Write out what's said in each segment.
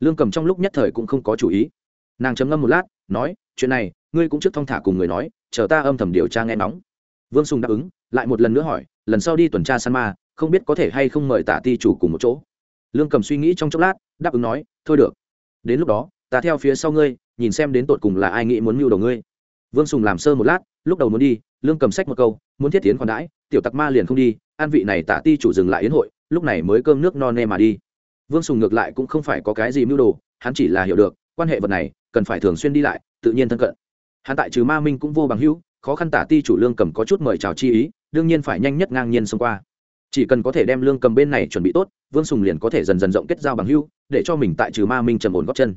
lương cầm trong lúc nhất thời cũng không có chủ ý. Nàng chấm ngâm một lát, nói, chuyện này, ngươi cũng trước thong thả cùng người nói, chờ ta âm thầm điều tra nghe nóng vương sùng đáp ứng, lại một lần nữa hỏi, lần sau đi tuần tra san ma, không biết có thể hay không mời tả ti chủ cùng một chỗ? Lương cầm suy nghĩ trong chốc lát, đáp ứng nói, thôi được. Đến lúc đó, ta theo phía sau ngươi, nhìn xem đến tột cùng là ai nghĩ muốn mưu đầu ngươi. Vương sùng làm sơ một lát, lúc đầu muốn đi, lương cầm sách một câu, muốn thiết tiến khoản đãi, tiểu tặc ma liền không đi, an vị này tả ti chủ dừng lại yến hội, lúc này mới cơm nước no nê mà đi vương sùng ngược lại cũng không phải có cái gì mưu đồ, hắn chỉ là hiểu được, quan hệ vật này, cần phải thường xuyên đi lại, tự nhiên thân cận. Hắn tại trừ ma minh cũng vô bằng hữu, khó khăn tả ti chủ lương cầm có chút mời chào chi ý, đương nhiên phải nhanh nhất ngang nhiên xông qua. Chỉ cần có thể đem lương cầm bên này chuẩn bị tốt, vương sùng liền có thể dần dần rộng kết giao bằng hữu, để cho mình tại trừ ma minh trầm ổn góp chân.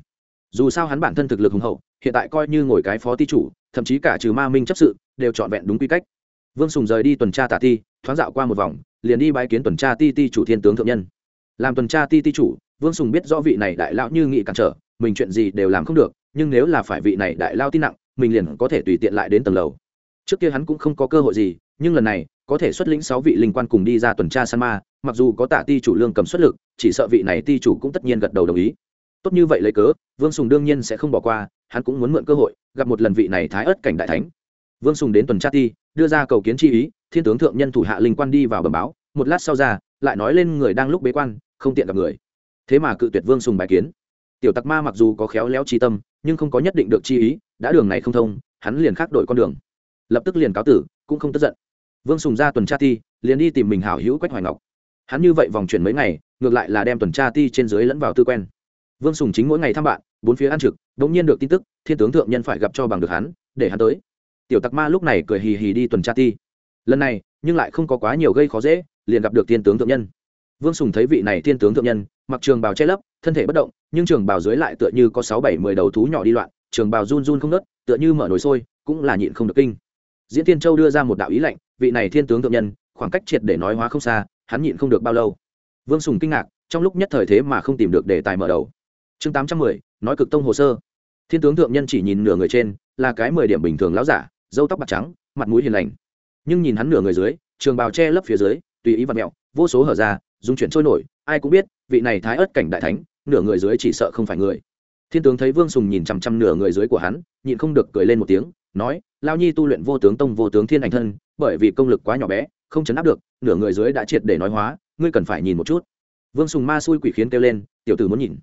Dù sao hắn bản thân thực lực hùng hậu, hiện tại coi như ngồi cái phó ti chủ, thậm chí cả trừ ma minh chấp sự, đều trọn vẹn đúng quy cách. Vương sùng rời đi tuần tra tả ti, thoáng dạo qua một vòng, liền đi bãi kiến tuần tra ti ti chủ thiên tướng thượng nhân làm tuần tra ti ti chủ, vương sùng biết rõ vị này đại lão như nghị cản trở, mình chuyện gì đều làm không được, nhưng nếu là phải vị này đại lao tin nặng, mình liền có thể tùy tiện lại đến tầng lầu. Trước kia hắn cũng không có cơ hội gì, nhưng lần này, có thể xuất lĩnh sáu vị linh quan cùng đi ra tuần tra san ma, mặc dù có tạ ti chủ lương cầm xuất lực, chỉ sợ vị này ti chủ cũng tất nhiên gật đầu đồng ý. Tốt như vậy lấy cớ, vương sùng đương nhiên sẽ không bỏ qua, hắn cũng muốn mượn cơ hội, gặp một lần vị này thái ớt cảnh đại thánh. Vương sùng đến tuần tra ti, đưa ra cầu kiến chi ý, thiên tướng thượng nhân thủ hạ linh quan đi vào bẩm báo, một lát sau ra lại nói lên người đang lúc bế quan, không tiện gặp người. Thế mà cự tuyệt vương sùng bài kiến. Tiểu tặc ma mặc dù có khéo léo chi tâm, nhưng không có nhất định được chi ý, đã đường này không thông, hắn liền khác đổi con đường. Lập tức liền cáo tử, cũng không tức giận. Vương sùng ra tuần tra ti, liền đi tìm mình hảo hữu quách hoài ngọc. Hắn như vậy vòng chuyển mấy ngày, ngược lại là đem tuần tra ti trên dưới lẫn vào tư quen. Vương sùng chính mỗi ngày thăm bạn, bốn phía ăn trực đ ỗ n g nhiên được tin tức, thiên tướng thượng nhân phải gặp cho bằng được hắn, để hắn tới. Tiểu tặc ma lúc này cười hì hì đi tuần tra ti. Lần này, nhưng lại không có quá nhiều gây khó dễ liền gặp được thiên tướng thượng nhân. Vương sùng thấy vị này thiên tướng thượng nhân, mặc trường bào che lấp, thân thể bất động, nhưng trường bào dưới lại tựa như có sáu bảy mười đầu thú nhỏ đi loạn, trường bào run run không nớt tựa như mở nồi sôi, cũng là nhịn không được kinh. Diễn tiên châu đưa ra một đạo ý lệnh, vị này thiên tướng thượng nhân, khoảng cách triệt để nói hóa không xa, hắn nhịn không được bao lâu. Vương sùng kinh ngạc, trong lúc nhất thời thế mà không tìm được đề tài mở đầu. Chương tám trăm mười, nói cực tông hồ sơ. Thiên tướng thượng nhân chỉ nhìn nửa người trên, là cái mười điểm bình thường láo giả dâu tóc bạc trắng, mặt mũi hiền lành. Nhưng nhìn hắn nửa người dưới, trường bào che lấp phía dưới tùy ý vật mẹo, vô số hở ra dung chuyển trôi nổi, ai cũng biết, vị này thái ớt cảnh đại thánh, nửa người dưới chỉ sợ không phải người. Thiên tướng thấy vương sùng nhìn chằm chằm nửa người dưới của hắn, nhịn không được cười lên một tiếng, nói lao nhi tu luyện vô tướng tông, vô tướng thiên ảnh thân, bởi vì công lực quá nhỏ bé, không chấn áp được, nửa người dưới đã triệt để nói hóa, ngươi cần phải nhìn một chút. Vương sùng ma xui quỷ khiến kêu lên, tiểu tử muốn nhìn.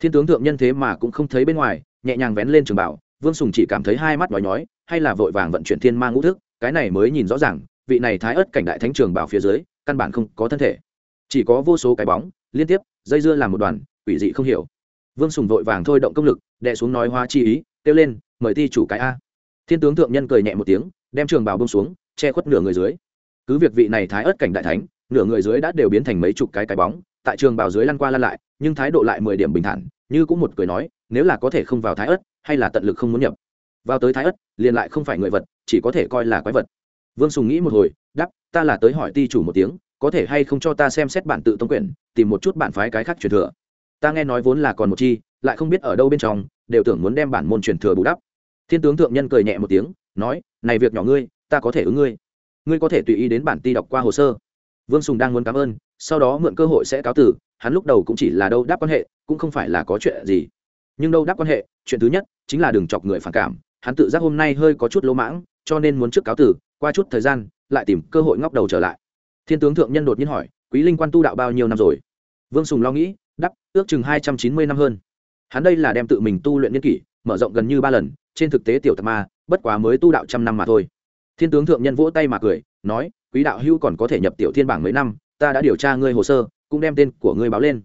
Thiên tướng thượng nhân thế mà cũng không thấy bên ngoài, nhẹ nhàng vén lên trường bảo, vương sùng chỉ cảm thấy hai mắt nói nhói, hay là vội vàng vận chuyển thiên ma ngũ thức, cái này mới nhìn rõ ràng, vị này thái ớt cảnh đại thánh trường bảo phía dưới căn bản không có thân thể. Chỉ có vô số cái bóng, liên tiếp, dây dưa làm một đoàn, quỷ dị không hiểu. Vương sùng vội vàng thôi động công lực đệ xuống nói hoa chi ý, kêu lên, mời thi chủ cái a. Thiên tướng thượng nhân cười nhẹ một tiếng, đem trường bào bông xuống, che khuất nửa người dưới. Cứ việc vị này thái ớt cảnh đại thánh, nửa người dưới đã đều biến thành mấy chục cái cái bóng, tại trường bào dưới lăn qua lăn lại, nhưng thái độ lại mười điểm bình thản, như cũng một cười nói, nếu là có thể không vào thái ớt, hay là tận lực không muốn nhập. Vào tới thái ớt, liền lại không phải người vật, chỉ có thể coi là quái vật. Vương sùng nghĩ một hồi ta là tới hỏi ti chủ một tiếng, có thể hay không cho ta xem xét bản tự tông quyển tìm một chút bản phái cái khác truyền thừa. Ta nghe nói vốn là còn một chi, lại không biết ở đâu bên trong, đều tưởng muốn đem bản môn truyền thừa bù đắp. Thiên tướng thượng nhân cười nhẹ một tiếng, nói, này việc nhỏ ngươi, ta có thể ứng ngươi. Ngươi có thể tùy ý đến bản ti đọc qua hồ sơ. Vương sùng đang muốn cảm ơn, sau đó mượn cơ hội sẽ cáo tử, hắn lúc đầu cũng chỉ là đâu đáp quan hệ, cũng không phải là có chuyện gì. Nhưng đâu đáp quan hệ, chuyện thứ nhất, chính là đừng chọc người phản cảm. Hắn tự giác hôm nay hơi có chút lỗ mãng, cho nên muốn trước cáo tử, qua chút thời gian lại tìm cơ hội ngóc đầu trở lại. Thiên tướng thượng nhân đột nhiên hỏi, quý linh quan tu đạo bao nhiêu năm rồi? Vương sùng lo nghĩ đắp ước chừng hai trăm chín mươi năm hơn. Hắn đây là đem tự mình tu luyện niên kỷ, mở rộng gần như ba lần, trên thực tế tiểu Thập ma, bất quá mới tu đạo trăm năm mà thôi. Thiên tướng thượng nhân vỗ tay mà cười, nói, quý đạo hữu còn có thể nhập tiểu thiên bảng mấy năm, ta đã điều tra ngươi hồ sơ, cũng đem tên của ngươi báo lên.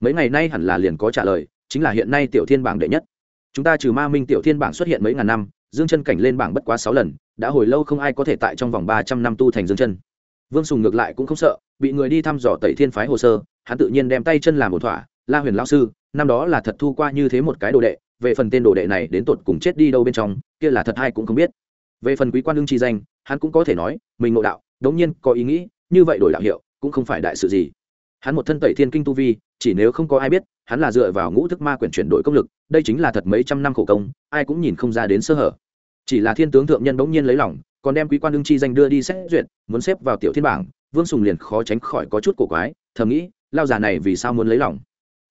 Mấy ngày nay hẳn là liền có trả lời, chính là hiện nay tiểu thiên bảng đệ nhất. Chúng ta trừ ma minh tiểu thiên bảng xuất hiện mấy ngàn năm, dương chân cảnh lên bảng bất quá sáu lần đã hồi lâu không ai có thể tại trong vòng ba trăm năm tu thành dương chân. Vương sùng ngược lại cũng không sợ, bị người đi thăm dò tẩy thiên phái hồ sơ, hắn tự nhiên đem tay chân làm một thỏa, la huyền lao sư, năm đó là thật thu qua như thế một cái đồ đệ, về phần tên đồ đệ này đến tột cùng chết đi đâu bên trong, kia là thật hay cũng không biết. Về phần quý quan đương chi danh, hắn cũng có thể nói, mình ngộ đạo, đống nhiên có ý nghĩ, như vậy đổi đạo hiệu, cũng không phải đại sự gì. Hắn một thân tẩy thiên kinh tu vi, chỉ nếu không có ai biết, hắn là dựa vào ngũ thức ma quyển chuyển đổi công lực, đây chính là thật mấy trăm năm khổ công, ai cũng nhìn không ra đến sơ hở chỉ là thiên tướng thượng nhân bỗng nhiên lấy lòng, còn đem quý quan đương chi danh đưa đi xét duyệt, muốn xếp vào tiểu thiên bảng, vương sùng liền khó tránh khỏi có chút cổ quái, thầm nghĩ, lao già này vì sao muốn lấy lòng?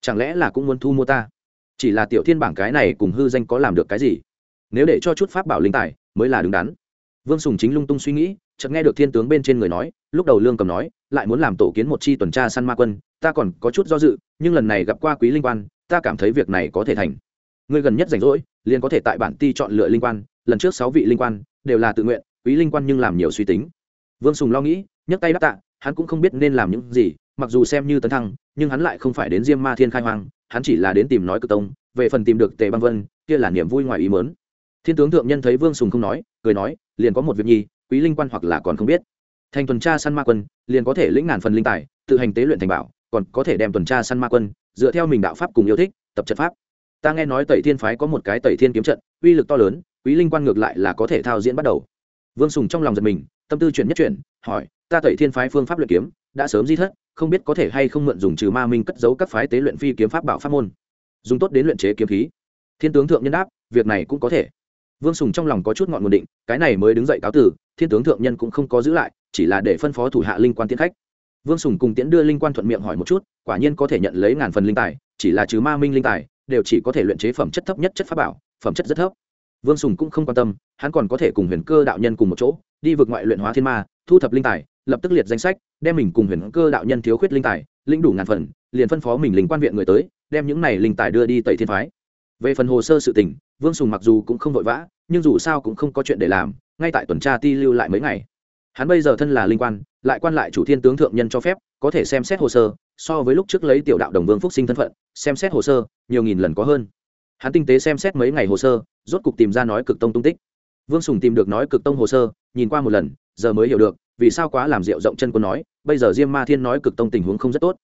Chẳng lẽ là cũng muốn thu mua ta? Chỉ là tiểu thiên bảng cái này cùng hư danh có làm được cái gì? Nếu để cho chút pháp bảo linh tài, mới là đứng đắn. Vương sùng chính lung tung suy nghĩ, chợt nghe được thiên tướng bên trên người nói, lúc đầu lương cầm nói, lại muốn làm tổ kiến một chi tuần tra săn ma quân, ta còn có chút do dự, nhưng lần này gặp qua quý linh quan, ta cảm thấy việc này có thể thành. Người gần nhất rảnh rỗi, liền có thể tại bản ti chọn lựa linh quan lần trước sáu vị linh quan đều là tự nguyện, quý linh quan nhưng làm nhiều suy tính. Vương sùng lo nghĩ, nhấc tay đáp tạ, hắn cũng không biết nên làm những gì, mặc dù xem như tấn thăng, nhưng hắn lại không phải đến diêm ma thiên khai hoang, hắn chỉ là đến tìm nói cực tông, về phần tìm được tề băng vân, kia là niềm vui ngoài ý mớn thiên tướng thượng nhân thấy vương sùng không nói, cười nói, liền có một việc nhi, quý linh quan hoặc là còn không biết. Thành tuần tra săn ma quân, liền có thể lĩnh ngàn phần linh tài, tự hành tế luyện thành bảo, còn có thể đem tuần tra săn ma quân, dựa theo mình đạo pháp cùng yêu thích, tập trận pháp. Ta nghe nói tẩy thiên phái có một cái tẩy thiên kiếm trận, uy lực to lớn quý linh quan ngược lại là có thể thao diễn bắt đầu. Vương sùng trong lòng giật mình, tâm tư chuyển nhất chuyển, hỏi, ta tẩy thiên phái phương pháp luyện kiếm, đã sớm di thất, không biết có thể hay không mượn dùng trừ ma minh cất giấu các phái tế luyện phi kiếm pháp bảo pháp môn. Dùng tốt đến luyện chế kiếm khí. Thiên tướng thượng nhân đáp, việc này cũng có thể. Vương sùng trong lòng có chút ngọn nguồn định, cái này mới đứng dậy cáo tử thiên tướng thượng nhân cũng không có giữ lại, chỉ là để phân phó thủ hạ linh quan tiến khách. Vương sùng cùng tiễn đưa linh quan thuận miệng hỏi một chút, quả nhiên có thể nhận lấy ngàn phần linh tài, chỉ là trừ ma minh linh tài, đều chỉ có thể luyện chế phẩm chất thấp nhất chất pháp bảo, phẩm chất rất thấp vương sùng cũng không quan tâm, hắn còn có thể cùng huyền cơ đạo nhân cùng một chỗ, đi vượt ngoại luyện hóa thiên ma, thu thập linh tài, lập tức liệt danh sách, đem mình cùng huyền cơ đạo nhân thiếu khuyết linh tài linh đủ ngàn phần, liền phân phó mình linh quan viện người tới, đem những này linh tài đưa đi tẩy thiên phái. Về phần hồ sơ sự tình, vương sùng mặc dù cũng không vội vã, nhưng dù sao cũng không có chuyện để làm, ngay tại tuần tra ti lưu lại mấy ngày. Hắn bây giờ thân là linh quan, lại quan lại chủ thiên tướng thượng nhân cho phép, có thể xem xét hồ sơ, so với lúc trước lấy tiểu đạo đồng vương phúc sinh thân phận, xem xét hồ sơ, nhiều nghìn lần có hơn hắn tinh tế xem xét mấy ngày hồ sơ, rốt cục tìm ra nói cực tông tung tích. Vương sùng tìm được nói cực tông hồ sơ, nhìn qua một lần, giờ mới hiểu được, vì sao quá làm rượu rộng chân quân nói, bây giờ diêm ma thiên nói cực tông tình huống không rất tốt.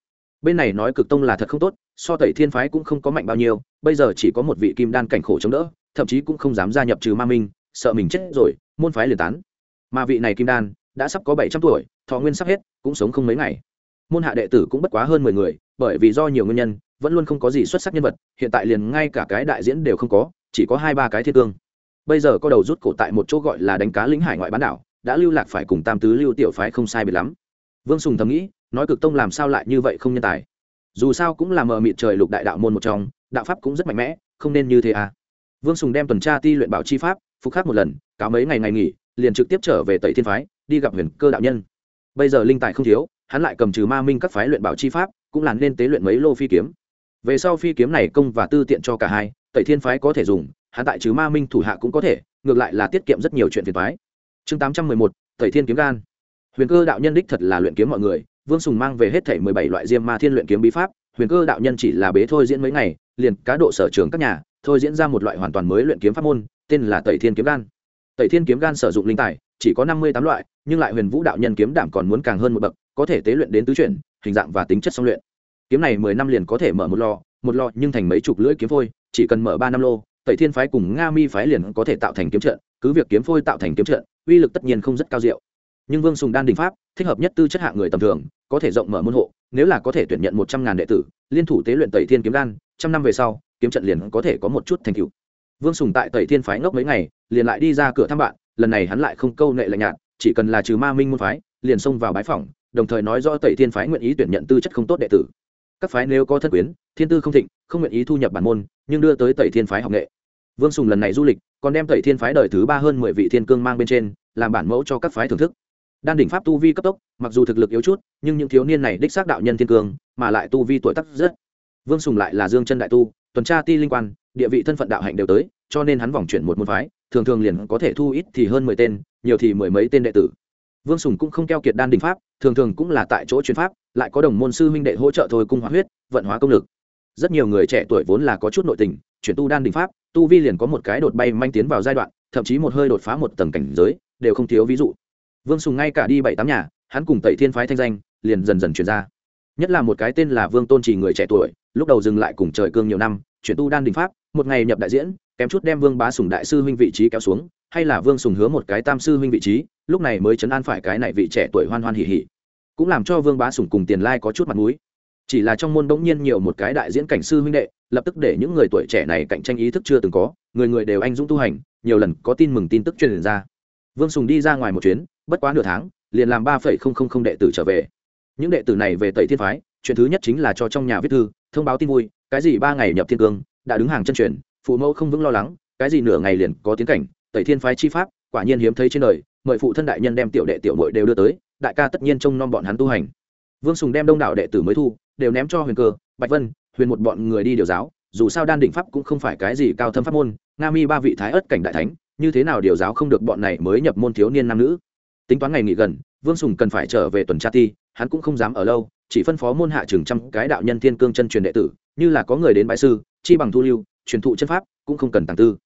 Bên này nói cực tông là thật không tốt, so tẩy thiên phái cũng không có mạnh bao nhiêu, bây giờ chỉ có một vị kim đan cảnh khổ chống đỡ, thậm chí cũng không dám gia nhập trừ ma minh, sợ mình chết rồi, môn phái liền tán. Mà vị này kim đan, đã sắp có bảy trăm tuổi, thọ nguyên sắp hết, cũng sống không mấy ngày. Môn hạ đệ tử cũng bất quá hơn mười người, bởi vì do nhiều nguyên nhân vẫn luôn không có gì xuất sắc nhân vật, hiện tại liền ngay cả cái đại diễn đều không có, chỉ có hai ba cái thiên cương. Bây giờ có đầu rút cổ tại một chỗ gọi là đánh cá lĩnh hải ngoại bán đảo, đã lưu lạc phải cùng tam tứ lưu tiểu phái không sai biệt lắm. Vương sùng thầm nghĩ, nói cực tông làm sao lại như vậy không nhân tài. Dù sao cũng là mờ mịt trời lục đại đạo môn một trong, đạo pháp cũng rất mạnh mẽ, không nên như thế à. Vương sùng đem tuần tra ti luyện bảo chi pháp, phục khắc một lần, cáo mấy ngày ngày nghỉ, liền trực tiếp trở về tẩy thiên phái, đi gặp huyền cơ đạo nhân. Bây giờ linh tài không thiếu, hắn lại cầm trừ ma minh các phái luyện bảo chi pháp, cũng làm nên tế luyện mấy lô phi kiếm về sau phi kiếm này công và tư tiện cho cả hai, tẩy thiên phái có thể dùng, hắn tại chứ ma minh thủ hạ cũng có thể, ngược lại là tiết kiệm rất nhiều chuyện phiền phái chương tám trăm mười một, tẩy thiên kiếm gan. Huyền cơ đạo nhân đích thật là luyện kiếm mọi người, vương sùng mang về hết thể mười bảy loại diêm ma thiên luyện kiếm bí pháp, huyền cơ đạo nhân chỉ là bế thôi diễn mấy ngày, liền cá độ sở trường các nhà, thôi diễn ra một loại hoàn toàn mới luyện kiếm pháp môn, tên là tẩy thiên kiếm gan. Tẩy thiên kiếm gan sử dụng linh tài, chỉ có năm mươi tám loại, nhưng lại huyền vũ đạo nhân kiếm đảm còn muốn càng hơn một bậc, có thể tế luyện đến tứ chuyển, hình dạng và tính chất song luyện kiếm này mười năm liền có thể mở một lò một lò nhưng thành mấy chục lưỡi kiếm phôi chỉ cần mở ba năm lô tẩy thiên phái cùng nga mi phái liền có thể tạo thành kiếm trận cứ việc kiếm phôi tạo thành kiếm trận uy lực tất nhiên không rất cao diệu. Nhưng vương sùng đan đình pháp thích hợp nhất tư chất hạng người tầm thường có thể rộng mở môn hộ nếu là có thể tuyển nhận một trăm ngàn đệ tử liên thủ tế luyện tẩy thiên kiếm đan trăm năm về sau kiếm trận liền có thể có một chút thành tựu. Vương sùng tại tẩy thiên phái ngốc mấy ngày liền lại đi ra cửa thăm bạn lần này hắn lại không câu nệ lạnh nhạt chỉ cần là trừ ma minh môn phái liền xông vào bái phòng, đồng thời nói rõ tẩy thiên phái nguyện ý tuyển nhận tư chất không tốt đệ tử các phái nếu có thân quyến, thiên tư không thịnh, không nguyện ý thu nhập bản môn, nhưng đưa tới tẩy thiên phái học nghệ. Vương sùng lần này du lịch, còn đem tẩy thiên phái đời thứ ba hơn mười vị thiên cương mang bên trên, làm bản mẫu cho các phái thưởng thức. Đan đỉnh pháp tu vi cấp tốc, mặc dù thực lực yếu chút, nhưng những thiếu niên này đích xác đạo nhân thiên cương, mà lại tu vi tuổi tắc rất. Vương sùng lại là dương chân đại tu, tuần tra ti linh quan, địa vị thân phận đạo hạnh đều tới, cho nên hắn vòng chuyển một môn phái, thường thường liền có thể thu ít thì hơn mười tên, nhiều thì mười mấy tên đệ tử. Vương sùng cũng không keo kiệt đan đình pháp, thường thường cũng là tại chỗ chuyên pháp lại có đồng môn sư huynh đệ hỗ trợ thôi cung hóa huyết, vận hóa công lực. Rất nhiều người trẻ tuổi vốn là có chút nội tình, chuyển tu đan đình pháp, tu vi liền có một cái đột bay manh tiến vào giai đoạn, thậm chí một hơi đột phá một tầng cảnh giới, đều không thiếu ví dụ. Vương sùng ngay cả đi bảy tám nhà, hắn cùng tẩy thiên phái thanh danh, liền dần dần chuyển ra. Nhất là một cái tên là vương tôn trì người trẻ tuổi, lúc đầu dừng lại cùng trời cương nhiều năm, chuyển tu đan đình pháp, một ngày nhập đại diễn, kém chút đem vương bá sùng đại sư huynh vị trí kéo xuống, hay là vương sùng hứa một cái tam sư huynh vị trí, lúc này mới chấn an phải cái này vị trẻ tuổi hoan hoan hỉ hỉ cũng làm cho vương bá sùng cùng tiền lai có chút mặt mũi. Chỉ là trong môn bỗng nhiên nhiều một cái đại diễn cảnh sư huynh đệ, lập tức để những người tuổi trẻ này cạnh tranh ý thức chưa từng có, người người đều anh dũng tu hành, nhiều lần có tin mừng tin tức truyền ra. Vương sùng đi ra ngoài một chuyến, bất quá nửa tháng, liền làm ba phẩy không không không đệ tử trở về. Những đệ tử này về tẩy thiên phái, chuyện thứ nhất chính là cho trong nhà viết thư, thông báo tin vui, cái gì ba ngày nhập thiên cương, đã đứng hàng chân truyền, phụ mẫu không vững lo lắng, cái gì nửa ngày liền có tiến cảnh, tẩy thiên phái chi pháp, quả nhiên hiếm thấy trên đời, mời phụ thân đại nhân đem tiểu đệ tiểu mội đều đưa tới đại ca tất nhiên trông nom bọn hắn tu hành. Vương sùng đem đông đảo đệ tử mới thu, đều ném cho huyền cơ, bạch vân, huyền một bọn người đi điều giáo, dù sao đan định pháp cũng không phải cái gì cao thâm pháp môn, nga mi ba vị thái ất cảnh đại thánh, như thế nào điều giáo không được bọn này mới nhập môn thiếu niên nam nữ. Tính toán ngày nghỉ gần, vương sùng cần phải trở về tuần tra ti, hắn cũng không dám ở lâu, chỉ phân phó môn hạ chừng trăm cái đạo nhân thiên cương chân truyền đệ tử, như là có người đến bãi sư, chi bằng thu lưu, truyền thụ chân pháp, cũng không cần tàng tư.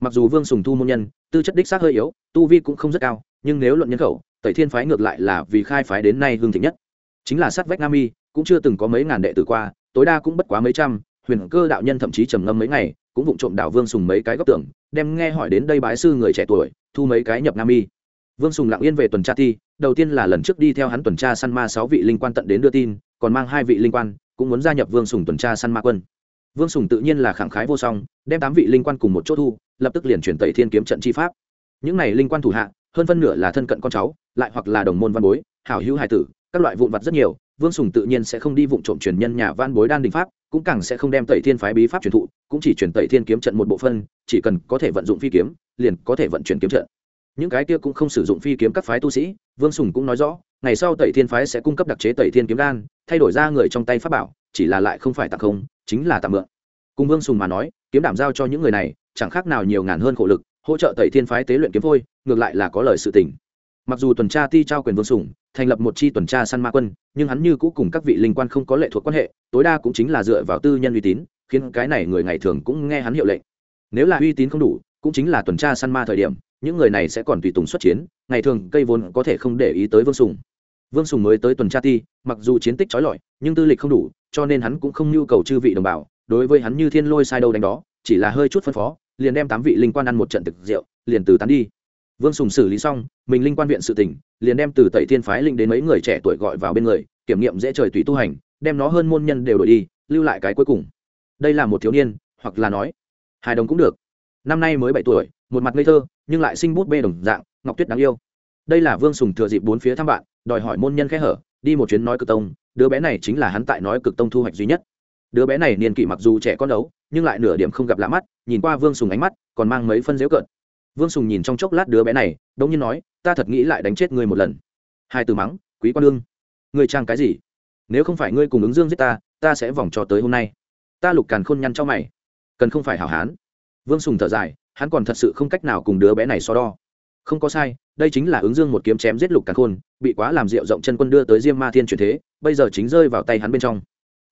Mặc dù vương sùng thu môn nhân, tư chất đích xác hơi yếu, tu vi cũng không rất cao, nhưng nếu luận nhân khẩu tẩy thiên phái ngược lại là vì khai phái đến nay hương thịnh nhất. Chính là sát vách nam y cũng chưa từng có mấy ngàn đệ tử qua, tối đa cũng bất quá mấy trăm, huyền cơ đạo nhân thậm chí trầm ngâm mấy ngày, cũng vụng trộm đảo vương sùng mấy cái góc tưởng đem nghe hỏi đến đây bái sư người trẻ tuổi, thu mấy cái nhập nam y vương sùng lặng yên về tuần tra thi, đầu tiên là lần trước đi theo hắn tuần tra săn ma sáu vị linh quan tận đến đưa tin, còn mang hai vị linh quan, cũng muốn gia nhập vương sùng tuần tra săn ma quân. Vương sùng tự nhiên là khẳng khái vô song, đem tám vị linh quan cùng một chỗ thu, lập tức liền chuyển tẩy thiên kiếm trận chi pháp. Những này linh quan thủ hạ, hơn phân nửa là thân cận con cháu lại hoặc là đồng môn văn bối, hảo hữu hài tử, các loại vụn vặt rất nhiều, vương sùng tự nhiên sẽ không đi vụng trộm truyền nhân nhà văn bối đan đình pháp, cũng càng sẽ không đem tẩy thiên phái bí pháp truyền thụ, cũng chỉ truyền tẩy thiên kiếm trận một bộ phân, chỉ cần có thể vận dụng phi kiếm, liền có thể vận chuyển kiếm trận. Những cái kia cũng không sử dụng phi kiếm các phái tu sĩ, vương sùng cũng nói rõ, ngày sau tẩy thiên phái sẽ cung cấp đặc chế tẩy thiên kiếm đan, thay đổi ra người trong tay pháp bảo, chỉ là lại không phải tặng không, chính là tạm mượn. Cùng vương sùng mà nói, kiếm đảm giao cho những người này, chẳng khác nào nhiều ngàn hơn khổ lực, hỗ trợ tẩy thiên phái tế luyện kiếm thôi ngược lại là có lời sự tình mặc dù tuần tra ti trao quyền vương sủng, thành lập một chi tuần tra săn ma quân, nhưng hắn như cũ cùng các vị linh quan không có lệ thuộc quan hệ, tối đa cũng chính là dựa vào tư nhân uy tín, khiến cái này người ngày thường cũng nghe hắn hiệu lệnh. Nếu là uy tín không đủ, cũng chính là tuần tra săn ma thời điểm, những người này sẽ còn tùy tùng xuất chiến, ngày thường cây vốn có thể không để ý tới vương sùng vương sùng mới tới tuần tra ti, mặc dù chiến tích trói lọi, nhưng tư lịch không đủ, cho nên hắn cũng không nhu cầu chư vị đồng bào, đối với hắn như thiên lôi sai đâu đánh đó, chỉ là hơi chút phân phó, liền đem tám vị linh quan ăn một trận thực rượu, liền từ tán đi vương sùng xử lý xong, mình linh quan viện sự tỉnh, liền đem từ tẩy thiên phái linh đến mấy người trẻ tuổi gọi vào bên người, kiểm nghiệm dễ trời tùy tu hành, đem nó hơn môn nhân đều đổi đi, lưu lại cái cuối cùng. Đây là một thiếu niên, hoặc là nói, hài đồng cũng được. Năm nay mới bảy tuổi, một mặt ngây thơ, nhưng lại sinh bút bê đồng dạng, ngọc tuyết đáng yêu. Đây là vương sùng thừa dịp bốn phía thăm bạn, đòi hỏi môn nhân khẽ hở, đi một chuyến nói cực tông, đứa bé này chính là hắn tại nói cực tông thu hoạch duy nhất. Đứa bé này niên kỷ mặc dù trẻ con đấu, nhưng lại nửa điểm không gặp lạ mắt, nhìn qua vương sùng ánh mắt, còn mang mấy phân dễu cợt vương sùng nhìn trong chốc lát đứa bé này đông nhiên nói, ta thật nghĩ lại đánh chết ngươi một lần. Hai từ mắng, quý quan đương ngươi trang cái gì? Nếu không phải ngươi cùng ứng dương giết ta ta sẽ vòng cho tới hôm nay. Ta lục càn khôn nhăn cho mày. Cần không phải hảo hán. Vương sùng thở dài, hắn còn thật sự không cách nào cùng đứa bé này so đo. Không có sai, đây chính là ứng dương một kiếm chém giết lục càn khôn, bị quá làm rượu rộng chân quân đưa tới diêm ma thiên truyền thế, bây giờ chính rơi vào tay hắn bên trong.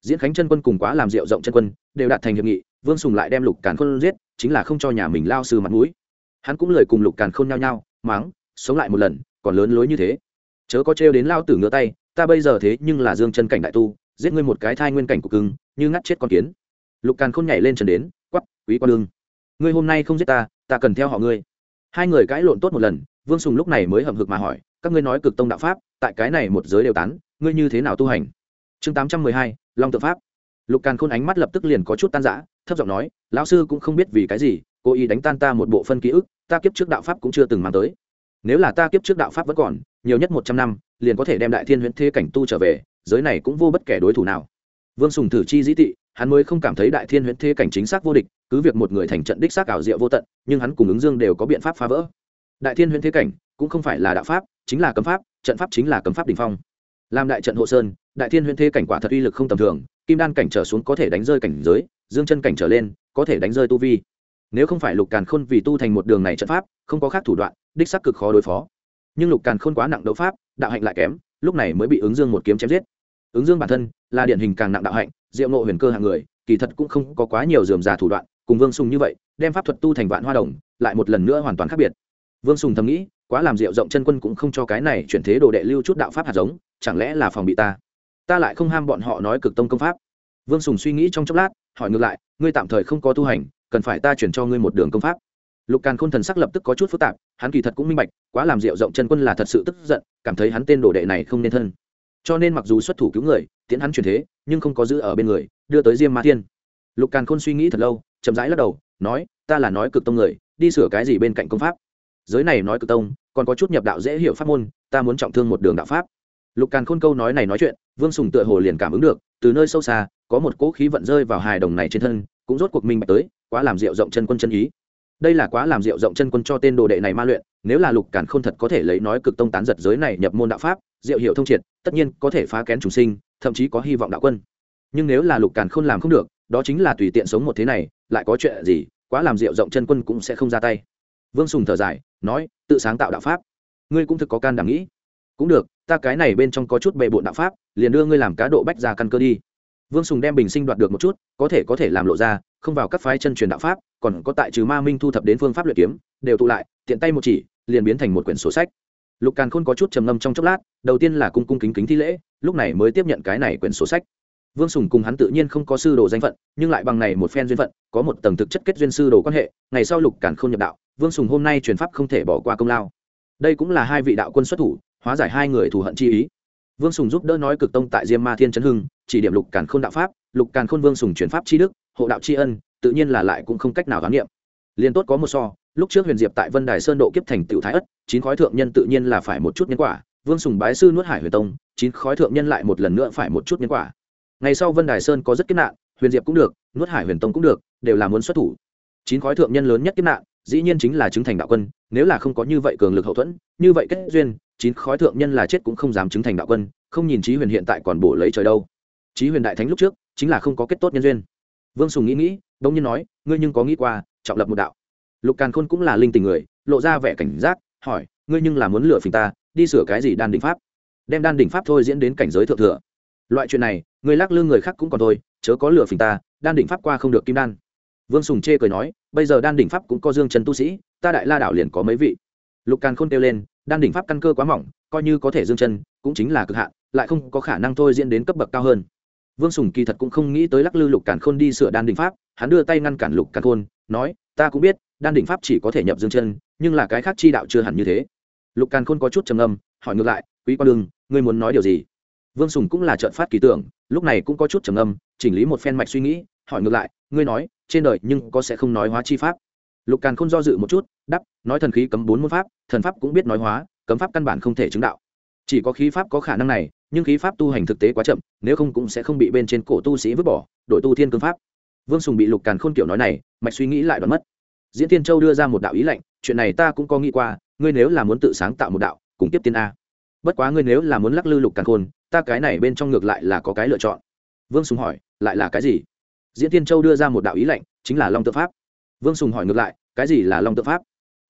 Diễn khánh chân quân cùng quá làm rượu rộng chân quân đều đạt thành hiệp nghị, vương sùng lại đem lục càn khôn giết, chính là không cho nhà mình lao sư mặt mũi hắn cũng lời cùng lục càn khôn nhau nhau máng sống lại một lần, còn lớn lối như thế. Chớ có trêu đến lao tử ngửa tay, ta bây giờ thế nhưng là dương chân cảnh đại tu, giết ngươi một cái thai nguyên cảnh của cưng, như ngắt chết con kiến. Lục càn khôn nhảy lên trần đến quắp quý quan đương ngươi hôm nay không giết ta ta cần theo họ ngươi. Hai người cãi lộn tốt một lần, vương sùng lúc này mới hậm hực mà hỏi, các ngươi nói cực tông đạo pháp, tại cái này một giới đều tán, ngươi như thế nào tu hành? Chương tám trăm mười hai, long tự pháp. Lục càn khôn ánh mắt lập tức liền có chút tan rã, thấp giọng nói, lão sư cũng không biết vì cái gì, cố ý đánh tan ta một bộ phân ký ức ta kiếp trước đạo pháp cũng chưa từng mang tới. Nếu là ta kiếp trước đạo pháp vẫn còn, nhiều nhất một trăm năm, liền có thể đem đại thiên huyễn thế cảnh tu trở về, giới này cũng vô bất kể đối thủ nào. Vương sùng thử chi dĩ tị, hắn mới không cảm thấy đại thiên huyễn thế cảnh chính xác vô địch, cứ việc một người thành trận đích xác ảo diệu vô tận, nhưng hắn cùng ứng dương đều có biện pháp phá vỡ. Đại thiên huyễn thế cảnh, cũng không phải là đạo pháp, chính là cấm pháp, trận pháp chính là cấm pháp đình phong. Làm đại trận hộ sơn, đại thiên huyễn thế cảnh quả thật uy lực không tầm thường, kim đan cảnh trở xuống có thể đánh rơi cảnh giới, dương chân cảnh trở lên, có thể đánh rơi tu vi nếu không phải lục càn khôn vì tu thành một đường này trận pháp, không có khác thủ đoạn, đích sắc cực khó đối phó. Nhưng lục càn khôn quá nặng đấu pháp, đạo hạnh lại kém, lúc này mới bị ứng dương một kiếm chém giết. Ứng dương bản thân là điển hình càng nặng đạo hạnh, diệu nộ huyền cơ hạng người, kỳ thật cũng không có quá nhiều dườm già thủ đoạn, cùng vương sùng như vậy, đem pháp thuật tu thành vạn hoa đồng, lại một lần nữa hoàn toàn khác biệt. Vương sùng thầm nghĩ, quá làm diệu rộng chân quân cũng không cho cái này chuyển thế đồ đệ lưu chút đạo pháp hạt giống, chẳng lẽ là phòng bị ta? Ta lại không ham bọn họ nói cực tông công pháp. Vương sùng suy nghĩ trong chốc lát, hỏi ngược lại, ngươi tạm thời không có tu hành cần phải ta chuyển cho ngươi một đường công pháp. Lục càn khôn thần sắc lập tức có chút phức tạp, hắn kỳ thật cũng minh bạch, quá làm rượu rộng chân quân là thật sự tức giận, cảm thấy hắn tên đồ đệ này không nên thân. Cho nên mặc dù xuất thủ cứu người, tiễn hắn chuyển thế, nhưng không có giữ ở bên người, đưa tới diêm ma thiên. Lục càn khôn suy nghĩ thật lâu, chậm rãi lắc đầu, nói, ta là nói cực tông người, đi sửa cái gì bên cạnh công pháp? Giới này nói cực tông, còn có chút nhập đạo dễ hiểu pháp môn, ta muốn trọng thương một đường đạo pháp. Lục càn khôn câu nói này nói chuyện, vương sùng tựa hồ liền cảm ứng được, từ nơi sâu xa, có một cỗ khí vận rơi vào hài đồng này trên thân, cũng rốt cuộc minh bạch tới quá làm rượu rộng chân quân chân ý. Đây là quá làm rượu rộng chân quân cho tên đồ đệ này ma luyện, nếu là lục cản khôn thật có thể lấy nói cực tông tán giật giới này nhập môn đạo pháp diệu hiệu thông triệt, tất nhiên có thể phá kén chúng sinh, thậm chí có hy vọng đạo quân. Nhưng nếu là lục cản khôn làm không được, đó chính là tùy tiện sống một thế này, lại có chuyện gì, quá làm rượu rộng chân quân cũng sẽ không ra tay. Vương sùng thở dài, nói, tự sáng tạo đạo pháp. Ngươi cũng thực có can đảm nghĩ. Cũng được, ta cái này bên trong có chút bệ bộn đạo pháp, liền đưa ngươi làm cá độ bách ra căn cơ đi vương sùng đem bình sinh đoạt được một chút, có thể có thể làm lộ ra, không vào các phái chân truyền đạo pháp, còn có tại trừ ma minh thu thập đến phương pháp luyện kiếm, đều tụ lại, tiện tay một chỉ, liền biến thành một quyển sổ sách. Lục càn khôn có chút trầm ngâm trong chốc lát, đầu tiên là cung cung kính kính thi lễ, lúc này mới tiếp nhận cái này quyển sổ sách. Vương sùng cùng hắn tự nhiên không có sư đồ danh phận, nhưng lại bằng này một phen duyên phận, có một tầng thực chất kết duyên sư đồ quan hệ, ngày sau lục càn khôn nhập đạo, vương sùng hôm nay truyền pháp không thể bỏ qua công lao. Đây cũng là hai vị đạo quân xuất thủ, hóa giải hai người thù hận chi ý vương sùng giúp đỡ nói cực tông tại diêm ma thiên trấn hưng, chỉ điểm lục càn khôn đạo pháp, lục càn khôn vương sùng truyền pháp chi đức, hộ đạo tri ân, tự nhiên là lại cũng không cách nào khám nghiệm liền tốt có một so, lúc trước huyền diệp tại vân đài sơn độ kiếp thành tiểu thái ất, chín khói thượng nhân tự nhiên là phải một chút nhân quả, vương sùng bái sư nuốt hải huyền tông, chín khói thượng nhân lại một lần nữa phải một chút nhân quả. Ngày sau vân đài sơn có rất kiếp nạn, huyền diệp cũng được, nuốt hải huyền tông cũng được, đều là muốn xuất thủ. Chín khói thượng nhân lớn nhất kiếp nạn dĩ nhiên chính là chứng thành đạo quân, nếu là không có như vậy cường lực hậu thuẫn, như vậy kết duyên, chín khói thượng nhân là chết cũng không dám chứng thành đạo quân, không nhìn trí huyền hiện tại còn bổ lấy trời đâu. Trí huyền đại thánh lúc trước, chính là không có kết tốt nhân duyên. Vương sùng nghĩ nghĩ đông nhiên nói, ngươi nhưng có nghĩ qua, trọng lập một đạo. Lục càn khôn cũng là linh tình người, lộ ra vẻ cảnh giác, hỏi, ngươi nhưng là muốn lựa phình ta, đi sửa cái gì đan đỉnh pháp? Đem đan đỉnh pháp thôi diễn đến cảnh giới thượng thừa. Loại chuyện này người lắc lư người khác cũng còn thôi, chớ có lựa phình ta, đan đỉnh pháp qua không được kim đan vương sùng chê cười nói, bây giờ đan đỉnh pháp cũng có dương chân tu sĩ, ta đại la đảo liền có mấy vị. Lục càn khôn kêu lên, đan đỉnh pháp căn cơ quá mỏng, coi như có thể dương chân cũng chính là cực hạn, lại không có khả năng thôi diễn đến cấp bậc cao hơn. Vương sùng kỳ thật cũng không nghĩ tới lắc lư lục càn khôn đi sửa đan đỉnh pháp, hắn đưa tay ngăn cản lục càn khôn, nói, ta cũng biết, đan đỉnh pháp chỉ có thể nhập dương chân nhưng là cái khác chi đạo chưa hẳn như thế. Lục càn khôn có chút trầm âm hỏi ngược lại, quý quan đương ngươi muốn nói điều gì? Vương sùng cũng là trợn phát kỳ tưởng, lúc này cũng có chút trầm âm chỉnh lý một phen mạch suy nghĩ, hỏi ngược lại, ngươi nói trên đời nhưng có sẽ không nói hóa chi pháp. Lục càn không do dự một chút đắp nói thần khí cấm bốn môn pháp, thần pháp cũng biết nói hóa, cấm pháp căn bản không thể chứng đạo. Chỉ có khí pháp có khả năng này, nhưng khí pháp tu hành thực tế quá chậm, nếu không cũng sẽ không bị bên trên cổ tu sĩ vứt bỏ, đội tu thiên cương pháp. Vương sùng bị lục càn khôn kiểu nói này, mạch suy nghĩ lại đoán mất. Diễn tiên châu đưa ra một đạo ý lệnh, chuyện này ta cũng có nghĩ qua, ngươi nếu là muốn tự sáng tạo một đạo, cùng tiếp tiên a. Bất quá ngươi nếu là muốn lắc lư lục càn khôn, ta cái này bên trong ngược lại là có cái lựa chọn. Vương sùng hỏi, lại là cái gì? Diễn tiên châu đưa ra một đạo ý lệnh chính là long tự pháp. Vương sùng hỏi ngược lại, cái gì là long tự pháp?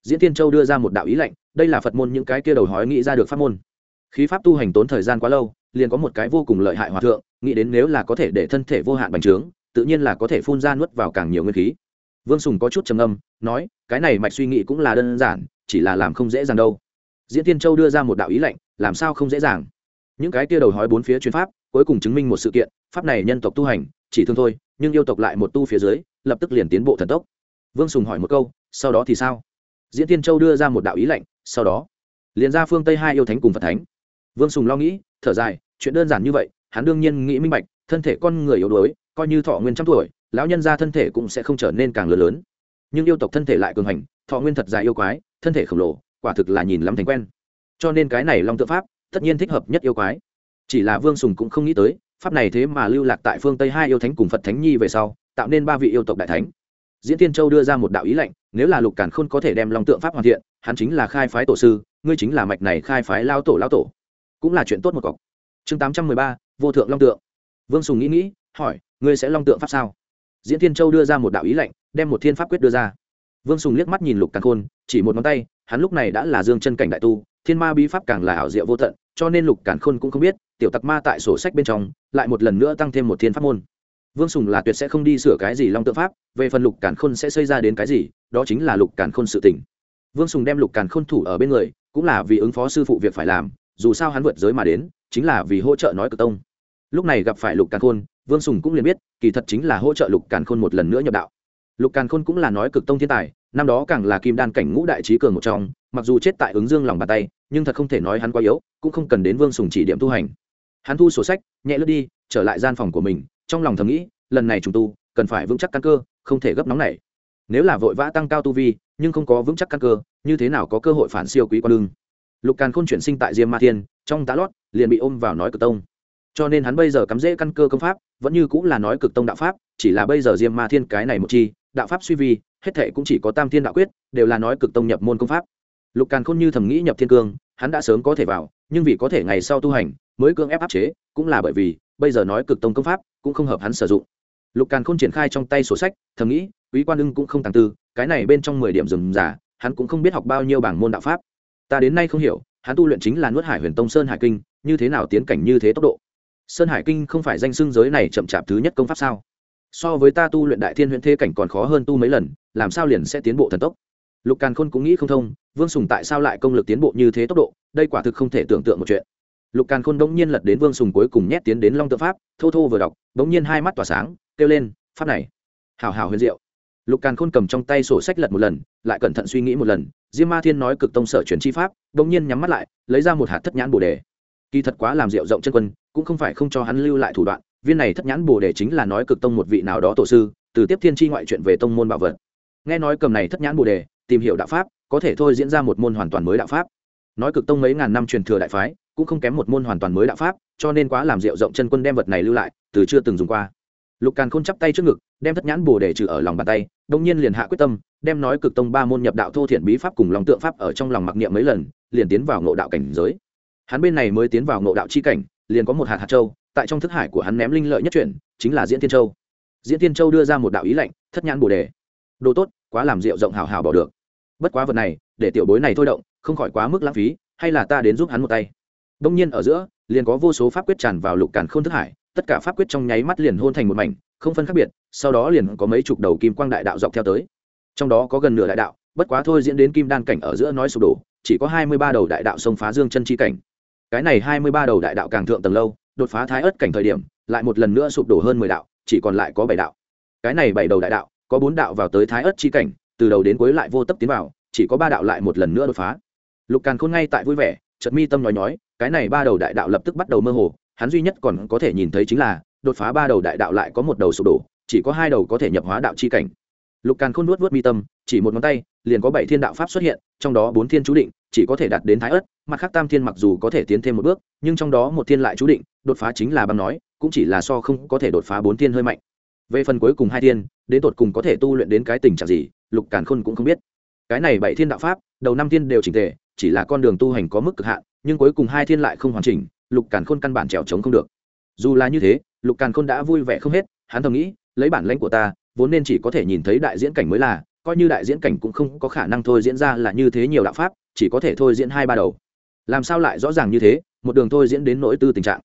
Diễn tiên châu đưa ra một đạo ý lệnh đây là phật môn những cái kia đầu hói nghĩ ra được pháp môn. Khí pháp tu hành tốn thời gian quá lâu, liền có một cái vô cùng lợi hại hòa thượng, nghĩ đến nếu là có thể để thân thể vô hạn bành trướng, tự nhiên là có thể phun ra nuốt vào càng nhiều nguyên khí. Vương sùng có chút trầm âm nói, cái này mạch suy nghĩ cũng là đơn giản, chỉ là làm không dễ dàng đâu. Diễn tiên châu đưa ra một đạo ý lệnh làm sao không dễ dàng? Những cái kia đầu hói bốn phía chuyên pháp, cuối cùng chứng minh một sự kiện, pháp này nhân tộc tu hành, chỉ thương thôi, nhưng yêu tộc lại một tu phía dưới, lập tức liền tiến bộ thần tốc. Vương sùng hỏi một câu, sau đó thì sao? Diễn tiên châu đưa ra một đạo ý lệnh, sau đó, liền ra phương tây hai yêu thánh cùng phật thánh. Vương sùng lo nghĩ, thở dài, chuyện đơn giản như vậy, hắn đương nhiên nghĩ minh bạch, thân thể con người yếu đuối, coi như thọ nguyên trăm tuổi, lão nhân ra thân thể cũng sẽ không trở nên càng lớn lớn. Nhưng yêu tộc thân thể lại cường hành, thọ nguyên thật dài yêu quái, thân thể khổng lồ, quả thực là nhìn lắm thành quen. Cho nên cái này long tự pháp tất nhiên thích hợp nhất yêu quái. Chỉ là vương sùng cũng không nghĩ tới, pháp này thế mà lưu lạc tại phương tây hai yêu thánh cùng phật thánh nhi về sau, tạo nên ba vị yêu tộc đại thánh. Diễn tiên châu đưa ra một đạo ý lệnh, nếu là lục cản khôn có thể đem long tượng pháp hoàn thiện, hắn chính là khai phái tổ sư, ngươi chính là mạch này khai phái lao tổ lao tổ. Cũng là chuyện tốt một cọc. Chương tám trăm mười ba, vô thượng long tượng. Vương sùng nghĩ nghĩ, hỏi, ngươi sẽ long tượng pháp sao? Diễn tiên châu đưa ra một đạo ý lệnh, đem một thiên pháp quyết đưa ra. Vương sùng liếc mắt nhìn lục càn khôn, chỉ một ngón tay, hắn lúc này đã là dương chân cảnh đại tu, thiên ma bí pháp càng là ảo diệu vô tận cho nên lục cản khôn cũng không biết, tiểu tặc ma tại sổ sách bên trong, lại một lần nữa tăng thêm một thiên pháp môn. Vương sùng là tuyệt sẽ không đi sửa cái gì long tự pháp, về phần lục cản khôn sẽ xây ra đến cái gì, đó chính là lục cản khôn sự tỉnh vương sùng đem lục cản khôn thủ ở bên người, cũng là vì ứng phó sư phụ việc phải làm, dù sao hắn vượt giới mà đến, chính là vì hỗ trợ nói cực tông. Lúc này gặp phải lục càn khôn, vương sùng cũng liền biết, kỳ thật chính là hỗ trợ lục càn khôn một lần nữa nhập đạo. Lục càn khôn cũng là nói cực tông thiên tài, năm đó càng là kim đan cảnh ngũ đại trí cường một trong mặc dù chết tại ứng dương lòng bàn tay, nhưng thật không thể nói hắn quá yếu, cũng không cần đến vương sùng chỉ điểm tu hành. Hắn thu sổ sách, nhẹ lướt đi, trở lại gian phòng của mình, trong lòng thầm nghĩ, lần này trùng tu, cần phải vững chắc căn cơ, không thể gấp nóng này nếu là vội vã tăng cao tu vi, nhưng không có vững chắc căn cơ, như thế nào có cơ hội phản siêu quý quan lương? Lục càn khôn chuyển sinh tại diêm ma thiên, trong tá lót, liền bị ôm vào nói cực tông. Cho nên hắn bây giờ cắm rễ căn cơ công pháp, vẫn như cũng là nói cực tông đạo pháp, chỉ là bây giờ diêm ma thiên cái này một chi, đạo pháp suy vi, hết thệ cũng chỉ có tam thiên đạo quyết, đều là nói cực tông nhập môn công pháp lục càn khôn như thầm nghĩ nhập thiên cương, hắn đã sớm có thể vào, nhưng vì có thể ngày sau tu hành, mới cương ép áp chế, cũng là bởi vì, bây giờ nói cực tông công pháp, cũng không hợp hắn sử dụng. Lục càn khôn triển khai trong tay sổ sách, thầm nghĩ, quý quan ưng cũng không tàng tư, cái này bên trong mười điểm rừng giả hắn cũng không biết học bao nhiêu bảng môn đạo pháp. Ta đến nay không hiểu, hắn tu luyện chính là nuốt hải huyền tông sơn hải kinh, như thế nào tiến cảnh như thế tốc độ? Sơn hải kinh không phải danh xưng giới này chậm chạp thứ nhất công pháp sao? So với ta tu luyện đại thiên huyện thế cảnh còn khó hơn tu mấy lần, làm sao liền sẽ tiến bộ thần tốc? Lục càn khôn cũng nghĩ không thông, vương sùng tại sao lại công lực tiến bộ như thế tốc độ, đây quả thực không thể tưởng tượng một chuyện. Lục càn khôn bỗng nhiên lật đến vương sùng cuối cùng nhét tiến đến long tự pháp, thô thô vừa đọc bỗng nhiên hai mắt tỏa sáng, kêu lên, pháp này hào hào huyền diệu. Lục càn khôn cầm trong tay sổ sách lật một lần, lại cẩn thận suy nghĩ một lần, diêm ma thiên nói cực tông sở truyền chi pháp bỗng nhiên nhắm mắt lại, lấy ra một hạt thất nhãn bồ đề. Kỳ thật quá làm rượu rộng chân quân, cũng không phải không cho hắn lưu lại thủ đoạn, viên này thất nhãn bồ đề chính là nói cực tông một vị nào đó tổ sư, từ tiếp thiên tri ngoại chuyện về tông môn bảo vật. Nghe nói cầm này thất nhãn bồ đề tìm hiểu đạo pháp, có thể thôi diễn ra một môn hoàn toàn mới đạo pháp. Nói cực tông mấy ngàn năm truyền thừa đại phái, cũng không kém một môn hoàn toàn mới đạo pháp, cho nên quá làm rượu rộng chân quân đem vật này lưu lại, từ chưa từng dùng qua. Lục càn khôn chắp tay trước ngực, đem thất nhãn bồ để trừ ở lòng bàn tay đông nhiên liền hạ quyết tâm, đem nói cực tông ba môn nhập đạo thô thiện bí pháp cùng lòng tượng pháp ở trong lòng mặc niệm mấy lần, liền tiến vào ngộ đạo cảnh giới. Hắn bên này mới tiến vào ngộ đạo chi cảnh, liền có một hạt hạt châu, tại trong thức hải của hắn ném linh lợi nhất chuyển, chính là diễn tiên châu. Diễn tiên châu đưa ra một đạo ý lệnh thất nhãn bồ đề. Đồ tốt quá làm rượu rộng hào hào bỏ được. Bất quá vật này, để tiểu bối này thôi động, không khỏi quá mức lãng phí, hay là ta đến giúp hắn một tay. Đông nhiên ở giữa, liền có vô số pháp quyết tràn vào lục càn k h ô n thức hải, tất cả pháp quyết trong nháy mắt liền hôn thành một mảnh, không phân khác biệt, sau đó liền có mấy chục đầu kim quang đại đạo dọc theo tới. Trong đó có gần nửa đại đạo, bất quá thôi diễn đến kim đan cảnh ở giữa nói sụp đổ, chỉ có hai mươi ba đầu đại đạo sông phá dương chân chi cảnh. Cái này hai mươi ba đầu đại đạo càng thượng tầng lâu, đột phá thái ớt cảnh thời điểm, lại một lần nữa sụp đổ hơn mười đạo, chỉ còn lại có bảy đạo. Cái này bảy đầu đại đạo có bốn đạo vào tới thái ớt chi cảnh, từ đầu đến cuối lại vô tấp tiến vào, chỉ có ba đạo lại một lần nữa đột phá. Lục càn khôn ngay tại vui vẻ, chợt mi tâm nói nói cái này ba đầu đại đạo lập tức bắt đầu mơ hồ, hắn duy nhất còn có thể nhìn thấy chính là, đột phá ba đầu đại đạo lại có một đầu sụp đổ, chỉ có hai đầu có thể nhập hóa đạo chi cảnh. Lục càn khôn nuốt vớt mi tâm, chỉ một ngón tay, liền có bảy thiên đạo pháp xuất hiện, trong đó bốn thiên chú định, chỉ có thể đạt đến thái ớt, mặt khác tam thiên mặc dù có thể tiến thêm một bước, nhưng trong đó một thiên lại chú định, đột phá chính là băng nói, cũng chỉ là so không có thể đột phá bốn thiên hơi mạnh về phần cuối cùng hai thiên, đến tột cùng có thể tu luyện đến cái tình trạng gì, lục càn khôn cũng không biết. Cái này bảy thiên đạo pháp, đầu năm thiên đều chỉnh thể chỉ là con đường tu hành có mức cực hạn, nhưng cuối cùng hai thiên lại không hoàn chỉnh, lục càn khôn căn bản trèo trống không được. Dù là như thế, lục càn khôn đã vui vẻ không hết, hắn thầm nghĩ, lấy bản lãnh của ta, vốn nên chỉ có thể nhìn thấy đại diễn cảnh mới là, coi như đại diễn cảnh cũng không có khả năng thôi diễn ra là như thế nhiều đạo pháp, chỉ có thể thôi diễn hai ba đầu. Làm sao lại rõ ràng như thế, một đường thôi diễn đến nỗi tư tình trạng?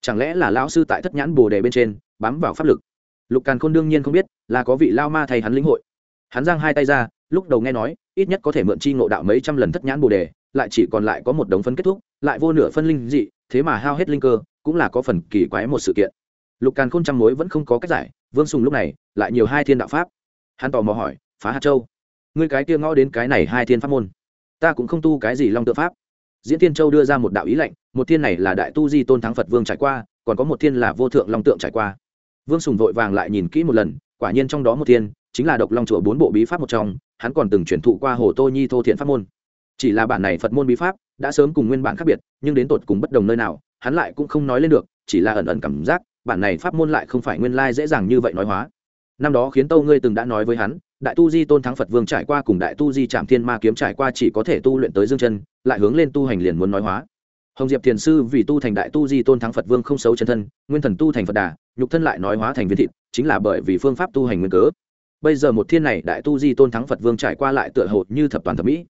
Chẳng lẽ là lão sư tại thất nhãn bồ đề bên trên, bám vào pháp lực? Lục càn khôn đương nhiên không biết là có vị lao ma thay hắn lĩnh hội. Hắn giang hai tay ra, lúc đầu nghe nói, ít nhất có thể mượn chi ngộ đạo mấy trăm lần thất nhãn bồ đề, lại chỉ còn lại có một đống phân kết thúc, lại vô nửa phân linh dị, thế mà hao hết linh cơ, cũng là có phần kỳ quái một sự kiện. Lục càn khôn trăm mối vẫn không có cách giải, vương sùng lúc này lại nhiều hai thiên đạo pháp. Hắn tò mò hỏi, phá hạt châu, ngươi cái kia ngõ đến cái này hai thiên pháp môn, ta cũng không tu cái gì long tự pháp. Diễn tiên châu đưa ra một đạo ý lệnh một thiên này là đại tu di tôn thắng phật vương trải qua, còn có một thiên là vô thượng long tượng trải qua vương sùng vội vàng lại nhìn kỹ một lần, quả nhiên trong đó một thiên, chính là độc long chùa bốn bộ bí pháp một trong, hắn còn từng chuyển thụ qua hồ tô nhi thô thiện pháp môn. Chỉ là bản này phật môn bí pháp, đã sớm cùng nguyên bản khác biệt, nhưng đến tột cùng bất đồng nơi nào, hắn lại cũng không nói lên được, chỉ là ẩn ẩn cảm giác, bản này pháp môn lại không phải nguyên lai dễ dàng như vậy nói hóa. Năm đó khiến tâu ngươi từng đã nói với hắn, đại tu di tôn thắng phật vương trải qua cùng đại tu di trạm thiên ma kiếm trải qua chỉ có thể tu luyện tới dương chân, lại hướng lên tu hành liền muốn nói hóa. Hồng diệp thiền sư vì tu thành đại tu di tôn thắng phật vương không xấu chân thân, nguyên thần tu thành phật đà nhục thân lại nói hóa thành viên thịt, chính là bởi vì phương pháp tu hành nguyên cớ. Bây giờ một thiên này đại tu di tôn thắng phật vương trải qua lại tựa hồ như thập toàn thẩm mỹ.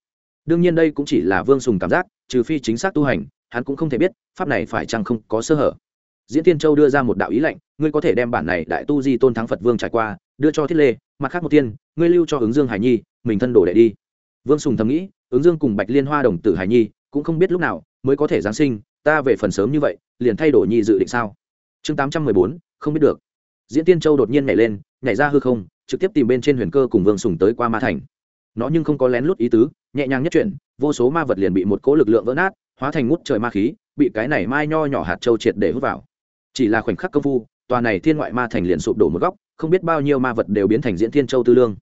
Đương nhiên đây cũng chỉ là vương sùng cảm giác, trừ phi chính xác tu hành, hắn cũng không thể biết, pháp này phải chăng không có sơ hở. Diễn tiên châu đưa ra một đạo ý lệnh, ngươi có thể đem bản này đại tu di tôn thắng phật vương trải qua, đưa cho thiết lê, mặt khác một tiên, ngươi lưu cho ứng dương hải nhi, mình thân đổ đệ đi. Vương sùng thầm nghĩ, ứng dương cùng bạch liên hoa đồng tử hải nhi, cũng không biết lúc nào mới có thể giáng sinh, ta về phần sớm như vậy, liền thay đổi nhi dự định sao? Chương tám trăm mười bốn không biết được. Diễn tiên châu đột nhiên nhảy lên, nhảy ra hư không, trực tiếp tìm bên trên huyền cơ cùng vương sùng tới qua ma thành. Nó nhưng không có lén lút ý tứ, nhẹ nhàng nhất chuyển, vô số ma vật liền bị một cỗ lực lượng vỡ nát, hóa thành ngút trời ma khí, bị cái này mai nho nhỏ hạt châu triệt để hút vào. Chỉ là khoảnh khắc công phu, tòa này thiên ngoại ma thành liền sụp đổ một góc, không biết bao nhiêu ma vật đều biến thành diễn thiên châu tư lương.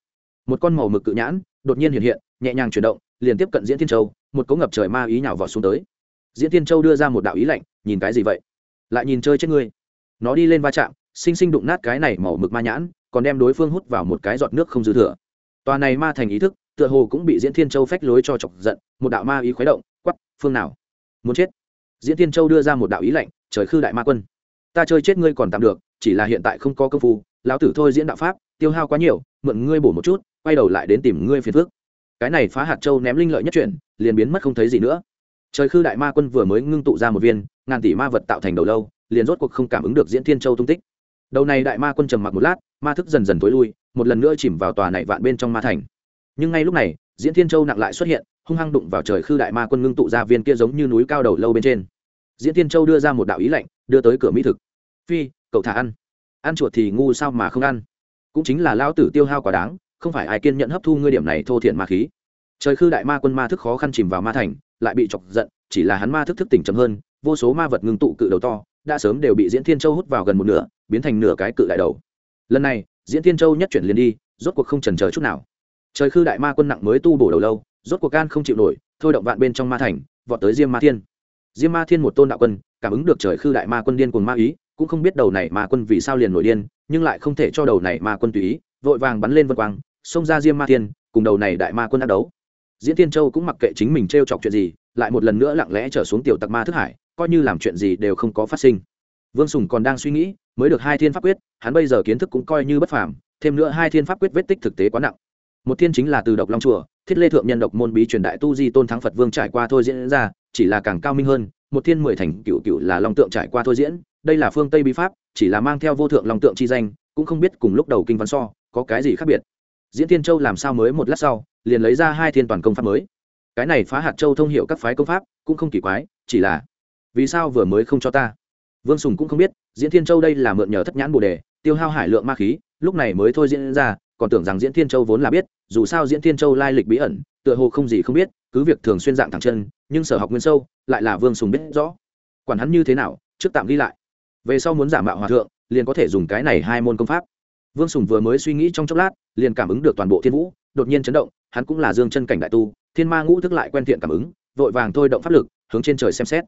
Một con màu mực cự nhãn, đột nhiên hiện hiện, nhẹ nhàng chuyển động, liền tiếp cận diễn thiên châu, một cỗ ngập trời ma ý nhào vọt xuống tới. Diễn thiên châu đưa ra một đạo ý lạnh, nhìn cái gì vậy? Lại nhìn chơi chết ngươi nó đi lên va chạm, sinh sinh đụng nát cái này màu mực ma nhãn, còn đem đối phương hút vào một cái giọt nước không dư thừa. Tòa này ma thành ý thức, tựa hồ cũng bị diễn thiên châu phách lối cho chọc giận, một đạo ma ý khuấy động quắp phương nào? Muốn chết. Diễn thiên châu đưa ra một đạo ý lệnh trời khư đại ma quân. Ta chơi chết ngươi còn tạm được, chỉ là hiện tại không có công phu, lão tử thôi diễn đạo pháp, tiêu hao quá nhiều, mượn ngươi bổ một chút, quay đầu lại đến tìm ngươi phiền phước cái này phá hạt châu ném linh lợi nhất chuyển liền biến mất không thấy gì nữa. Trời khư đại ma quân vừa mới ngưng tụ ra một viên, ngàn tỷ ma vật tạo thành đầu lâu liền rốt cuộc không cảm ứng được diễn thiên châu tung tích. Đầu này đại ma quân trầm mặc một lát, ma thức dần dần tối lui, một lần nữa chìm vào tòa này vạn bên trong ma thành. Nhưng ngay lúc này, diễn thiên châu nặng lại xuất hiện, hung hăng đụng vào trời khư đại ma quân ngưng tụ ra viên kia giống như núi cao đầu lâu bên trên. Diễn thiên châu đưa ra một đạo ý lạnh, đưa tới cửa mỹ thực. Phi, cậu thả ăn. Ăn chuột thì ngu sao mà không ăn? Cũng chính là lao tử tiêu hao quá đáng, không phải ai kiên nhận hấp thu ngươi điểm này thô thiện ma khí. Trời khư đại ma quân ma thức khó khăn chìm vào ma thành, lại bị chọc giận, chỉ là hắn ma thức thức tỉnh chậm hơn, vô số ma vật ngưng tụ cự đầu to đã sớm đều bị diễn thiên châu hút vào gần một nửa, biến thành nửa cái cự đại đầu. Lần này, diễn thiên châu nhất chuyển liền đi, rốt cuộc không trần chờ chút nào. Trời khư đại ma quân nặng mới tu bổ đầu lâu, rốt cuộc can không chịu nổi, thôi động vạn bên trong ma thành, vọt tới diêm ma thiên. Diêm ma thiên một tôn đạo quân, cảm ứng được trời khư đại ma quân điên cuồng ma ý, cũng không biết đầu này ma quân vì sao liền nổi điên, nhưng lại không thể cho đầu này ma quân tùy ý, vội vàng bắn lên vân quang, xông ra diêm ma thiên, cùng đầu này đại ma quân đã đấu. Diễn Thiên châu cũng mặc kệ chính mình t r e o chọc chuyện gì, lại một lần nữa lặng lẽ trở xuống tiểu tặc ma thức hải coi như làm chuyện gì đều không có phát sinh. Vương sùng còn đang suy nghĩ, mới được hai thiên pháp quyết, hắn bây giờ kiến thức cũng coi như bất phàm, thêm nữa hai thiên pháp quyết vết tích thực tế quá nặng. Một thiên chính là từ độc long chùa, thiết lê thượng nhân độc môn bí truyền đại tu di tôn thắng phật vương trải qua thôi diễn ra, chỉ là càng cao minh hơn, một thiên mười thành cựu cựu là long tượng trải qua thôi diễn, đây là phương tây bí pháp, chỉ là mang theo vô thượng long tượng chi danh, cũng không biết cùng lúc đầu kinh văn so, có cái gì khác biệt. Diễn thiên châu làm sao mới một lát sau, liền lấy ra hai thiên toàn công pháp mới. Cái này phá hạt châu thông hiệu các phái công pháp, cũng không kỳ quái, chỉ là vì sao vừa mới không cho ta? Vương sùng cũng không biết, diễn thiên châu đây là mượn nhờ thất nhãn bồ đề, tiêu hao hải lượng ma khí, lúc này mới thôi diễn ra, còn tưởng rằng diễn thiên châu vốn là biết, dù sao diễn thiên châu lai lịch bí ẩn, tựa hồ không gì không biết, cứ việc thường xuyên dạng thẳng chân, nhưng sở học nguyên sâu, lại là vương sùng biết rõ. Quản hắn như thế nào, trước tạm ghi lại. Về sau muốn giả mạo hòa thượng, liền có thể dùng cái này hai môn công pháp. Vương sùng vừa mới suy nghĩ trong chốc lát, liền cảm ứng được toàn bộ thiên vũ, đột nhiên chấn động, hắn cũng là dương chân cảnh đại tu, thiên ma ngũ thức lại quen thiện cảm ứng, vội vàng thôi động pháp lực, hướng trên trời xem xét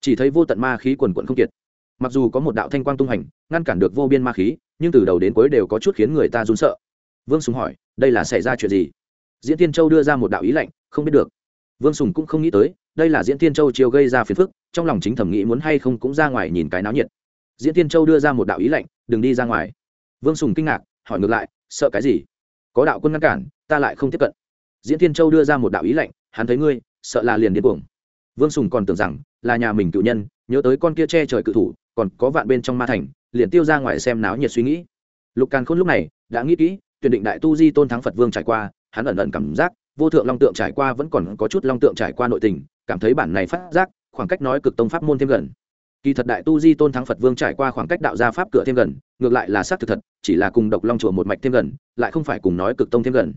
chỉ thấy vô tận ma khí quần quận không kiệt. Mặc dù có một đạo thanh quang tung hành, ngăn cản được vô biên ma khí, nhưng từ đầu đến cuối đều có chút khiến người ta run sợ. Vương sùng hỏi, đây là xảy ra chuyện gì? Diễn tiên châu đưa ra một đạo ý lạnh, không biết được. Vương sùng cũng không nghĩ tới, đây là diễn tiên châu chiều gây ra phiền phức, trong lòng chính thẩm nghĩ muốn hay không cũng ra ngoài nhìn cái náo nhiệt. Diễn tiên châu đưa ra một đạo ý lạnh, đừng đi ra ngoài. Vương sùng kinh ngạc, hỏi ngược lại, sợ cái gì? Có đạo quân ngăn cản, ta lại không tiếp cận. Diễn tiên châu đưa ra một đạo ý lạnh, hắn thấy ngươi, sợ là liền điên cuồng. Vương sùng còn tưởng rằng là nhà mình cựu nhân, nhớ tới con kia che trời cự thủ, còn có vạn bên trong ma thành, liền tiêu ra ngoài xem náo nhiệt suy nghĩ. Lục càn khôn lúc này đã nghĩ kỹ, tuyển định đại tu di tôn thắng phật vương trải qua, hắn ẩn ẩn cảm giác, vô thượng long tượng trải qua vẫn còn có chút long tượng trải qua nội tình, cảm thấy bản này phát giác, khoảng cách nói cực tông pháp môn thêm gần. Kỳ thật đại tu di tôn thắng phật vương trải qua khoảng cách đạo gia pháp cửa thêm gần, ngược lại là xác thực thật, chỉ là cùng độc long chùa một mạch thêm gần, lại không phải cùng nói cực tông thêm gần.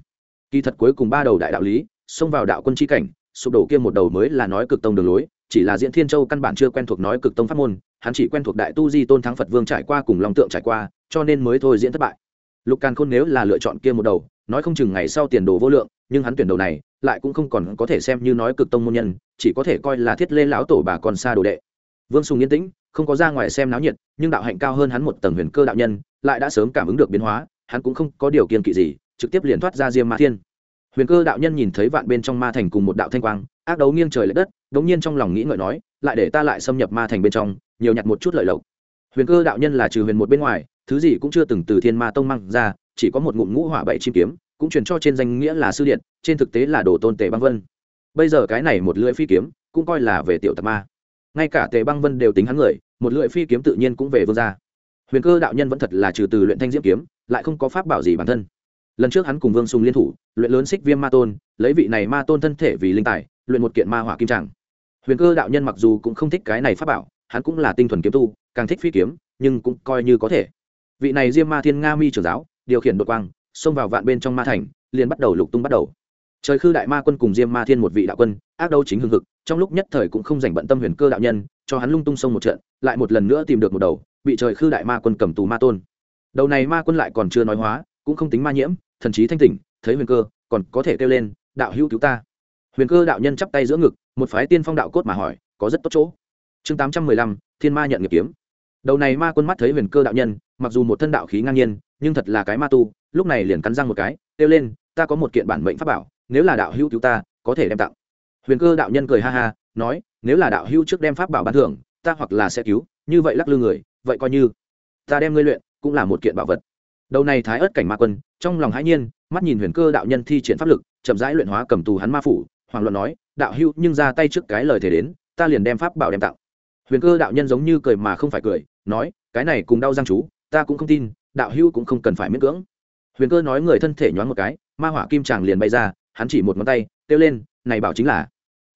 Kỳ thật cuối cùng ba đầu đại đạo lý, xông vào đạo quân chi cảnh, sụp đổ kia một đầu mới là nói cực tông đường lối chỉ là diễn thiên châu căn bản chưa quen thuộc nói cực tông pháp môn, hắn chỉ quen thuộc đại tu di tôn thắng phật vương trải qua cùng long tượng trải qua, cho nên mới thôi diễn thất bại. Lục càn khôn nếu là lựa chọn kia một đầu, nói không chừng ngày sau tiền đồ vô lượng, nhưng hắn tuyển đầu này, lại cũng không còn có thể xem như nói cực tông môn nhân, chỉ có thể coi là thiết lê lão tổ bà còn xa đồ đệ. Vương sùng yên tĩnh, không có ra ngoài xem náo nhiệt, nhưng đạo hạnh cao hơn hắn một tầng huyền cơ đạo nhân, lại đã sớm cảm ứng được biến hóa, hắn cũng không có điều kiện kỵ gì, trực tiếp liền thoát ra diêm ma thiên. Huyền cơ đạo nhân nhìn thấy vạn bên trong ma thành cùng một đạo thanh quang, ác đấu nghiêng trời l ệ đất đống nhiên trong lòng nghĩ ngợi nói, lại để ta lại xâm nhập ma thành bên trong, nhiều nhặt một chút lợi lộc. Huyền cơ đạo nhân là trừ huyền một bên ngoài, thứ gì cũng chưa từng từ thiên ma tông mang ra, chỉ có một ngụm ngũ hỏa bảy chim kiếm, cũng truyền cho trên danh nghĩa là sư điện, trên thực tế là đồ tôn tề băng vân. Bây giờ cái này một lưỡi phi kiếm, cũng coi là về tiểu tập ma. Ngay cả tề băng vân đều tính hắn người, một lưỡi phi kiếm tự nhiên cũng về vương gia. Huyền cơ đạo nhân vẫn thật là trừ từ luyện thanh diễm kiếm, lại không có pháp bảo gì bản thân. Lần trước hắn cùng vương sùng liên thủ, luyện lớn xích viêm ma tôn, lấy vị này ma tôn thân thể vì linh tài, luyện một kiện ma hỏa kim tràng huyền cơ đạo nhân mặc dù cũng không thích cái này pháp bảo, hắn cũng là tinh thuần kiếm tu, càng thích phi kiếm, nhưng cũng coi như có thể. Vị này diêm ma thiên nga mi trưởng giáo, điều khiển đột quang, xông vào vạn bên trong ma thành, liền bắt đầu lục tung bắt đầu. Trời khư đại ma quân cùng diêm ma thiên một vị đạo quân, ác đấu chính hưng thực trong lúc nhất thời cũng không dành bận tâm huyền cơ đạo nhân, cho hắn lung tung sông một trận, lại một lần nữa tìm được một đầu, bị trời khư đại ma quân cầm tù ma tôn. Đầu này ma quân lại còn chưa nói hóa, cũng không tính ma nhiễm, thần trí thanh tỉnh, thấy huyền cơ, còn có thể kêu lên, đạo hữu cứu ta huyền cơ đạo nhân chắp tay giữa ngực, một phái tiên phong đạo cốt mà hỏi, có rất tốt chỗ. Chương tám trăm mười lăm, thiên ma nhận nghiệp kiếm. Đầu này ma quân mắt thấy huyền cơ đạo nhân, mặc dù một thân đạo khí ngang nhiên, nhưng thật là cái ma tu, lúc này liền cắn răng một cái, kêu lên, ta có một kiện bản mệnh pháp bảo, nếu là đạo hữu cứu ta, có thể đem tặng. Huyền cơ đạo nhân cười ha ha, nói, nếu là đạo hữu trước đem pháp bảo ban thưởng, ta hoặc là sẽ cứu, như vậy lắc lư người, vậy coi như. Ta đem ngươi luyện, cũng là một kiện bảo vật. Đầu này thái ớt cảnh ma quân, trong lòng hãi nhiên, mắt nhìn huyền cơ đạo nhân thi triển pháp lực, chậm rãi luyện hóa cầm tù hắn ma phủ hoàng luận nói, đạo hữu, nhưng ra tay trước cái lời thể đến, ta liền đem pháp bảo đem tặng. Huyền cơ đạo nhân giống như cười mà không phải cười, nói, cái này cùng đau giang chú, ta cũng không tin, đạo hữu cũng không cần phải miễn cưỡng. Huyền cơ nói người thân thể nhoáng một cái, ma hỏa kim tràng liền bay ra, hắn chỉ một ngón tay, kêu lên, này bảo chính là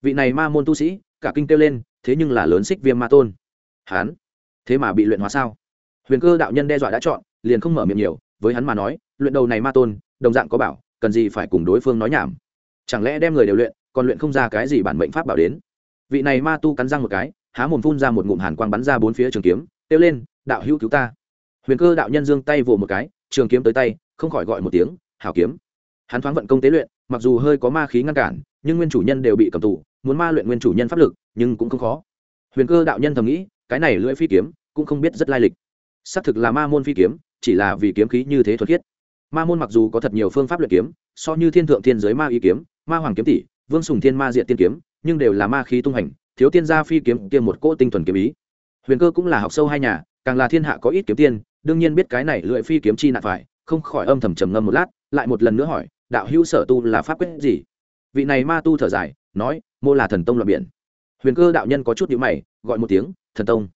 vị này ma môn tu sĩ, cả kinh kêu lên, thế nhưng là lớn xích viêm ma tôn. Hắn, thế mà bị luyện hóa sao? Huyền cơ đạo nhân đe dọa đã chọn, liền không mở miệng nhiều, với hắn mà nói, luyện đầu này ma tôn, đồng dạng có bảo, cần gì phải cùng đối phương nói nhảm? Chẳng lẽ đem người đều luyện còn luyện không ra cái gì bản mệnh pháp bảo đến. Vị này ma tu cắn răng một cái, há mồm phun ra một ngụm hàn quang bắn ra bốn phía trường kiếm, kêu lên, đạo hữu cứu ta. Huyền cơ đạo nhân giương tay vồ một cái, trường kiếm tới tay, không khỏi gọi một tiếng, hảo kiếm. Hắn thoáng vận công tế luyện, mặc dù hơi có ma khí ngăn cản, nhưng nguyên chủ nhân đều bị cầm tù, muốn ma luyện nguyên chủ nhân pháp lực, nhưng cũng không khó. Huyền cơ đạo nhân thầm nghĩ, cái này lưỡi phi kiếm cũng không biết rất lai lịch. Xác thực là ma môn phi kiếm, chỉ là vì kiếm khí như thế thuật khiết. Ma môn mặc dù có thật nhiều phương pháp luyện kiếm, so như thiên thượng thiên giới ma y kiếm, ma hoàng kiếm tỷ vương sùng thiên ma diện tiên kiếm, nhưng đều là ma khí tung hành, thiếu tiên gia phi kiếm kia một cỗ tinh thuần kiếm ý. Huyền cơ cũng là học sâu hai nhà, càng là thiên hạ có ít kiếm tiên, đương nhiên biết cái này lưỡi phi kiếm chi nạp phải, không khỏi âm thầm trầm ngâm một lát, lại một lần nữa hỏi, đạo hữu sở tu là pháp quyết gì? Vị này ma tu thở dài, nói, mô là thần tông loạn biển. Huyền cơ đạo nhân có chút nhữ mày, gọi một tiếng, thần tông.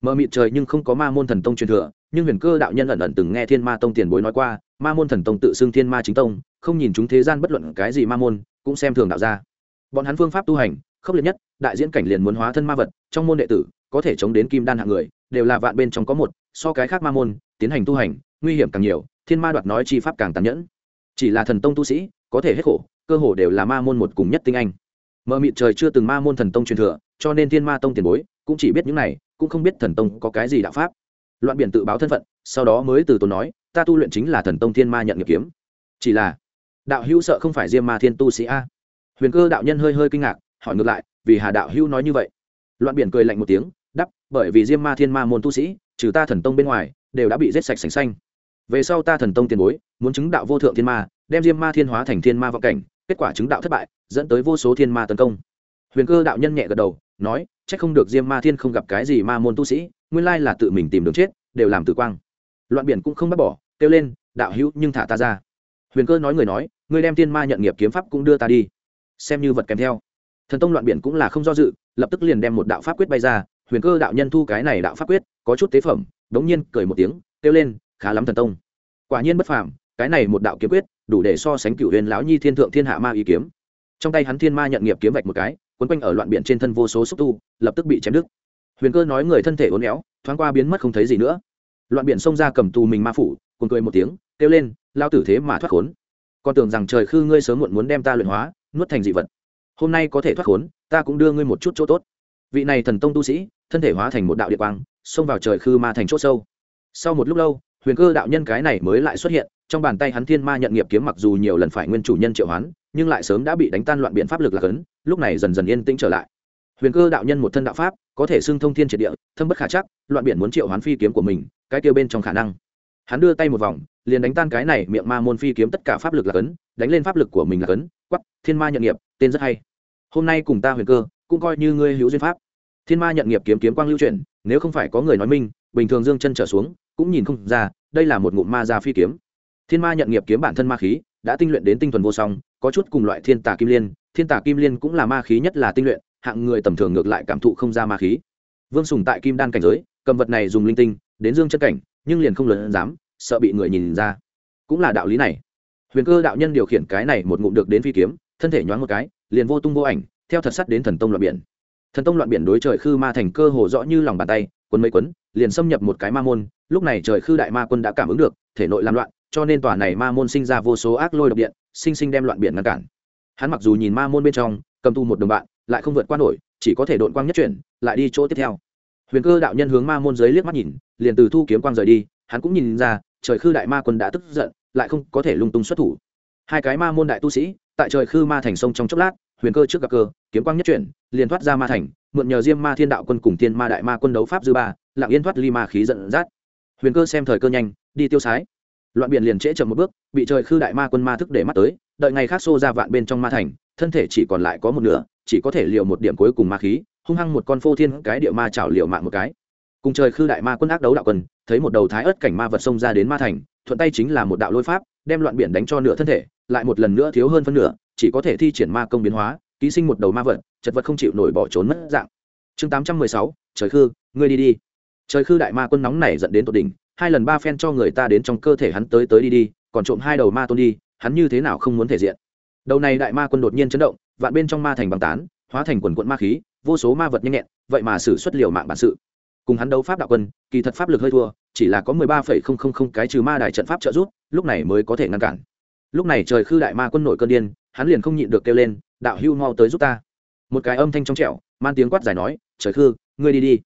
Mờ mịt trời nhưng không có ma môn thần tông truyền thừa, nhưng huyền cơ đạo nhân ẩn ẩn từng nghe thiên ma tông tiền bối nói qua, ma môn thần tông tự xưng thiên ma chính tông, không nhìn chúng thế gian bất luận cái gì ma môn cũng xem thường đạo ra bọn hắn phương pháp tu hành, khốc liệt nhất, đại diễn cảnh liền muốn hóa thân ma vật, trong môn đệ tử, có thể chống đến kim đan hạng người, đều là vạn bên trong có một, so cái khác ma môn, tiến hành tu hành, nguy hiểm càng nhiều, thiên ma đoạt nói chi pháp càng tàn nhẫn. Chỉ là thần tông tu sĩ, có thể hết khổ, cơ hồ đều là ma môn một cùng nhất tinh anh. Mờ mịt trời chưa từng ma môn thần tông truyền thừa, cho nên thiên ma tông tiền bối, cũng chỉ biết những này, cũng không biết thần tông có cái gì đạo pháp. Loạn biển tự báo thân phận, sau đó mới từ tốn nói, ta tu luyện chính là thần tông thiên ma nhận nghiệp kiếm. Chỉ là đạo hữu sợ không phải diêm ma thiên tu sĩ a? Huyền cơ đạo nhân hơi hơi kinh ngạc, hỏi ngược lại, vì hà đạo hữu nói như vậy. Loạn biển cười lạnh một tiếng đắp bởi vì diêm ma thiên ma môn tu sĩ, trừ ta thần tông bên ngoài, đều đã bị giết sạch sành xanh. Về sau ta thần tông tiền bối, muốn chứng đạo vô thượng thiên ma, đem diêm ma thiên hóa thành thiên ma vọng cảnh, kết quả chứng đạo thất bại, dẫn tới vô số thiên ma tấn công. Huyền cơ đạo nhân nhẹ gật đầu, nói c h ắ c không được diêm ma thiên không gặp cái gì ma môn tu sĩ, nguyên lai là tự mình tìm đường chết, đều làm tử quang. Loạn biển cũng không bác bỏ, kêu lên, đạo hữu, nhưng thả ta ra. Huyền cơ nói người nói ngươi đem tiên ma nhận nghiệp kiếm pháp cũng đưa ta đi. Xem như vật kèm theo. Thần tông loạn biển cũng là không do dự, lập tức liền đem một đạo pháp quyết bay ra, huyền cơ đạo nhân thu cái này đạo pháp quyết, có chút tế phẩm, đống nhiên cười một tiếng, kêu lên, khá lắm thần tông. Quả nhiên bất phàm, cái này một đạo kiếm quyết, đủ để so sánh cựu huyền lão nhi thiên thượng thiên hạ ma ý kiếm. Trong tay hắn thiên ma nhận nghiệp kiếm vạch một cái, quấn quanh ở loạn biển trên thân vô số xúc tu, lập tức bị chém đứt. Huyền cơ nói người thân thể uốn éo, thoáng qua biến mất không thấy gì nữa. Loạn biển xông ra cầm tù mình ma phủ cùng cười một tiếng, kêu lên lao tử thế mà thoát khốn con tưởng rằng trời khư ngươi sớm muộn muốn đem ta luyện hóa, nuốt thành dị vật. Hôm nay có thể thoát khốn, ta cũng đưa ngươi một chút chỗ tốt. Vị này thần tông tu sĩ, thân thể hóa thành một đạo địa quang, xông vào trời khư ma thành c h ỗ sâu. Sau một lúc lâu, huyền cơ đạo nhân cái này mới lại xuất hiện, trong bàn tay hắn thiên ma nhận nghiệp kiếm mặc dù nhiều lần phải nguyên chủ nhân triệu hoán, nhưng lại sớm đã bị đánh tan loạn biện pháp lực lạc ấn, lúc này dần dần yên tĩnh trở lại. Huyền cơ đạo nhân một thân đạo pháp, có thể xưng thông thiên triệt địa, thâm bất khả chắc, loạn biển muốn triệu hoán phi kiếm của mình, cái kêu bên trong khả năng hắn đưa tay một vòng, liền đánh tan cái này miệng ma môn phi kiếm tất cả pháp lực là ấn đánh lên pháp lực của mình là ấn quắp thiên ma nhận nghiệp, tên rất hay. Hôm nay cùng ta huyền cơ, cũng coi như ngươi hữu duyên pháp. Thiên ma nhận nghiệp kiếm kiếm quang lưu truyền nếu không phải có người nói minh, bình thường dương chân trở xuống, cũng nhìn không ra, đây là một ngụm ma gia phi kiếm. Thiên ma nhận nghiệp kiếm bản thân ma khí, đã tinh luyện đến tinh thuần vô song, có chút cùng loại thiên tà kim liên. Thiên tà kim liên cũng là ma khí nhất là tinh luyện, hạng người tầm thường ngược lại cảm thụ không ra ma khí. Vương sùng tại kim đan cảnh giới, cầm vật này dùng linh tinh, đến dương chân cảnh nhưng liền không lớn dám, sợ bị người nhìn ra. Cũng là đạo lý này. Huyền cơ đạo nhân điều khiển cái này một ngụm được đến phi kiếm, thân thể nhoáng một cái, liền vô tung vô ảnh, theo thật sắt đến thần tông loạn biển. Thần tông loạn biển đối trời khư ma thành cơ hồ rõ như lòng bàn tay, quân mấy quấn, liền xâm nhập một cái ma môn, lúc này trời khư đại ma quân đã cảm ứng được, thể nội làm loạn, cho nên tòa này ma môn sinh ra vô số ác lôi độc điện, sinh sinh đem loạn biển ngăn cản. Hắn mặc dù nhìn ma môn bên trong, cầm tu một đồng bạn, lại không vượt qua nổi, chỉ có thể đội quang nhất chuyển, lại đi chỗ tiếp theo huyền cơ đạo nhân hướng ma môn giới liếc mắt nhìn, liền từ thu kiếm quang rời đi, hắn cũng nhìn ra, trời khư đại ma quân đã tức giận, lại không có thể lung tung xuất thủ. Hai cái ma môn đại tu sĩ, tại trời khư ma thành sông trong chốc lát, huyền cơ trước gặp cơ, kiếm quang nhất chuyển, liền thoát ra ma thành, mượn nhờ diêm ma thiên đạo quân cùng thiên ma đại ma quân đấu pháp dư ba, lặng yên thoát ly ma khí giận dắt. Huyền cơ xem thời cơ nhanh, đi tiêu sái. Loạn biển liền trễ chậm một bước, bị trời khư đại ma quân ma thức để mắt tới, đợi ngày khác xô ra vạn bên trong ma thành, thân thể chỉ còn lại có một nửa, chỉ có thể liều một điểm cuối cùng ma khí hung hăng một con phô thiên cái địa ma chảo liều mạng một cái. Cùng trời khư đại ma quân ác đấu đạo quân, thấy một đầu thái ớt cảnh ma vật xông ra đến ma thành, thuận tay chính là một đạo lôi pháp, đem loạn biển đánh cho nửa thân thể, lại một lần nữa thiếu hơn phân nửa, chỉ có thể thi triển ma công biến hóa, ký sinh một đầu ma vật, chật vật không chịu nổi bỏ trốn mất dạng. Chương tám trăm mười sáu, trời khư, ngươi đi đi. Trời khư đại ma quân nóng này dẫn đến tột đỉnh, hai lần ba phen cho người ta đến trong cơ thể hắn tới tới đi đi, còn trộm hai đầu ma tôn đi, hắn như thế nào không muốn thể diện. Đầu này đại ma quân đột nhiên chấn động, vạn bên trong ma thành bằng tán, hóa thành quần quận ma khí vô số ma vật nhanh nhẹn, vậy mà xử xuất liều mạng bản sự. Cùng hắn đấu pháp đạo quân, kỳ thật pháp lực hơi thua, chỉ là có mười ba phẩy không không không cái trừ ma đại trận pháp trợ giúp, lúc này mới có thể ngăn cản. Lúc này trời khư đại ma quân nổi cơn điên, hắn liền không nhịn được kêu lên, đạo hưu mau tới giúp ta. Một cái âm thanh trong trẻo, man tiếng quát dài nói, trời khư, ngươi đi đi.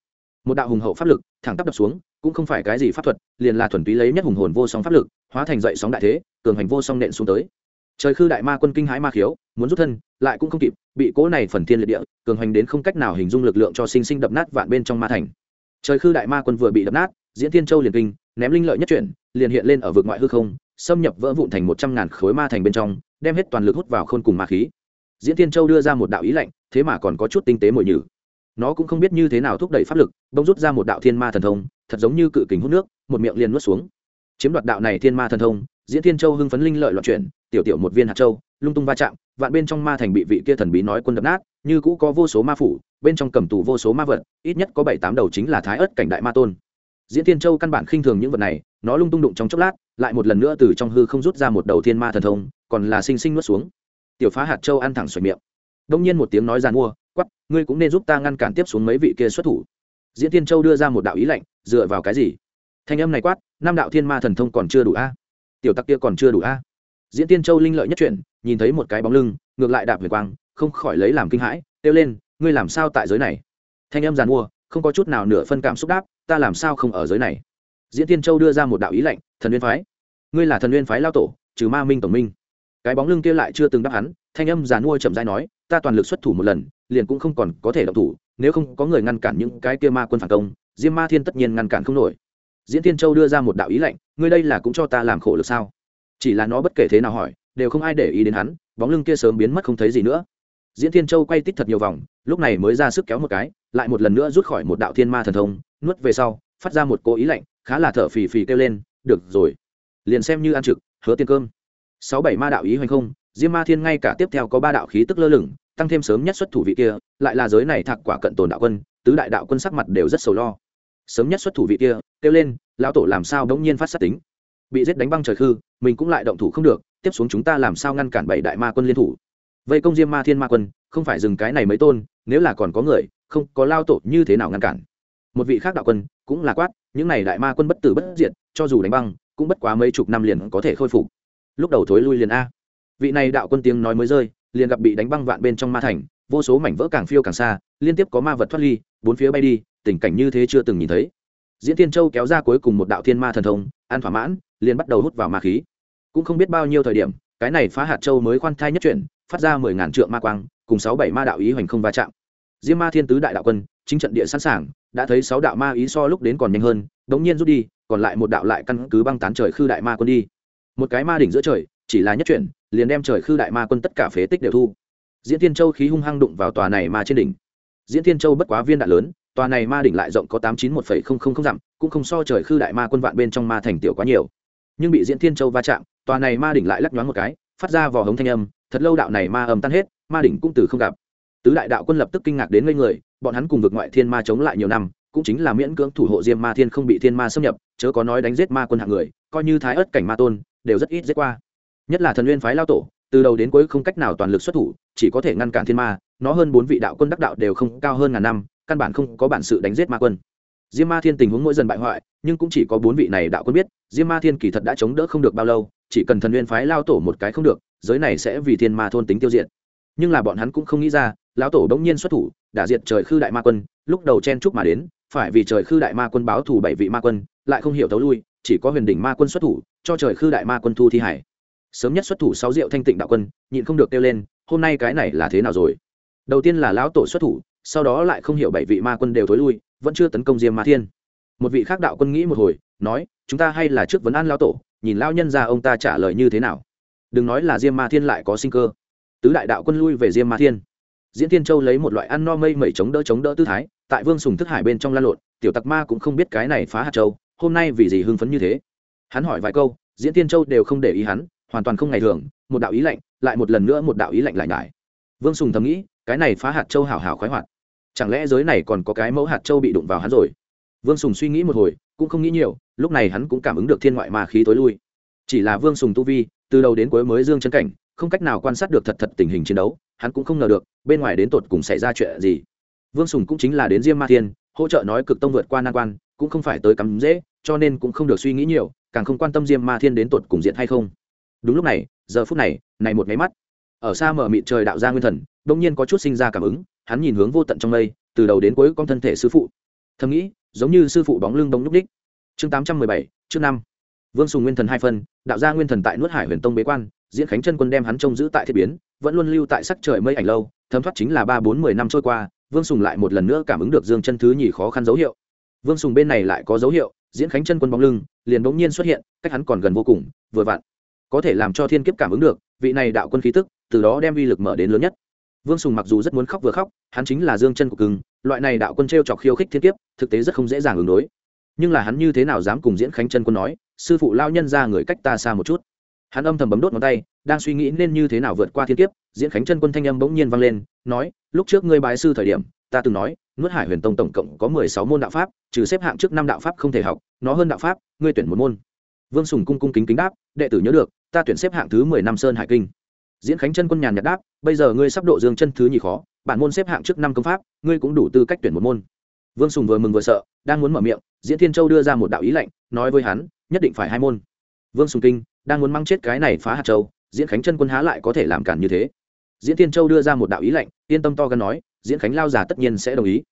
Một đạo hùng hậu pháp lực, thẳng tắp đập xuống, cũng không phải cái gì pháp thuật, liền là thuần túy lấy nhất hùng hồn vô song pháp lực, hóa thành dậy sóng đại thế, cường hành vô song nện xuống tới trời khư đại ma quân kinh hãi ma khiếu, muốn rút thân, lại cũng không kịp, bị cỗ này phần thiên liệt địa, cường hành đến không cách nào hình dung lực lượng cho sinh sinh đập nát vạn bên trong ma thành. Trời khư đại ma quân vừa bị đập nát, diễn thiên châu liền kinh, ném linh lợi nhất chuyển, liền hiện lên ở vực ngoại hư không, xâm nhập vỡ vụn thành một trăm ngàn khối ma thành bên trong, đem hết toàn lực hút vào khôn cùng ma khí. Diễn thiên châu đưa ra một đạo ý lạnh, thế mà còn có chút tinh tế mồi nhử. Nó cũng không biết như thế nào thúc đẩy pháp lực, bỗng rút ra một đạo thiên ma thần thông, thật giống như cự kính hút nước, một miệng liền nuốt xuống. Chiếm đoạt đạo này thiên ma thần thông diễn thiên châu hưng phấn linh lợi loạn chuyển, tiểu tiểu một viên hạt châu, lung tung va chạm, vạn bên trong ma thành bị vị kia thần bí nói quân đập nát, như cũ có vô số ma phủ, bên trong cầm tù vô số ma vật, ít nhất có bảy tám đầu chính là thái ớt cảnh đại ma tôn. Diễn thiên châu căn bản khinh thường những vật này, nó lung tung đụng trong chốc lát, lại một lần nữa từ trong hư không rút ra một đầu thiên ma thần thông, còn là sinh sinh nuốt xuống. Tiểu phá hạt châu ăn thẳng xoài miệng. Đông nhiên một tiếng nói giàn mua quắp ngươi cũng nên giúp ta ngăn cản tiếp xuống mấy vị kia xuất thủ. Diễn thiên châu đưa ra một đạo ý lệnh dựa vào cái gì? Thanh âm này quát, năm đạo thiên ma thần thông còn chưa đủ a tiểu tắc kia còn chưa đủ a. Diễn tiên châu linh lợi nhất chuyện, nhìn thấy một cái bóng lưng ngược lại đạp về quang không khỏi lấy làm kinh hãi kêu lên ngươi làm sao tại giới này? Thanh âm giàn mua không có chút nào nửa phân cảm xúc đáp ta làm sao không ở giới này? Diễn tiên châu đưa ra một đạo ý lệnh thần nguyên phái ngươi là thần nguyên phái lao tổ trừ ma minh tổng minh. Cái bóng lưng kia lại chưa từng đáp hắn thanh âm giàn mua chậm dai nói ta toàn lực xuất thủ một lần liền cũng không còn có thể động thủ nếu không có người ngăn cản những cái kia ma quân phản công diêm ma thiên tất nhiên ngăn cản không nổi diễn tiên châu đưa ra một đạo ý lệnh ngươi đây là cũng cho ta làm khổ lực sao? Chỉ là nó bất kể thế nào hỏi, đều không ai để ý đến hắn, bóng lưng kia sớm biến mất không thấy gì nữa. Diễn thiên châu quay tích thật nhiều vòng, lúc này mới ra sức kéo một cái, lại một lần nữa rút khỏi một đạo thiên ma thần thông, nuốt về sau, phát ra một cố ý lạnh, khá là thở phì phì kêu lên, được rồi, liền xem như ăn trực, hứa tiền cơm. Sáu bảy ma đạo ý hoành không, diêm ma thiên ngay cả tiếp theo có ba đạo khí tức lơ lửng, tăng thêm sớm nhất xuất thủ vị kia, lại là giới này thạc quả cận tồn đạo quân, tứ đại đạo quân sắc mặt đều rất sầu lo sớm nhất xuất thủ vị kia, kêu lên, lão tổ làm sao đống nhiên phát sát tính? Bị giết đánh băng trời khư, mình cũng lại động thủ không được, tiếp xuống chúng ta làm sao ngăn cản bảy đại ma quân liên thủ? Vây công diêm ma thiên ma quân, không phải dừng cái này mấy tôn, nếu là còn có người, không, có lao tổ như thế nào ngăn cản? Một vị khác đạo quân cũng là quát, những này đại ma quân bất tử bất diệt, cho dù đánh băng, cũng bất quá mấy chục năm liền có thể khôi phục. Lúc đầu thối lui liền a. Vị này đạo quân tiếng nói mới rơi, liền gặp bị đánh băng vạn bên trong ma thành, vô số mảnh vỡ càng phiêu càng xa, liên tiếp có ma vật thoát ly, bốn phía bay đi tình cảnh như thế chưa từng nhìn thấy. Diễn tiên châu kéo ra cuối cùng một đạo thiên ma thần thông, an thỏa mãn, liền bắt đầu hút vào ma khí. Cũng không biết bao nhiêu thời điểm, cái này phá hạt châu mới khoan thai nhất chuyển, phát ra mười ngàn trượng ma quang, cùng sáu bảy ma đạo ý hoành không va chạm. Diêm ma thiên tứ đại đạo quân, chính trận địa sẵn sàng, đã thấy sáu đạo ma ý so lúc đến còn nhanh hơn, đống nhiên rút đi, còn lại một đạo lại căn cứ băng tán trời khư đại ma quân đi. Một cái ma đỉnh giữa trời, chỉ là nhất chuyển, liền đem trời khư đại ma quân tất cả phế tích đều thu. Diễn thiên châu khí hung hăng đụng vào tòa này ma trên đỉnh. Diễn thiên châu bất quá viên đạn lớn tòa này ma đỉnh lại rộng có tám chín một phẩy không không không dặm, cũng không so trời khư đại ma quân vạn bên trong ma thành tiểu quá nhiều. Nhưng bị diễn thiên châu va chạm, tòa này ma đỉnh lại lắc nhoáng một cái, phát ra vỏ hống thanh âm, thật lâu đạo này ma âm tan hết, ma đỉnh cũng từ không gặp. Tứ đại đạo quân lập tức kinh ngạc đến ngây người, bọn hắn cùng vực ngoại thiên ma chống lại nhiều năm, cũng chính là miễn cưỡng thủ hộ diêm ma thiên không bị thiên ma xâm nhập, chớ có nói đánh giết ma quân hạng người, coi như thái ớt cảnh ma tôn, đều rất ít giết qua. Nhất là thần nguyên phái lao tổ, từ đầu đến cuối không cách nào toàn lực xuất thủ, chỉ có thể ngăn cản thiên ma, nó hơn bốn vị đạo quân đắc đạo đều không cao hơn ngàn năm căn bản không có bản sự đánh giết ma quân. Diêm ma thiên tình huống mỗi dần bại hoại, nhưng cũng chỉ có bốn vị này đạo quân biết, diêm ma thiên kỳ thật đã chống đỡ không được bao lâu, chỉ cần thần nguyên phái lao tổ một cái không được, giới này sẽ vì thiên ma thôn tính tiêu diệt. Nhưng là bọn hắn cũng không nghĩ ra, lão tổ đống nhiên xuất thủ đã diệt trời khư đại ma quân, lúc đầu chen chúc mà đến, phải vì trời khư đại ma quân báo thù bảy vị ma quân, lại không hiểu tấu lui, chỉ có huyền đỉnh ma quân xuất thủ, cho trời khư đại ma quân thu thi hải. Sớm nhất xuất thủ sáu diệu thanh tịnh đạo quân, nhịn không được kêu lên, hôm nay cái này là thế nào rồi? Đầu tiên là lão tổ xuất thủ sau đó lại không hiểu bảy vị ma quân đều thối lui, vẫn chưa tấn công diêm ma thiên. Một vị khác đạo quân nghĩ một hồi, nói, chúng ta hay là trước vấn an lao tổ, nhìn lao nhân ra ông ta trả lời như thế nào. Đừng nói là diêm ma thiên lại có sinh cơ. Tứ đại đạo quân lui về diêm ma thiên. Diễn tiên châu lấy một loại ăn no mây mẩy chống đỡ chống đỡ tư thái, tại vương sùng thức hải bên trong lan lộn, tiểu tặc ma cũng không biết cái này phá hạt châu, hôm nay vì gì hưng phấn như thế? Hắn hỏi vài câu, diễn tiên châu đều không để ý hắn, hoàn toàn không ngày thường, một đạo ý lạnh, lại một lần nữa một đạo ý lạnh lại nhải. Vương sùng thầm nghĩ, cái này phá hạt châu hảo hảo khoái hoạt chẳng lẽ giới này còn có cái mẫu hạt châu bị đụng vào hắn rồi? Vương sùng suy nghĩ một hồi, cũng không nghĩ nhiều, lúc này hắn cũng cảm ứng được thiên ngoại ma khí tối lui. Chỉ là vương sùng tu vi, từ đầu đến cuối mới dương chân cảnh, không cách nào quan sát được thật thật tình hình chiến đấu, hắn cũng không ngờ được, bên ngoài đến tột cùng xảy ra chuyện gì. Vương sùng cũng chính là đến diêm ma thiên, hỗ trợ nói cực tông vượt qua nan quan, cũng không phải tới cắm dễ, cho nên cũng không được suy nghĩ nhiều, càng không quan tâm diêm ma thiên đến tột cùng diện hay không. Đúng lúc này, giờ phút này này một máy mắt. Ở xa mở mịt trời đạo ra nguyên thần đông nhiên có chút sinh ra cảm ứng hắn nhìn hướng vô tận trong mây, từ đầu đến cuối con thân thể sư phụ. Thầm nghĩ, giống như sư phụ bóng lưng đông núp đích. Chương tám trăm mười bảy chương năm. Vương sùng nguyên thần hai phân, đạo gia nguyên thần tại nuốt hải huyền tông bế quan, diễn khánh chân quân đem hắn trông giữ tại thiết biến, vẫn luôn lưu tại sắc trời mây ảnh lâu, thấm thoát chính là ba bốn mười năm trôi qua, vương sùng lại một lần nữa cảm ứng được dương chân thứ nhì khó khăn dấu hiệu. Vương sùng bên này lại có dấu hiệu, diễn khánh chân quân bóng lưng, liền bỗng nhiên xuất hiện, cách hắn còn gần vô cùng, vừa vặn. Có thể làm cho thiên kiếp cảm ứng được, vị này đạo quân khí tức, từ đó đem uy lực mở đến lớn nhất vương sùng mặc dù rất muốn khóc vừa khóc, hắn chính là dương chân của cưng, loại này đạo quân t r e o chọc khiêu khích thiên kiếp, thực tế rất không dễ dàng ứng đối. Nhưng là hắn như thế nào dám cùng diễn khánh chân quân nói, sư phụ lao nhân ra người cách ta xa một chút. Hắn âm thầm bấm đốt ngón tay, đang suy nghĩ nên như thế nào vượt qua thiên kiếp, diễn khánh chân quân thanh âm bỗng nhiên vang lên, nói, lúc trước ngươi bái sư thời điểm, ta từng nói, nuốt hải huyền tông tổng cộng có mười sáu môn đạo pháp, trừ xếp hạng trước năm đạo pháp không thể học, nó hơn đạo pháp, ngươi tuyển một môn. Vương sùng cung cung kính kính đáp, đệ tử nhớ được, ta tuyển xếp hạng thứ mười năm sơn hải kinh diễn khánh chân quân nhàn nhạt đáp, bây giờ ngươi sắp độ dương chân thứ nhì khó, bản môn xếp hạng trước năm công pháp, ngươi cũng đủ tư cách tuyển một môn. Vương sùng vừa mừng vừa sợ, đang muốn mở miệng, diễn thiên châu đưa ra một đạo ý lệnh, nói với hắn, nhất định phải hai môn. Vương sùng kinh, đang muốn mang chết cái này phá hạt châu, diễn khánh chân quân há lại có thể làm cản như thế. Diễn thiên châu đưa ra một đạo ý lệnh, yên tâm to gần nói, diễn khánh lao già tất nhiên sẽ đồng ý.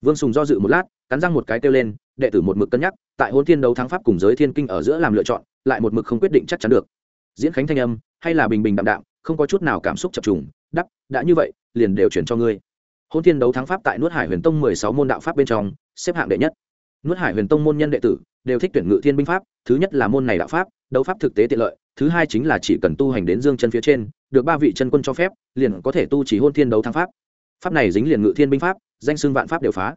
Vương sùng do dự một lát, cắn răng một cái kêu lên, đệ tử một mực cân nhắc, tại hôn thiên đấu thắng pháp cùng giới thiên kinh ở giữa làm lựa chọn, lại một mực không quyết định chắc chắn được. Diễn khánh thanh âm, hay là bình bình đạm đạm không có chút nào cảm xúc chập trùng, đắp, đã như vậy, liền đều chuyển cho ngươi. Hôn thiên đấu thắng pháp tại nuốt hải huyền tông mười sáu môn đạo pháp bên trong, xếp hạng đệ nhất. Nuốt hải huyền tông môn nhân đệ tử đều thích tuyển ngự thiên binh pháp, thứ nhất là môn này đạo pháp, đấu pháp thực tế tiện lợi, thứ hai chính là chỉ cần tu hành đến dương chân phía trên, được ba vị chân quân cho phép, liền có thể tu chỉ hôn thiên đấu thắng pháp. Pháp này dính liền ngự thiên binh pháp, danh xưng vạn pháp đều phá.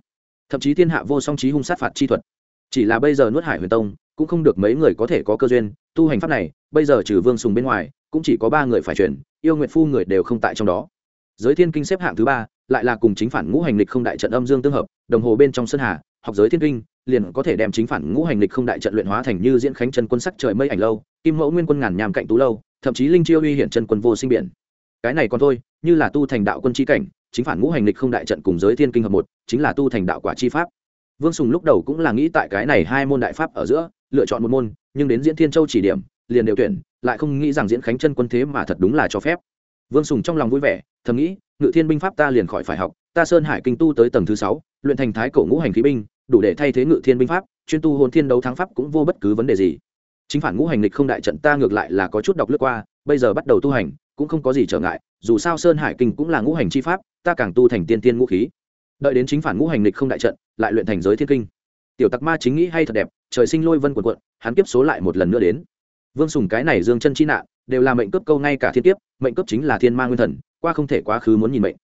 Thậm chí thiên hạ vô song trí hung sát phạt chi thuật. Chỉ là bây giờ nuốt hải huyền tông cũng không được mấy người có thể có cơ duyên tu hành pháp này, bây giờ trừ vương sùng bên ngoài cũng chỉ có ba người phải chuyển, yêu nguyệt phu người đều không tại trong đó. Giới thiên kinh xếp hạng thứ ba, lại là cùng chính phản ngũ hành lịch không đại trận âm dương tương hợp, đồng hồ bên trong sân hà, học giới thiên kinh, liền có thể đem chính phản ngũ hành lịch không đại trận luyện hóa thành như diễn khánh chân quân sắc trời mây ảnh lâu, kim mẫu nguyên quân ngàn nhàm cạnh tú lâu, thậm chí linh chiêu uy hiển chân quân vô sinh biển. Cái này còn thôi, như là tu thành đạo quân chi cảnh, chính phản ngũ hành lịch không đại trận cùng giới thiên kinh hợp một, chính là tu thành đạo quả chi pháp. Vương sùng lúc đầu cũng là nghĩ tại cái này hai môn đại pháp ở giữa, lựa chọn một môn, nhưng đến diễn thiên châu chỉ điểm liền đều tuyển, lại không nghĩ rằng diễn khánh chân quân thế mà thật đúng là cho phép. Vương sùng trong lòng vui vẻ, thầm nghĩ, ngự thiên binh pháp ta liền khỏi phải học, ta sơn hải kinh tu tới tầng thứ sáu, luyện thành thái cổ ngũ hành khí binh, đủ để thay thế ngự thiên binh pháp, chuyên tu hồn thiên đấu thắng pháp cũng vô bất cứ vấn đề gì. Chính phản ngũ hành lịch không đại trận ta ngược lại là có chút đọc lướt qua, bây giờ bắt đầu tu hành, cũng không có gì trở ngại, dù sao sơn hải kinh cũng là ngũ hành chi pháp, ta càng tu thành tiên tiên ngũ khí. Đợi đến chính phản ngũ hành lịch không đại trận, lại luyện thành giới thiên kinh. Tiểu tặc ma chính nghĩ hay thật đẹp, trời sinh lôi vân quần quận hắn kiếp số lại một lần nữa đến vương sùng cái này dương chân chi nạn, đều là mệnh cấp câu ngay cả thiên kiếp, mệnh cấp chính là thiên ma nguyên thần, qua không thể quá khứ muốn nhìn mệnh.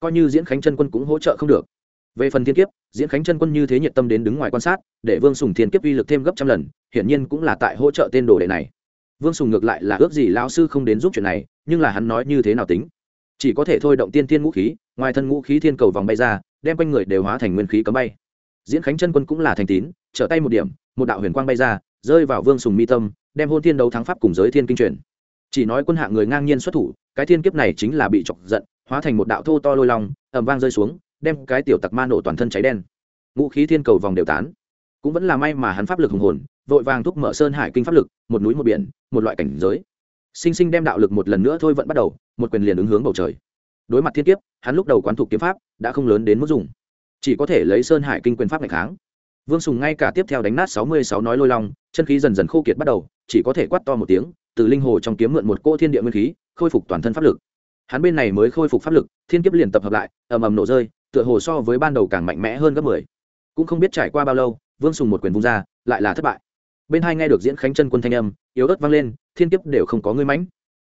Coi như diễn khánh chân quân cũng hỗ trợ không được. Về phần thiên kiếp, diễn khánh chân quân như thế nhiệt tâm đến đứng ngoài quan sát, để vương sùng thiên kiếp uy lực thêm gấp trăm lần, hiển nhiên cũng là tại hỗ trợ tên đồ đệ này. Vương sùng ngược lại là ước gì lão sư không đến giúp chuyện này, nhưng là hắn nói như thế nào tính? Chỉ có thể thôi động tiên thiên ngũ khí, ngoài thân ngũ khí thiên cầu vòng bay ra, đem quanh người đều hóa thành nguyên khí cấm bay. Diễn khánh chân quân cũng là thành tín, trở tay một điểm, một đạo huyền quang bay ra, rơi vào vương sùng mi tâm đem hôn thiên đấu thắng pháp cùng giới thiên kinh truyền. Chỉ nói quân hạ người ngang nhiên xuất thủ, cái thiên kiếp này chính là bị chọc giận, hóa thành một đạo thô to lôi long ẩm vang rơi xuống, đem cái tiểu tặc ma nổ toàn thân cháy đen. Ngũ khí thiên cầu vòng đều tán. Cũng vẫn là may mà hắn pháp lực hùng hồn, vội vàng thúc mở sơn hải kinh pháp lực, một núi một biển, một loại cảnh giới. Sinh sinh đem đạo lực một lần nữa thôi vẫn bắt đầu, một quyền liền ứng hướng bầu trời. Đối mặt thiên kiếp, hắn lúc đầu quán thuộc kiếm pháp, đã không lớn đến mức dùng. Chỉ có thể lấy sơn hải kinh quyền pháp ngày kháng vương sùng ngay cả tiếp theo đánh nát sáu mươi sáu nói lôi long, chân khí dần dần khô kiệt bắt đầu, chỉ có thể quát to một tiếng, từ linh hồ trong kiếm mượn một cỗ thiên địa nguyên khí, khôi phục toàn thân pháp lực. Hắn bên này mới khôi phục pháp lực, thiên kiếp liền tập hợp lại, ầm ầm nổ rơi, tựa hồ so với ban đầu càng mạnh mẽ hơn gấp mười. Cũng không biết trải qua bao lâu, vương sùng một quyền vung ra, lại là thất bại. Bên hai nghe được diễn khánh chân quân thanh âm, yếu ớt vang lên, thiên kiếp đều không có ngươi mãnh.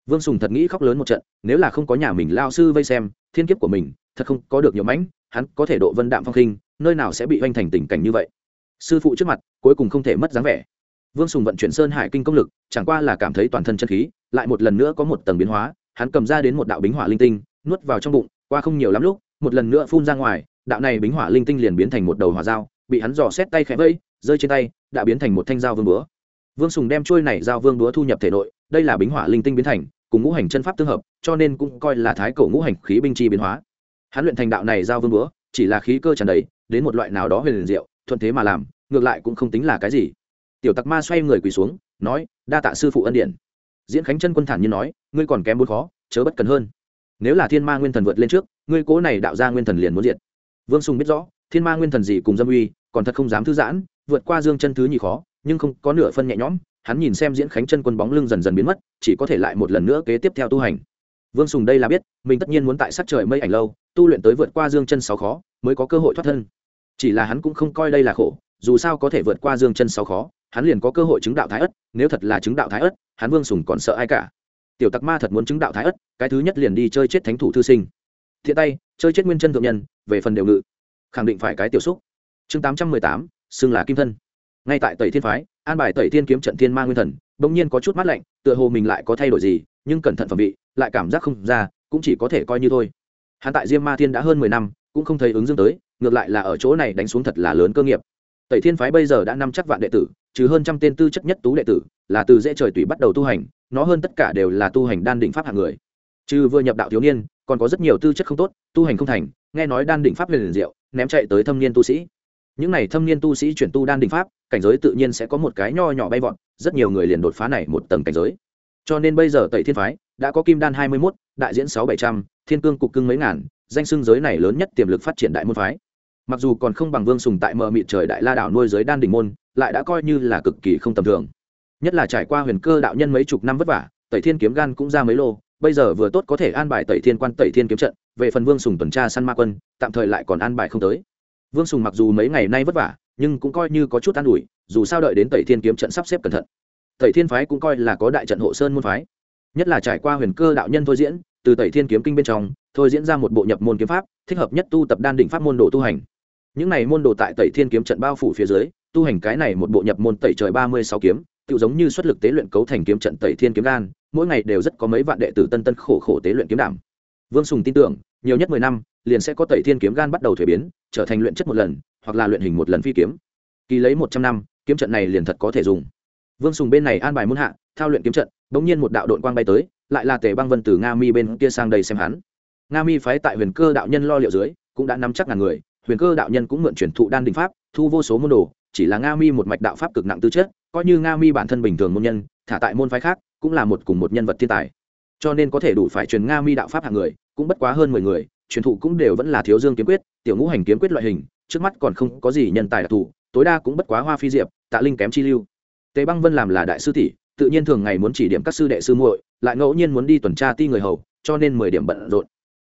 Vương sùng thật nghĩ khóc lớn một trận, nếu là không có nhà mình lao sư vây xem, thiên kiếp của mình, thật không có được nhiều mãnh, hắn có thể độ vân đạm phong khinh, nơi nào sẽ bị oanh thành tình cảnh như vậy? Sư phụ trước mặt, cuối cùng không thể mất dáng vẻ. Vương sùng vận chuyển sơn hải kinh công lực, chẳng qua là cảm thấy toàn thân chân khí, lại một lần nữa có một tầng biến hóa, hắn cầm ra đến một đạo bính hỏa linh tinh, nuốt vào trong bụng, qua không nhiều lắm lúc, một lần nữa phun ra ngoài, đạo này bính hỏa linh tinh liền biến thành một đầu hỏa dao, bị hắn dò xét tay khẽ vẫy, rơi trên tay, đã biến thành một thanh dao vương búa. Vương sùng đem trôi này dao vương búa thu nhập thể nội, đây là bính hỏa linh tinh biến thành, cùng ngũ hành chân pháp tương hợp, cho nên cũng coi là thái cổ ngũ hành khí binh chi biến hóa. Hắn luyện thành đạo này dao vương búa, chỉ là khí cơ tràn đầy, đến một loại nào đó huyền diệu thuận thế mà làm, ngược lại cũng không tính là cái gì. Tiểu tặc ma xoay người quỳ xuống, nói, đa tạ sư phụ ân điển. Diễn khánh chân quân thản như nói, ngươi còn kém bốn khó, chớ bất cần hơn. Nếu là thiên ma nguyên thần vượt lên trước, ngươi cố này đạo ra nguyên thần liền muốn diệt. Vương sùng biết rõ, thiên ma nguyên thần gì cùng dâm uy, còn thật không dám thư giãn, vượt qua dương chân thứ nhì khó, nhưng không có nửa phân nhẹ nhõm, hắn nhìn xem diễn khánh chân quân bóng lưng dần dần biến mất, chỉ có thể lại một lần nữa kế tiếp theo tu hành. Vương sùng đây là biết, mình tất nhiên muốn tại sát trời mây ảnh lâu, tu luyện tới vượt qua dương chân sáu khó, mới có cơ hội thoát thân chỉ là hắn cũng không coi đây là khổ, dù sao có thể vượt qua dương chân sau khó, hắn liền có cơ hội chứng đạo thái ất nếu thật là chứng đạo thái ất hắn vương sùng còn sợ ai cả. Tiểu tặc ma thật muốn chứng đạo thái ất cái thứ nhất liền đi chơi chết thánh thủ thư sinh. Thiện tay, chơi chết nguyên chân thượng nhân, về phần đều ngự. Khẳng định phải cái tiểu xúc. Chương tám trăm mười tám, xưng là kim thân. Ngay tại tẩy thiên phái, an bài tẩy thiên kiếm trận thiên ma nguyên thần, bỗng nhiên có chút mát lạnh, tựa hồ mình lại có thay đổi gì, nhưng cẩn thận phẩm vị, lại cảm giác không ra, cũng chỉ có thể coi như thôi. Hắn tại diêm ma thiên đã hơn mười năm, cũng không thấy ứng dương tới ngược lại là ở chỗ này đánh xuống thật là lớn cơ nghiệp. Tẩy thiên phái bây giờ đã năm chắc vạn đệ tử, trừ hơn trăm tên tư chất nhất tú đệ tử, là từ dễ trời tùy bắt đầu tu hành, nó hơn tất cả đều là tu hành đan định pháp hạng người. Trừ vừa nhập đạo thiếu niên, còn có rất nhiều tư chất không tốt, tu hành không thành, nghe nói đan định pháp liền liền diệu, ném chạy tới thâm niên tu sĩ. Những n à y thâm niên tu sĩ chuyển tu đan định pháp, cảnh giới tự nhiên sẽ có một cái nho nhỏ bay vọt, rất nhiều người liền đột phá này một tầng cảnh giới. Cho nên bây giờ tẩy thiên phái đã có kim đan hai mươi mốt, đại diễn sáu bảy trăm, thiên cương cục cưng mấy ngàn danh xưng giới này lớn nhất tiềm lực phát triển đại môn phái. Mặc dù còn không bằng vương sùng tại mờ mịt trời đại la đảo nuôi giới đan đỉnh môn, lại đã coi như là cực kỳ không tầm thường. Nhất là trải qua huyền cơ đạo nhân mấy chục năm vất vả, tẩy thiên kiếm gan cũng ra mấy lô, bây giờ vừa tốt có thể an bài tẩy thiên quan, tẩy thiên kiếm trận, về phần vương sùng tuần tra săn ma quân, tạm thời lại còn an bài không tới. Vương sùng mặc dù mấy ngày nay vất vả, nhưng cũng coi như có chút an ủi, dù sao đợi đến tẩy thiên kiếm trận sắp xếp cẩn thận. Tẩy thiên phái cũng coi là có đại trận hộ sơn môn phái. Nhất là trải qua huyền cơ đạo nhân thôi diễn từ tẩy thiên kiếm kinh bên trong, thôi diễn ra một bộ nhập môn kiếm pháp, thích hợp nhất tu tập đan đỉnh pháp môn đồ tu hành. Những này môn đồ tại tẩy thiên kiếm trận bao phủ phía dưới, tu hành cái này một bộ nhập môn tẩy trời ba mươi sáu kiếm tự giống như xuất lực tế luyện cấu thành kiếm trận tẩy thiên kiếm gan mỗi ngày đều rất có mấy vạn đệ tử tân tân khổ khổ tế luyện kiếm đảm. Vương sùng tin tưởng, nhiều nhất mười năm, liền sẽ có tẩy thiên kiếm gan bắt đầu thuế biến, trở thành luyện chất một lần, hoặc là luyện hình một lần phi kiếm. Kỳ lấy một trăm năm, kiếm trận này liền thật có thể dùng. Vương sùng bên này an bài muôn hạ, thao luyện kiếm trận đ ỗ n g nhiên một đạo đội quang bay tới lại là tề băng vân từ nga mi bên kia sang đây xem hắn. Nga mi phái tại huyền cơ đạo nhân lo liệu dưới, cũng đã nắm chắc ngàn người. Huyền cơ đạo nhân cũng mượn truyền thụ đan đình pháp, thu vô số môn đồ, chỉ là nga mi một mạch đạo pháp cực nặng tư chất, coi như nga mi bản thân bình thường môn nhân, thả tại môn phái khác, cũng là một cùng một nhân vật thiên tài. Cho nên có thể đủ phải truyền nga mi đạo pháp hạng người, cũng bất quá hơn mười người, truyền thụ cũng đều vẫn là thiếu dương kiếm quyết, tiểu ngũ hành kiếm quyết loại hình, trước mắt còn không có gì nhân tài đặc thù, tối đa cũng bất quá hoa phi diệp, tạ linh kém chi lưu. Tề băng vân làm là đại sư tỷ, tự nhiên thường ngày muốn chỉ điểm các sư đệ sư muội lại ngẫu nhiên muốn đi tuần tra ti người hầu, cho nên mười điểm bận rộn.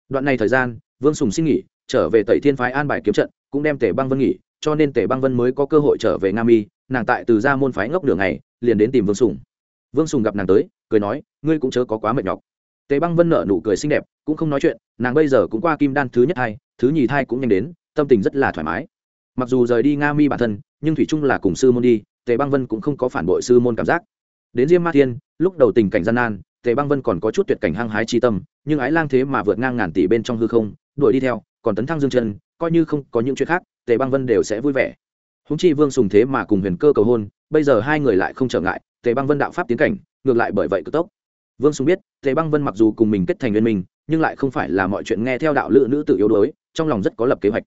Đoạn này thời gian, vương sùng xin nghỉ, trở về tẩy thiên phái an bài kiếm trận, cũng đem tề băng vân nghỉ, cho nên tề băng vân mới có cơ hội trở về nam y nàng tại từ ra môn phái ngốc đường này liền đến tìm vương sùng. Vương sùng gặp nàng tới, cười nói, ngươi cũng chớ có quá mệt nhọc. Tề băng vân nợ nụ cười xinh đẹp, cũng không nói chuyện, nàng bây giờ cũng qua kim đan thứ nhất hai thứ nhì thai cũng nhanh đến, tâm tình rất là thoải mái. Mặc dù rời đi nga mi bản thân, nhưng thủy trung là cùng sư môn đi, tề băng vân cũng không có phản bội sư môn cảm giác. Đến diêm ma thiên, lúc đầu tình cảnh gian nan tề băng vân còn có chút tuyệt cảnh hăng hái chi tâm, nhưng ái lang thế mà vượt ngang ngàn tỷ bên trong hư không, đuổi đi theo, còn tấn thăng dương chân, coi như không có những chuyện khác, tề băng vân đều sẽ vui vẻ. Húng chi vương sùng thế mà cùng huyền cơ cầu hôn, bây giờ hai người lại không trở ngại, tề băng vân đạo pháp tiến cảnh, ngược lại bởi vậy cực tốc. Vương sùng biết, tề băng vân mặc dù cùng mình kết thành liên minh nhưng lại không phải là mọi chuyện nghe theo đạo lự nữ tự yếu đuối, trong lòng rất có lập kế hoạch.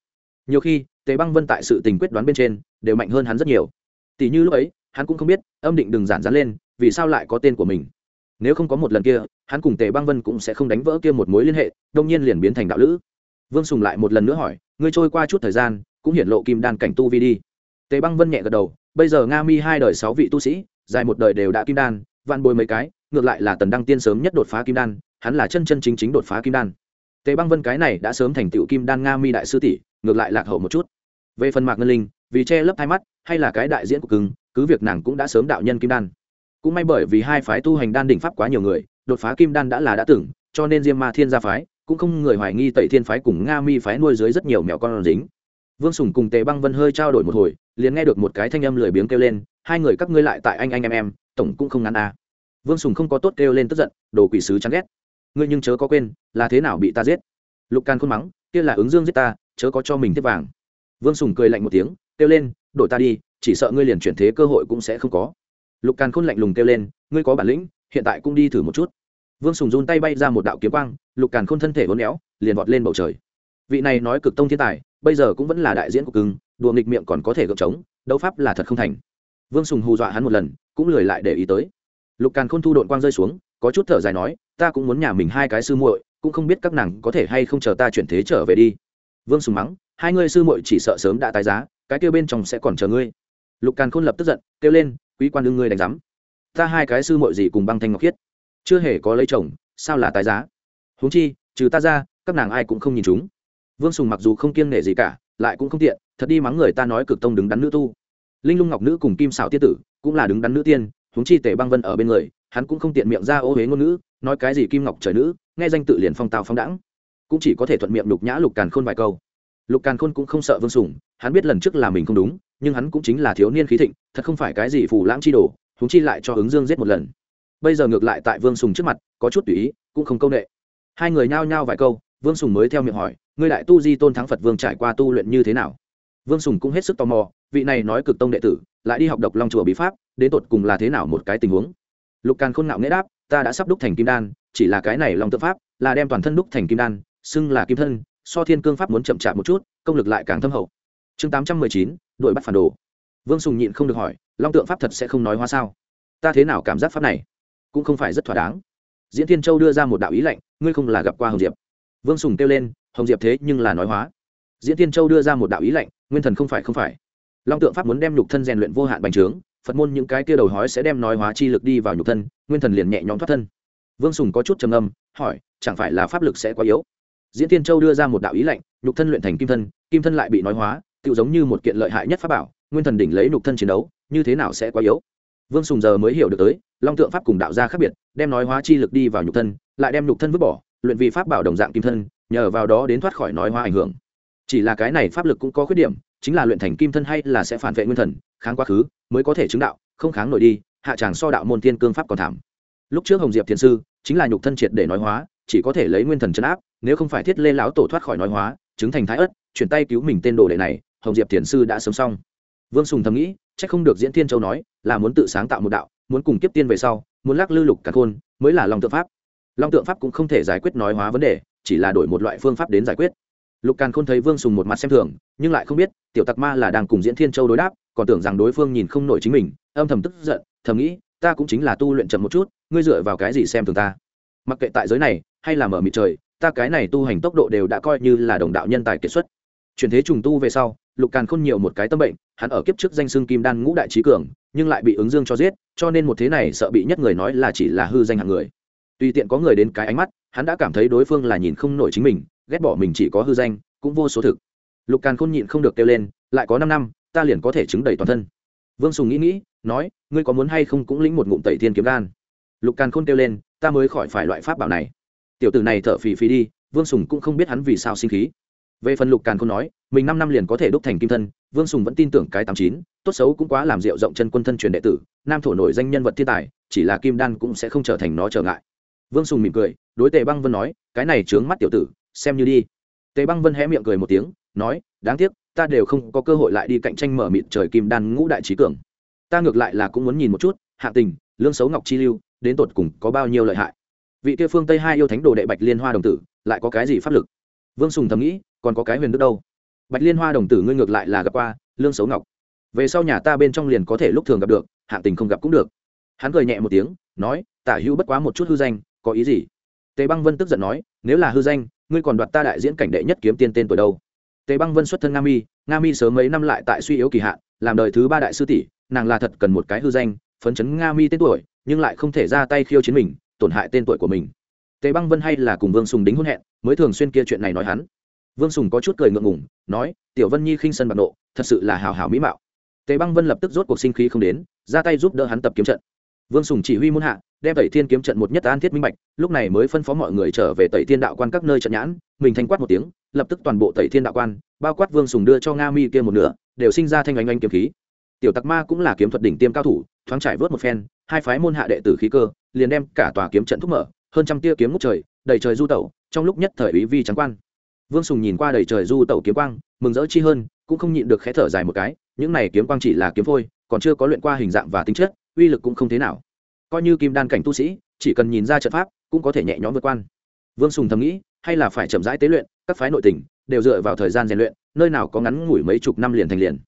Nhiều khi, tề băng vân tại sự tình quyết đoán bên trên, đều mạnh hơn hắn rất nhiều. Tỷ như lúc ấy, hắn cũng không biết, âm định đừng giản dán lên, vì sao lại có tên của mình nếu không có một lần kia hắn cùng tề băng vân cũng sẽ không đánh vỡ kia một mối liên hệ đông nhiên liền biến thành đạo lữ. Vương sùng lại một lần nữa hỏi ngươi trôi qua chút thời gian cũng hiển lộ kim đan cảnh tu vi đi. Tề băng vân nhẹ gật đầu bây giờ nga mi hai đời sáu vị tu sĩ dài một đời đều đã kim đan van bồi mấy cái ngược lại là tần đăng tiên sớm nhất đột phá kim đan hắn là chân chân chính chính đột phá kim đan. Tề băng vân cái này đã sớm thành tựu kim đan nga mi đại sư tỷ ngược lại lạc hậu một chút. Về phần mạc ngân linh vì che lấp hai mắt hay là cái đại diễn của cứng, cứ việc nàng cũng đã sớm đạo nhân kim đan cũng may bởi vì hai phái tu hành đan đỉnh pháp quá nhiều người, đột phá kim đan đã là đã từng, cho nên diêm ma thiên gia phái, cũng không người hoài nghi tẩy thiên phái cùng nga mi phái nuôi dưới rất nhiều mèo con dính. Vương sùng cùng tề băng vân hơi trao đổi một hồi, liền nghe được một cái thanh âm lười biếng kêu lên, hai người các ngươi lại tại anh anh em em, tổng cũng không ngắn à. vương sùng không có tốt kêu lên tức giận, đồ quỷ sứ chán ghét. Ngươi nhưng chớ có quên, là thế nào bị ta giết? Lục can khôn mắng, kia là ứng dương giết ta, chớ có cho mình tiếp vàng. Vương sùng cười lạnh một tiếng, kêu lên, đổi ta đi, chỉ sợ ngươi liền chuyển thế cơ hội cũng sẽ không có lục càn khôn lạnh lùng kêu lên, ngươi có bản lĩnh, hiện tại cũng đi thử một chút. Vương sùng run tay bay ra một đạo kiếm quang, lục càn khôn thân thể hôn éo, liền vọt lên bầu trời. Vị này nói cực tông thiên tài, bây giờ cũng vẫn là đại diễn của cưng, đùa nghịch miệng còn có thể gợp trống, đấu pháp là thật không thành. Vương sùng hù dọa hắn một lần, cũng lười lại để ý tới. Lục càn khôn thu đội quang rơi xuống, có chút thở dài nói, ta cũng muốn nhà mình hai cái sư muội, cũng không biết các nàng có thể hay không chờ ta chuyển thế trở về đi. Vương sùng mắng, hai ngươi sư muội chỉ sợ sớm đã tái giá, cái kêu bên trong sẽ còn chờ ngươi. Lục càn khôn lập tức giận, kêu lên quý quan đương ngươi đánh giám. Ta hai cái sư muội gì cùng băng thanh ngọc khiết? Chưa hề có lấy chồng sao là tái giá? Huống chi trừ ta ra các nàng ai cũng không nhìn chúng. Vương sùng mặc dù không kiêng nể gì cả lại cũng không tiện thật đi mắng người ta nói cực tông đứng đắn nữ tu. Linh lung ngọc nữ cùng kim xảo tiết tử cũng là đứng đắn nữ tiên huống chi tể băng vân ở bên người hắn cũng không tiện miệng ra ô huế ngôn ngữ nói cái gì kim ngọc trời nữ nghe danh tự liền phong tào phong đãng, cũng chỉ có thể thuận miệng lục nhã lục càn khôn vài câu. Lục càn khôn cũng không sợ vương sùng hắn biết lần trước là mình không đúng nhưng hắn cũng chính là thiếu niên khí thịnh, thật không phải cái gì phù lãng chi đồ húng chi lại cho ứng dương giết một lần. Bây giờ ngược lại tại vương sùng trước mặt, có chút tùy ý, cũng không công nệ. Hai người nhao nhao vài câu, vương sùng mới theo miệng hỏi, ngươi đại tu di tôn thắng phật vương trải qua tu luyện như thế nào? Vương sùng cũng hết sức tò mò, vị này nói cực tông đệ tử, lại đi học độc long chùa bí pháp, đến tột cùng là thế nào một cái tình huống? Lục càn khôn ngạo nghĩa đáp, ta đã sắp đúc thành kim đan, chỉ là cái này long tự pháp, là đem toàn thân đúc thành kim đan, xưng là kim thân, so thiên cương pháp muốn chậm chạp một chút, công lực lại càng thâm hậu chương tám trăm mười chín đội bắt phản đồ. Vương sùng nhịn không được hỏi, long tượng pháp thật sẽ không nói hóa sao? Ta thế nào cảm giác pháp này? Cũng không phải rất thỏa đáng. Diễn thiên châu đưa ra một đạo ý lệnh, ngươi không là gặp qua hồng diệp. Vương sùng kêu lên, hồng diệp thế nhưng là nói hóa. Diễn thiên châu đưa ra một đạo ý lệnh, nguyên thần không phải không phải. Long tượng pháp muốn đem nhục thân rèn luyện vô hạn bành trướng, phật môn những cái kia đầu hói sẽ đem nói hóa chi lực đi vào nhục thân, nguyên thần liền nhẹ nhõm thoát thân. Vương sùng có chút trầm âm hỏi, chẳng phải là pháp lực sẽ quá yếu? Diễn tiên châu đưa ra một đạo ý lệnh, nhục thân luyện thành kim thân kim thân lại bị nói hóa tự giống như một kiện lợi hại nhất pháp bảo, nguyên thần đỉnh lấy nhục thân chiến đấu, như thế nào sẽ quá yếu? Vương sùng giờ mới hiểu được tới, long tượng pháp cùng đạo gia khác biệt, đem nói hóa chi lực đi vào nhục thân, lại đem nhục thân vứt bỏ, luyện vị pháp bảo đồng dạng kim thân, nhờ vào đó đến thoát khỏi nói hóa ảnh hưởng. Chỉ là cái này pháp lực cũng có khuyết điểm, chính là luyện thành kim thân hay là sẽ phản vệ nguyên thần, kháng quá khứ mới có thể chứng đạo, không kháng nổi đi, hạ tràng so đạo môn tiên cương pháp còn thảm. Lúc trước hồng diệp thiền sư chính là nhục thân triệt để nói hóa, chỉ có thể lấy nguyên thần chấn áp, nếu không phải thiết lê lão tổ thoát khỏi nói hóa, chứng thành thái ất chuyển tay cứu mình tên đồ đệ này hồng diệp thiền sư đã sớm xong. Vương sùng thầm nghĩ c h ắ c không được diễn thiên châu nói là muốn tự sáng tạo một đạo, muốn cùng kiếp tiên về sau, muốn lắc lư lục cả khôn, mới là long tượng pháp. Long tượng pháp cũng không thể giải quyết nói hóa vấn đề, chỉ là đổi một loại phương pháp đến giải quyết. Lục càn khôn thấy vương sùng một mặt xem thường, nhưng lại không biết, tiểu tặc ma là đang cùng diễn thiên châu đối đáp, còn tưởng rằng đối phương nhìn không nổi chính mình, âm thầm tức giận, thầm nghĩ, ta cũng chính là tu luyện chậm một chút, ngươi dựa vào cái gì xem thường ta? Mặc kệ tại giới này, hay là mở mịt trời, ta cái này tu hành tốc độ đều đã coi như là đồng đạo nhân tài kiệt xuất. Chuyển thế trùng tu về sau lục càn khôn nhiều một cái tâm bệnh, hắn ở kiếp trước danh xưng kim đan ngũ đại trí cường, nhưng lại bị ứng dương cho giết, cho nên một thế này sợ bị nhất người nói là chỉ là hư danh hạng người. Tùy tiện có người đến cái ánh mắt, hắn đã cảm thấy đối phương là nhìn không nổi chính mình, ghét bỏ mình chỉ có hư danh, cũng vô số thực. Lục càn khôn nhịn không được kêu lên, lại có năm năm, ta liền có thể chứng đầy toàn thân. Vương sùng nghĩ nghĩ, nói, ngươi có muốn hay không cũng lĩnh một ngụm tẩy thiên kiếm đan. Lục càn khôn kêu lên, ta mới khỏi phải loại pháp bảo này. Tiểu tử này thở phì phì đi, vương sùng cũng không biết hắn vì sao sinh khí về phần lục càn không nói, mình năm năm liền có thể đúc thành kim thân, vương sùng vẫn tin tưởng cái tám chín, tốt xấu cũng quá làm rượu rộng chân quân thân truyền đệ tử, nam thổ nổi danh nhân vật thiên tài, chỉ là kim đan cũng sẽ không trở thành nó trở ngại. Vương sùng mỉm cười, đối tề băng vân nói, cái này trướng mắt tiểu tử, xem như đi. Tề băng vân hé miệng cười một tiếng, nói, đáng tiếc, ta đều không có cơ hội lại đi cạnh tranh mở mịt trời kim đan ngũ đại trí cường. Ta ngược lại là cũng muốn nhìn một chút, hạ tình, lương xấu ngọc chi lưu, đến tột cùng có bao nhiêu lợi hại. Vị kia phương tây hai yêu thánh đồ đệ bạch liên hoa đồng tử, lại có cái gì pháp lực? Vương sùng thầm nghĩ, còn có cái huyền đức đâu? Bạch liên hoa đồng tử ngươi ngược lại là gặp qua, lương xấu ngọc. Về sau nhà ta bên trong liền có thể lúc thường gặp được hạ tình không gặp cũng được. Hắn cười nhẹ một tiếng, nói, tả hữu bất quá một chút hư danh, có ý gì? Tề băng vân tức giận nói, nếu là hư danh, ngươi còn đoạt ta đại diễn cảnh đệ nhất kiếm tiên tên tuổi đâu? Tề băng vân xuất thân nga mi nga mi sớm mấy năm lại tại suy yếu kỳ hạn, làm đời thứ ba đại sư tỷ, nàng là thật cần một cái hư danh, phấn chấn nga mi tên tuổi, nhưng lại không thể ra tay khiêu chiến mình, tổn hại tên tuổi của mình tề băng vân hay là cùng vương sùng đính hôn hẹn, mới thường xuyên kia chuyện này nói hắn. Vương sùng có chút cười ngượng ngùng, nói, tiểu vân nhi khinh sân bạc nộ, thật sự là hào hào mỹ mạo. Tề băng vân lập tức rốt cuộc sinh khí không đến, ra tay giúp đỡ hắn tập kiếm trận. Vương sùng chỉ huy muôn hạ, đem tẩy thiên kiếm trận một nhất an thiết minh bạch, lúc này mới phân phó mọi người trở về tẩy thiên đạo quan các nơi trận nhãn, mình thanh quát một tiếng, lập tức toàn bộ tẩy thiên đạo quan, bao quát vương sùng đưa cho nga mi kia một nửa, đều sinh ra thanh oanh oanh kiếm khí. Tiểu tặc ma cũng là kiếm thuật đỉnh tiêm cao thủ, thoáng trải vớt một phen, hai phái môn hạ đệ tử khí cơ, liền đem cả tòa kiếm trận thúc mở hơn trăm tia kiếm ngút trời, đầy trời du tẩu, trong lúc nhất thời ý vi trắng quan. Vương sùng nhìn qua đầy trời du tẩu kiếm quang, mừng rỡ chi hơn, cũng không nhịn được khẽ thở dài một cái, những này kiếm quang chỉ là kiếm phôi, còn chưa có luyện qua hình dạng và tính chất, uy lực cũng không thế nào. Coi như kim đan cảnh tu sĩ, chỉ cần nhìn ra trận pháp, cũng có thể nhẹ nhõm vượt quan. Vương sùng thầm nghĩ, hay là phải chậm rãi tế luyện, các phái nội tình đều dựa vào thời gian rèn luyện, nơi nào có ngắn ngủi mấy chục năm liền thành liền.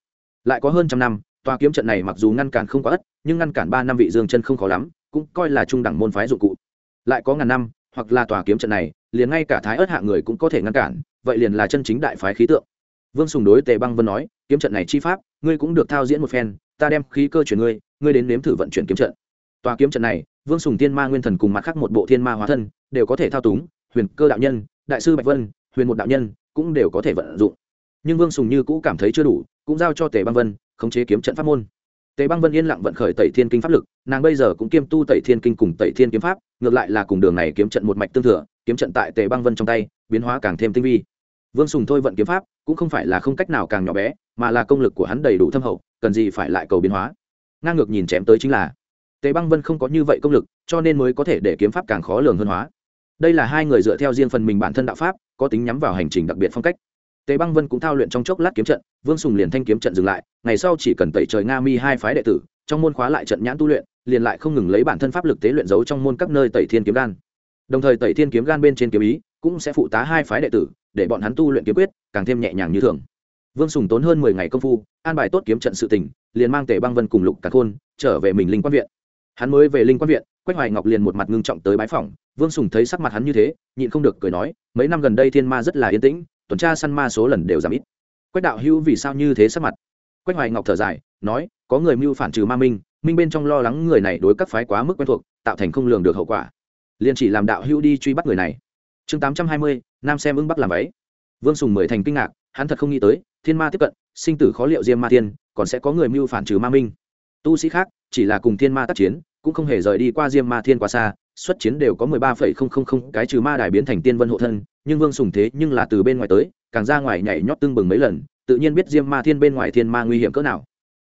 Lại có hơn trăm năm, tòa kiếm trận này mặc dù ngăn cản không quá ất, nhưng ngăn cản ba năm vị dương chân không khó lắm, cũng coi là trung đẳng môn phái dụng cụ lại có ngàn năm, hoặc là tòa kiếm trận này, liền ngay cả thái ớt hạ người cũng có thể ngăn cản, vậy liền là chân chính đại phái khí tượng. Vương sùng đối tề băng vân nói, kiếm trận này chi pháp, ngươi cũng được thao diễn một phen, ta đem khí cơ chuyển ngươi ngươi đến nếm thử vận chuyển kiếm trận. Tòa kiếm trận này, vương sùng thiên ma nguyên thần cùng mặt khác một bộ thiên ma hóa thân, đều có thể thao túng, huyền cơ đạo nhân, đại sư bạch vân, huyền một đạo nhân, cũng đều có thể vận dụng. Nhưng vương sùng như cũ cảm thấy chưa đủ, cũng giao cho tề băng vân, khống chế kiếm trận pháp môn tề băng vân yên lặng vận khởi tẩy thiên kinh pháp lực, nàng bây giờ cũng kiêm tu tẩy thiên kinh cùng tẩy thiên kiếm pháp, ngược lại là cùng đường này kiếm trận một mạch tương thừa, kiếm trận tại tề băng vân trong tay, biến hóa càng thêm tinh vi. Vương sùng thôi vận kiếm pháp, cũng không phải là không cách nào càng nhỏ bé, mà là công lực của hắn đầy đủ thâm hậu, cần gì phải lại cầu biến hóa. Ngang ngược nhìn chém tới chính là, tề băng vân không có như vậy công lực, cho nên mới có thể để kiếm pháp càng khó lường hơn hóa. Đây là hai người dựa theo riêng phần mình bản thân đạo pháp, có tính nhắm vào hành trình đặc biệt phong cách tề băng vân cũng thao luyện trong chốc lát kiếm trận vương sùng liền thanh kiếm trận dừng lại ngày sau chỉ cần tẩy trời nga mi hai phái đệ tử trong môn khóa lại trận nhãn tu luyện liền lại không ngừng lấy bản thân pháp lực tế luyện giấu trong môn các nơi tẩy thiên kiếm gan. Đồng thời tẩy thiên kiếm gan bên trên kiếm ý cũng sẽ phụ tá hai phái đệ tử để bọn hắn tu luyện kiếm quyết càng thêm nhẹ nhàng như thường. Vương sùng tốn hơn mười ngày công phu an bài tốt kiếm trận sự tình, liền mang tề băng vân cùng lục cả khôn trở về mình linh quan viện. Hắn mới về linh quan viện quách hoài ngọc liền một mặt ngưng trọng tới bái phỏng. Vương sùng thấy sắc mặt hắn như thế nhịn không được cười nói mấy năm gần đây thiên ma rất là yên tĩnh tuần tra săn ma số lần đều giảm ít. Quách đạo hữu vì sao như thế sắc mặt? Quách hoài ngọc thở dài, nói, có người mưu phản trừ ma minh minh bên trong lo lắng người này đối các phái quá mức quen thuộc, tạo thành không lường được hậu quả. Liền chỉ làm đạo hữu đi truy bắt người này. Chương tám trăm hai mươi, nam xem ưng bắc làm váy. Vương sùng mười thành kinh ngạc, hắn thật không nghĩ tới, thiên ma tiếp cận, sinh tử khó liệu diêm ma thiên, còn sẽ có người mưu phản trừ ma minh. Tu sĩ khác, chỉ là cùng thiên ma tác chiến, cũng không hề rời đi qua diêm ma thiên quá xa, xuất chiến đều có mười ba phẩy không không không, cái trừ ma đài biến thành tiên vân hộ thân nhưng vương sùng thế nhưng là từ bên ngoài tới, càng ra ngoài nhảy nhót tưng bừng mấy lần, tự nhiên biết diêm ma thiên bên ngoài thiên ma nguy hiểm cỡ nào.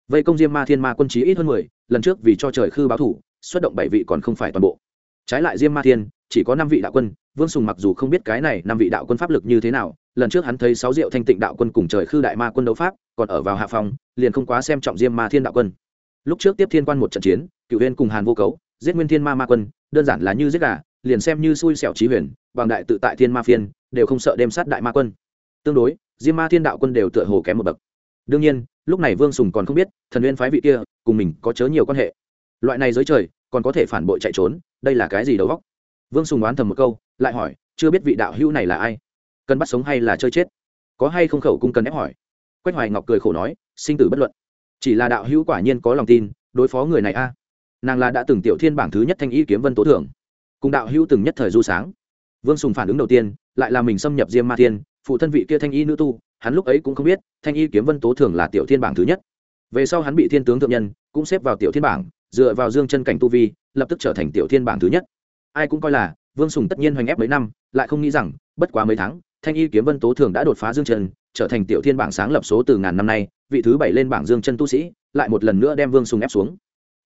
Vây công diêm ma thiên ma quân trí ít hơn mười, lần trước vì cho trời khư báo thủ, xuất động bảy vị còn không phải toàn bộ. Trái lại diêm ma thiên, chỉ có năm vị đạo quân, vương sùng mặc dù không biết cái này năm vị đạo quân pháp lực như thế nào, lần trước hắn thấy sáu diệu thanh tịnh đạo quân cùng trời khư đại ma quân đấu pháp, còn ở vào hạ phòng, liền không quá xem trọng diêm ma thiên đạo quân. Lúc trước tiếp thiên quan một trận chiến cựu huyên cùng hàn vô cấu, giết nguyên thiên ma ma quân, đơn giản là như giết gà liền xem như xui xẻo trí huyền, bằng đại tự tại thiên ma phiên, đều không sợ đem sát đại ma quân. Tương đối, diêm ma thiên đạo quân đều tựa hồ kém một bậc. Đương nhiên, lúc này vương sùng còn không biết, thần uyên phái vị kia, cùng mình có chớ nhiều quan hệ. Loại này dưới trời, còn có thể phản bội chạy trốn, đây là cái gì đầu góc vương sùng đoán thầm một câu, lại hỏi, chưa biết vị đạo hữu này là ai? Cần bắt sống hay là chơi chết? Có hay không khẩu cung cần ép hỏi? Quách hoài ngọc cười khổ nói, sinh tử bất luận. Chỉ là đạo hữu quả nhiên có lòng tin, đối phó người này a. Nàng là đã từng tiểu thiên bảng thứ nhất thanh y kiếm vân tố thưởng cùng đạo hữu từng nhất thời du sáng. Vương sùng phản ứng đầu tiên, lại là mình xâm nhập diêm ma thiên, phụ thân vị kia thanh y nữ tu, hắn lúc ấy cũng không biết, thanh y kiếm vân tố thường là tiểu thiên bảng thứ nhất. Về sau hắn bị thiên tướng thượng nhân, cũng xếp vào tiểu thiên bảng, dựa vào dương chân cảnh tu vi, lập tức trở thành tiểu thiên bảng thứ nhất. Ai cũng coi là, vương sùng tất nhiên hoành ép mấy năm, lại không nghĩ rằng, bất quá mấy tháng, thanh y kiếm vân tố thường đã đột phá dương chân, trở thành tiểu thiên bảng sáng lập số từ ngàn năm nay, vị thứ bảy lên bảng dương chân tu sĩ, lại một lần nữa đem vương sùng ép xuống.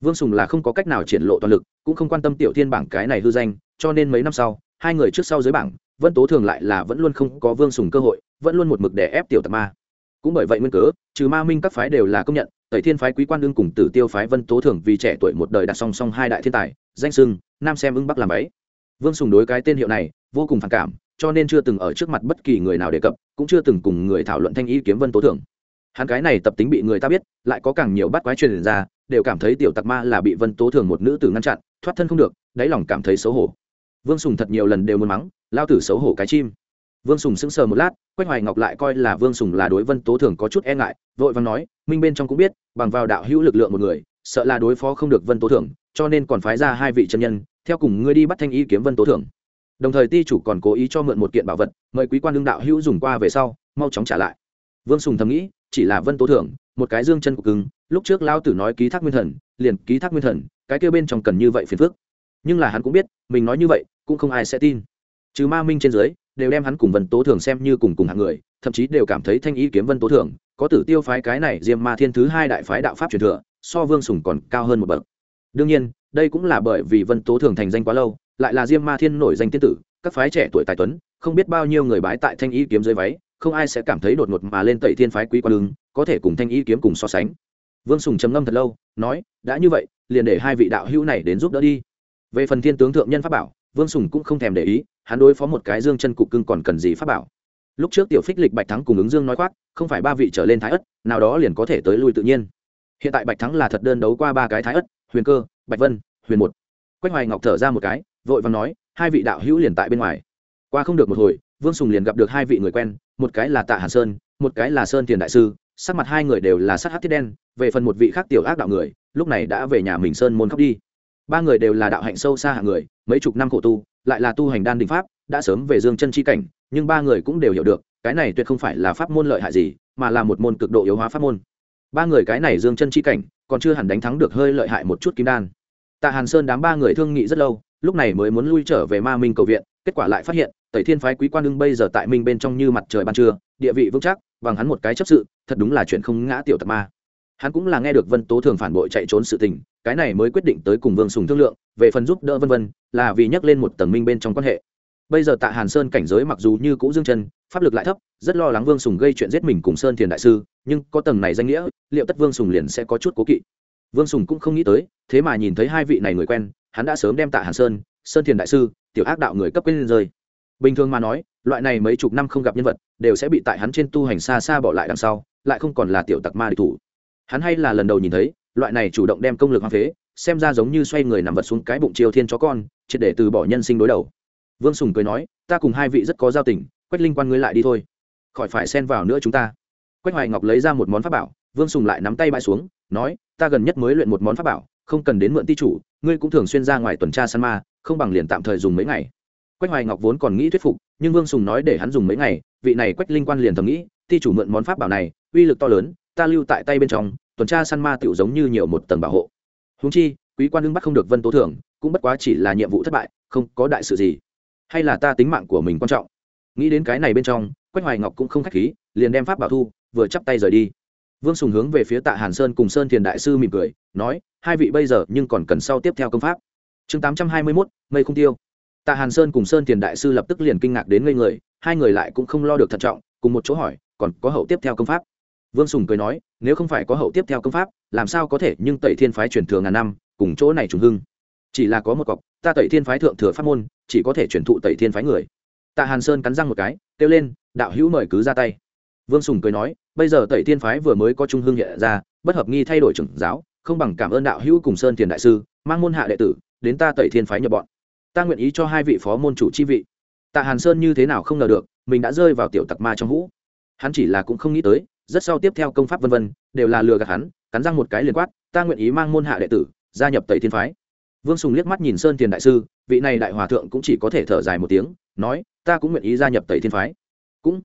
Vương sùng là không có cách nào triển lộ toàn lực cũng không quan tâm tiểu thiên bảng cái này hư danh, cho nên mấy năm sau, hai người trước sau dưới bảng, vân tố thường lại là vẫn luôn không có vương sùng cơ hội, vẫn luôn một mực để ép tiểu tạc ma. Cũng bởi vậy nguyên cớ, trừ ma minh các phái đều là công nhận, tẩy thiên phái quý quan đương cùng tử tiêu phái vân tố thường vì trẻ tuổi một đời đặt song song hai đại thiên tài, danh sưng, nam xem ưng bắc làm ấy vương sùng đối cái tên hiệu này, vô cùng phản cảm, cho nên chưa từng ở trước mặt bất kỳ người nào đề cập, cũng chưa từng cùng người thảo luận thanh ý kiếm vân tố thường. Hắn cái này tập tính bị người ta biết, lại có càng nhiều bắt quái truyền ra đều cảm thấy tiểu tặc ma là bị vân tố thường một nữ tử ngăn chặn, thoát thân không được, đáy lòng cảm thấy xấu hổ. Vương sùng thật nhiều lần đều muốn mắng, lao tử xấu hổ cái chim. Vương sùng sững sờ một lát, quách hoài ngọc lại coi là vương sùng là đối vân tố thường có chút e ngại, vội vàng nói, minh bên trong cũng biết, bằng vào đạo hữu lực lượng một người, sợ là đối phó không được vân tố thường, cho nên còn phái ra hai vị chân nhân, theo cùng ngươi đi bắt thanh ý kiếm vân tố thường. Đồng thời ti chủ còn cố ý cho mượn một kiện bảo vật, mời quý quan đương đạo hữu dùng qua về sau, mau chóng trả lại. Vương sùng thầm nghĩ, chỉ là vân tố thường một cái dương chân cục cứng, lúc trước lao tử nói ký thác nguyên thần, liền ký thác nguyên thần, cái kêu bên trong cần như vậy phiền phức. Nhưng là hắn cũng biết, mình nói như vậy, cũng không ai sẽ tin. Trừ ma minh trên dưới, đều đem hắn cùng vân tố thường xem như cùng cùng hạng người, thậm chí đều cảm thấy thanh ý kiếm vân tố thường, có tử tiêu phái cái này diêm ma thiên thứ hai đại phái đạo pháp truyền thừa, so vương sùng còn cao hơn một bậc. Đương nhiên, đây cũng là bởi vì vân tố thường thành danh quá lâu, lại là diêm ma thiên nổi danh tiên tử, các phái trẻ tuổi tài tuấn, không biết bao nhiêu người bái tại thanh ý kiếm dưới váy, không ai sẽ cảm thấy đột ngột mà lên tẩy thiên phái quý quan lưng có thể cùng thanh ý kiếm cùng so sánh. Vương sùng trầm ngâm thật lâu, nói, đã như vậy, liền để hai vị đạo hữu này đến giúp đỡ đi. Về phần thiên tướng thượng nhân pháp bảo, vương sùng cũng không thèm để ý, hắn đối phó một cái dương chân cục cưng còn cần gì pháp bảo. Lúc trước tiểu phích lịch bạch thắng cùng ứng dương nói khoác, không phải ba vị trở lên thái ất, nào đó liền có thể tới lui tự nhiên. Hiện tại bạch thắng là thật đơn đấu qua ba cái thái ất, huyền cơ, bạch vân, huyền một. Quách hoài ngọc thở ra một cái, vội và nói, hai vị đạo hữu liền tại bên ngoài. Qua không được một hồi, vương sùng liền gặp được hai vị người quen, một cái là tạ hàn sơn, một cái là sơn tiền đại sư sắc mặt hai người đều là sắc hát thiết đen, về phần một vị khác tiểu ác đạo người, lúc này đã về nhà mình sơn môn khóc đi. Ba người đều là đạo hạnh sâu xa hạng người, mấy chục năm khổ tu, lại là tu hành đan đình pháp, đã sớm về dương chân chi cảnh, nhưng ba người cũng đều hiểu được, cái này tuyệt không phải là pháp môn lợi hại gì, mà là một môn cực độ yếu hóa pháp môn. Ba người cái này dương chân chi cảnh, còn chưa hẳn đánh thắng được hơi lợi hại một chút kim đan. Tạ hàn sơn đám ba người thương nghị rất lâu, lúc này mới muốn lui trở về ma minh cầu viện, kết quả lại phát hiện, tẩy thiên phái quý quan ưng bây giờ tại minh bên trong như mặt trời ban trưa, địa vị vững chắc bằng hắn một cái chấp sự, thật đúng là chuyện không ngã tiểu tặc ma. Hắn cũng là nghe được vân tố thường phản bội chạy trốn sự tình, cái này mới quyết định tới cùng vương sùng thương lượng, về phần giúp đỡ vân vân, là vì nhắc lên một tầng minh bên trong quan hệ. Bây giờ tạ hàn sơn cảnh giới mặc dù như cũ dương chân, pháp lực lại thấp, rất lo lắng vương sùng gây chuyện giết mình cùng sơn thiền đại sư, nhưng có tầng này danh nghĩa, liệu tất vương sùng liền sẽ có chút cố kỵ. Vương sùng cũng không nghĩ tới, thế mà nhìn thấy hai vị này người quen, hắn đã sớm đem tạ hàn sơn sơn thiền đại sư, tiểu ác đạo người cấp quên rơi. Bình thường mà nói loại này mấy chục năm không gặp nhân vật, đều sẽ bị tại hắn trên tu hành xa xa bỏ lại đằng sau, lại không còn là tiểu tặc ma địch thủ. Hắn hay là lần đầu nhìn thấy, loại này chủ động đem công lực hoang phế, xem ra giống như xoay người nằm vật xuống cái bụng chiêu thiên chó con, triệt để từ bỏ nhân sinh đối đầu. Vương sùng cười nói, ta cùng hai vị rất có giao tình, quách linh quan ngươi lại đi thôi. Khỏi phải xen vào nữa chúng ta. Quách hoài ngọc lấy ra một món pháp bảo, vương sùng lại nắm tay bãi xuống, nói, ta gần nhất mới luyện một món pháp bảo, không cần đến mượn ti chủ, ngươi cũng thường xuyên ra ngoài tuần tra săn ma, không bằng liền tạm thời dùng mấy ngày. Quách hoài ngọc vốn còn nghĩ thuyết phục nhưng vương sùng nói để hắn dùng mấy ngày, vị này quách linh quan liền thầm nghĩ, ti chủ mượn món pháp bảo này, uy lực to lớn, ta lưu tại tay bên trong, tuần tra săn ma tựu giống như nhiều một tầng bảo hộ. Húng chi, quý quan đương bắt không được vân tố thưởng, cũng bất quá chỉ là nhiệm vụ thất bại, không có đại sự gì. Hay là ta tính mạng của mình quan trọng? Nghĩ đến cái này bên trong, quách hoài ngọc cũng không k h á c h khí, liền đem pháp bảo thu, vừa chắp tay rời đi. Vương sùng hướng về phía tạ hàn sơn cùng sơn thiền đại sư mỉm cười, nói, hai vị bây giờ nhưng còn cần sau tiếp theo công pháp. Chương tám trăm hai mươi mốt, mây không tiêu tạ hàn sơn cùng sơn Tiền đại sư lập tức liền kinh ngạc đến ngây người, hai người lại cũng không lo được thận trọng, cùng một chỗ hỏi, còn có hậu tiếp theo công pháp? Vương sùng cười nói, nếu không phải có hậu tiếp theo công pháp, làm sao có thể nhưng tẩy thiên phái truyền thừa ngàn năm, cùng chỗ này trùng hưng? Chỉ là có một cọc, ta tẩy thiên phái thượng thừa pháp môn, chỉ có thể truyền thụ tẩy thiên phái người. Tạ hàn sơn cắn răng một cái, kêu lên, đạo hữu mời cứ ra tay. Vương sùng cười nói, bây giờ tẩy thiên phái vừa mới có trung hương hiện ra, bất hợp nghi thay đổi trưởng giáo, không bằng cảm ơn đạo hữu cùng sơn Tiền đại sư, mang môn hạ đệ tử, đến ta tẩy thiên phái nhập bọn ta nguyện ý cho hai vị phó môn chủ chi vị. Tạ hàn sơn như thế nào không ngờ được, mình đã rơi vào tiểu tặc ma trong hũ. Hắn chỉ là cũng không nghĩ tới, rất sau tiếp theo công pháp vân vân, đều là lừa gạt hắn, cắn răng một cái liền quát, ta nguyện ý mang môn hạ đệ tử, gia nhập tẩy thiên phái. Vương sùng liếc mắt nhìn sơn tiền đại sư, vị này đại hòa thượng cũng chỉ có thể thở dài một tiếng, nói, ta cũng nguyện ý gia nhập tẩy thiên phái. Cũng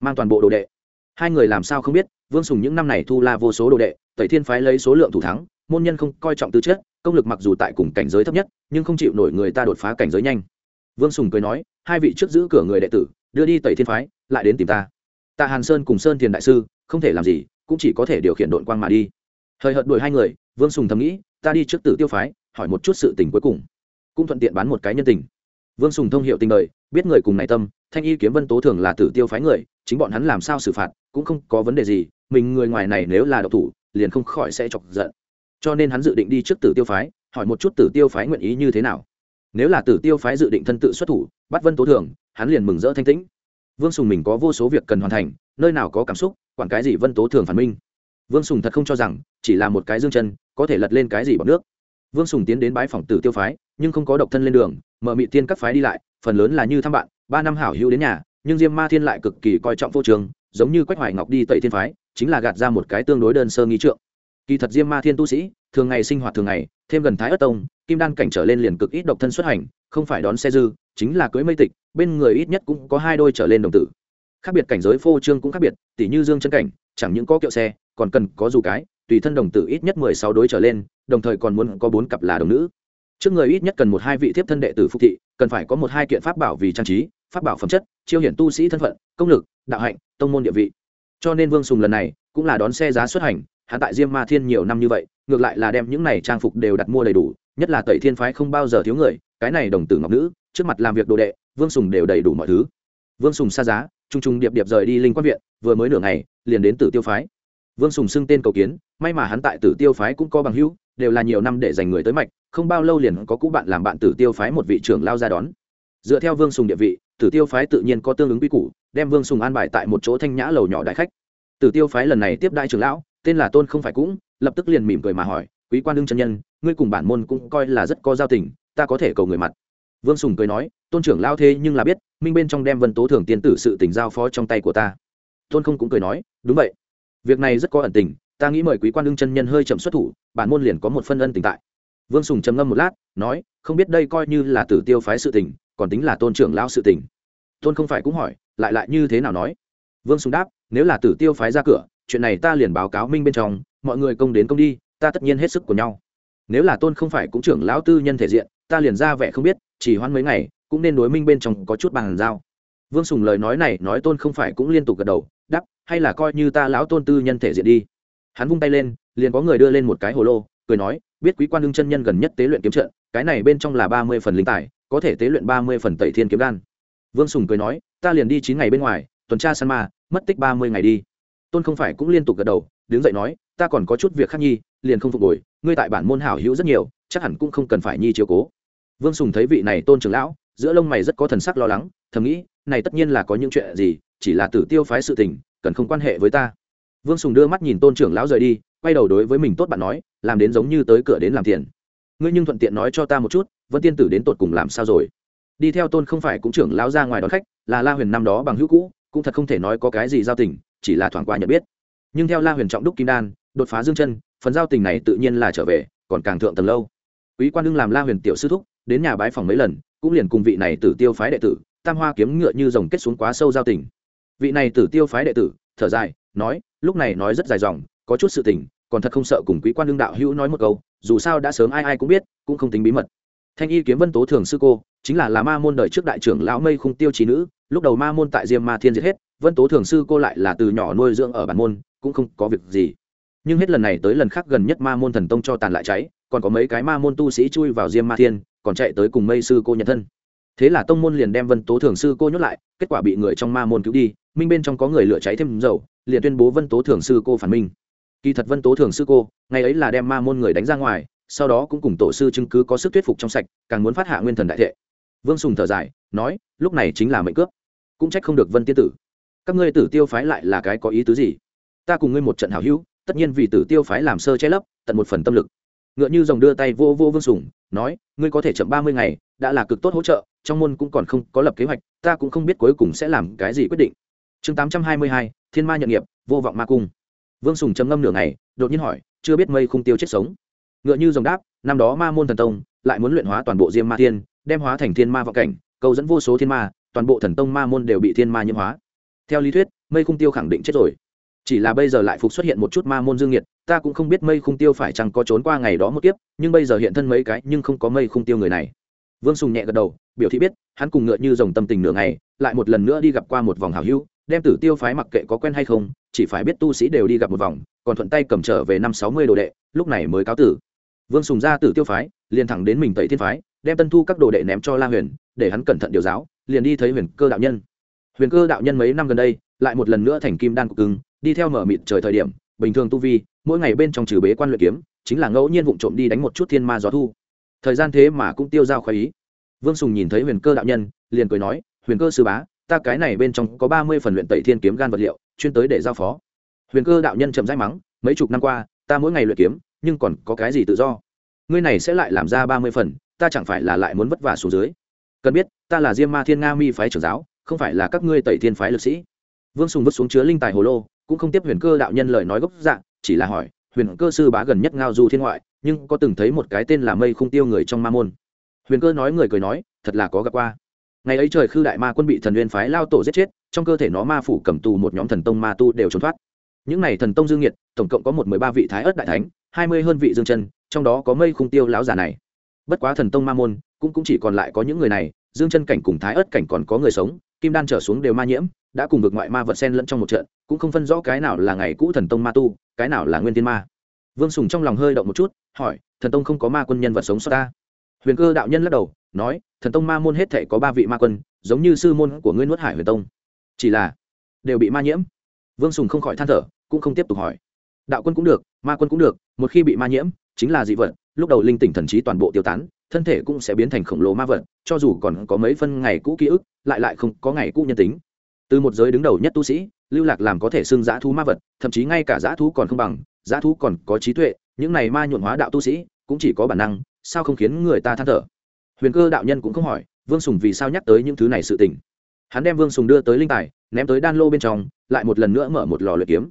mang toàn bộ đồ đệ. Hai người làm sao không biết, vương sùng những năm này thu la vô số đồ đệ, tẩy thiên phái lấy số lượng thủ thắng, môn nhân không coi trọng tư chất công lực mặc dù tại cùng cảnh giới thấp nhất, nhưng không chịu nổi người ta đột phá cảnh giới nhanh. Vương sùng cười nói, hai vị trước giữ cửa người đệ tử, đưa đi tẩy thiên phái, lại đến tìm ta. Tạ hàn sơn cùng sơn thiền đại sư, không thể làm gì, cũng chỉ có thể điều khiển đội quang mà đi. Thời hợt đuổi hai người, vương sùng thầm nghĩ, ta đi trước tử tiêu phái, hỏi một chút sự tình cuối cùng. Cũng thuận tiện bán một cái nhân tình. Vương sùng thông hiệu tình đời, biết người cùng này tâm, thanh y kiếm vân tố thường là tử tiêu phái người, chính bọn hắn làm sao xử phạt, cũng không có vấn đề gì, mình người ngoài này nếu là độc thủ, liền không khỏi sẽ chọc giận cho nên hắn dự định đi trước tử tiêu phái, hỏi một chút tử tiêu phái nguyện ý như thế nào. Nếu là tử tiêu phái dự định thân tự xuất thủ, bắt vân tố thường, hắn liền mừng rỡ thanh tĩnh. Vương sùng mình có vô số việc cần hoàn thành, nơi nào có cảm xúc, quản cái gì vân tố thường phản minh. Vương sùng thật không cho rằng, chỉ là một cái dương chân, có thể lật lên cái gì bọc nước. Vương sùng tiến đến bãi phòng tử tiêu phái, nhưng không có độc thân lên đường, mở mị tiên các phái đi lại, phần lớn là như thăm bạn, ba năm hảo hữu đến nhà, nhưng diêm ma thiên lại cực kỳ coi trọng vô trường, giống như quách hoài ngọc đi tẩy thiên phái, chính là gạt ra một cái tương đối đơn sơ nghi trượng kỳ thật diêm ma thiên tu sĩ, thường ngày sinh hoạt thường ngày, thêm gần thái ất tông, kim đan cảnh trở lên liền cực ít độc thân xuất hành, không phải đón xe dư, chính là cưới mây tịch, bên người ít nhất cũng có hai đôi trở lên đồng tử. Khác biệt cảnh giới phô trương cũng khác biệt tỷ như dương chân cảnh, chẳng những có kiệu xe, còn cần có dù cái, tùy thân đồng tử ít nhất mười sáu đối trở lên, đồng thời còn muốn có bốn cặp là đồng nữ. Trước người ít nhất cần một hai vị tiếp thân đệ tử phục thị, cần phải có một hai kiện pháp bảo vì trang trí, pháp bảo phẩm chất, chiêu hiển tu sĩ thân phận, công lực, đạo hạnh, tông môn địa vị. Cho nên vương sùng lần này cũng là đón xe giá xuất hành hạ tại diêm ma thiên nhiều năm như vậy, ngược lại là đem những này trang phục đều đặt mua đầy đủ, nhất là tẩy thiên phái không bao giờ thiếu người, cái này đồng tử ngọc nữ, trước mặt làm việc đồ đệ, vương sùng đều đầy đủ mọi thứ. Vương sùng xa giá t r u n g t r u n g điệp điệp rời đi linh quan viện, vừa mới nửa ngày, liền đến tử tiêu phái. Vương sùng xưng tên cầu kiến, may mà hắn tại tử tiêu phái cũng có bằng hữu, đều là nhiều năm để dành người tới mạch, không bao lâu liền có cũ bạn làm bạn tử tiêu phái một vị trưởng lao ra đón. Dựa theo vương sùng địa vị, tử tiêu phái tự nhiên có tương ứng quy củ, đem vương sùng an bài tại một chỗ thanh nhã lầu nhỏ đại khách. Tử tiêu phái lần này tiếp đại trưởng lão tên là tôn không phải cũng, lập tức liền mỉm cười mà hỏi, quý quan đương chân nhân, ngươi cùng bản môn cũng coi là rất có giao tình, ta có thể cầu người mặt. Vương sùng cười nói, tôn trưởng lao thế nhưng là biết, minh bên trong đem vân tố thường tiên tử sự tình giao phó trong tay của ta. Tôn không cũng cười nói, đúng vậy. Việc này rất có ẩn tình, ta nghĩ mời quý quan đương chân nhân hơi chậm xuất thủ, bản môn liền có một phân ân tình tại. Vương sùng trầm ngâm một lát, nói, không biết đây coi như là tử tiêu phái sự tình, còn tính là tôn trưởng lao sự tình. Tôn không phải cũng hỏi, lại lại như thế nào nói? Vương sùng đáp, nếu là tử tiêu phái ra cửa chuyện này ta liền báo cáo minh bên trong, mọi người công đến công đi, ta tất nhiên hết sức của nhau. Nếu là tôn không phải cũng trưởng lão tư nhân thể diện, ta liền ra vẻ không biết, chỉ hoãn mấy ngày, cũng nên đối minh bên trong có chút bàn giao. Vương sùng lời nói này nói tôn không phải cũng liên tục gật đầu đắp hay là coi như ta lão tôn tư nhân thể diện đi. Hắn vung tay lên, liền có người đưa lên một cái hồ lô, cười nói, biết quý quan đương chân nhân gần nhất tế luyện kiếm trận, cái này bên trong là ba mươi phần linh tài, có thể tế luyện ba mươi phần tẩy thiên kiếm đan. Vương sùng cười nói, ta liền đi chín ngày bên ngoài, tuần tra săn ma, mất tích ba mươi ngày đi tôn không phải cũng liên tục gật đầu, đứng dậy nói, ta còn có chút việc khác nhi, liền không phục hồi, ngươi tại bản môn hảo hữu rất nhiều, chắc hẳn cũng không cần phải nhi chiếu cố. Vương sùng thấy vị này tôn trưởng lão, giữa lông mày rất có thần sắc lo lắng, thầm nghĩ, này tất nhiên là có những chuyện gì, chỉ là tử tiêu phái sự tình, cần không quan hệ với ta. Vương sùng đưa mắt nhìn tôn trưởng lão rời đi, quay đầu đối với mình tốt bạn nói, làm đến giống như tới cửa đến làm tiền. Ngươi nhưng thuận tiện nói cho ta một chút vẫn tiên tử đến tột cùng làm sao rồi? Đi theo tôn không phải cũng trưởng lão ra ngoài đón khách, là la huyền năm đó bằng hữu cũ, cũng thật không thể nói có cái gì giao tình chỉ là thoảng qua nhận biết. Nhưng theo la huyền trọng đúc kim đan, đột phá dương chân, phần giao tình này tự nhiên là trở về, còn càng thượng tầng lâu. Quý quan đương làm la huyền tiểu sư thúc, đến nhà bái phòng mấy lần, cũng liền cùng vị này tử tiêu phái đệ tử, tam hoa kiếm ngựa như dòng kết xuống quá sâu giao tình. Vị này tử tiêu phái đệ tử, thở dài, nói, lúc này nói rất dài dòng, có chút sự tình, còn thật không sợ cùng quý quan đương đạo hữu nói một câu, dù sao đã sớm ai ai cũng biết, cũng không tính bí mật. Thanh y kiếm vân tố thường sư cô, chính là là ma môn đời trước đại trưởng lão mây khung tiêu trí nữ, lúc đầu ma môn tại diêm ma thiên diệt hết vân tố thường sư cô lại là từ nhỏ nuôi dưỡng ở bản môn, cũng không có việc gì. Nhưng hết lần này tới lần khác gần nhất ma môn thần tông cho tàn lại cháy, còn có mấy cái ma môn tu sĩ chui vào diêm ma thiên, còn chạy tới cùng mây sư cô nhận thân. Thế là tông môn liền đem vân tố thường sư cô nhốt lại, kết quả bị người trong ma môn cứu đi, minh bên trong có người lửa cháy thêm dầu, liền tuyên bố vân tố thường sư cô phản minh. Kỳ thật vân tố thường sư cô, ngày ấy là đem ma môn người đánh ra ngoài, sau đó cũng cùng tổ sư chứng cứ có sức thuyết phục trong sạch, càng muốn phát hạ nguyên thần đại thệ. Vương sùng thở dài, nói, lúc này chính là mệnh cướp. Cũng trách không được vân tiên tử các ngươi tử tiêu phái lại là cái có ý tứ gì? Ta cùng ngươi một trận hảo hữu, tất nhiên vì tử tiêu phái làm sơ che lấp, tận một phần tâm lực. Ngựa như dòng đưa tay vô vô vương sùng, nói, ngươi có thể chậm ba mươi ngày, đã là cực tốt hỗ trợ, trong môn cũng còn không có lập kế hoạch, ta cũng không biết cuối cùng sẽ làm cái gì quyết định. Chương tám trăm hai mươi hai, thiên ma nhận nghiệp, vô vọng ma cung. Vương sùng trầm ngâm nửa ngày, đột nhiên hỏi, chưa biết mây khung tiêu chết sống? Ngựa như dòng đáp, năm đó ma môn thần tông lại muốn luyện hóa toàn bộ diêm ma thiên, đem hóa thành thiên ma vọng cảnh, câu dẫn vô số thiên ma, toàn bộ thần tông ma môn đều bị thiên ma nhiễm hóa theo lý thuyết, mây khung tiêu khẳng định chết rồi. Chỉ là bây giờ lại phục xuất hiện một chút ma môn dương nhiệt, ta cũng không biết mây khung tiêu phải chăng có trốn qua ngày đó một kiếp, nhưng bây giờ hiện thân mấy cái nhưng không có mây khung tiêu người này. Vương sùng nhẹ gật đầu, biểu thị biết, hắn cùng ngựa như dòng tâm tình nửa ngày, lại một lần nữa đi gặp qua một vòng hào hữu, đem tử tiêu phái mặc kệ có quen hay không, chỉ phải biết tu sĩ đều đi gặp một vòng, còn thuận tay cầm trở về năm sáu mươi đồ đệ, lúc này mới cáo tử. Vương sùng ra tử tiêu phái, liền thẳng đến mình tẩy thiên phái, đem tân thu các đồ đệ ném cho la huyền, để hắn cẩn thận điều giáo, liền đi thấy huyền cơ đạo nhân huyền cơ đạo nhân mấy năm gần đây, lại một lần nữa thành kim đan cục cứng, đi theo mở mịt trời thời điểm, bình thường tu vi, mỗi ngày bên trong trừ bế quan luyện kiếm, chính là ngẫu nhiên vụng trộm đi đánh một chút thiên ma gió thu. Thời gian thế mà cũng tiêu dao khoái ý. Vương sùng nhìn thấy huyền cơ đạo nhân, liền cười nói, huyền cơ sư bá, ta cái này bên trong có ba mươi phần luyện tẩy thiên kiếm gan vật liệu, chuyên tới để giao phó. Huyền cơ đạo nhân chậm rãi mắng, mấy chục năm qua, ta mỗi ngày luyện kiếm, nhưng còn có cái gì tự do? Ngươi này sẽ lại làm ra ba mươi phần, ta chẳng phải là lại muốn vất vả xuống dưới. Cần biết, ta là diêm ma thiên nga mi phái trưởng giáo không phải là các ngươi tẩy thiên phái lực sĩ. Vương sùng vứt xuống chứa linh tài hồ lô cũng không tiếp huyền cơ đạo nhân lời nói gốc dạng chỉ là hỏi huyền cơ sư bá gần nhất ngao du thiên ngoại nhưng có từng thấy một cái tên là mây không tiêu người trong ma môn? Huyền cơ nói người cười nói thật là có gặp qua. Ngày ấy trời khư đại ma quân bị thần uyên phái lao tổ giết chết trong cơ thể nó ma phủ cầm tù một nhóm thần tông ma tu đều trốn thoát. Những này thần tông dương nhiệt tổng cộng có một mười ba vị thái ớt đại thánh hai mươi hơn vị dương chân trong đó có mây khung tiêu láo giả này. Bất quá thần tông ma môn cũng, cũng chỉ còn lại có những người này dương chân cảnh cùng thái ớt cảnh còn có người sống kim đan trở xuống đều ma nhiễm, đã cùng vực ngoại ma vật sen lẫn trong một trận, cũng không phân rõ cái nào là ngày cũ thần tông ma tu, cái nào là nguyên tiên ma. Vương sùng trong lòng hơi động một chút, hỏi, thần tông không có ma quân nhân vật sống sót ta? Huyền cơ đạo nhân lắc đầu, nói, thần tông ma môn hết thể có ba vị ma quân, giống như sư môn của ngươi nuốt hải huyền tông. Chỉ là, đều bị ma nhiễm. Vương sùng không khỏi than thở, cũng không tiếp tục hỏi. Đạo quân cũng được, ma quân cũng được, một khi bị ma nhiễm, chính là dị vật, lúc đầu linh tỉnh thần trí toàn bộ tiêu tán thân thể cũng sẽ biến thành khổng lồ ma vật, cho dù còn có mấy phân ngày cũ ký ức, lại lại không có ngày cũ nhân tính. Từ một giới đứng đầu nhất tu sĩ, lưu lạc làm có thể xưng giã thú ma vật, thậm chí ngay cả giã thú còn không bằng giã thú còn có trí tuệ, những này ma nhuộn hóa đạo tu sĩ, cũng chỉ có bản năng, sao không khiến người ta than thở? Huyền cơ đạo nhân cũng không hỏi, vương sùng vì sao nhắc tới những thứ này sự tình? Hắn đem vương sùng đưa tới linh tài, ném tới đan lô bên trong, lại một lần nữa mở một lò luyện kiếm.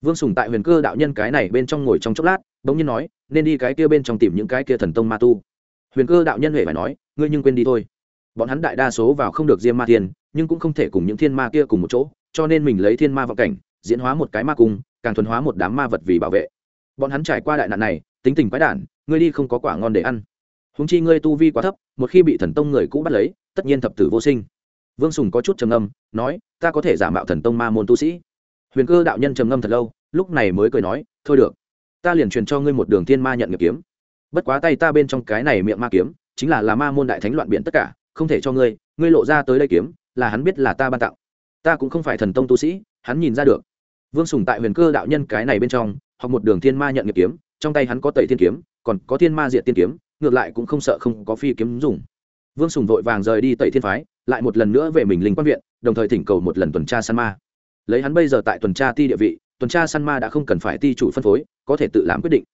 Vương sùng tại huyền cơ đạo nhân cái này bên trong ngồi trong chốc lát, bỗng nhiên nói, nên đi cái kia bên trong tìm những cái kia thần tông ma tu huyền cơ đạo nhân huệ phải nói, ngươi nhưng quên đi thôi. Bọn hắn đại đa số vào không được diêm ma thiên, nhưng cũng không thể cùng những thiên ma kia cùng một chỗ, cho nên mình lấy thiên ma vào cảnh, diễn hóa một cái ma cung, càng thuần hóa một đám ma vật vì bảo vệ. Bọn hắn trải qua đại nạn này, tính tình quái đản, ngươi đi không có quả ngon để ăn. Húng chi ngươi tu vi quá thấp, một khi bị thần tông người cũ bắt lấy, tất nhiên thập tử vô sinh. Vương sùng có chút trầm âm nói, ta có thể giả mạo thần tông ma môn tu sĩ. Huyền cơ đạo nhân trầm ngâm thật lâu, lúc này mới cười nói, thôi được. Ta liền truyền cho ngươi một đường thiên ma nhận nghiệp kiếm bất quá tay ta bên trong cái này miệng ma kiếm, chính là là ma môn đại thánh loạn biện tất cả, không thể cho ngươi ngươi lộ ra tới đây kiếm, là hắn biết là ta ban tặng. Ta cũng không phải thần tông tu sĩ, hắn nhìn ra được. Vương sùng tại huyền cơ đạo nhân cái này bên trong hoặc một đường thiên ma nhận nghiệp kiếm, trong tay hắn có tẩy thiên kiếm, còn có thiên ma diện tiên kiếm, ngược lại cũng không sợ không có phi kiếm dùng. Vương sùng vội vàng rời đi tẩy thiên phái, lại một lần nữa về mình linh quan viện, đồng thời thỉnh cầu một lần tuần tra săn ma. Lấy hắn bây giờ tại tuần tra ti địa vị, tuần tra săn ma đã không cần phải ti chủ phân phối, có thể tự làm quyết định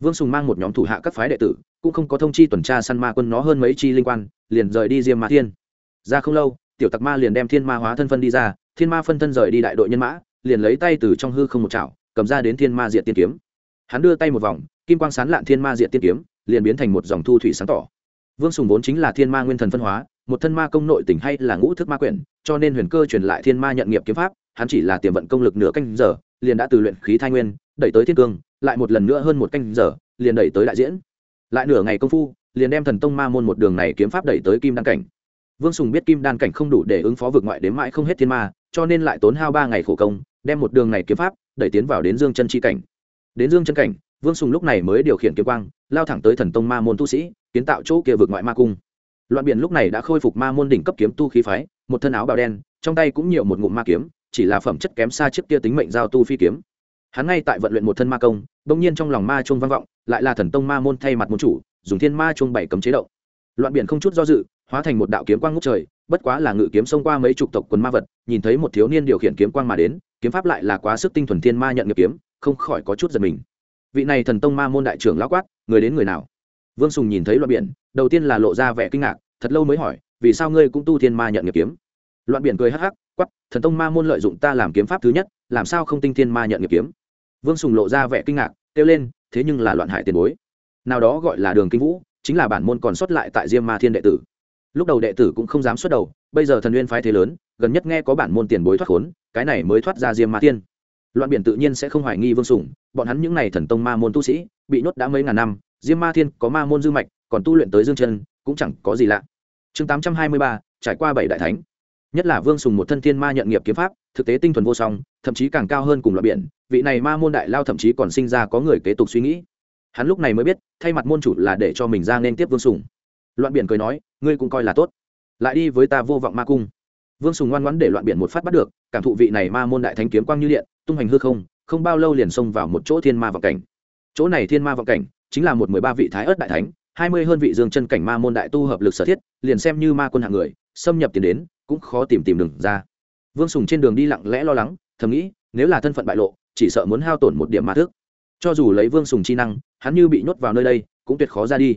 vương sùng mang một nhóm thủ hạ các phái đệ tử, cũng không có thông chi tuần tra săn ma quân nó hơn mấy chi linh quan, liền rời đi diêm ma thiên. Ra không lâu, tiểu tặc ma liền đem thiên ma hóa thân phân đi ra, thiên ma phân thân rời đi đại đội nhân mã, liền lấy tay từ trong hư không một chảo, cầm ra đến thiên ma diện tiên kiếm. Hắn đưa tay một vòng, kim quang sán lạn thiên ma diện tiên kiếm, liền biến thành một dòng thu thủy sáng tỏ. Vương sùng vốn chính là thiên ma nguyên thần phân hóa, một thân ma công nội tỉnh hay là ngũ thức ma quyển, cho nên huyền cơ truyền lại thiên ma nhận nghiệp kiếm pháp, hắn chỉ là tiềm vận công lực nửa canh giờ, liền đã từ luyện khí thai nguyên, đẩy tới thiên cương lại một lần nữa hơn một canh giờ, liền đẩy tới đại diễn. Lại nửa ngày công phu, liền đem thần tông ma môn một đường này kiếm pháp đẩy tới kim đan cảnh. Vương sùng biết kim đan cảnh không đủ để ứng phó vực ngoại đến mãi không hết thiên ma, cho nên lại tốn hao ba ngày khổ công, đem một đường này kiếm pháp đẩy tiến vào đến dương chân chi cảnh. Đến dương chân cảnh, vương sùng lúc này mới điều khiển kiếm quang, lao thẳng tới thần tông ma môn tu sĩ, kiến tạo chỗ kia vực ngoại ma cung. Loạn biển lúc này đã khôi phục ma môn đỉnh cấp kiếm tu khí phái, một thân áo bào đen, trong tay cũng nhiều một ngụm ma kiếm, chỉ là phẩm chất kém xa trước kia tính mệnh giao tu phi kiếm hắn ngay tại vận luyện một thân ma công, bỗng nhiên trong lòng ma chuông vang vọng, lại là thần tông ma môn thay mặt môn chủ, dùng thiên ma chuông bảy cấm chế động. Loạn biển không chút do dự, hóa thành một đạo kiếm quang ngút trời, bất quá là ngự kiếm xông qua mấy chục tộc quần ma vật, nhìn thấy một thiếu niên điều khiển kiếm quang mà đến, kiếm pháp lại là quá sức tinh thuần thiên ma nhận nghiệp kiếm, không khỏi có chút giật mình. Vị này thần tông ma môn đại trưởng lão quát, người đến người nào? Vương sùng nhìn thấy loạn biển, đầu tiên là lộ ra vẻ kinh ngạc, thật lâu mới hỏi, vì sao ngươi cũng tu thiên ma nhận nghiệp kiếm? Loạn biển cười hắc hắc quắp thần tông ma môn lợi dụng ta làm kiếm pháp thứ nhất làm sao không tinh thiên ma nhận nghiệp kiếm? Vương sùng lộ ra vẻ kinh ngạc, kêu lên, thế nhưng là loạn hại tiền bối. Nào đó gọi là đường kinh vũ, chính là bản môn còn sót lại tại diêm ma thiên đệ tử. Lúc đầu đệ tử cũng không dám xuất đầu, bây giờ thần nguyên phái thế lớn, gần nhất nghe có bản môn tiền bối thoát khốn, cái này mới thoát ra diêm ma thiên. Loạn biển tự nhiên sẽ không hoài nghi vương sùng, bọn hắn những n à y thần tông ma môn tu sĩ, bị nhốt đã mấy ngàn năm, diêm ma thiên có ma môn dư mạch, còn tu luyện tới dương chân, cũng chẳng có gì lạ. Chương tám trăm hai mươi ba, trải qua bảy đại thánh. Nhất là vương sùng một thân thiên ma nhận nghiệp kiếm pháp thực tế tinh thuần vô song, thậm chí càng cao hơn cùng loại biển, vị này ma môn đại lao thậm chí còn sinh ra có người kế tục suy nghĩ. Hắn lúc này mới biết, thay mặt môn chủ là để cho mình ra nên tiếp vương sùng. Loạn biển cười nói, ngươi cũng coi là tốt. Lại đi với ta vô vọng ma cung. Vương sùng ngoan ngoãn để loạn biển một phát bắt được, cảm thụ vị này ma môn đại thánh kiếm quang như điện, tung hành hư không không bao lâu liền xông vào một chỗ thiên ma vọng cảnh. Chỗ này thiên ma vọng cảnh chính là một mười ba vị thái ớt đại thánh, hai mươi hơn vị dương chân cảnh ma môn đại tu hợp lực sở thiết, liền xem như ma quân hạng người, xâm nhập tiền đến, cũng khó tìm tìm đường ra vương sùng trên đường đi lặng lẽ lo lắng, thầm nghĩ, nếu là thân phận bại lộ, chỉ sợ muốn hao tổn một điểm ma thức. Cho dù lấy vương sùng chi năng, hắn như bị nhốt vào nơi đây, cũng tuyệt khó ra đi.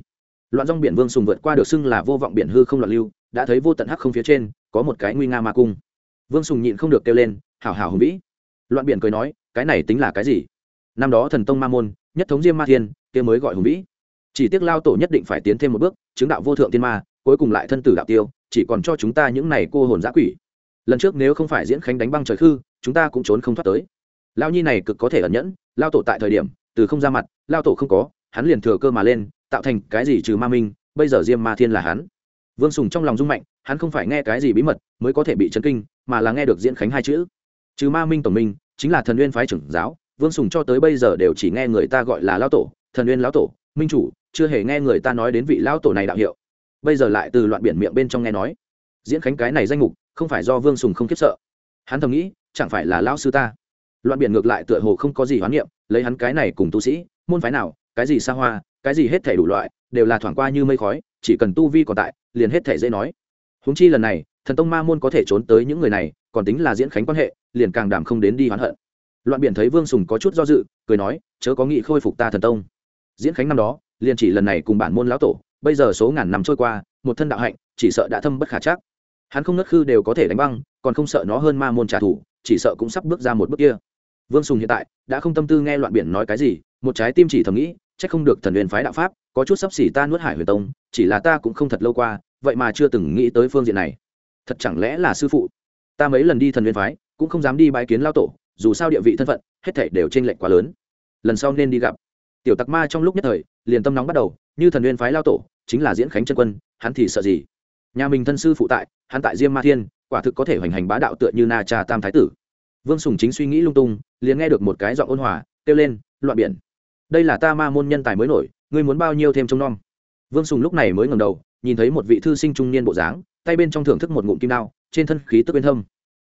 Loạn rong biển vương sùng vượt qua được xưng là vô vọng biển hư không loạn lưu, đã thấy vô tận hắc không phía trên, có một cái nguy nga ma cung. Vương sùng nhịn không được kêu lên, hảo hảo hùng vĩ. Loạn biển cười nói, cái này tính là cái gì? Năm đó thần tông ma môn, nhất thống diêm ma thiên, kia mới gọi hùng vĩ. Chỉ tiếc lao tổ nhất định phải tiến thêm một bước, chứng đạo vô thượng tiên ma, cuối cùng lại thân tử đạo tiêu, chỉ còn cho chúng ta những này cô hồn giã quỷ lần trước nếu không phải diễn khánh đánh băng trời khư, chúng ta cũng trốn không thoát tới. Lao nhi này cực có thể ẩn nhẫn, lao tổ tại thời điểm, từ không ra mặt, lao tổ không có, hắn liền thừa cơ mà lên, tạo thành cái gì trừ ma minh, bây giờ diêm ma thiên là hắn. Vương sùng trong lòng rung mạnh, hắn không phải nghe cái gì bí mật mới có thể bị chấn kinh, mà là nghe được diễn khánh hai chữ. Trừ ma minh tổng minh, chính là thần nguyên phái trưởng giáo, vương sùng cho tới bây giờ đều chỉ nghe người ta gọi là lao tổ, thần nguyên lão tổ, minh chủ, chưa hề nghe người ta nói đến vị lão tổ này đạo hiệu. Bây giờ lại từ loạn biển miệng bên trong nghe nói. Diễn khánh cái này danh mục không phải do vương sùng không khiếp sợ. Hắn thầm nghĩ, chẳng phải là lão sư ta? Loạn biển ngược lại tựa hồ không có gì hoán niệm, lấy hắn cái này cùng tu sĩ, môn phái nào, cái gì xa hoa, cái gì hết thể đủ loại, đều là thoảng qua như mây khói, chỉ cần tu vi còn tại, liền hết thể dễ nói. Húng chi lần này, thần tông ma môn có thể trốn tới những người này, còn tính là diễn khánh quan hệ, liền càng đảm không đến đi hoán hận. Loạn biển thấy vương sùng có chút do dự, cười nói, chớ có nghị khôi phục ta thần tông. Diễn khánh năm đó, liền chỉ lần này cùng bản môn lão tổ, bây giờ số ngàn năm trôi qua, một thân đạo hạnh, chỉ sợ đã thâm bất khả chắc hắn không nất khư đều có thể đánh băng, còn không sợ nó hơn ma môn trả thù, chỉ sợ cũng sắp bước ra một bước kia. Vương sùng hiện tại đã không tâm tư nghe loạn biển nói cái gì, một trái tim chỉ thầm nghĩ c h ắ c không được thần huyền phái đạo pháp, có chút sắp xỉ ta nuốt hải huyền tông, chỉ là ta cũng không thật lâu qua, vậy mà chưa từng nghĩ tới phương diện này. Thật chẳng lẽ là sư phụ? Ta mấy lần đi thần huyền phái, cũng không dám đi bãi kiến lao tổ, dù sao địa vị thân phận, hết thể đều t r ê n lệch quá lớn. Lần sau nên đi gặp. Tiểu tặc ma trong lúc nhất thời, liền tâm nóng bắt đầu, như thần huyền phái lao tổ, chính là diễn khánh chân quân, hắn thì sợ gì? Nhà mình thân sư phụ tại hắn tại diêm ma thiên, quả thực có thể hoành hành bá đạo tựa như na cha tam thái tử. Vương sùng chính suy nghĩ lung tung, liền nghe được một cái giọng ôn hòa, kêu lên, loạn biển. Đây là ta ma môn nhân tài mới nổi, ngươi muốn bao nhiêu thêm trông nom? Vương sùng lúc này mới ngầm đầu, nhìn thấy một vị thư sinh trung niên bộ dáng, tay bên trong thưởng thức một ngụm kim đao, trên thân khí tức bên thâm.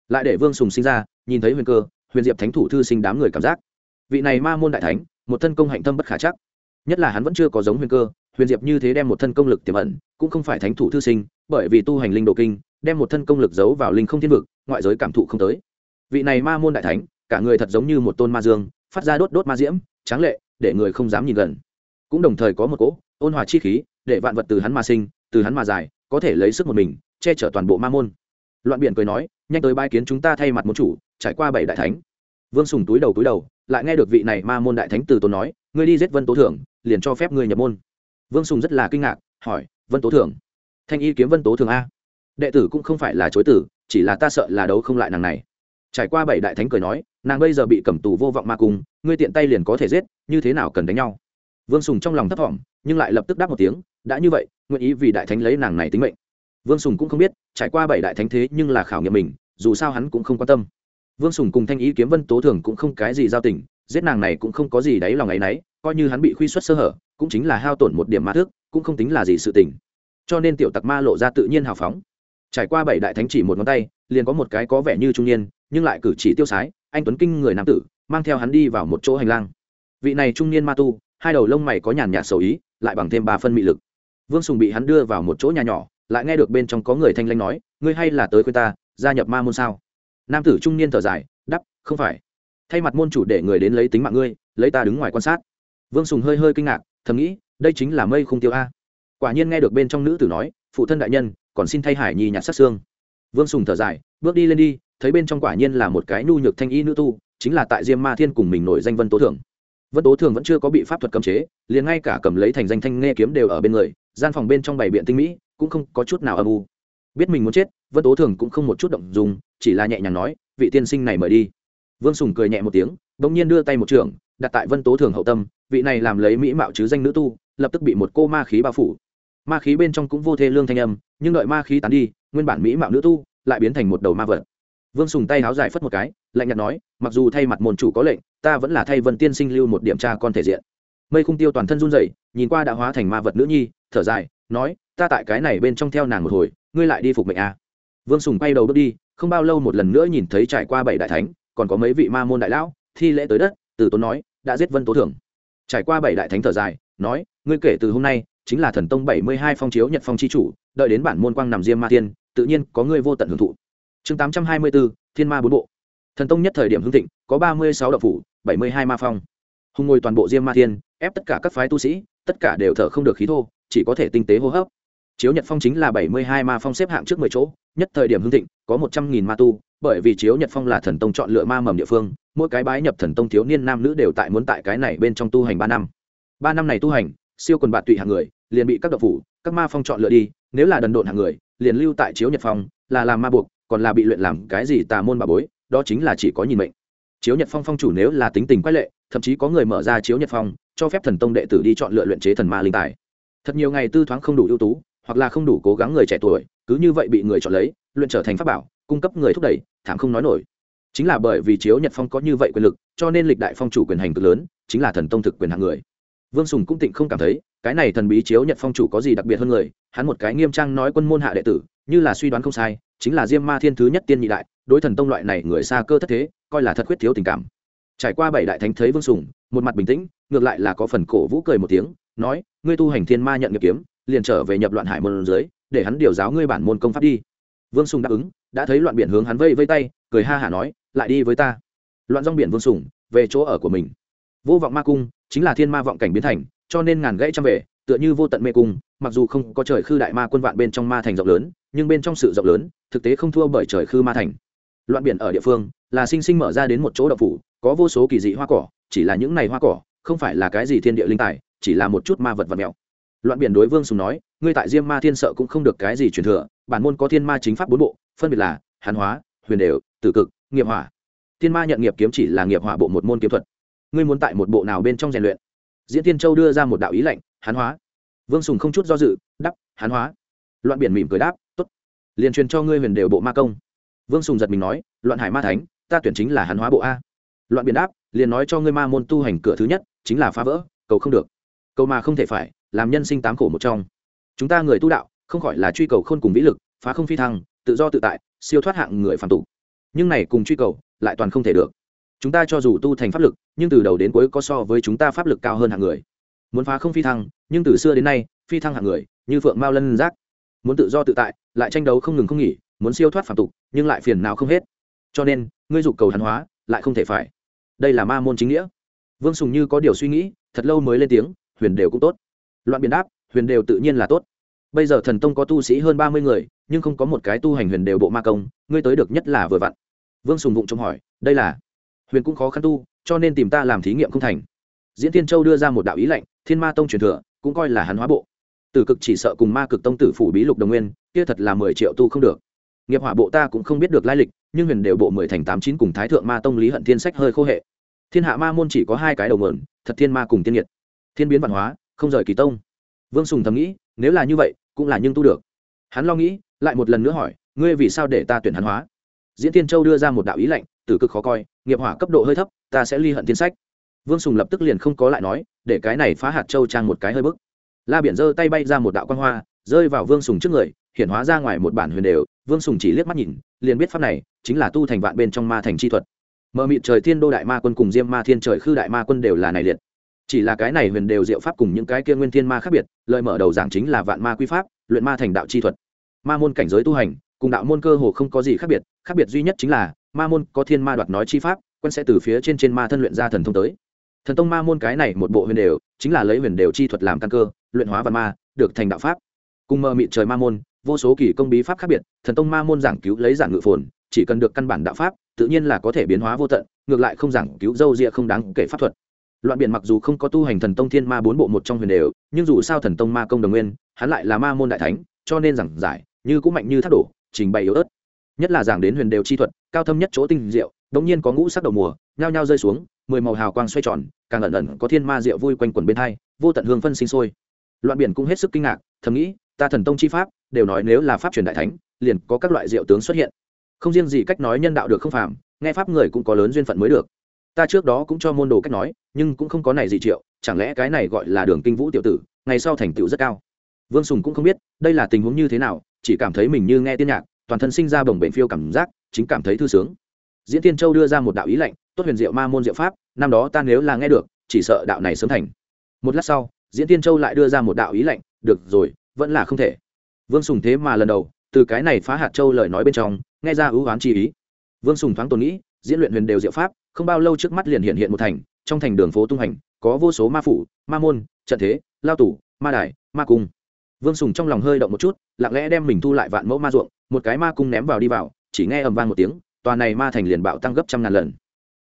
Lại để vương sùng sinh ra, nhìn thấy huyền cơ, huyền diệp thánh thủ thư sinh đám người cảm giác. Vị này ma môn đại thánh, một thân công hạnh tâm bất khả chắc. Nhất là hắn vẫn chưa có giống huyền cơ, huyền diệp như thế đem một thân công lực tiềm ẩn, cũng không phải thánh thủ thư sinh bởi vì tu hành linh độ kinh, đem một thân công lực giấu vào linh không thiên vực, ngoại giới cảm thụ không tới. Vị này ma môn đại thánh, cả người thật giống như một tôn ma dương, phát ra đốt đốt ma diễm, tráng lệ, để người không dám nhìn gần. Cũng đồng thời có một cỗ ôn hòa chi khí, để vạn vật từ hắn mà sinh, từ hắn mà dài có thể lấy sức một mình, che chở toàn bộ ma môn. Loạn biển cười nói, nhanh tới bai kiến chúng ta thay mặt một chủ, trải qua bảy đại thánh. Vương sùng túi đầu túi đầu, lại nghe được vị này ma môn đại thánh từ tốn nói, ngươi đi giết vân tố thưởng, liền cho phép ngươi nhập môn. Vương sùng rất là kinh ngạc, hỏi, vân tố thưởng? Thanh y kiếm vân tố thường a. Đệ tử cũng không phải là chối tử, chỉ là ta sợ là đấu không lại nàng này. Trải qua bảy đại thánh cười nói, nàng bây giờ bị cầm tù vô vọng ma cung, ngươi tiện tay liền có thể giết, như thế nào cần đánh nhau? Vương sùng trong lòng thấp thỏm, nhưng lại lập tức đáp một tiếng, đã như vậy, nguyện ý vì đại thánh lấy nàng này tính mệnh. Vương sùng cũng không biết, trải qua bảy đại thánh thế nhưng là khảo nghiệm mình, dù sao hắn cũng không quan tâm. Vương sùng cùng thanh ý kiếm vân tố thường cũng không cái gì giao tình, giết nàng này cũng không có gì đáy lòng ấ y n ấ y coi như hắn bị khuy xuất sơ hở, cũng chính là hao tổn một điểm ma thức, cũng không tính là gì sự tình cho nên tiểu tặc ma lộ ra tự nhiên hào phóng. Trải qua bảy đại thánh chỉ một ngón tay, liền có một cái có vẻ như trung niên, nhưng lại cử chỉ tiêu sái, anh tuấn kinh người nam tử, mang theo hắn đi vào một chỗ hành lang. Vị này trung niên ma tu, hai đầu lông mày có nhàn nhạt sầu ý, lại bằng thêm ba phân mị lực. Vương sùng bị hắn đưa vào một chỗ nhà nhỏ, lại nghe được bên trong có người thanh lanh nói, ngươi hay là tới khuyên ta, gia nhập ma môn sao? Nam tử trung niên thở dài đắp không phải. Thay mặt môn chủ để người đến lấy tính mạng ngươi, lấy ta đứng ngoài quan sát. Vương sùng hơi hơi kinh ngạc, thầm nghĩ, đây chính là mây không tiêu a quả nhiên nghe được bên trong nữ tử nói, phụ thân đại nhân, còn xin thay hải nhi nhặt sát xương. Vương sùng thở dài, bước đi lên đi, thấy bên trong quả nhiên là một cái nhu nhược thanh y nữ tu, chính là tại diêm ma thiên cùng mình nổi danh vân tố thường vân tố thường vẫn chưa có bị pháp thuật cấm chế, liền ngay cả cầm lấy thành danh thanh nghe kiếm đều ở bên người, gian phòng bên trong bày biện tinh mỹ, cũng không có chút nào âm u. Biết mình muốn chết, vân tố thường cũng không một chút động dùng chỉ là nhẹ nhàng nói, vị tiên sinh này mời đi. Vương sùng cười nhẹ một tiếng đ ỗ n g nhiên đưa tay một trường, đặt tại vân tố thường hậu tâm, vị này làm lấy mỹ mạo chứ danh nữ tu, lập tức bị một cô ma khí bao phủ ma khí bên trong cũng vô thê lương thanh âm, nhưng đợi ma khí tán đi, nguyên bản mỹ mạo nữ tu lại biến thành một đầu ma vật. Vương sùng tay háo dài phất một cái, lạnh nhạt nói, mặc dù thay mặt môn chủ có lệnh, ta vẫn là thay vân tiên sinh lưu một điểm tra con thể diện. Mây khung tiêu toàn thân run rẩy, nhìn qua đã hóa thành ma vật nữ nhi, thở dài, nói, ta tại cái này bên trong theo nàng một hồi, ngươi lại đi phục mệnh a. À. vương sùng quay đầu bước đi, không bao lâu một lần nữa nhìn thấy trải qua bảy đại thánh, còn có mấy vị ma môn đại lão, thi lễ tới đất, từ tốn nói, đã giết vân tố thưởng. Trải qua bảy đại thánh thở dài, nói, ngươi kể từ hôm nay chính là thần tông bảy mươi hai phong chiếu nhật phong c h i chủ, đợi đến bản môn quang nằm diêm ma tiên, tự nhiên có người vô tận hưởng thụ. Chương tám trăm hai mươi bốn, thiên ma bốn bộ. Thần tông nhất thời điểm hưng thịnh, có ba mươi sáu đậu phủ, bảy mươi hai ma phong. Hùng ngồi toàn bộ diêm ma tiên, ép tất cả các phái tu sĩ, tất cả đều thở không được khí thô, chỉ có thể tinh tế hô hấp. Chiếu nhật phong chính là bảy mươi hai ma phong xếp hạng trước mười chỗ, nhất thời điểm hưng thịnh, có một trăm nghìn ma tu, bởi vì chiếu nhật phong là thần tông chọn lựa ma mầm địa phương, mỗi cái bái nhập thần tông thiếu niên nam nữ đều tại muốn tại cái này bên trong tu hành ba năm. Ba năm này tu hành siêu quần bạn tụy hạng người, liền bị các độc phủ, các ma phong chọn lựa đi, nếu là đần độn hạng người, liền lưu tại chiếu nhật phong, là làm ma buộc, còn là bị luyện làm cái gì tà môn bà bối, đó chính là chỉ có nhìn mệnh. Chiếu nhật phong phong chủ nếu là tính tình quái lệ, thậm chí có người mở ra chiếu nhật phong, cho phép thần tông đệ tử đi chọn lựa luyện chế thần ma linh tài. Thật nhiều ngày tư thoáng không đủ ưu tú, hoặc là không đủ cố gắng người trẻ tuổi, cứ như vậy bị người chọn lấy, luyện trở thành pháp bảo, cung cấp người thúc đẩy, thảm không nói nổi. Chính là bởi vì chiếu nhật phong có như vậy quyền lực, cho nên lịch đại phong chủ quyền hành cực lớn, chính là thần tông thực quyền hạng người vương sùng cũng tịnh không cảm thấy, cái này thần bí chiếu nhật phong chủ có gì đặc biệt hơn người, hắn một cái nghiêm trang nói quân môn hạ đệ tử, như là suy đoán không sai, chính là diêm ma thiên thứ nhất tiên nhị đại, đối thần tông loại này người xa cơ thất thế, coi là thật khuyết thiếu tình cảm. Trải qua bảy đại thánh thấy vương sùng, một mặt bình tĩnh, ngược lại là có phần cổ vũ cười một tiếng, nói, ngươi tu hành thiên ma nhận nghiệp kiếm, liền trở về nhập loạn hải môn dưới, để hắn điều giáo ngươi bản môn công pháp đi. Vương sùng đáp ứng, đã thấy loạn biển hướng hắn vây vây tay, cười ha hả nói, lại đi với ta. Loạn rong biển vương sùng, về chỗ ở của mình. Vô vọng ma cung chính là thiên ma vọng cảnh biến thành, cho nên ngàn gãy trăm về tựa như vô tận mê cung, mặc dù không có trời khư đại ma quân vạn bên trong ma thành rộng lớn, nhưng bên trong sự rộng lớn, thực tế không thua bởi trời khư ma thành. Loạn biển ở địa phương, là sinh sinh mở ra đến một chỗ đậu phủ, có vô số kỳ dị hoa cỏ, chỉ là những này hoa cỏ, không phải là cái gì thiên địa linh tài, chỉ là một chút ma vật vật mèo. Loạn biển đối vương sùng nói, ngươi tại diêm ma thiên sợ cũng không được cái gì truyền thừa, bản môn có thiên ma chính pháp bốn bộ, phân biệt là hàn hóa, huyền đều, tử cực, nghiệp hỏa. Thiên ma nhận nghiệp kiếm chỉ là nghiệp hỏa bộ một môn kiếm thuật ngươi muốn tại một bộ nào bên trong rèn luyện? Diễn tiên châu đưa ra một đạo ý lệnh hán hóa. Vương sùng không chút do dự đắp hán hóa. Loạn biển mỉm cười đáp t ố t liền truyền cho ngươi huyền đều bộ ma công. Vương sùng giật mình nói, loạn hải ma thánh, ta tuyển chính là hán hóa bộ a. Loạn biển đáp, liền nói cho ngươi ma môn tu hành cửa thứ nhất, chính là phá vỡ, cầu không được. Cầu mà không thể phải, làm nhân sinh tám khổ một trong. Chúng ta người tu đạo, không khỏi là truy cầu khôn cùng vĩ lực, phá không phi thăng, tự do tự tại, siêu thoát hạng người phản tục. Nhưng này cùng truy cầu, lại toàn không thể được chúng ta cho dù tu thành pháp lực, nhưng từ đầu đến cuối có so với chúng ta pháp lực cao hơn hạng người. Muốn phá không phi thăng, nhưng từ xưa đến nay, phi thăng hạng người, như phượng mao lân giác. Muốn tự do tự tại, lại tranh đấu không ngừng không nghỉ, muốn siêu thoát phản tục, nhưng lại phiền nào không hết. Cho nên, ngươi dục cầu hàn hóa, lại không thể phải. Đây là ma môn chính nghĩa. Vương sùng như có điều suy nghĩ, thật lâu mới lên tiếng, huyền đều cũng tốt. Loạn biến đáp, huyền đều tự nhiên là tốt. Bây giờ thần tông có tu sĩ hơn ba mươi người, nhưng không có một cái tu hành huyền đều bộ ma công, ngươi tới được nhất là vừa vặn. Vương sùng vụng trông hỏi, đây là huyền cũng khó khăn tu, cho nên tìm ta làm thí nghiệm không thành. Diễn tiên châu đưa ra một đạo ý lệnh, thiên ma tông truyền thừa, cũng coi là hắn hóa bộ. Tử cực chỉ sợ cùng ma cực tông tử phủ bí lục đồng nguyên, kia thật là mười triệu tu không được. Nghiệp hỏa bộ ta cũng không biết được lai lịch, nhưng huyền đều bộ mười thành tám chín cùng thái thượng ma tông lý hận thiên sách hơi khô hệ. Thiên hạ ma môn chỉ có hai cái đầu mượn thật thiên ma cùng tiên nhiệt. Thiên biến văn hóa, không rời kỳ tông. Vương sùng thầm nghĩ, nếu là như vậy, cũng là nhưng tu được. Hắn lo nghĩ, lại một lần nữa hỏi, ngươi vì sao để ta tuyển hắn hóa? Diễn tiên châu đưa ra một đạo ý lệnh, tử cực khó coi nghiệp hỏa cấp độ hơi thấp, ta sẽ ly hận thiên sách. Vương sùng lập tức liền không có lại nói, để cái này phá hạt châu trang một cái hơi bức. La biển giơ tay bay ra một đạo quan hoa, rơi vào vương sùng trước người hiện hóa ra ngoài một bản huyền đều. Vương sùng chỉ liếc mắt nhìn, liền biết pháp này chính là tu thành vạn bên trong ma thành chi thuật. Mờ mịt trời thiên đô đại ma quân cùng diêm ma thiên trời khư đại ma quân đều là này liệt. Chỉ là cái này huyền đều diệu pháp cùng những cái kia nguyên thiên ma khác biệt lợi mở đầu giảng chính là vạn ma quy pháp, luyện ma thành đạo chi thuật. Ma môn cảnh giới tu hành, cùng đạo môn cơ hồ không có gì khác biệt khác biệt duy nhất chính là ma môn có thiên ma đoạt nói chi pháp, quân sẽ từ phía trên trên ma thân luyện ra thần thông tới. Thần tông ma môn cái này một bộ huyền đều, chính là lấy huyền đều chi thuật làm căn cơ, luyện hóa vạn ma, được thành đạo pháp. Cùng mơ mịt trời ma môn, vô số kỳ công bí pháp khác biệt, thần tông ma môn giảng cứu lấy giảng ngự phồn, chỉ cần được căn bản đạo pháp, tự nhiên là có thể biến hóa vô tận, ngược lại không giảng cứu dâu rịa không đáng kể pháp thuật. Loạn biển mặc dù không có tu hành thần tông thiên ma bốn bộ một trong huyền đều, nhưng dù sao thần tông ma công đồng nguyên, hắn lại là ma môn đại thánh, cho nên giảng giải, như cũng mạnh như thác đổ, trình bày yếu ớt nhất là giảng đến huyền đều chi thuật, cao thâm nhất chỗ tinh diệu, đống nhiên có ngũ sắc đầu mùa, nhao nhao rơi xuống, mười màu hào quang xoay tròn, càng ẩn ẩn có thiên ma diệu vui quanh quần bên hai, vô tận hương phân sinh sôi. Loạn biển cũng hết sức kinh ngạc, thầm nghĩ, ta thần tông chi pháp, đều nói nếu là pháp truyền đại thánh, liền có các loại diệu tướng xuất hiện. Không riêng gì cách nói nhân đạo được không phàm, nghe pháp người cũng có lớn duyên phận mới được. Ta trước đó cũng cho môn đồ cách nói, nhưng cũng không có này gì triệu, chẳng lẽ cái này gọi là đường kinh vũ tiểu tử, ngày sau thành tựu rất cao. Vương sùng cũng không biết, đây là tình huống như thế nào, chỉ cảm thấy mình như nghe tiên nhạc toàn thân sinh ra bồng bệnh phiêu cảm giác, chính cảm thấy thư sướng. Diễn tiên châu đưa ra một đạo ý lệnh tốt huyền diệu ma môn diệu pháp, năm đó ta nếu là nghe được, chỉ sợ đạo này sớm thành. Một lát sau, diễn tiên châu lại đưa ra một đạo ý lệnh được rồi, vẫn là không thể. Vương sùng thế mà lần đầu, từ cái này phá hạt châu lời nói bên trong, nghe ra ưu oán chi ý. Vương sùng thoáng tồn nghĩ, diễn luyện huyền đều diệu pháp, không bao lâu trước mắt liền hiện hiện một thành, trong thành đường phố tung hành, có vô số ma phủ, ma môn, trận thế, lao tủ ma đài, ma cung vương sùng trong lòng hơi động một chút, lặng lẽ đem mình thu lại vạn mẫu ma ruộng, một cái ma cung ném vào đi vào, chỉ nghe ầm vang một tiếng, tòa này ma thành liền bạo tăng gấp trăm ngàn lần.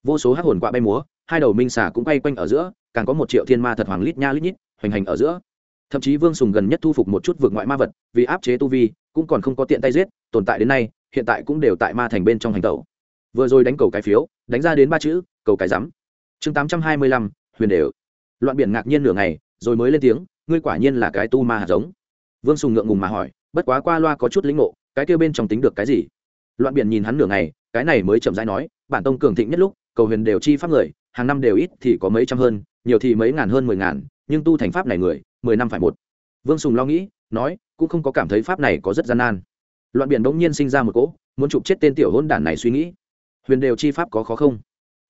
Vô số hắc hồn quạ bay múa, hai đầu minh xà cũng bay quanh ở giữa, càng có một triệu thiên ma thật hoàng lít nha lít nhít, hoành hành ở giữa. Thậm chí vương sùng gần nhất thu phục một chút vượt ngoại ma vật, vì áp chế tu vi, cũng còn không có tiện tay giết, tồn tại đến nay, hiện tại cũng đều tại ma thành bên trong hành tẩu. Vừa rồi đánh cầu cái phiếu, đánh ra đến ba chữ, cầu cái rắm. Chương tám trăm hai mươi lăm, huyền đều. Loạn biển ngạc nhiên nửa ngày, rồi mới lên tiếng, ngươi quả nhiên là cái tu ma hạt giống vương sùng ngượng ngùng mà hỏi, bất quá qua loa có chút lĩnh ngộ, cái kêu bên trong tính được cái gì? Loạn biển nhìn hắn nửa ngày, cái này mới chậm rãi nói, bản tông cường thịnh nhất lúc, cầu huyền đều chi pháp người, hàng năm đều ít thì có mấy trăm hơn, nhiều thì mấy ngàn hơn mười ngàn, nhưng tu thành pháp này người, mười năm phải một. Vương sùng lo nghĩ, nói, cũng không có cảm thấy pháp này có rất gian nan. Loạn biển bỗng nhiên sinh ra một cỗ, muốn chụp chết tên tiểu hôn đản này suy nghĩ. Huyền đều chi pháp có khó không?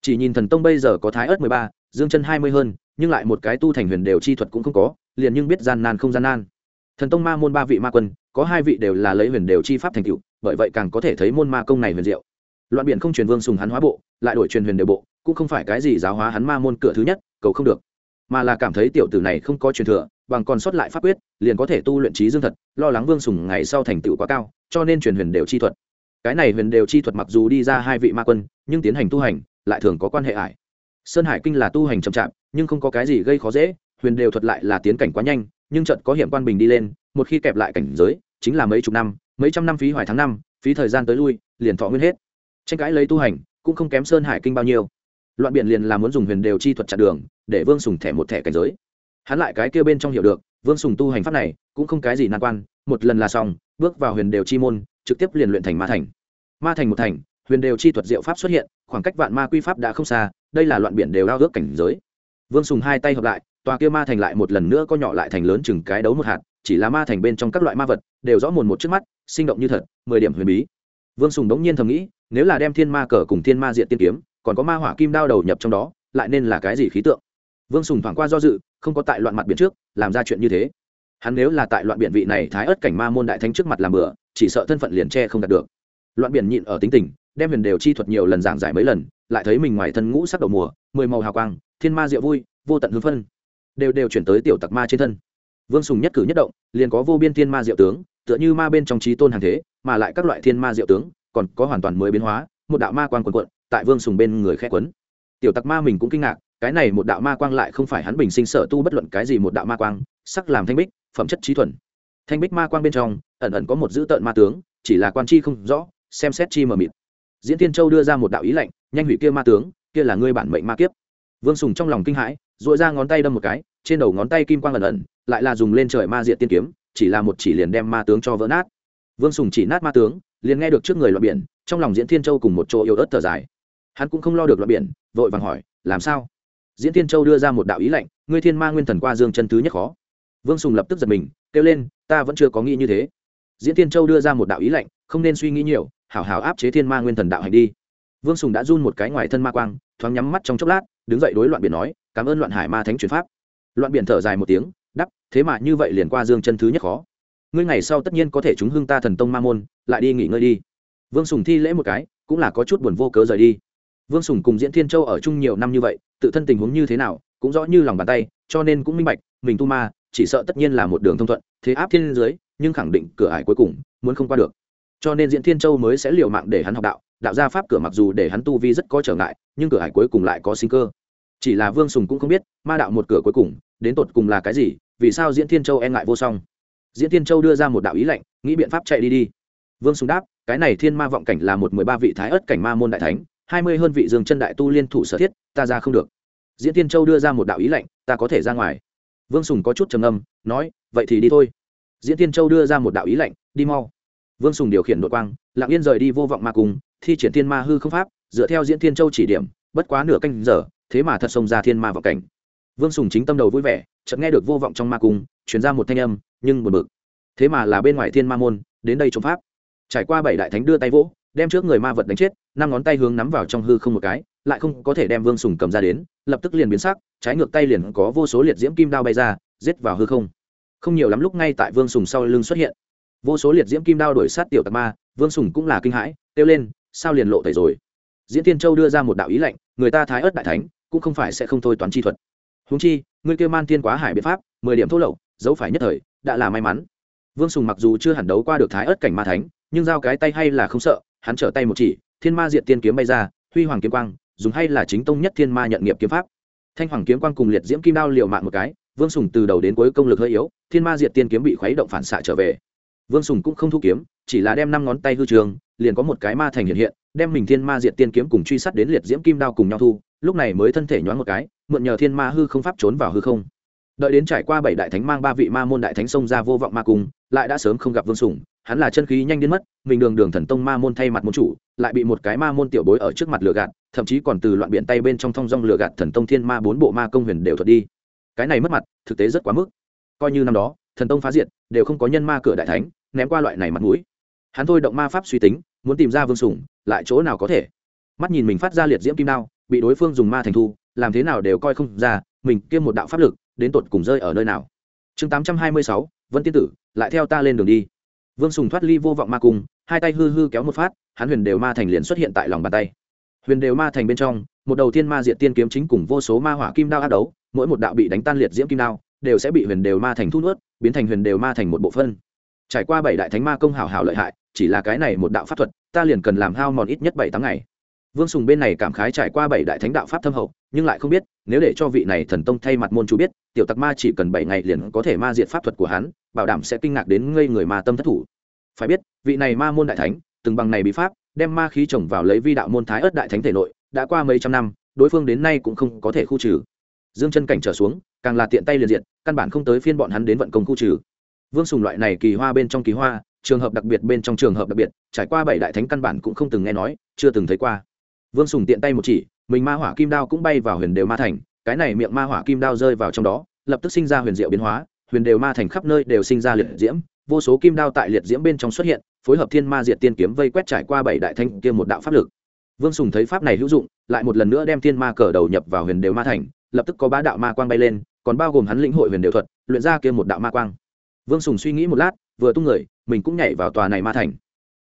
Chỉ nhìn thần tông bây giờ có thái ớt mười ba, dương chân hai mươi hơn, nhưng lại một cái tu thành huyền đều chi thuật cũng không có, liền nhưng biết gian nan không gian nan thần tông ma môn ba vị ma quân, có hai vị đều là lấy huyền đều chi pháp thành cựu bởi vậy càng có thể thấy môn ma công này huyền diệu. Loạn biển không truyền vương sùng hắn hóa bộ, lại đổi truyền huyền đều bộ, cũng không phải cái gì giáo hóa hắn ma môn cửa thứ nhất, cầu không được. Mà là cảm thấy tiểu tử này không có truyền thừa, bằng còn sót lại pháp quyết, liền có thể tu luyện trí dương thật lo lắng vương sùng ngày sau thành tựu quá cao, cho nên truyền huyền đều chi thuật. Cái này huyền đều chi thuật mặc dù đi ra hai vị ma quân, nhưng tiến hành tu hành, lại thường có quan hệ ải. Sơn hải kinh là tu hành chậm chạp, nhưng không có cái gì gây khó dễ, huyền đều thuật lại là tiến cảnh quá nhanh nhưng trận có hiểm quan bình đi lên, một khi kẹp lại cảnh giới, chính là mấy chục năm, mấy trăm năm phí hoài tháng năm, phí thời gian tới lui, liền thọ nguyên hết. Tranh cãi lấy tu hành, cũng không kém sơn hải kinh bao nhiêu. Loạn biện liền là muốn dùng huyền đều chi thuật chặn đường, để vương sùng thẻ một thẻ cảnh giới. Hắn lại cái kia bên trong hiểu được, vương sùng tu hành pháp này, cũng không cái gì nan quan, một lần là xong, bước vào huyền đều chi môn, trực tiếp liền luyện thành ma thành. Ma thành một thành, huyền đều chi thuật diệu pháp xuất hiện, khoảng cách vạn ma quy pháp đã không xa, đây là loạn biển đều đao ước cảnh giới. Vương sùng hai tay hợp lại tòa kia ma thành lại một lần nữa có nhỏ lại thành lớn chừng cái đấu một hạt, chỉ là ma thành bên trong các loại ma vật đều rõ mồn một trước mắt, sinh động như thật, mười điểm huyền bí. Vương sùng đống nhiên thầm nghĩ, nếu là đem thiên ma cờ cùng thiên ma diện tiên kiếm, còn có ma hỏa kim đao đầu nhập trong đó, lại nên là cái gì khí tượng? Vương sùng thoảng qua do dự, không có tại loạn mặt biển trước, làm ra chuyện như thế. Hắn nếu là tại loạn biển vị này thái ớt cảnh ma môn đại thánh trước mặt làm bừa, chỉ sợ thân phận liền che không đạt được. Loạn biển nhịn ở tính tình, đem huyền đều chi thuật nhiều lần giảng giải mấy lần, lại thấy mình ngoài thân ngũ sắc đầu mùa, mười màu hào quang, thiên ma diệu vui, vô tận hương phân đều đều chuyển tới tiểu tặc ma trên thân. Vương sùng nhất cử nhất động, liền có vô biên thiên ma diệu tướng, tựa như ma bên trong trí tôn hàng thế, mà lại các loại thiên ma diệu tướng còn có hoàn toàn mới biến hóa, một đạo ma quang quần quận tại vương sùng bên người khẽ quấn. Tiểu tặc ma mình cũng kinh ngạc, cái này một đạo ma quang lại không phải hắn bình sinh sở tu bất luận cái gì một đạo ma quang, sắc làm thanh bích, phẩm chất trí thuần. Thanh bích ma quang bên trong, ẩn ẩn có một dữ tợn ma tướng, chỉ là quan chi không rõ, xem xét chi mờ mịt. Diễn tiên châu đưa ra một đạo ý lệnh nhanh hủy kia ma tướng, kia là ngươi bản mệnh ma kiếp. Vương sùng trong lòng kinh hãi dội ra ngón tay đâm một cái, trên đầu ngón tay kim quang ẩn ẩn, lại là dùng lên trời ma diện tiên kiếm, chỉ là một chỉ liền đem ma tướng cho vỡ nát. Vương sùng chỉ nát ma tướng, liền nghe được trước người loạn biển, trong lòng diễn thiên châu cùng một chỗ yếu ớt thở dài. Hắn cũng không lo được loạn biển, vội vàng hỏi, làm sao? Diễn thiên châu đưa ra một đạo ý lệnh ngươi thiên ma nguyên thần qua dương chân thứ nhất khó. Vương sùng lập tức giật mình, kêu lên, ta vẫn chưa có nghĩ như thế. Diễn thiên châu đưa ra một đạo ý lệnh không nên suy nghĩ nhiều, hảo hảo áp chế thiên ma nguyên thần đạo hành đi. Vương sùng đã run một cái ngoài thân ma quang, thoáng nhắm mắt trong chốc lát, đứng dậy đối loạn biển nói cảm ơn loạn hải ma thánh truyền pháp. Loạn biển thở dài một tiếng đắp thế mà như vậy liền qua dương chân thứ nhất khó. Ngươi ngày sau tất nhiên có thể chúng hưng ta thần tông ma môn, lại đi nghỉ ngơi đi. Vương sùng thi lễ một cái, cũng là có chút buồn vô cớ rời đi. Vương sùng cùng diễn thiên châu ở chung nhiều năm như vậy, tự thân tình huống như thế nào, cũng rõ như lòng bàn tay, cho nên cũng minh bạch, mình tu ma, chỉ sợ tất nhiên là một đường thông thuận, thế áp thiên dưới, nhưng khẳng định cửa ải cuối cùng, muốn không qua được. Cho nên diễn thiên châu mới sẽ liều mạng để hắn học đạo đạo gia pháp cửa mặc dù để hắn tu vi rất có trở ngại, nhưng cửa ải cuối cùng lại có sinh cơ chỉ là vương sùng cũng không biết, ma đạo một cửa cuối cùng, đến tột cùng là cái gì, vì sao diễn thiên châu e ngại vô song? Diễn thiên châu đưa ra một đạo ý lệnh, nghĩ biện pháp chạy đi đi. Vương sùng đáp, cái này thiên ma vọng cảnh là một mười ba vị thái ất cảnh ma môn đại thánh, hai mươi hơn vị dương chân đại tu liên thủ sở thiết, ta ra không được. Diễn thiên châu đưa ra một đạo ý lệnh, ta có thể ra ngoài. Vương sùng có chút trầm âm nói, vậy thì đi thôi. Diễn thiên châu đưa ra một đạo ý lệnh, đi mau. Vương sùng điều khiển đội quang, lặng yên rời đi vô vọng ma cùng thi triển thiên ma hư không pháp, dựa theo diễn thiên châu chỉ điểm, bất quá nửa canh giờ thế mà thật xông ra thiên ma vào cảnh. Vương sùng chính tâm đầu vui vẻ, chợt nghe được vô vọng trong ma cung chuyển ra một thanh âm, nhưng buồn bực. Thế mà là bên ngoài thiên ma môn, đến đây trộm pháp. Trải qua bảy đại thánh đưa tay vỗ, đem trước người ma vật đánh chết, năm ngón tay hướng nắm vào trong hư không một cái, lại không có thể đem vương sùng cầm ra đến, lập tức liền biến sắc, trái ngược tay liền có vô số liệt diễm kim đao bay ra, giết vào hư không. Không nhiều lắm lúc ngay tại vương sùng sau lưng xuất hiện. Vô số liệt diễm kim đao đuổi sát tiểu tạc ma, vương sùng cũng là kinh hãi, kêu lên, sao liền lộ tẩy rồi? Diễn tiên châu đưa ra một đạo ý lệnh người ta thái ớt đại thánh cũng không phải sẽ không thôi toán chi thuật. Húng chi ngươi kêu man thiên quá hải biện pháp, mười điểm thô lậu dấu phải nhất thời, đã là may mắn. Vương sùng mặc dù chưa hẳn đấu qua được thái ớt cảnh ma thánh, nhưng giao cái tay hay là không sợ, hắn trở tay một chỉ, thiên ma diện tiên kiếm bay ra, huy hoàng kiếm quang, dùng hay là chính tông nhất thiên ma nhận nghiệp kiếm pháp. Thanh hoàng kiếm quang cùng liệt diễm kim đao liệu mạng một cái, vương sùng từ đầu đến cuối công lực hơi yếu, thiên ma diệt tiên kiếm bị khuấy động phản xạ trở về. Vương sùng cũng không thu kiếm, chỉ là đem năm ngón tay hư trường, liền có một cái ma thành hiện hiện đem mình thiên ma diệt tiên kiếm cùng truy sát đến liệt diễm kim đao cùng nhau thu, lúc này mới thân thể nhoáng một cái, mượn nhờ thiên ma hư không pháp trốn vào hư không. Đợi đến trải qua bảy đại thánh mang ba vị ma môn đại thánh xông ra vô vọng ma cung, lại đã sớm không gặp vương sủng hắn là chân khí nhanh đến mất, mình đường đường thần tông ma môn thay mặt môn chủ, lại bị một cái ma môn tiểu bối ở trước mặt lừa gạt, thậm chí còn từ loạn biện tay bên trong thong dong lừa gạt thần tông thiên ma bốn bộ ma công huyền đều thuật đi. Cái này mất mặt, thực tế rất quá mức. Coi như năm đó, thần tông phá diệt, đều không có nhân ma cửa đại thánh, ném qua loại này mặt mũi. Hắn thôi động ma pháp suy tính muốn tìm ra vương sủng lại chỗ nào có thể? Mắt nhìn mình phát ra liệt diễm kim đao, bị đối phương dùng ma thành thu, làm thế nào đều coi không ra, mình kiêm một đạo pháp lực, đến tột cùng rơi ở nơi nào? Chương tám trăm hai mươi sáu, vân tiên tử, lại theo ta lên đường đi. Vương sùng thoát ly vô vọng ma cung, hai tay hư hư kéo một phát, hắn huyền đều ma thành liền xuất hiện tại lòng bàn tay. Huyền đều ma thành bên trong, một đầu tiên ma diện tiên kiếm chính cùng vô số ma hỏa kim đao ác đấu, mỗi một đạo bị đánh tan liệt diễm kim đao, đều sẽ bị huyền đều ma thành thu nuốt, biến thành huyền đều ma thành một bộ phân. Trải qua bảy đại thánh ma công hào hào lợi hại, chỉ là cái này một đạo pháp thuật ta liền cần làm hao mòn ít nhất bảy tháng ngày. Vương sùng bên này cảm khái trải qua bảy đại thánh đạo pháp thâm hậu, nhưng lại không biết, nếu để cho vị này thần tông thay mặt môn chủ biết, tiểu tặc ma chỉ cần bảy ngày liền có thể ma diệt pháp thuật của hắn, bảo đảm sẽ kinh ngạc đến ngây người ma tâm thất thủ. Phải biết, vị này ma môn đại thánh, từng bằng này bí pháp, đem ma khí trồng vào lấy vi đạo môn thái ớt đại thánh thể nội, đã qua mấy trăm năm, đối phương đến nay cũng không có thể khu trừ. Dương chân cảnh trở xuống, càng là tiện tay liền diện căn bản không tới phiên bọn hắn đến vận công khu trừ. Vương sùng loại này kỳ hoa bên trong kỳ hoa trường hợp đặc biệt bên trong trường hợp đặc biệt, trải qua bảy đại thánh căn bản cũng không từng nghe nói, chưa từng thấy qua. Vương sùng tiện tay một chỉ, mình ma hỏa kim đao cũng bay vào huyền đều ma thành, cái này miệng ma hỏa kim đao rơi vào trong đó, lập tức sinh ra huyền diệu biến hóa, huyền đều ma thành khắp nơi đều sinh ra liệt diễm, vô số kim đao tại liệt diễm bên trong xuất hiện, phối hợp thiên ma diệt tiên kiếm vây quét trải qua bảy đại thanh kia một đạo pháp lực. Vương sùng thấy pháp này hữu dụng, lại một lần nữa đem thiên ma cờ đầu nhập vào huyền đều ma thành, lập tức có ba đạo ma quang bay lên, còn bao gồm hắn lĩnh hội huyền đều thuật, luyện ra kia một đạo ma quang. Vương sùng suy nghĩ một lát vừa tung người, mình cũng nhảy vào tòa này ma thành.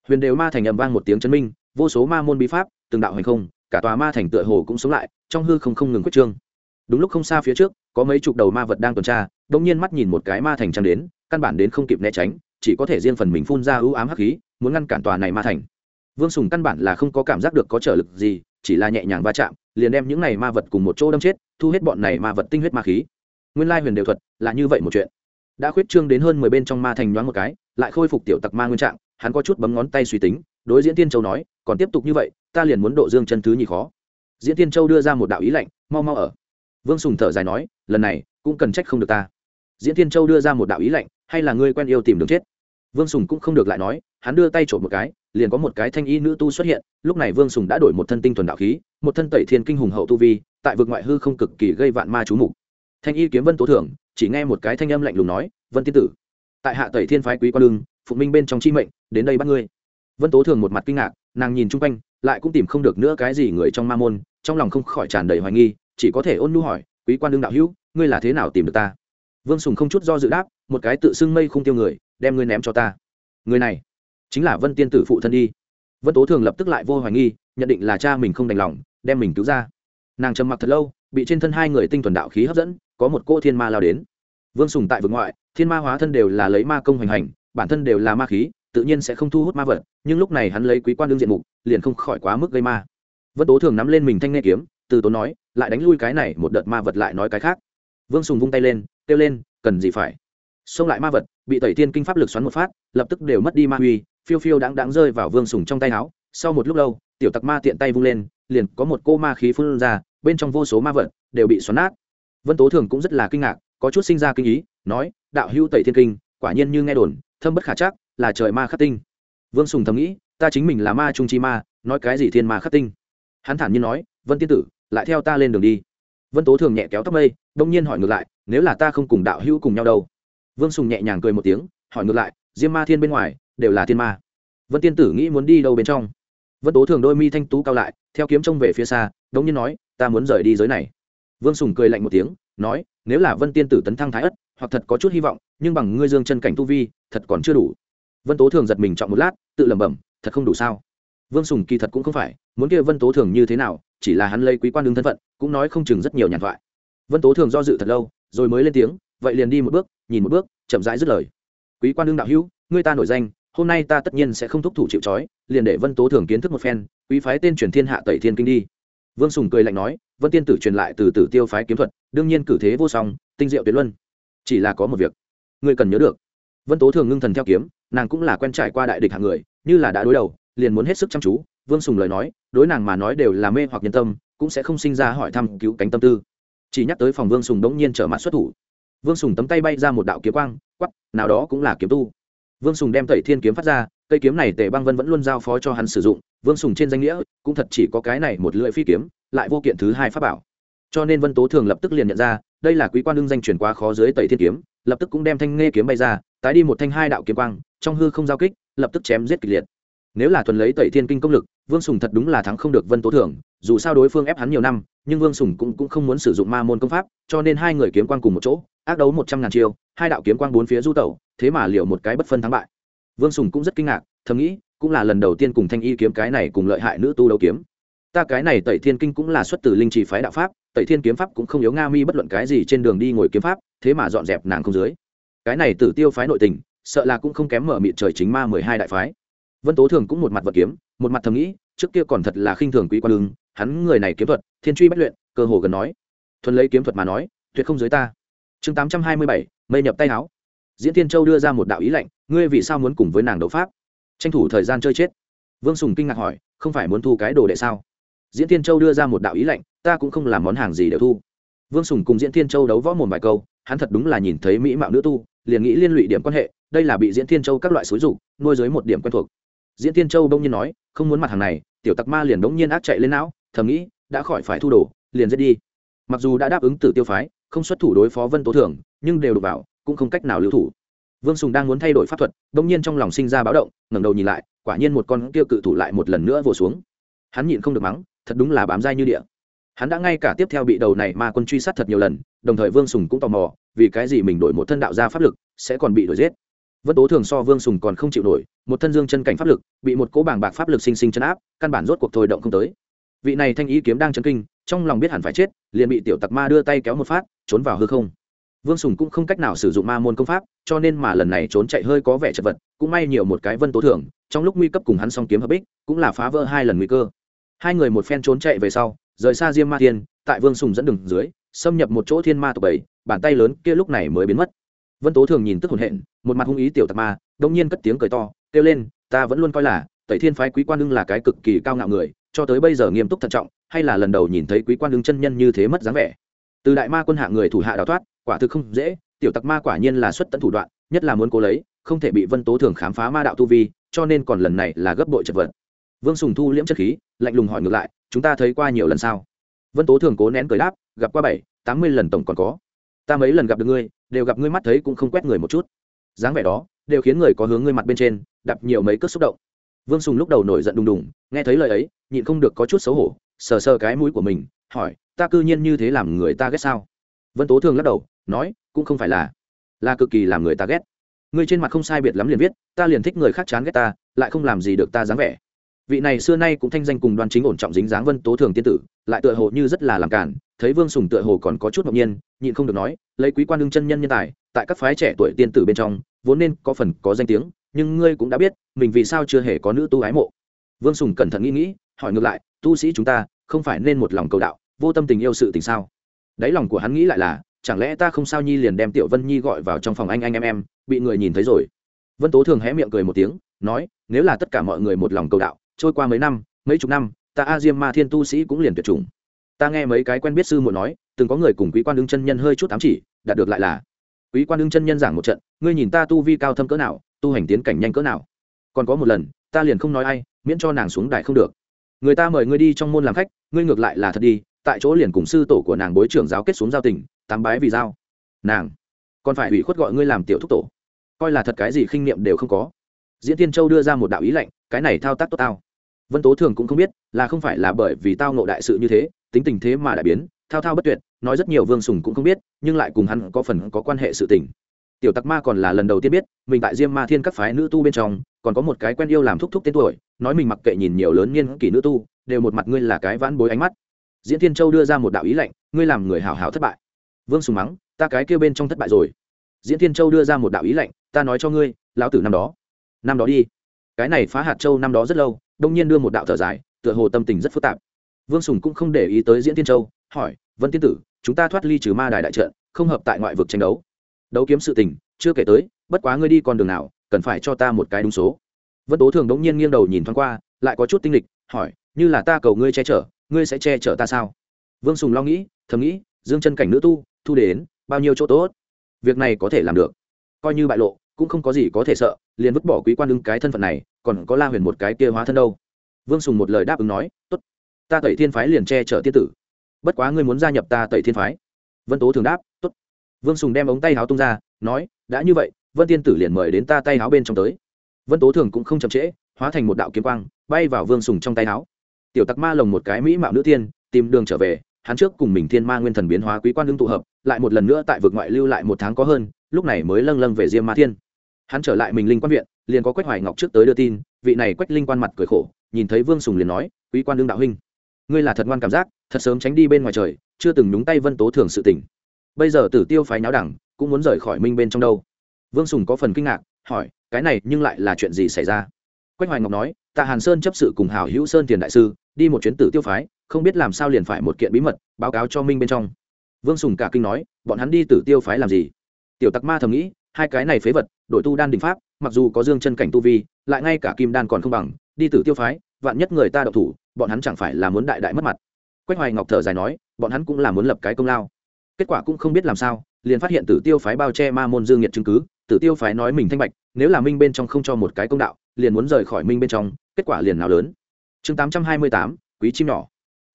Huyền đều ma thành ầm vang một tiếng chấn minh, vô số ma môn bí pháp, từng đạo hành không, cả tòa ma thành tựa hồ cũng sống lại, trong hư không không ngừng quyết trương. Đúng lúc không xa phía trước, có mấy chục đầu ma vật đang tuần tra đông nhiên mắt nhìn một cái ma thành trăng đến, căn bản đến không kịp né tránh, chỉ có thể riêng phần mình phun ra ưu ám hắc khí, muốn ngăn cản tòa này ma thành. Vương sùng căn bản là không có cảm giác được có trở lực gì, chỉ là nhẹ nhàng va chạm, liền đem những này ma vật cùng một chỗ đâm chết, thu hết bọn này ma vật tinh huyết ma khí. Nguyên lai huyền đều thuật là như vậy một chuyện đã khuyết trương đến hơn mười bên trong ma thành nhoáng một cái, lại khôi phục tiểu tặc ma nguyên trạng, hắn có chút bấm ngón tay suy tính, đối diễn tiên châu nói, còn tiếp tục như vậy, ta liền muốn độ dương chân thứ nhì khó. Diễn tiên châu đưa ra một đạo ý lạnh, mau mau ở. Vương sùng thở dài nói, lần này, cũng cần trách không được ta. Diễn tiên châu đưa ra một đạo ý lạnh, hay là ngươi quen yêu tìm đường chết? Vương sùng cũng không được lại nói, hắn đưa tay trộm một cái, liền có một cái thanh y nữ tu xuất hiện, lúc này vương sùng đã đổi một thân tinh thuần đạo khí, một thân tẩy thiên kinh hùng hậu tu vi, tại vực ngoại hư không cực kỳ gây vạn ma chú mục thanh y kiếm vân tố thưởng, chỉ nghe một cái thanh âm lạnh lùng nói, vân tiên tử, tại hạ tẩy thiên phái quý quan lương phụ minh bên trong chi mệnh, đến đây bắt ngươi. Vân tố thường một mặt kinh ngạc, nàng nhìn chung quanh, lại cũng tìm không được nữa cái gì người trong ma môn, trong lòng không khỏi tràn đầy hoài nghi, chỉ có thể ôn nhu hỏi, quý quan đương đạo hữu, ngươi là thế nào tìm được ta? Vương sùng không chút do dự đáp, một cái tự xưng mây không tiêu người, đem ngươi ném cho ta. Người này, chính là vân tiên tử phụ thân đi. Vân tố thường lập tức lại vô hoài nghi, nhận định là cha mình không đành lòng, đem mình cứu ra. Nàng trầm mặc thật lâu, bị trên thân hai người tinh thuần đạo khí hấp dẫn có một cô thiên ma lao đến. Vương sùng tại vực ngoại, thiên ma hóa thân đều là lấy ma công hoành hành, bản thân đều là ma khí, tự nhiên sẽ không thu hút ma vật, nhưng lúc này hắn lấy quý quan đương diện mục, liền không khỏi quá mức gây ma. Vân tố thường nắm lên mình thanh nghe kiếm, từ tố nói, lại đánh lui cái này, một đợt ma vật lại nói cái khác. Vương sùng vung tay lên, kêu lên, cần gì phải? Xông lại ma vật, bị tẩy tiên kinh pháp lực xoắn một phát, lập tức đều mất đi ma huy, phiêu phiêu đáng đáng rơi vào vương sùng trong tay áo. Sau một lúc lâu, tiểu tặc ma tiện tay vung lên, liền có một cô ma khí phun ra, bên trong vô số ma vật đều bị xoắn nát vân tố thường cũng rất là kinh ngạc, có chút sinh ra kinh ý, nói, đạo hữu tẩy thiên kinh, quả nhiên như nghe đồn, thâm bất khả chắc, là trời ma khắc tinh. Vương sùng thầm nghĩ, ta chính mình là ma trung chi ma, nói cái gì thiên ma khắc tinh? Hắn thản nhiên nói, vân tiên tử, lại theo ta lên đường đi. Vân tố thường nhẹ kéo tóc mây, đông nhiên hỏi ngược lại, nếu là ta không cùng đạo hữu cùng nhau đâu? Vương sùng nhẹ nhàng cười một tiếng, hỏi ngược lại, diêm ma thiên bên ngoài, đều là thiên ma. Vân tiên tử nghĩ muốn đi đâu bên trong? Vân tố thường đôi mi thanh tú cao lại, theo kiếm trông về phía xa, đông nhiên nói, ta muốn rời đi giới này vương sùng cười lạnh một tiếng, nói, nếu là vân tiên tử tấn thăng thái ất, hoặc thật có chút hy vọng, nhưng bằng ngươi dương chân cảnh tu vi, thật còn chưa đủ. Vân tố thường giật mình chọn một lát, tự lẩm bẩm, thật không đủ sao? Vương sùng kỳ thật cũng không phải, muốn kia vân tố thường như thế nào, chỉ là hắn lấy quý quan đương thân phận, cũng nói không chừng rất nhiều nhàn thoại. Vân tố thường do dự thật lâu, rồi mới lên tiếng, vậy liền đi một bước, nhìn một bước, chậm rãi dứt lời. Quý quan đương đạo hữu, ngươi ta nổi danh, hôm nay ta tất nhiên sẽ không thúc thủ chịu trói, liền để vân tố thường kiến thức một phen, quý phái tên truyền thiên hạ tẩy thiên kinh đi. Vương sùng cười lạnh nói vân tiên tử truyền lại từ tử tiêu phái kiếm thuật, đương nhiên cử thế vô song, tinh diệu tuyệt luân. Chỉ là có một việc, ngươi cần nhớ được. Vân tố thường ngưng thần theo kiếm, nàng cũng là quen trải qua đại địch hạng người, như là đã đối đầu, liền muốn hết sức chăm chú. Vương sùng lời nói, đối nàng mà nói đều là mê hoặc nhân tâm, cũng sẽ không sinh ra hỏi thăm cứu cánh tâm tư. Chỉ nhắc tới phòng vương sùng đống nhiên trở mặt xuất thủ. Vương sùng tấm tay bay ra một đạo kiếm quang quắp nào đó cũng là kiếm tu. Vương sùng đem tẩy thiên kiếm phát ra, cây kiếm này tề băng vân vẫn luôn giao phó cho hắn sử dụng vương sùng trên danh nghĩa cũng thật chỉ có cái này một lưỡi phi kiếm lại vô kiện thứ hai pháp bảo. Cho nên vân tố thường lập tức liền nhận ra đây là quý quan đương danh chuyển qua khó dưới tẩy thiên kiếm lập tức cũng đem thanh nghe kiếm bay ra tái đi một thanh hai đạo kiếm quang trong hư không giao kích lập tức chém giết kịch liệt. Nếu là thuần lấy tẩy thiên kinh công lực vương sùng thật đúng là thắng không được vân tố thường dù sao đối phương ép hắn nhiều năm nhưng vương sùng cũng, cũng không muốn sử dụng ma môn công pháp cho nên hai người kiếm quang cùng một chỗ ác đấu một trăm ngàn chiêu hai đạo kiếm quang bốn phía du tẩu thế mà liệu một cái bất phân thắng bại. Vương sùng cũng rất kinh ngạc thầm nghĩ cũng là lần đầu tiên cùng thanh y kiếm cái này cùng lợi hại nữ tu đấu kiếm. Ta cái này tẩy thiên kinh cũng là xuất từ linh trì phái đạo pháp, tẩy thiên kiếm pháp cũng không yếu nga mi bất luận cái gì trên đường đi ngồi kiếm pháp, thế mà dọn dẹp nàng không dưới. Cái này tử tiêu phái nội tình, sợ là cũng không kém mở mịt trời chính ma mười hai đại phái. Vân tố thường cũng một mặt vật kiếm, một mặt thầm nghĩ, trước kia còn thật là khinh thường quý quan đường. hắn người này kiếm thuật, thiên truy bất luyện, cơ hồ gần nói. Thuần lấy kiếm thuật mà nói, tuyệt không dưới ta. Chương tám trăm hai mươi bảy, mây nhập tay áo. Diễn thiên châu đưa ra một đạo ý lệnh ngươi vì sao muốn cùng với nàng đấu pháp? Tranh thủ thời gian chơi chết. Vương sùng kinh ngạc hỏi, không phải muốn thu cái đồ đệ sao? Diễn tiên châu đưa ra một đạo ý lệnh, ta cũng không làm món hàng gì đều thu. Vương sùng cùng diễn tiên châu đấu võ mồm vài câu, hắn thật đúng là nhìn thấy mỹ mạo nữ tu, liền nghĩ liên lụy điểm quan hệ, đây là bị diễn tiên châu các loại xúi dục, nuôi dưới một điểm quen thuộc. Diễn tiên châu đông nhiên nói, không muốn mặt hàng này, tiểu tặc ma liền bỗng nhiên ác chạy lên não, thầm nghĩ, đã khỏi phải thu đồ, liền giết đi. Mặc dù đã đáp ứng tử tiêu phái, không xuất thủ đối phó vân tố thường nhưng đều đục vào, cũng không cách nào lưu thủ vương sùng đang muốn thay đổi pháp thuật đông nhiên trong lòng sinh ra báo động, ngẩng đầu nhìn lại, quả nhiên một con tiêu cự thủ lại một lần nữa vồ xuống. Hắn nhịn không được mắng, thật đúng là bám dai như địa. Hắn đã ngay cả tiếp theo bị đầu này ma quân truy sát thật nhiều lần, đồng thời vương sùng cũng tò mò, vì cái gì mình đổi một thân đạo gia pháp lực, sẽ còn bị đổi giết. Vân tố thường so vương sùng còn không chịu nổi, một thân dương chân cảnh pháp lực, bị một cỗ bảng bạc pháp lực sinh sinh chấn áp, căn bản rốt cuộc thôi động không tới. Vị này thanh ý kiếm đang chấn kinh, trong lòng biết hẳn phải chết, liền bị tiểu tặc ma đưa tay kéo một phát, trốn vào hư không vương sùng cũng không cách nào sử dụng ma môn công pháp, cho nên mà lần này trốn chạy hơi có vẻ chật vật, cũng may nhiều một cái vân tố thường trong lúc nguy cấp cùng hắn song kiếm hợp bích, cũng là phá vỡ hai lần nguy cơ. Hai người một phen trốn chạy về sau, rời xa diêm ma thiên, tại vương sùng dẫn đường dưới, xâm nhập một chỗ thiên ma tộc bảy, bàn tay lớn kia lúc này mới biến mất. Vân tố thường nhìn tức hồn hện, một mặt hung ý tiểu tạc ma, đông nhiên cất tiếng cười to, kêu lên, ta vẫn luôn coi là, tẩy thiên phái quý quan đương là cái cực kỳ cao ngạo người, cho tới bây giờ nghiêm túc thận trọng, hay là lần đầu nhìn thấy quý quan đương chân nhân như thế mất dáng vẻ. Từ đại ma quân hạ người thủ hạ đào thoát quả thực không dễ, tiểu tặc ma quả nhiên là xuất tận thủ đoạn, nhất là muốn cố lấy, không thể bị vân tố thường khám phá ma đạo tu vi, cho nên còn lần này là gấp bội chật vật. Vương sùng thu liễm chất khí, lạnh lùng hỏi ngược lại, chúng ta thấy qua nhiều lần sao? Vân tố thường cố nén cười đáp, gặp qua bảy, tám mươi lần tổng còn có. Ta mấy lần gặp được ngươi, đều gặp ngươi mắt thấy cũng không quét người một chút. Dáng vẻ đó, đều khiến người có hướng ngươi mặt bên trên đập nhiều mấy cất xúc động. Vương sùng lúc đầu nổi giận đùng đùng, nghe thấy lời ấy, nhịn không được có chút xấu hổ, sờ sờ cái mũi của mình, hỏi, ta cư nhiên như thế làm người ta ghét sao? Vân tố thường lắc đầu nói, cũng không phải là là cực kỳ làm người ta ghét. Ngươi trên mặt không sai biệt lắm liền viết, ta liền thích người khác chán ghét ta, lại không làm gì được ta dáng vẻ. Vị này xưa nay cũng thanh danh cùng đoàn chính ổn trọng dính dáng vân tố thường tiên tử, lại tựa hồ như rất là làm cản thấy vương sùng tựa hồ còn có chút ngẫu nhiên, nhịn không được nói, lấy quý quan đương chân nhân nhân tài, tại các phái trẻ tuổi tiên tử bên trong, vốn nên có phần có danh tiếng, nhưng ngươi cũng đã biết, mình vì sao chưa hề có nữ tu ái mộ. Vương sùng cẩn thận nghĩ nghĩ, hỏi ngược lại, tu sĩ chúng ta, không phải nên một lòng cầu đạo, vô tâm tình yêu sự tình sao? Đáy lòng của hắn nghĩ lại là chẳng lẽ ta không sao nhi liền đem tiểu vân nhi gọi vào trong phòng anh anh em em, bị người nhìn thấy rồi. Vân tố thường hé miệng cười một tiếng, nói, nếu là tất cả mọi người một lòng cầu đạo, trôi qua mấy năm, mấy chục năm, ta a diêm ma thiên tu sĩ cũng liền tuyệt chủng. Ta nghe mấy cái quen biết sư muội nói, từng có người cùng quý quan đương chân nhân hơi chút ám chỉ, đạt được lại là, quý quan đương chân nhân giảng một trận, ngươi nhìn ta tu vi cao thâm cỡ nào, tu hành tiến cảnh nhanh cỡ nào. Còn có một lần, ta liền không nói ai, miễn cho nàng xuống đài không được. Người ta mời ngươi đi trong môn làm khách, ngươi ngược lại là thật đi, tại chỗ liền cùng sư tổ của nàng bối trưởng giáo kết xuống giao tình tám bái vì dao nàng, còn phải ủy khuất gọi ngươi làm tiểu thúc tổ. Coi là thật cái gì khinh niệm đều không có. Diễn tiên châu đưa ra một đạo ý lệnh cái này thao tác tốt tao. Vân tố thường cũng không biết, là không phải là bởi vì tao ngộ đại sự như thế, tính tình thế mà đại biến, thao thao bất tuyệt, nói rất nhiều vương sùng cũng không biết, nhưng lại cùng hắn có phần có quan hệ sự tình. Tiểu tặc ma còn là lần đầu tiên biết, mình tại diêm ma thiên các phái nữ tu bên trong, còn có một cái quen yêu làm thúc thúc tên tuổi, nói mình mặc kệ nhìn nhiều lớn niên kỷ nữ tu, đều một mặt ngươi là cái vãn bối ánh mắt. Diễn thiên châu đưa ra một đạo ý lệnh ngươi làm người hào hào thất bại vương sùng mắng, ta cái kêu bên trong thất bại rồi. Diễn thiên châu đưa ra một đạo ý lệnh ta nói cho ngươi, lão tử năm đó năm đó đi. Cái này phá hạt châu năm đó rất lâu, đông nhiên đưa một đạo thở dài, tựa hồ tâm tình rất phức tạp. Vương sùng cũng không để ý tới diễn thiên châu, hỏi, vân tiên tử, chúng ta thoát ly trừ ma đài đại trận, không hợp tại ngoại vực tranh đấu. Đấu kiếm sự tình, chưa kể tới, bất quá ngươi đi con đường nào, cần phải cho ta một cái đúng số. Vân tố thường đống nhiên nghiêng đầu nhìn thoáng qua, lại có chút tinh lịch, hỏi, như là ta cầu ngươi che chở, ngươi sẽ che chở ta sao? Vương sùng lo nghĩ, thầm nghĩ, dương chân cảnh nữ tu thu đến, bao nhiêu chỗ tốt. Việc này có thể làm được. Coi như bại lộ, cũng không có gì có thể sợ, liền vứt bỏ quý quan ưng cái thân phận này, còn có la huyền một cái kia hóa thân đâu. Vương sùng một lời đáp ứng nói, tốt, ta tẩy thiên phái liền che chở tiên tử. Bất quá ngươi muốn gia nhập ta tẩy thiên phái. Vân tố thường đáp, tốt. Vương sùng đem ống tay háo tung ra, nói, đã như vậy, vân tiên tử liền mời đến ta tay háo bên trong tới. Vân tố thường cũng không chậm trễ, hóa thành một đạo kiếm quang, bay vào vương sùng trong tay háo. Tiểu tặc ma lồng một cái mỹ mạo nữ tiên, tìm đường trở về hắn trước cùng mình thiên ma nguyên thần biến hóa quý quan ứng tụ hợp, lại một lần nữa tại vực ngoại lưu lại một tháng có hơn, lúc này mới lâng lâng về diêm ma thiên. Hắn trở lại mình linh quan viện, liền có quách hoài ngọc trước tới đưa tin, vị này quách linh quan mặt cười khổ, nhìn thấy vương sùng liền nói, quý quan đương đạo huynh, ngươi là thật ngoan cảm giác, thật sớm tránh đi bên ngoài trời, chưa từng nhúng tay vân tố thường sự tỉnh bây giờ tử tiêu phái náo đẳng, cũng muốn rời khỏi minh bên trong đâu. Vương sùng có phần kinh ngạc, hỏi, cái này nhưng lại là chuyện gì xảy ra? Quách hoài ngọc nói tạ hàn sơn chấp sự cùng hào hữu sơn tiền đại sư, đi một chuyến tử tiêu phái không biết làm sao liền phải một kiện bí mật báo cáo cho minh bên trong vương sùng cả kinh nói bọn hắn đi tử tiêu phái làm gì tiểu tặc ma thầm nghĩ hai cái này phế vật đội tu đan đình pháp mặc dù có dương chân cảnh tu vi lại ngay cả kim đan còn không bằng đi tử tiêu phái vạn nhất người ta đậu thủ bọn hắn chẳng phải là muốn đại đại mất mặt quách hoài ngọc thở dài nói bọn hắn cũng là muốn lập cái công lao kết quả cũng không biết làm sao liền phát hiện tử tiêu phái bao che ma môn dương nhiệt chứng cứ tử tiêu phái nói mình thanh bạch nếu là minh bên trong không cho một cái công đạo liền muốn rời khỏi minh bên trong kết quả liền nào lớn chương tám trăm hai mươi tám quý chim nhỏ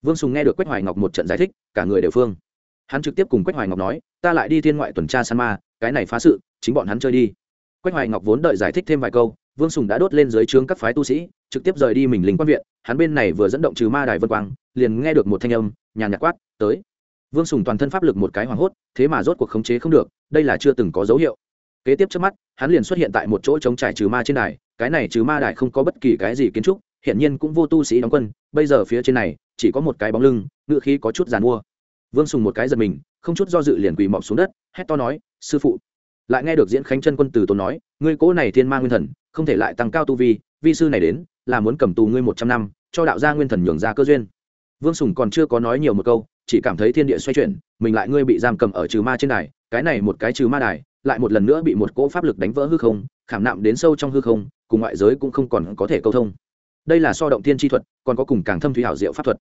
vương sùng nghe được quách hoài ngọc một trận giải thích, cả người đều phương. Hắn trực tiếp cùng quách hoài ngọc nói, ta lại đi thiên ngoại tuần tra san ma, cái này phá sự, chính bọn hắn chơi đi. Quách hoài ngọc vốn đợi giải thích thêm vài câu, vương sùng đã đốt lên dưới trướng các phái tu sĩ, trực tiếp rời đi mình lính quan viện, hắn bên này vừa dẫn động trừ ma đài vân quang, liền nghe được một thanh âm nhàn nhạt quát, tới. Vương sùng toàn thân pháp lực một cái hoảng hốt, thế mà rốt cuộc khống chế không được, đây là chưa từng có dấu hiệu. Kế tiếp trước mắt, hắn liền xuất hiện tại một chỗ chống trải trừ ma trên đài, cái này trừ ma đài không có bất kỳ cái gì kiến trúc hiện nhiên cũng vô tu sĩ đóng quân, bây giờ phía trên này chỉ có một cái bóng lưng ngự khí có chút giàn mua. Vương sùng một cái giật mình, không chút do dự liền quỳ mọc xuống đất, hét to nói, sư phụ. Lại nghe được diễn khánh chân quân từ tốn nói, ngươi cố này thiên ma nguyên thần, không thể lại tăng cao tu vi vi sư này đến, là muốn cầm tù ngươi một trăm năm, cho đạo gia nguyên thần nhường ra cơ duyên. Vương sùng còn chưa có nói nhiều một câu, chỉ cảm thấy thiên địa xoay chuyển, mình lại ngươi bị giam cầm ở trừ ma trên đài, cái này một cái trừ ma đài, lại một lần nữa bị một cỗ pháp lực đánh vỡ hư không, khảm nạm đến sâu trong hư không, cùng ngoại giới cũng không còn có thể câu thông. Đây là so động thiên tri thuật, còn có cùng càng thâm thủy hảo diệu pháp thuật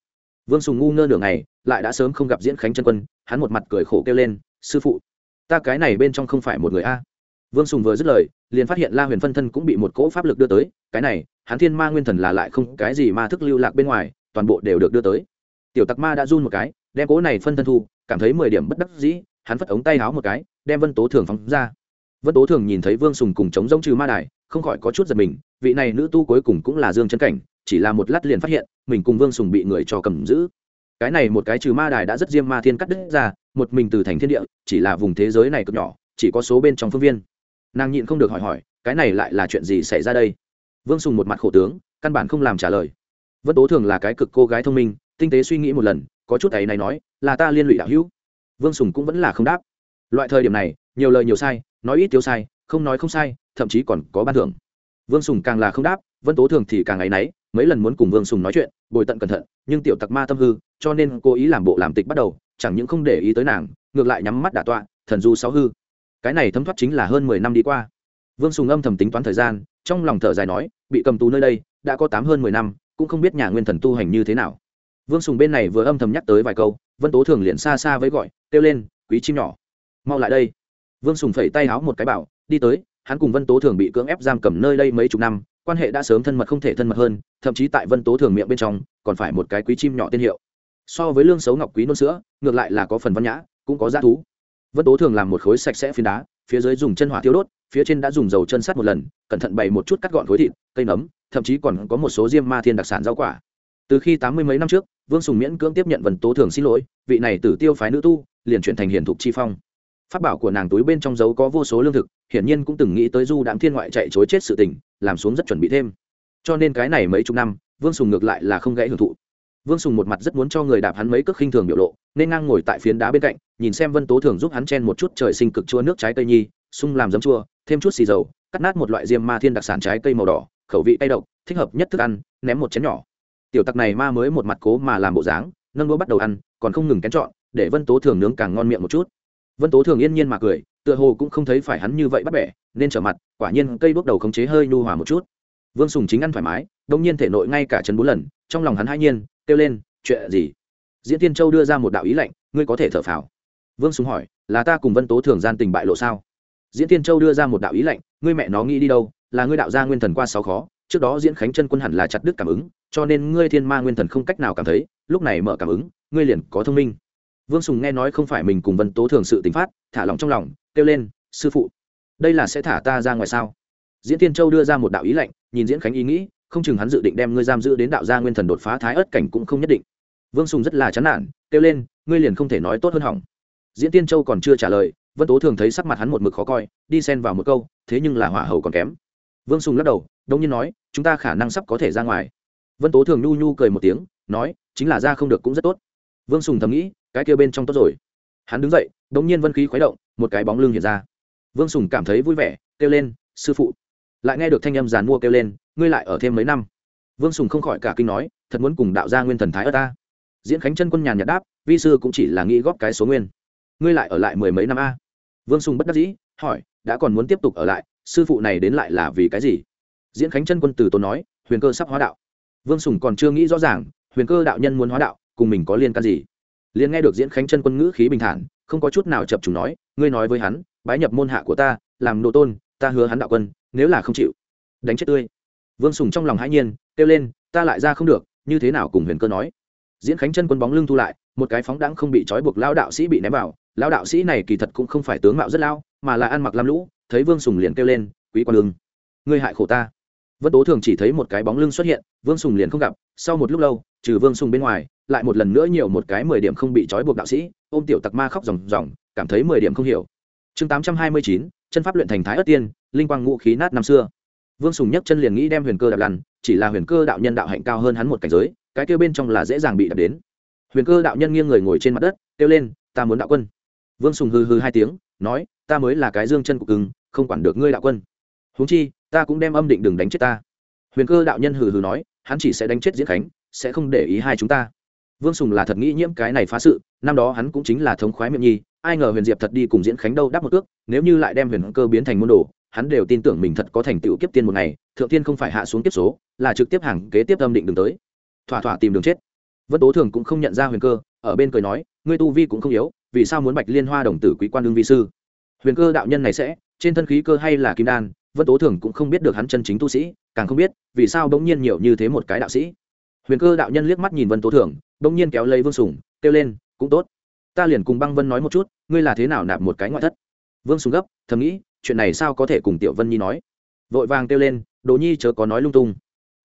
vương sùng ngu ngơ nửa ngày, lại đã sớm không gặp diễn khánh chân quân, hắn một mặt cười khổ kêu lên, sư phụ, ta cái này bên trong không phải một người a. Vương sùng vừa dứt lời, liền phát hiện la huyền phân thân cũng bị một cỗ pháp lực đưa tới, cái này, hắn thiên ma nguyên thần là lại không cái gì ma thức lưu lạc bên ngoài, toàn bộ đều được đưa tới. Tiểu tặc ma đã run một cái, đem cỗ này phân thân thu, cảm thấy mười điểm bất đắc dĩ, hắn phất ống tay háo một cái, đem vân tố thường phóng ra. Vân tố thường nhìn thấy vương sùng cùng chống rông trừ ma đài, không khỏi có chút giật mình, vị này nữ tu cuối cùng cũng là dương chân cảnh chỉ là một lát liền phát hiện, mình cùng vương sùng bị người cho cầm giữ. Cái này một cái trừ ma đài đã rất diêm ma thiên cắt đứt ra, một mình từ thành thiên địa, chỉ là vùng thế giới này cực nhỏ, chỉ có số bên trong phương viên. Nàng nhịn không được hỏi hỏi, cái này lại là chuyện gì xảy ra đây? Vương sùng một mặt khổ tướng, căn bản không làm trả lời. Vân tố thường là cái cực cô gái thông minh, tinh tế suy nghĩ một lần, có chút ấy này nói, là ta liên lụy đạo hữu. Vương sùng cũng vẫn là không đáp. Loại thời điểm này, nhiều lời nhiều sai, nói ít tiêu sai, không nói không sai, thậm chí còn có ban thưởng. Vương sùng càng là không đáp, vân tố thường thì càng ấy náy mấy lần muốn cùng vương sùng nói chuyện, bồi tận cẩn thận, nhưng tiểu tặc ma tâm hư, cho nên cố ý làm bộ làm tịch bắt đầu, chẳng những không để ý tới nàng, ngược lại nhắm mắt đả tọa, thần du sáu hư. Cái này thấm thoát chính là hơn mười năm đi qua. Vương sùng âm thầm tính toán thời gian, trong lòng thở dài nói, bị cầm tù nơi đây, đã có tám hơn mười năm, cũng không biết nhà nguyên thần tu hành như thế nào. Vương sùng bên này vừa âm thầm nhắc tới vài câu, vân tố thường liền xa xa với gọi, kêu lên, quý chim nhỏ, mau lại đây. Vương sùng phẩy tay háo một cái bảo, đi tới, hắn cùng vân tố thường bị cưỡng ép giam cầm nơi đây mấy chục năm quan hệ đã sớm thân mật không thể thân mật hơn, thậm chí tại vân tố thường miệng bên trong, còn phải một cái quý chim nhỏ tên hiệu. So với lương xấu ngọc quý nôn sữa, ngược lại là có phần văn nhã, cũng có giá thú. Vân tố thường làm một khối sạch sẽ phiến đá, phía dưới dùng chân hỏa thiêu đốt, phía trên đã dùng dầu chân sắt một lần, cẩn thận bày một chút cắt gọn khối thịt, cây nấm, thậm chí còn có một số diêm ma thiên đặc sản rau quả. Từ khi tám mươi mấy năm trước, vương sùng miễn cưỡng tiếp nhận vần tố thường xin lỗi, vị này tử tiêu phái nữ tu, liền chuyển thành hiền thục chi phong phát bảo của nàng túi bên trong dấu có vô số lương thực, hiển nhiên cũng từng nghĩ tới du đạm thiên ngoại chạy chối chết sự tình, làm xuống rất chuẩn bị thêm. Cho nên cái này mấy chục năm, vương sùng ngược lại là không gãy hưởng thụ. Vương sùng một mặt rất muốn cho người đạp hắn mấy cước khinh thường biểu lộ, nên ngang ngồi tại phiến đá bên cạnh, nhìn xem vân tố thường giúp hắn chen một chút trời sinh cực chua nước trái cây nhi, sung làm giấm chua, thêm chút xì dầu, cắt nát một loại diêm ma thiên đặc sản trái cây màu đỏ, khẩu vị tay độc, thích hợp nhất thức ăn, ném một chén nhỏ. Tiểu tặc này ma mới một mặt cố mà làm bộ dáng, nâng đũa bắt đầu ăn, còn không ngừng kén chọn, để vân tố thường nướng càng ngon miệng một chút vân tố thường yên nhiên mà cười, tựa hồ cũng không thấy phải hắn như vậy bắt bẻ, nên trở mặt, quả nhiên cây bước đầu khống chế hơi nhu hòa một chút. Vương sùng chính ăn thoải mái, đông nhiên thể nội ngay cả chân bốn lần, trong lòng hắn hai nhiên, kêu lên, chuyện gì? Diễn tiên châu đưa ra một đạo ý lệnh ngươi có thể thở phào. Vương sùng hỏi, là ta cùng vân tố thường gian tình bại lộ sao? Diễn tiên châu đưa ra một đạo ý lệnh ngươi mẹ nó nghĩ đi đâu, là ngươi đạo gia nguyên thần qua sáu khó, trước đó diễn khánh chân quân hẳn là chặt đứt cảm ứng, cho nên ngươi thiên ma nguyên thần không cách nào cảm thấy, lúc này mở cảm ứng, ngươi liền có thông minh vương sùng nghe nói không phải mình cùng vân tố thường sự tính phát, thả lòng trong lòng, kêu lên, sư phụ, đây là sẽ thả ta ra ngoài sao? Diễn tiên châu đưa ra một đạo ý lệnh nhìn diễn khánh ý nghĩ, không chừng hắn dự định đem ngươi giam giữ đến đạo gia nguyên thần đột phá thái ớt cảnh cũng không nhất định. Vương sùng rất là chán nản, kêu lên, ngươi liền không thể nói tốt hơn hỏng. Diễn tiên châu còn chưa trả lời, vân tố thường thấy sắc mặt hắn một mực khó coi, đi xen vào một câu, thế nhưng là hỏa hầu còn kém. Vương sùng lắc đầu, đông nhiên nói, chúng ta khả năng sắp có thể ra ngoài. Vân tố thường nhu nhu cười một tiếng, nói, chính là ra không được cũng rất tốt. Vương sùng thầm nghĩ cái kia bên trong tốt rồi. Hắn đứng dậy đ ỗ n g nhiên vân khí khuấy động, một cái bóng lưng hiện ra. Vương sùng cảm thấy vui vẻ, kêu lên, sư phụ. Lại nghe được thanh âm giàn mua kêu lên, ngươi lại ở thêm mấy năm? Vương sùng không khỏi cả kinh nói, thật muốn cùng đạo gia nguyên thần thái ở ta. Diễn khánh chân quân nhàn nhạt đáp, vi sư cũng chỉ là nghĩ góp cái số nguyên. Ngươi lại ở lại mười mấy năm a? Vương sùng bất đắc dĩ, hỏi, đã còn muốn tiếp tục ở lại, sư phụ này đến lại là vì cái gì? Diễn khánh chân quân từ tốn nói, huyền cơ sắp hóa đạo. Vương sùng còn chưa nghĩ rõ ràng, huyền cơ đạo nhân muốn hóa đạo, cùng mình có liên can gì? Liền nghe được diễn khánh chân quân ngữ khí bình thản, không có chút nào chập trùng nói, ngươi nói với hắn, bái nhập môn hạ của ta, làm nô tôn, ta hứa hắn đạo quân, nếu là không chịu, đánh chết tươi vương sùng trong lòng hãi nhiên, kêu lên, ta lại ra không được, như thế nào cùng huyền cơ nói? Diễn khánh chân quân bóng lưng thu lại, một cái phóng đãng không bị trói buộc lao đạo sĩ bị ném vào lao đạo sĩ này kỳ thật cũng không phải tướng mạo rất lao, mà là ăn mặc lam lũ, thấy vương sùng liền kêu lên, quý quan lương, ngươi hại khổ ta. Vân tố thường chỉ thấy một cái bóng lưng xuất hiện, vương sùng liền không gặp, sau một lúc lâu, trừ vương sùng bên ngoài lại một lần nữa nhiều một cái mười điểm không bị trói buộc đạo sĩ, ôm tiểu tặc ma khóc ròng ròng, cảm thấy mười điểm không hiểu. Chương tám trăm hai mươi chín, chân pháp luyện thành thái ất tiên, linh quang ngũ khí nát năm xưa. Vương sùng nhấc chân liền nghĩ đem huyền cơ đạp lăn, chỉ là huyền cơ đạo nhân đạo hạnh cao hơn hắn một cảnh giới, cái kêu bên trong là dễ dàng bị đạp đến. Huyền cơ đạo nhân nghiêng người ngồi trên mặt đất, kêu lên, ta muốn đạo quân. Vương sùng hư hư hai tiếng, nói, ta mới là cái dương chân của cưng không quản được ngươi đạo quân. Huống chi, ta cũng đem âm định đừng đánh chết ta. Huyền cơ đạo nhân hừ hừ nói, hắn chỉ sẽ đánh chết diễn khánh, sẽ không để ý hai chúng ta vương sùng là thật nghĩ nhiễm cái này phá sự, năm đó hắn cũng chính là thống khoái miệng nhi, ai ngờ huyền diệp thật đi cùng diễn khánh đâu đáp một ước nếu như lại đem huyền cơ biến thành môn đồ, hắn đều tin tưởng mình thật có thành tựu kiếp tiên một ngày, thượng tiên không phải hạ xuống kiếp số, là trực tiếp hàng kế tiếp âm định đường tới. Thỏa thỏa tìm đường chết. Vân tố thường cũng không nhận ra huyền cơ, ở bên cười nói, ngươi tu vi cũng không yếu, vì sao muốn bạch liên hoa đồng tử quý quan đương vi sư? Huyền cơ đạo nhân này sẽ, trên thân khí cơ hay là kim đan, vân tố thường cũng không biết được hắn chân chính tu sĩ, càng không biết vì sao bỗng nhiên nhiều như thế một cái đạo sĩ huyền cơ đạo nhân liếc mắt nhìn vân tố thường, bỗng nhiên kéo lấy vương sùng, kêu lên, cũng tốt. Ta liền cùng băng vân nói một chút, ngươi là thế nào nạp một cái ngoại thất? Vương sùng gấp, thầm nghĩ, chuyện này sao có thể cùng tiểu vân nhi nói? Vội vàng kêu lên, đồ nhi chớ có nói lung tung.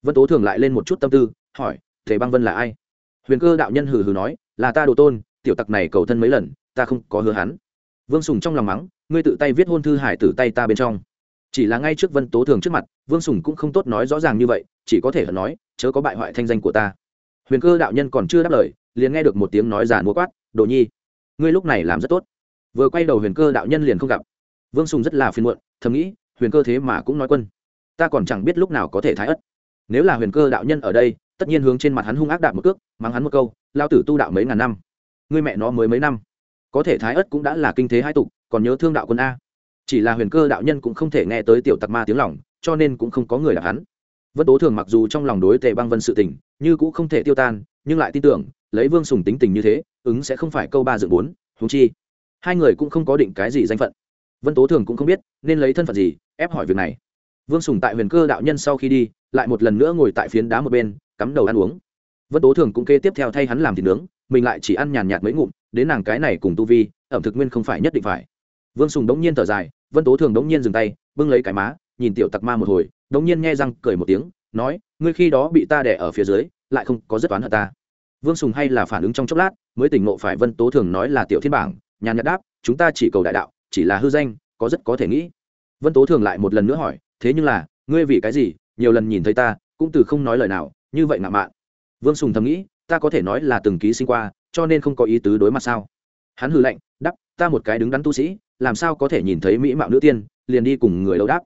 Vân tố thường lại lên một chút tâm tư, hỏi, thế băng vân là ai? Huyền cơ đạo nhân hừ hừ nói, là ta đồ tôn, tiểu tặc này cầu thân mấy lần, ta không có hứa hắn. Vương sùng trong lòng mắng, ngươi tự tay viết hôn thư hải tử tay ta bên trong chỉ là ngay trước vân tố thường trước mặt, vương sùng cũng không tốt nói rõ ràng như vậy, chỉ có thể hận nói, chớ có bại hoại thanh danh của ta. Huyền cơ đạo nhân còn chưa đáp lời, liền nghe được một tiếng nói giàn múa quát, đồ nhi, ngươi lúc này làm rất tốt. Vừa quay đầu huyền cơ đạo nhân liền không gặp. Vương sùng rất là phiền muộn, thầm nghĩ, huyền cơ thế mà cũng nói quân, ta còn chẳng biết lúc nào có thể thái ất. Nếu là huyền cơ đạo nhân ở đây, tất nhiên hướng trên mặt hắn hung ác đạp một cước, mắng hắn một câu lao tử tu đạo mấy ngàn năm, ngươi mẹ nó mới mấy năm, có thể thái ất cũng đã là kinh thế hai tục, còn nhớ thương đạo quân a chỉ là huyền cơ đạo nhân cũng không thể nghe tới tiểu tặc ma tiếng lòng, cho nên cũng không có người là hắn. Vân tố thường mặc dù trong lòng đối tề băng vân sự tình, như cũng không thể tiêu tan, nhưng lại tin tưởng, lấy vương sùng tính tình như thế, ứng sẽ không phải câu ba dự bốn thú chi. Hai người cũng không có định cái gì danh phận. Vân tố thường cũng không biết, nên lấy thân phận gì, ép hỏi việc này. Vương sùng tại huyền cơ đạo nhân sau khi đi, lại một lần nữa ngồi tại phiến đá một bên, cắm đầu ăn uống. Vân tố thường cũng kê tiếp theo thay hắn làm thịt nướng, mình lại chỉ ăn nhàn nhạt mấy ngụm, đến nàng cái này cùng tu vi, ẩm thực nguyên không phải nhất định phải vương sùng đống nhiên thở dài, vân tố thường đống nhiên dừng tay, bưng lấy cái má, nhìn tiểu tặc ma một hồi, đống nhiên nghe răng cười một tiếng, nói, ngươi khi đó bị ta đẻ ở phía dưới, lại không có rất toán hận ta. Vương sùng hay là phản ứng trong chốc lát, mới tỉnh ngộ phải vân tố thường nói là tiểu thiên bảng, nhàn nhạt đáp, chúng ta chỉ cầu đại đạo, chỉ là hư danh, có rất có thể nghĩ. Vân tố thường lại một lần nữa hỏi, thế nhưng là, ngươi vì cái gì, nhiều lần nhìn thấy ta, cũng từ không nói lời nào, như vậy ngạo mạn? Vương sùng thầm nghĩ, ta có thể nói là từng ký sinh qua, cho nên không có ý tứ đối mặt sao? Hắn hư lệnh đắp ta một cái đứng đắn tu sĩ làm sao có thể nhìn thấy mỹ mạo nữ tiên, liền đi cùng người đấu đáp.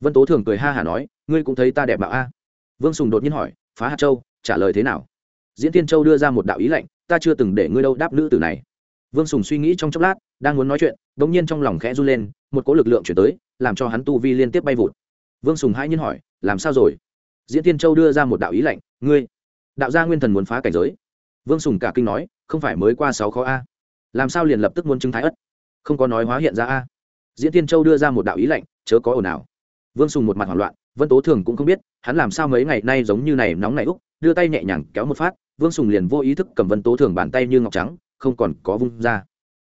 Vân tố thường cười ha hả nói, ngươi cũng thấy ta đẹp mạo a? Vương sùng đột nhiên hỏi, phá hạt châu, trả lời thế nào? Diễn tiên châu đưa ra một đạo ý lệnh ta chưa từng để ngươi đâu đáp nữ tử này. Vương sùng suy nghĩ trong chốc lát, đang muốn nói chuyện đ ỗ n g nhiên trong lòng khẽ run lên, một cỗ lực lượng chuyển tới, làm cho hắn tu vi liên tiếp bay vụt. Vương sùng hai nhiên hỏi, làm sao rồi? Diễn tiên châu đưa ra một đạo ý lệnh ngươi, đạo gia nguyên thần muốn phá cảnh giới. Vương sùng cả kinh nói, không phải mới qua sáu khó a? Làm sao liền lập tức muốn chứng thái ất? Không có nói hóa hiện ra a. Diễn tiên châu đưa ra một đạo ý lệnh chớ có ồn ào. Vương sùng một mặt hoảng loạn, vân tố thường cũng không biết, hắn làm sao mấy ngày nay giống như này nóng này úc, đưa tay nhẹ nhàng kéo một phát, vương sùng liền vô ý thức cầm vân tố thường bàn tay như ngọc trắng, không còn có vung ra.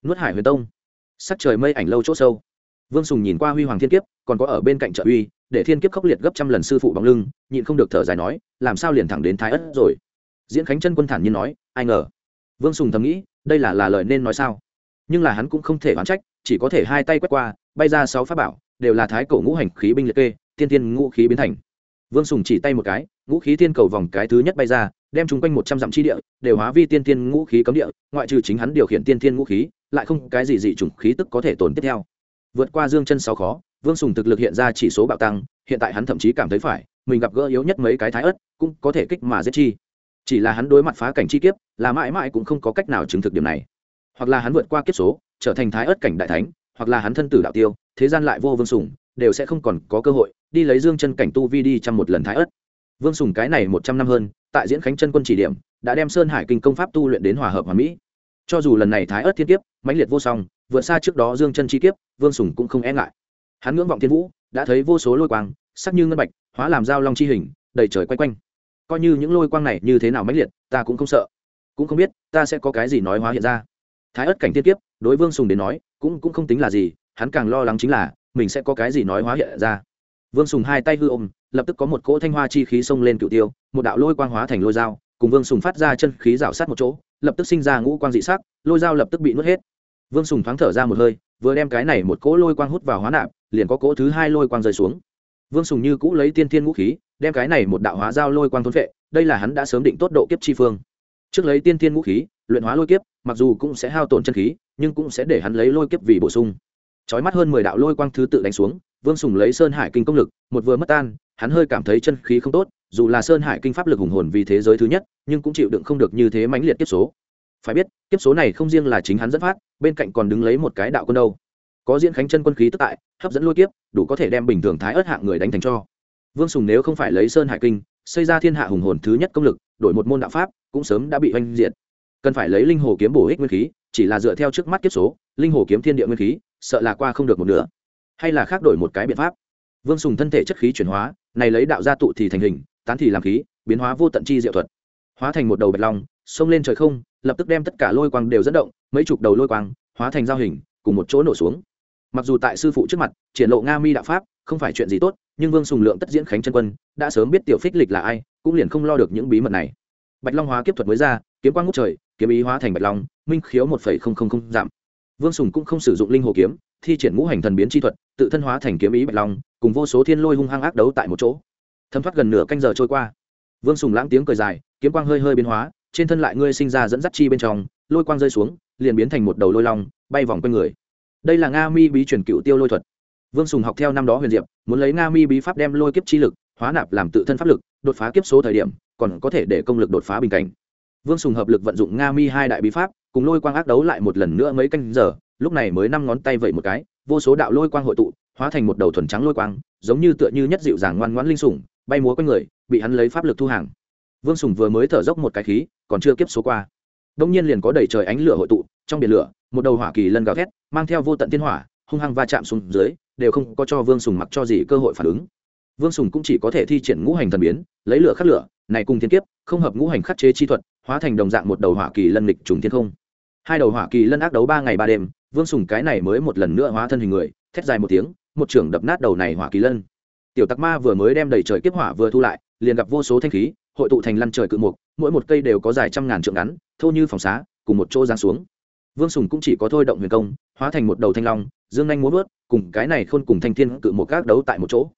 Nuốt hải huyền tông. Sắc trời mây ảnh lâu chỗ sâu. Vương sùng nhìn qua huy hoàng thiên kiếp, còn có ở bên cạnh trợ uy, để thiên kiếp khốc liệt gấp trăm lần sư phụ bóng lưng, nhịn không được thở dài nói, làm sao liền thẳng đến thái ất rồi? Diễn khánh chân quân thản nhiên nói, ai ngờ. Vương sùng thầm nghĩ, đây là là lời nên nói sao? Nhưng là hắn cũng không thể oán trách, chỉ có thể hai tay quét qua, bay ra sáu pháp bảo, đều là thái cổ ngũ hành khí binh liệt kê, tiên tiên ngũ khí biến thành. Vương sùng chỉ tay một cái, ngũ khí tiên cầu vòng cái thứ nhất bay ra, đem chung quanh một trăm dặm chi địa, đều hóa vi tiên tiên ngũ khí cấm địa, ngoại trừ chính hắn điều khiển tiên tiên ngũ khí, lại không cái gì dị chủng khí tức có thể tồn tiếp theo. Vượt qua dương chân sáu khó, vương sùng thực lực hiện ra chỉ số bạo tăng, hiện tại hắn thậm chí cảm thấy phải, mình gặp gỡ yếu nhất mấy cái thái ớt, cũng có thể kích mà giết chi. Chỉ là hắn đối mặt phá cảnh chi kiếp, là mãi mãi cũng không có cách nào chứng thực điểm này hoặc là hắn vượt qua kiếp số, trở thành thái ớt cảnh đại thánh, hoặc là hắn thân tử đạo tiêu, thế gian lại vô vương sùng đều sẽ không còn có cơ hội, đi lấy dương chân cảnh tu vi đi trong một lần thái ớt. Vương sùng cái này một trăm năm hơn, tại diễn khánh chân quân chỉ điểm, đã đem sơn hải kinh công pháp tu luyện đến hòa hợp hòa mỹ. Cho dù lần này thái ớt thiên kiếp, mãnh liệt vô song, vượt xa trước đó dương chân chi kiếp, vương sùng cũng không e ngại. Hắn ngưỡng vọng thiên vũ, đã thấy vô số lôi quang, sắc như ngân bạch, hóa làm dao long chi hình, đầy trời quay quanh. Coi như những lôi quang này như thế nào mãnh liệt, ta cũng không sợ. Cũng không biết, ta sẽ có cái gì nói hóa hiện ra thái ất cảnh thiên kiếp, đối vương sùng đến nói, cũng cũng không tính là gì, hắn càng lo lắng chính là, mình sẽ có cái gì nói hóa hiện ra. Vương sùng hai tay hư ôm, lập tức có một cỗ thanh hoa chi khí xông lên cựu tiêu, một đạo lôi quang hóa thành lôi dao, cùng vương sùng phát ra chân khí rào sát một chỗ, lập tức sinh ra ngũ quang dị sắc, lôi dao lập tức bị nuốt hết. Vương sùng thoáng thở ra một hơi, vừa đem cái này một cỗ lôi quang hút vào hóa nạp, liền có cỗ thứ hai lôi quang rơi xuống. Vương sùng như cũ lấy tiên thiên ngũ khí, đem cái này một đạo hóa dao lôi quang thôn vệ đây là hắn đã sớm định tốt độ kiếp chi phương. Trước lấy tiên thiên ngũ khí, luyện hóa lôi kiếp mặc dù cũng sẽ hao tổn chân khí, nhưng cũng sẽ để hắn lấy lôi kiếp vì bổ sung. Trói mắt hơn mười đạo lôi quang thứ tự đánh xuống, vương sùng lấy sơn hải kinh công lực, một vừa mất tan, hắn hơi cảm thấy chân khí không tốt, dù là sơn hải kinh pháp lực hùng hồn vì thế giới thứ nhất, nhưng cũng chịu đựng không được như thế mãnh liệt kiếp số. Phải biết, kiếp số này không riêng là chính hắn dẫn phát, bên cạnh còn đứng lấy một cái đạo quân đâu. Có diễn khánh chân quân khí tức tại, hấp dẫn lôi kiếp, đủ có thể đem bình thường thái ớt hạng người đánh thành cho. Vương sùng nếu không phải lấy sơn hải kinh, xây ra thiên hạ hùng hồn thứ nhất công lực, đổi một môn đạo pháp, cũng sớm đã bị oanh diệt cần phải lấy linh hồ kiếm bổ ích nguyên khí, chỉ là dựa theo trước mắt kiếp số, linh hồ kiếm thiên địa nguyên khí, sợ là qua không được một nửa. Hay là khác đổi một cái biện pháp. Vương sùng thân thể chất khí chuyển hóa, này lấy đạo gia tụ thì thành hình, tán thì làm khí, biến hóa vô tận chi diệu thuật. Hóa thành một đầu bạch long, xông lên trời không, lập tức đem tất cả lôi quang đều dẫn động, mấy chục đầu lôi quang, hóa thành giao hình, cùng một chỗ nổ xuống. Mặc dù tại sư phụ trước mặt, triển lộ nga mi đạo pháp, không phải chuyện gì tốt, nhưng vương sùng lượng tất diễn khánh chân quân, đã sớm biết tiểu phích lịch là ai, cũng liền không lo được những bí mật này. Bạch long hóa kiếp thuật mới ra kiếm quang ngút trời, kiếm ý hóa thành bạch long, minh khiếu một phẩy không không không giảm. Vương sùng cũng không sử dụng linh hồ kiếm, thi triển ngũ hành thần biến chi thuật, tự thân hóa thành kiếm ý bạch long, cùng vô số thiên lôi hung hăng ác đấu tại một chỗ. Thấm thoát gần nửa canh giờ trôi qua. Vương sùng lãng tiếng cười dài, kiếm quang hơi hơi biến hóa, trên thân lại ngươi sinh ra dẫn dắt chi bên trong, lôi quang rơi xuống, liền biến thành một đầu lôi long, bay vòng quanh người. Đây là nga mi bí truyền cựu tiêu lôi thuật. Vương sùng học theo năm đó huyền diệp, muốn lấy nga mi bí pháp đem lôi kiếp chi lực hóa nạp làm tự thân pháp lực, đột phá kiếp số thời điểm, còn có thể để công lực đột phá bình cảnh vương sùng hợp lực vận dụng nga mi hai đại bí pháp, cùng lôi quang ác đấu lại một lần nữa mấy canh giờ, lúc này mới năm ngón tay vẩy một cái, vô số đạo lôi quang hội tụ, hóa thành một đầu thuần trắng lôi quang, giống như tựa như nhất dịu dàng ngoan ngoãn linh sủng, bay múa quanh người, bị hắn lấy pháp lực thu hàng. Vương sùng vừa mới thở dốc một cái khí, còn chưa kiếp số qua. Đông nhiên liền có đầy trời ánh lửa hội tụ, trong biển lửa, một đầu hỏa kỳ lân gào thét, mang theo vô tận thiên hỏa, hung hăng va chạm xuống dưới, đều không có cho vương sùng mặc cho gì cơ hội phản ứng. Vương sùng cũng chỉ có thể thi triển ngũ hành thần biến, lấy lửa khắc lửa này cùng thiên kiếp, không hợp ngũ hành khắc chế chi thuật, hóa thành đồng dạng một đầu hỏa kỳ lân lịch trùng thiên không. Hai đầu hỏa kỳ lân ác đấu ba ngày ba đêm, vương sùng cái này mới một lần nữa hóa thân hình người, thét dài một tiếng, một trưởng đập nát đầu này hỏa kỳ lân. Tiểu tặc ma vừa mới đem đầy trời kiếp hỏa vừa thu lại, liền gặp vô số thanh khí, hội tụ thành lăn trời cự mục, mỗi một cây đều có dài trăm ngàn trượng ngắn, thô như phòng xá, cùng một chỗ giáng xuống. Vương sùng cũng chỉ có thôi động huyền công, hóa thành một đầu thanh long, dương anh muốn vớt, cùng cái này khôn cùng thanh thiên cự một các đấu tại một chỗ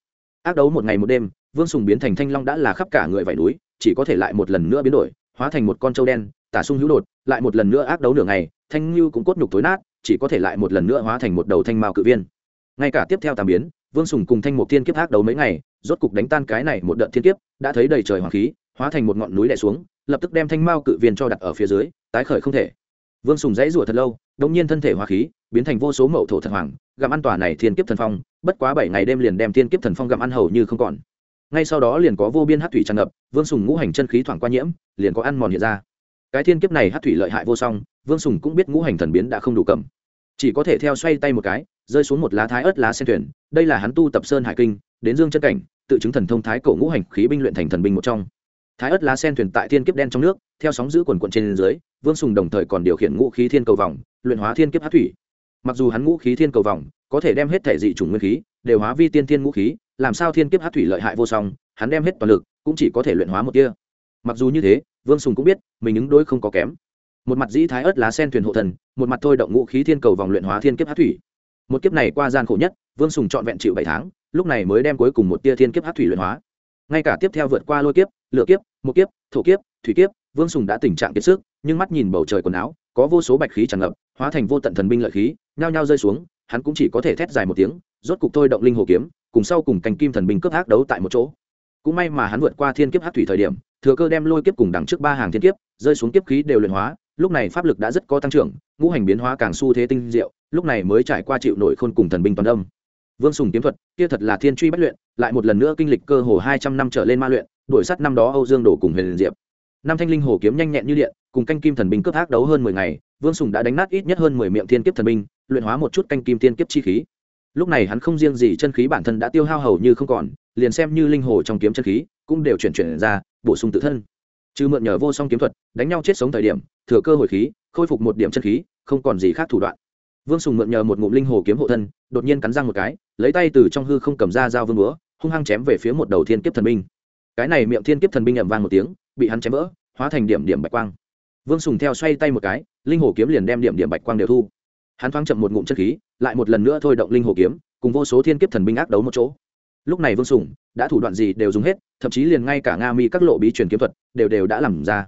ác đấu một ngày một đêm, vương sùng biến thành thanh long đã là khắp cả người vải núi, chỉ có thể lại một lần nữa biến đổi, hóa thành một con trâu đen, tả sung hữu đột, lại một lần nữa ác đấu nửa ngày, thanh lưu cũng cốt nhục tối nát, chỉ có thể lại một lần nữa hóa thành một đầu thanh mao cự viên. Ngay cả tiếp theo tàm biến, vương sùng cùng thanh mục thiên kiếp ác đấu mấy ngày, rốt cục đánh tan cái này một đợt thiên kiếp, đã thấy đầy trời hoàng khí, hóa thành một ngọn núi đè xuống, lập tức đem thanh mao cự viên cho đặt ở phía dưới, tái khởi không thể. Vương sùng dãy rủa thật lâu đông nhiên thân thể hóa khí, biến thành vô số mậu thổ thật hoàng, gặm ăn tòa này thiên kiếp thần phong bất quá bảy ngày đêm liền đem thiên kiếp thần phong gặm ăn hầu như không còn. Ngay sau đó liền có vô biên hát thủy tràn ngập, vương sùng ngũ hành chân khí thoảng qua nhiễm, liền có ăn mòn hiện ra. Cái thiên kiếp này hát thủy lợi hại vô song, vương sùng cũng biết ngũ hành thần biến đã không đủ cầm. Chỉ có thể theo xoay tay một cái, rơi xuống một lá thái ớt lá sen thuyền, đây là hắn tu tập sơn hải kinh, đến dương chân cảnh, tự chứng thần thông thái cổ ngũ hành khí binh luyện thành thần binh một trong. Thái ớt lá sen thuyền tại thiên kiếp đen trong nước, theo sóng giữ quần quận trên dưới, vương sùng đồng thời còn điều khiển ngũ khí thiên cầu vòng, luyện hóa thiên kiếp hát thủy. Mặc dù hắn ngũ khí thiên cầu vòng có thể đem hết thể dị chủng nguyên khí, đều hóa vi tiên thiên ngũ khí, làm sao thiên kiếp hát thủy lợi hại vô song, hắn đem hết toàn lực, cũng chỉ có thể luyện hóa một kia mặc dù như thế, vương sùng cũng biết, mình ứng đối không có kém. Một mặt dĩ thái ớt lá sen thuyền hộ thần, một mặt thôi động ngũ khí thiên cầu vòng luyện hóa thiên kiếp hát thủy. Một kiếp này qua gian khổ nhất, vương sùng trọn vẹn chịu bảy tháng, lúc này mới đem cuối cùng một tia thiên kiếp hát thủy luyện hóa. Ngay cả tiếp theo vượt qua lôi kiếp, lửa kiếp một kiếp, thổ kiếp, thủy kiếp, vương sùng đã tình trạng kiệt sức, nhưng mắt nhìn bầu trời quần áo, có vô số bạch khí tràn ngập, hóa thành vô tận thần binh lợi khí, nhao nhao rơi xuống hắn cũng chỉ có thể thét dài một tiếng, rốt cục thôi động linh hồ kiếm, cùng sau cùng cành kim thần binh cướp ác đấu tại một chỗ. Cũng may mà hắn vượt qua thiên kiếp hát thủy thời điểm, thừa cơ đem lôi kiếp cùng đằng trước ba hàng thiên kiếp, rơi xuống kiếp khí đều luyện hóa, lúc này pháp lực đã rất có tăng trưởng, ngũ hành biến hóa càng xu thế tinh diệu, lúc này mới trải qua chịu nổi khôn cùng thần binh toàn âm. Vương sùng kiếm thuật, kia thật là thiên truy bất luyện, lại một lần nữa kinh lịch cơ hồ hai trăm năm trở lên ma luyện, đuổi sắt năm đó âu dương đổ cùng huyền diệp. Năm thanh linh hồ kiếm nhanh nhẹn như điện, cùng canh kim thần binh cướp ác đấu hơn mười ngày vương sùng đã đánh nát ít nhất hơn mười miệng thiên kiếp thần binh, luyện hóa một chút canh kim Thiên kiếp chi khí. Lúc này hắn không riêng gì chân khí bản thân đã tiêu hao hầu như không còn, liền xem như linh hồ trong kiếm chân khí cũng đều chuyển chuyển ra, bổ sung tự thân. Chứ mượn nhờ vô song kiếm thuật, đánh nhau chết sống thời điểm, thừa cơ hồi khí, khôi phục một điểm chân khí, không còn gì khác thủ đoạn. Vương sùng mượn nhờ một ngụm linh hồ kiếm hộ thân, đột nhiên cắn răng một cái, lấy tay từ trong hư không cầm ra dao vương búa, hung hăng chém về phía một đầu thiên kiếp thần binh. Cái này miệng thiên kiếp thần binh ẩm vang một tiếng, bị hắn chém vỡ, hóa thành điểm điểm bạch quang vương sùng theo xoay tay một cái, linh hồ kiếm liền đem điểm điểm bạch quang đều thu. Hắn thoáng chậm một ngụm chân khí, lại một lần nữa thôi động linh hồ kiếm, cùng vô số thiên kiếp thần binh ác đấu một chỗ. Lúc này vương sùng đã thủ đoạn gì đều dùng hết, thậm chí liền ngay cả nga mi các lộ bí truyền kiếm thuật đều đều đã làm ra.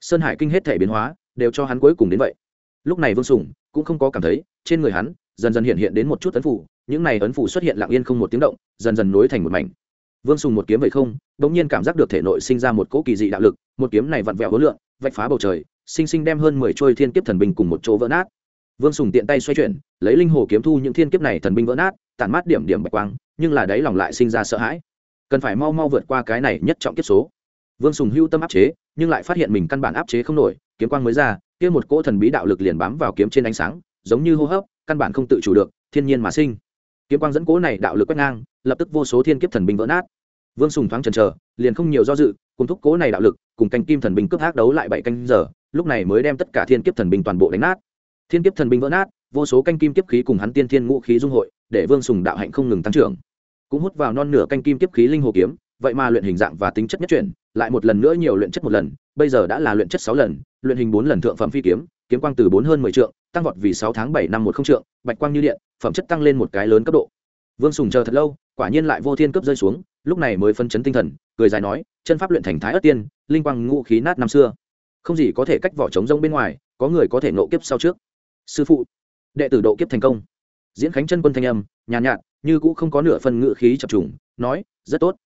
Sơn hải kinh hết thể biến hóa đều cho hắn cuối cùng đến vậy. Lúc này vương sùng cũng không có cảm thấy, trên người hắn dần dần hiện hiện đến một chút ấn phủ, những này ấn phủ xuất hiện lặng yên không một tiếng động, dần dần nối thành một mảnh vương sùng một kiếm vậy không đ ỗ n g nhiên cảm giác được thể nội sinh ra một cỗ kỳ dị đạo lực, một kiếm này vặn vẹo hối lượng vạch phá bầu trời, sinh sinh đem hơn mười trôi thiên kiếp thần binh cùng một chỗ vỡ nát. Vương sùng tiện tay xoay chuyển, lấy linh hồ kiếm thu những thiên kiếp này thần binh vỡ nát, tản mát điểm điểm bạch quang, nhưng là đáy lòng lại sinh ra sợ hãi. Cần phải mau mau vượt qua cái này nhất trọng kiếp số. Vương sùng hưu tâm áp chế, nhưng lại phát hiện mình căn bản áp chế không nổi, kiếm quang mới ra, kia một cỗ thần bí đạo lực liền bám vào kiếm trên ánh sáng, giống như hô hấp, căn bản không tự chủ được, thiên nhiên mà sinh kiếm quang dẫn cố này đạo lực quét ngang, lập tức vô số thiên kiếp thần binh vỡ nát. Vương sùng thoáng chần chờ, liền không nhiều do dự, cùng thúc cố này đạo lực, cùng canh kim thần binh cướp thác đấu lại bảy canh giờ, lúc này mới đem tất cả thiên kiếp thần binh toàn bộ đánh nát. Thiên kiếp thần binh vỡ nát, vô số canh kim kiếp khí cùng hắn tiên thiên ngũ khí dung hội, để vương sùng đạo hạnh không ngừng tăng trưởng. Cũng hút vào non nửa canh kim kiếp khí linh hồ kiếm, vậy mà luyện hình dạng và tính chất nhất chuyển, lại một lần nữa nhiều luyện chất một lần, bây giờ đã là luyện chất sáu lần, luyện hình bốn lần thượng phẩm phi kiếm kiếm quang từ bốn hơn mười trượng, tăng vọt vì sáu tháng bảy năm một không trượng, bạch quang như điện phẩm chất tăng lên một cái lớn cấp độ. Vương sùng chờ thật lâu quả nhiên lại vô thiên cấp rơi xuống lúc này mới phân chấn tinh thần cười dài nói chân pháp luyện thành thái ất tiên linh quang ngũ khí nát năm xưa. Không gì có thể cách vỏ trống rông bên ngoài có người có thể nộ kiếp sau trước. Sư phụ. Đệ tử độ kiếp thành công. Diễn khánh chân quân thanh âm nhàn nhạt, nhạt như cũ không có nửa phần ngự khí chập trùng nói rất tốt.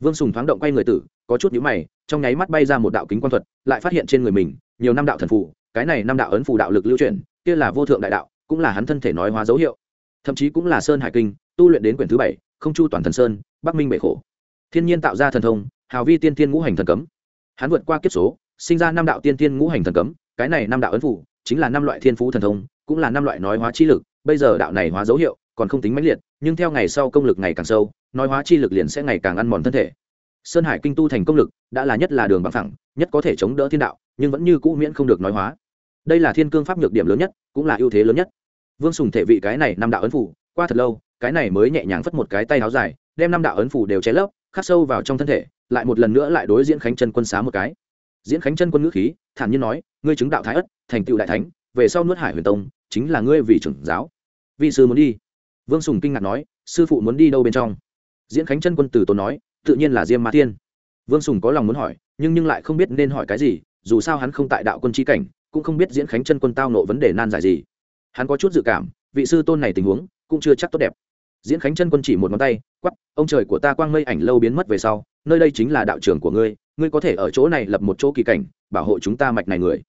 Vương sùng thoáng động quay người tử có chút nhíu mày trong nháy mắt bay ra một đạo kính quan thuật lại phát hiện trên người mình nhiều năm đạo thần phù cái này năm đạo ấn phù đạo lực lưu truyền kia là vô thượng đại đạo cũng là hắn thân thể nói hóa dấu hiệu thậm chí cũng là sơn hải kinh, tu luyện đến quyển thứ bảy, không chu toàn thần sơn, bắc minh bệ khổ. Thiên nhiên tạo ra thần thông, hào vi tiên tiên ngũ hành thần cấm. Hắn vượt qua kiếp số, sinh ra năm đạo tiên tiên ngũ hành thần cấm, cái này năm đạo ấn phủ, chính là năm loại thiên phú thần thông, cũng là năm loại nói hóa chi lực, bây giờ đạo này hóa dấu hiệu, còn không tính mãnh liệt, nhưng theo ngày sau công lực ngày càng sâu, nói hóa chi lực liền sẽ ngày càng ăn mòn thân thể. Sơn hải kinh tu thành công lực, đã là nhất là đường bằng thẳng nhất có thể chống đỡ thiên đạo, nhưng vẫn như cũ miễn không được nói hóa. Đây là thiên cương pháp nhược điểm lớn nhất, cũng là ưu thế lớn nhất vương sùng thể vị cái này năm đạo ấn phủ, qua thật lâu, cái này mới nhẹ nhàng phất một cái tay áo dài, đem năm đạo ấn phủ đều cháy lấp, khắc sâu vào trong thân thể, lại một lần nữa lại đối diễn khánh chân quân xá một cái. Diễn khánh chân quân ngữ khí, thản nhiên nói, ngươi chứng đạo thái ất, thành tựu đại thánh, về sau nuốt hải huyền tông, chính là ngươi vì trưởng giáo. Vị sư muốn đi. Vương sùng kinh ngạc nói, sư phụ muốn đi đâu bên trong? Diễn khánh chân quân từ tốn nói, tự nhiên là diêm ma thiên. Vương sùng có lòng muốn hỏi, nhưng nhưng lại không biết nên hỏi cái gì, dù sao hắn không tại đạo quân tri cảnh, cũng không biết diễn khánh chân quân tao nộ vấn đề nan giải gì hắn có chút dự cảm, vị sư tôn này tình huống cũng chưa chắc tốt đẹp. Diễn khánh chân quân chỉ một ngón tay quắp ông trời của ta quang mây ảnh lâu biến mất về sau, nơi đây chính là đạo trường của ngươi ngươi có thể ở chỗ này lập một chỗ kỳ cảnh, bảo hộ chúng ta mạch này người.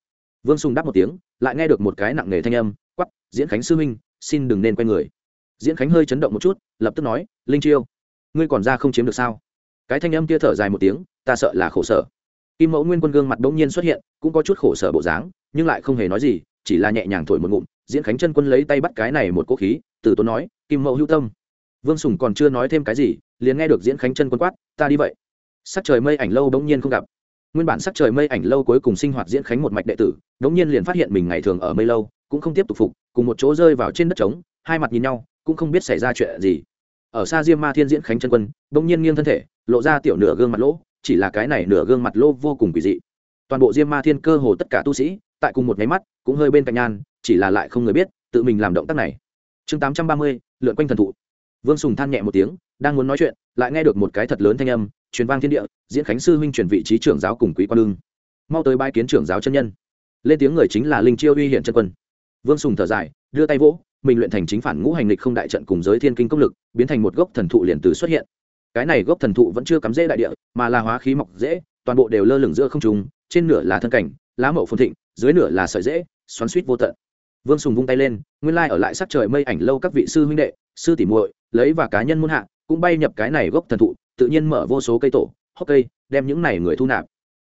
Vương sùng đáp một tiếng, lại nghe được một cái nặng nề thanh âm quắp diễn khánh sư minh xin đừng nên quay người. Diễn khánh hơi chấn động một chút, lập tức nói, linh chiêu, ngươi còn ra không chiếm được sao? Cái thanh âm kia thở dài một tiếng, ta sợ là khổ sở. Kim mẫu nguyên quân gương mặt bỗng nhiên xuất hiện, cũng có chút khổ sở bộ dáng, nhưng lại không hề nói gì, chỉ là nhẹ nhàng thổi một ngụm diễn khánh chân quân lấy tay bắt cái này một cỗ khí, từ tốn nói, kim mẫu hữu tâm. Vương sùng còn chưa nói thêm cái gì, liền nghe được diễn khánh chân quân quát, ta đi vậy. Sắc trời mây ảnh lâu bỗng nhiên không gặp. Nguyên bản sắc trời mây ảnh lâu cuối cùng sinh hoạt diễn khánh một mạch đệ tử, bỗng nhiên liền phát hiện mình ngày thường ở mây lâu, cũng không tiếp tục phục, cùng một chỗ rơi vào trên đất trống, hai mặt nhìn nhau, cũng không biết xảy ra chuyện gì. Ở xa diêm ma thiên diễn khánh chân quân, bỗng nhiên nghiêng thân thể, lộ ra tiểu nửa gương mặt lỗ, chỉ là cái này nửa gương mặt lỗ vô cùng kỳ dị. Toàn bộ diêm ma thiên cơ hồ tất cả tu sĩ, tại cùng một nháy mắt, cũng hơi bên cạnh nhan chỉ là lại không người biết, tự mình làm động tác này. Chương tám trăm ba mươi, lượn quanh thần thụ. Vương sùng than nhẹ một tiếng, đang muốn nói chuyện, lại nghe được một cái thật lớn thanh âm, truyền vang thiên địa, diễn khánh sư huynh chuyển vị trí trưởng giáo cùng quý quan lương. Mau tới bãi kiến trưởng giáo chân nhân. Lên tiếng người chính là linh chiêu uy hiện chân quân. Vương sùng thở dài, đưa tay vỗ, mình luyện thành chính phản ngũ hành lịch không đại trận cùng giới thiên kinh công lực, biến thành một gốc thần thụ liền từ xuất hiện. Cái này gốc thần thụ vẫn chưa cắm rễ đại địa, mà là hóa khí mọc dễ toàn bộ đều lơ lửng giữa không trùng trên nửa là thân cảnh, lá mậu phồn thịnh, dưới nửa là sợi dễ xoắn suýt vô tận vương sùng vung tay lên, nguyên lai ở lại sắc trời mây ảnh lâu các vị sư huynh đệ, sư tỉ muội, lấy và cá nhân muôn hạ, cũng bay nhập cái này gốc thần thụ, tự nhiên mở vô số cây tổ, hốc cây, đem những này người thu nạp.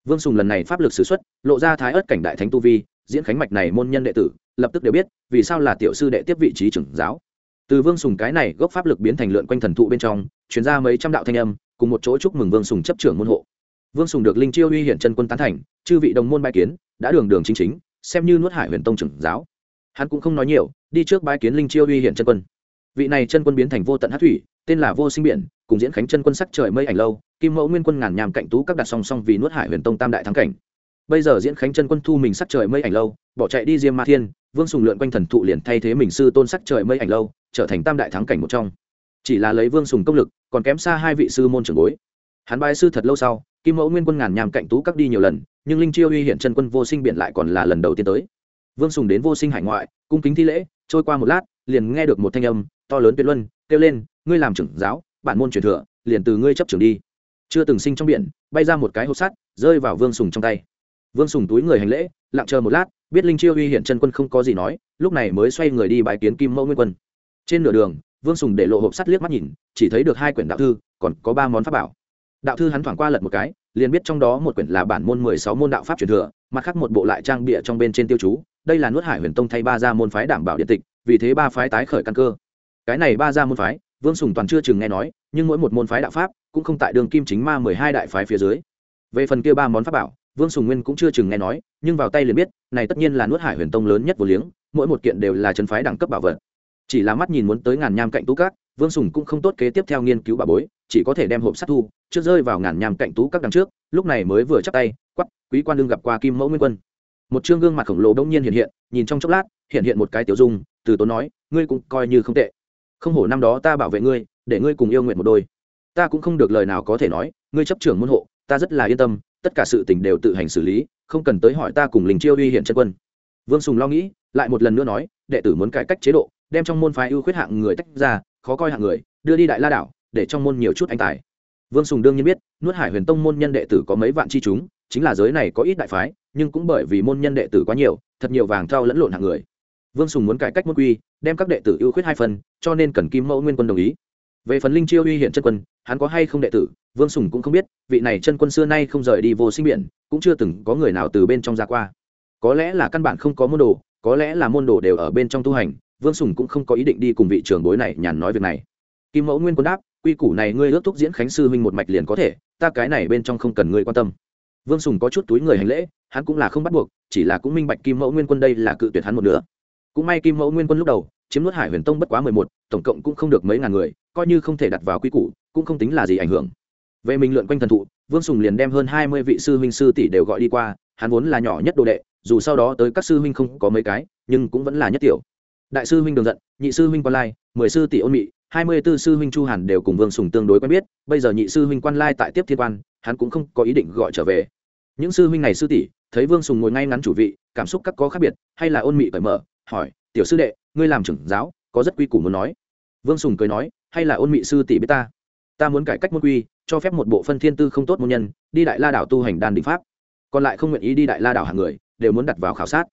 Vương sùng lần này pháp lực s ử x u ấ t lộ ra thái ớt cảnh đại thánh tu vi, diễn khánh mạch này môn nhân đệ tử, lập tức đều biết, vì sao là tiểu sư đệ tiếp vị trí trưởng giáo. Từ vương sùng cái này gốc pháp lực biến thành lượn quanh thần thụ bên trong chuyển ra mấy trăm đạo thanh âm, cùng một chỗ chúc mừng vương sùng chấp trưởng môn hộ. Vương sùng được linh chiêu uy hiển chân quân tán thành, chư vị đồng môn bãi kiến, đã đường đường chính chính, xem như nuốt hải huyền tông trưởng giáo hắn cũng không nói nhiều, đi trước bãi kiến linh chiêu uy hiển chân quân. Vị này chân quân biến thành vô tận hát thủy, tên là vô sinh biển, cùng diễn khánh chân quân sắc trời mây ảnh lâu, kim mẫu nguyên quân ngàn nhàm cạnh tú các đặt song song vì nuốt hải huyền tông tam đại thắng cảnh. Bây giờ diễn khánh chân quân thu mình sắc trời mây ảnh lâu, bỏ chạy đi diêm ma thiên, vương sùng lượn quanh thần thụ liền thay thế mình sư tôn sắc trời mây ảnh lâu, trở thành tam đại thắng cảnh một trong. Chỉ là lấy vương sùng công lực, còn kém xa hai vị sư môn trưởng bối. Hắn bài sư thật lâu sau, kim mẫu nguyên quân ngàn nhàm cạnh tú các đi nhiều lần, nhưng linh chiêu uy hiện chân quân vô sinh biển lại còn là lần đầu tiên tới vương sùng đến vô sinh hải ngoại, cung kính thi lễ, trôi qua một lát, liền nghe được một thanh âm, to lớn tuyệt luân, kêu lên, ngươi làm trưởng giáo, bản môn truyền thừa, liền từ ngươi chấp trưởng đi. Chưa từng sinh trong biển, bay ra một cái hộp sắt, rơi vào vương sùng trong tay. Vương sùng túi người hành lễ, lặng chờ một lát, biết linh chiêu uy hiện chân quân không có gì nói, lúc này mới xoay người đi bài kiến kim mẫu nguyên quân. Trên nửa đường, vương sùng để lộ hộp sắt liếc mắt nhìn, chỉ thấy được hai quyển đạo thư, còn có ba món pháp bảo. Đạo thư hắn thoảng qua lật một cái, liền biết trong đó một quyển là bản môn mười sáu môn đạo pháp truyền thừa, mặt khác một bộ lại trang bịa trong bên trên tiêu chú đây là nuốt hải huyền tông thay ba gia môn phái đảm bảo điện tịch, vì thế ba phái tái khởi căn cơ. Cái này ba gia môn phái, vương sùng toàn chưa chừng nghe nói, nhưng mỗi một môn phái đạo pháp cũng không tại đường kim chính ma mười hai đại phái phía dưới. Về phần kia ba món pháp bảo, vương sùng nguyên cũng chưa chừng nghe nói, nhưng vào tay liền biết, này tất nhiên là nuốt hải huyền tông lớn nhất vô liếng, mỗi một kiện đều là chân phái đẳng cấp bảo vật. Chỉ là mắt nhìn muốn tới ngàn nham cạnh tú các, vương sùng cũng không tốt kế tiếp theo nghiên cứu bà bối, chỉ có thể đem hộp sát thu, trước rơi vào ngàn nham cạnh tú các đằng trước, lúc này mới vừa chắp tay quắp quý quan đương gặp qua kim mẫu nguyên quân một chương gương mặt khổng lồ đông nhiên hiện hiện, nhìn trong chốc lát, hiện hiện một cái tiểu dung, từ tốn nói, ngươi cũng coi như không tệ. Không hổ năm đó ta bảo vệ ngươi, để ngươi cùng yêu nguyện một đôi. Ta cũng không được lời nào có thể nói, ngươi chấp trưởng môn hộ, ta rất là yên tâm, tất cả sự tình đều tự hành xử lý, không cần tới hỏi ta cùng linh chiêu uy hiển chân quân. Vương sùng lo nghĩ, lại một lần nữa nói, đệ tử muốn cải cách chế độ, đem trong môn phái ưu khuyết hạng người tách ra, khó coi hạng người, đưa đi đại la đảo, để trong môn nhiều chút anh tài. Vương sùng đương nhiên biết, nuốt hải huyền tông môn nhân đệ tử có mấy vạn chi chúng chính là giới này có ít đại phái, nhưng cũng bởi vì môn nhân đệ tử quá nhiều, thật nhiều vàng thao lẫn lộn hạng người. Vương sùng muốn cải cách môn quy, đem các đệ tử ưu khuyết hai phần, cho nên cần kim mẫu nguyên quân đồng ý. Về phần linh chiêu uy hiện chân quân, hắn có hay không đệ tử, vương sùng cũng không biết, vị này chân quân xưa nay không rời đi vô sinh biển, cũng chưa từng có người nào từ bên trong ra qua. Có lẽ là căn bản không có môn đồ, có lẽ là môn đồ đều ở bên trong tu hành, vương sùng cũng không có ý định đi cùng vị trưởng bối này nhàn nói việc này. Kim mẫu nguyên quân đáp, quy củ này ngươi ước thúc diễn khánh sư huynh một mạch liền có thể, ta cái này bên trong không cần ngươi quan tâm vương sùng có chút túi người hành lễ, hắn cũng là không bắt buộc, chỉ là cũng minh bạch kim mẫu nguyên quân đây là cự tuyệt hắn một nửa. cũng may kim mẫu nguyên quân lúc đầu, chiếm nuốt hải huyền tông bất quá mười một, tổng cộng cũng không được mấy ngàn người, coi như không thể đặt vào quy củ, cũng không tính là gì ảnh hưởng. Về mình lượn quanh thần thụ, vương sùng liền đem hơn hai mươi vị sư huynh sư tỷ đều gọi đi qua, hắn vốn là nhỏ nhất đồ đệ, dù sau đó tới các sư huynh không có mấy cái, nhưng cũng vẫn là nhất tiểu. Đại sư huynh đường giận, nhị sư huynh quan lai, mười sư tỷ ôn mị, hai mươi b ố sư huynh chu hàn đều cùng vương sùng tương đối quen biết, bây giờ nhị sư huynh quan lai tại tiếp thiên quan, hắn cũng không có ý định gọi trở về những sư huynh này sư tỷ, thấy vương sùng ngồi ngay ngắn chủ vị, cảm xúc các có khác biệt, hay là ôn mị cởi mở, hỏi, tiểu sư đệ, ngươi làm trưởng giáo, có rất quy củ muốn nói. Vương sùng cười nói, hay là ôn mị sư tỷ biết ta? Ta muốn cải cách môn quy, cho phép một bộ phân thiên tư không tốt môn nhân, đi đại la đảo tu hành đan định pháp. Còn lại không nguyện ý đi đại la đảo hàng người, đều muốn đặt vào khảo sát.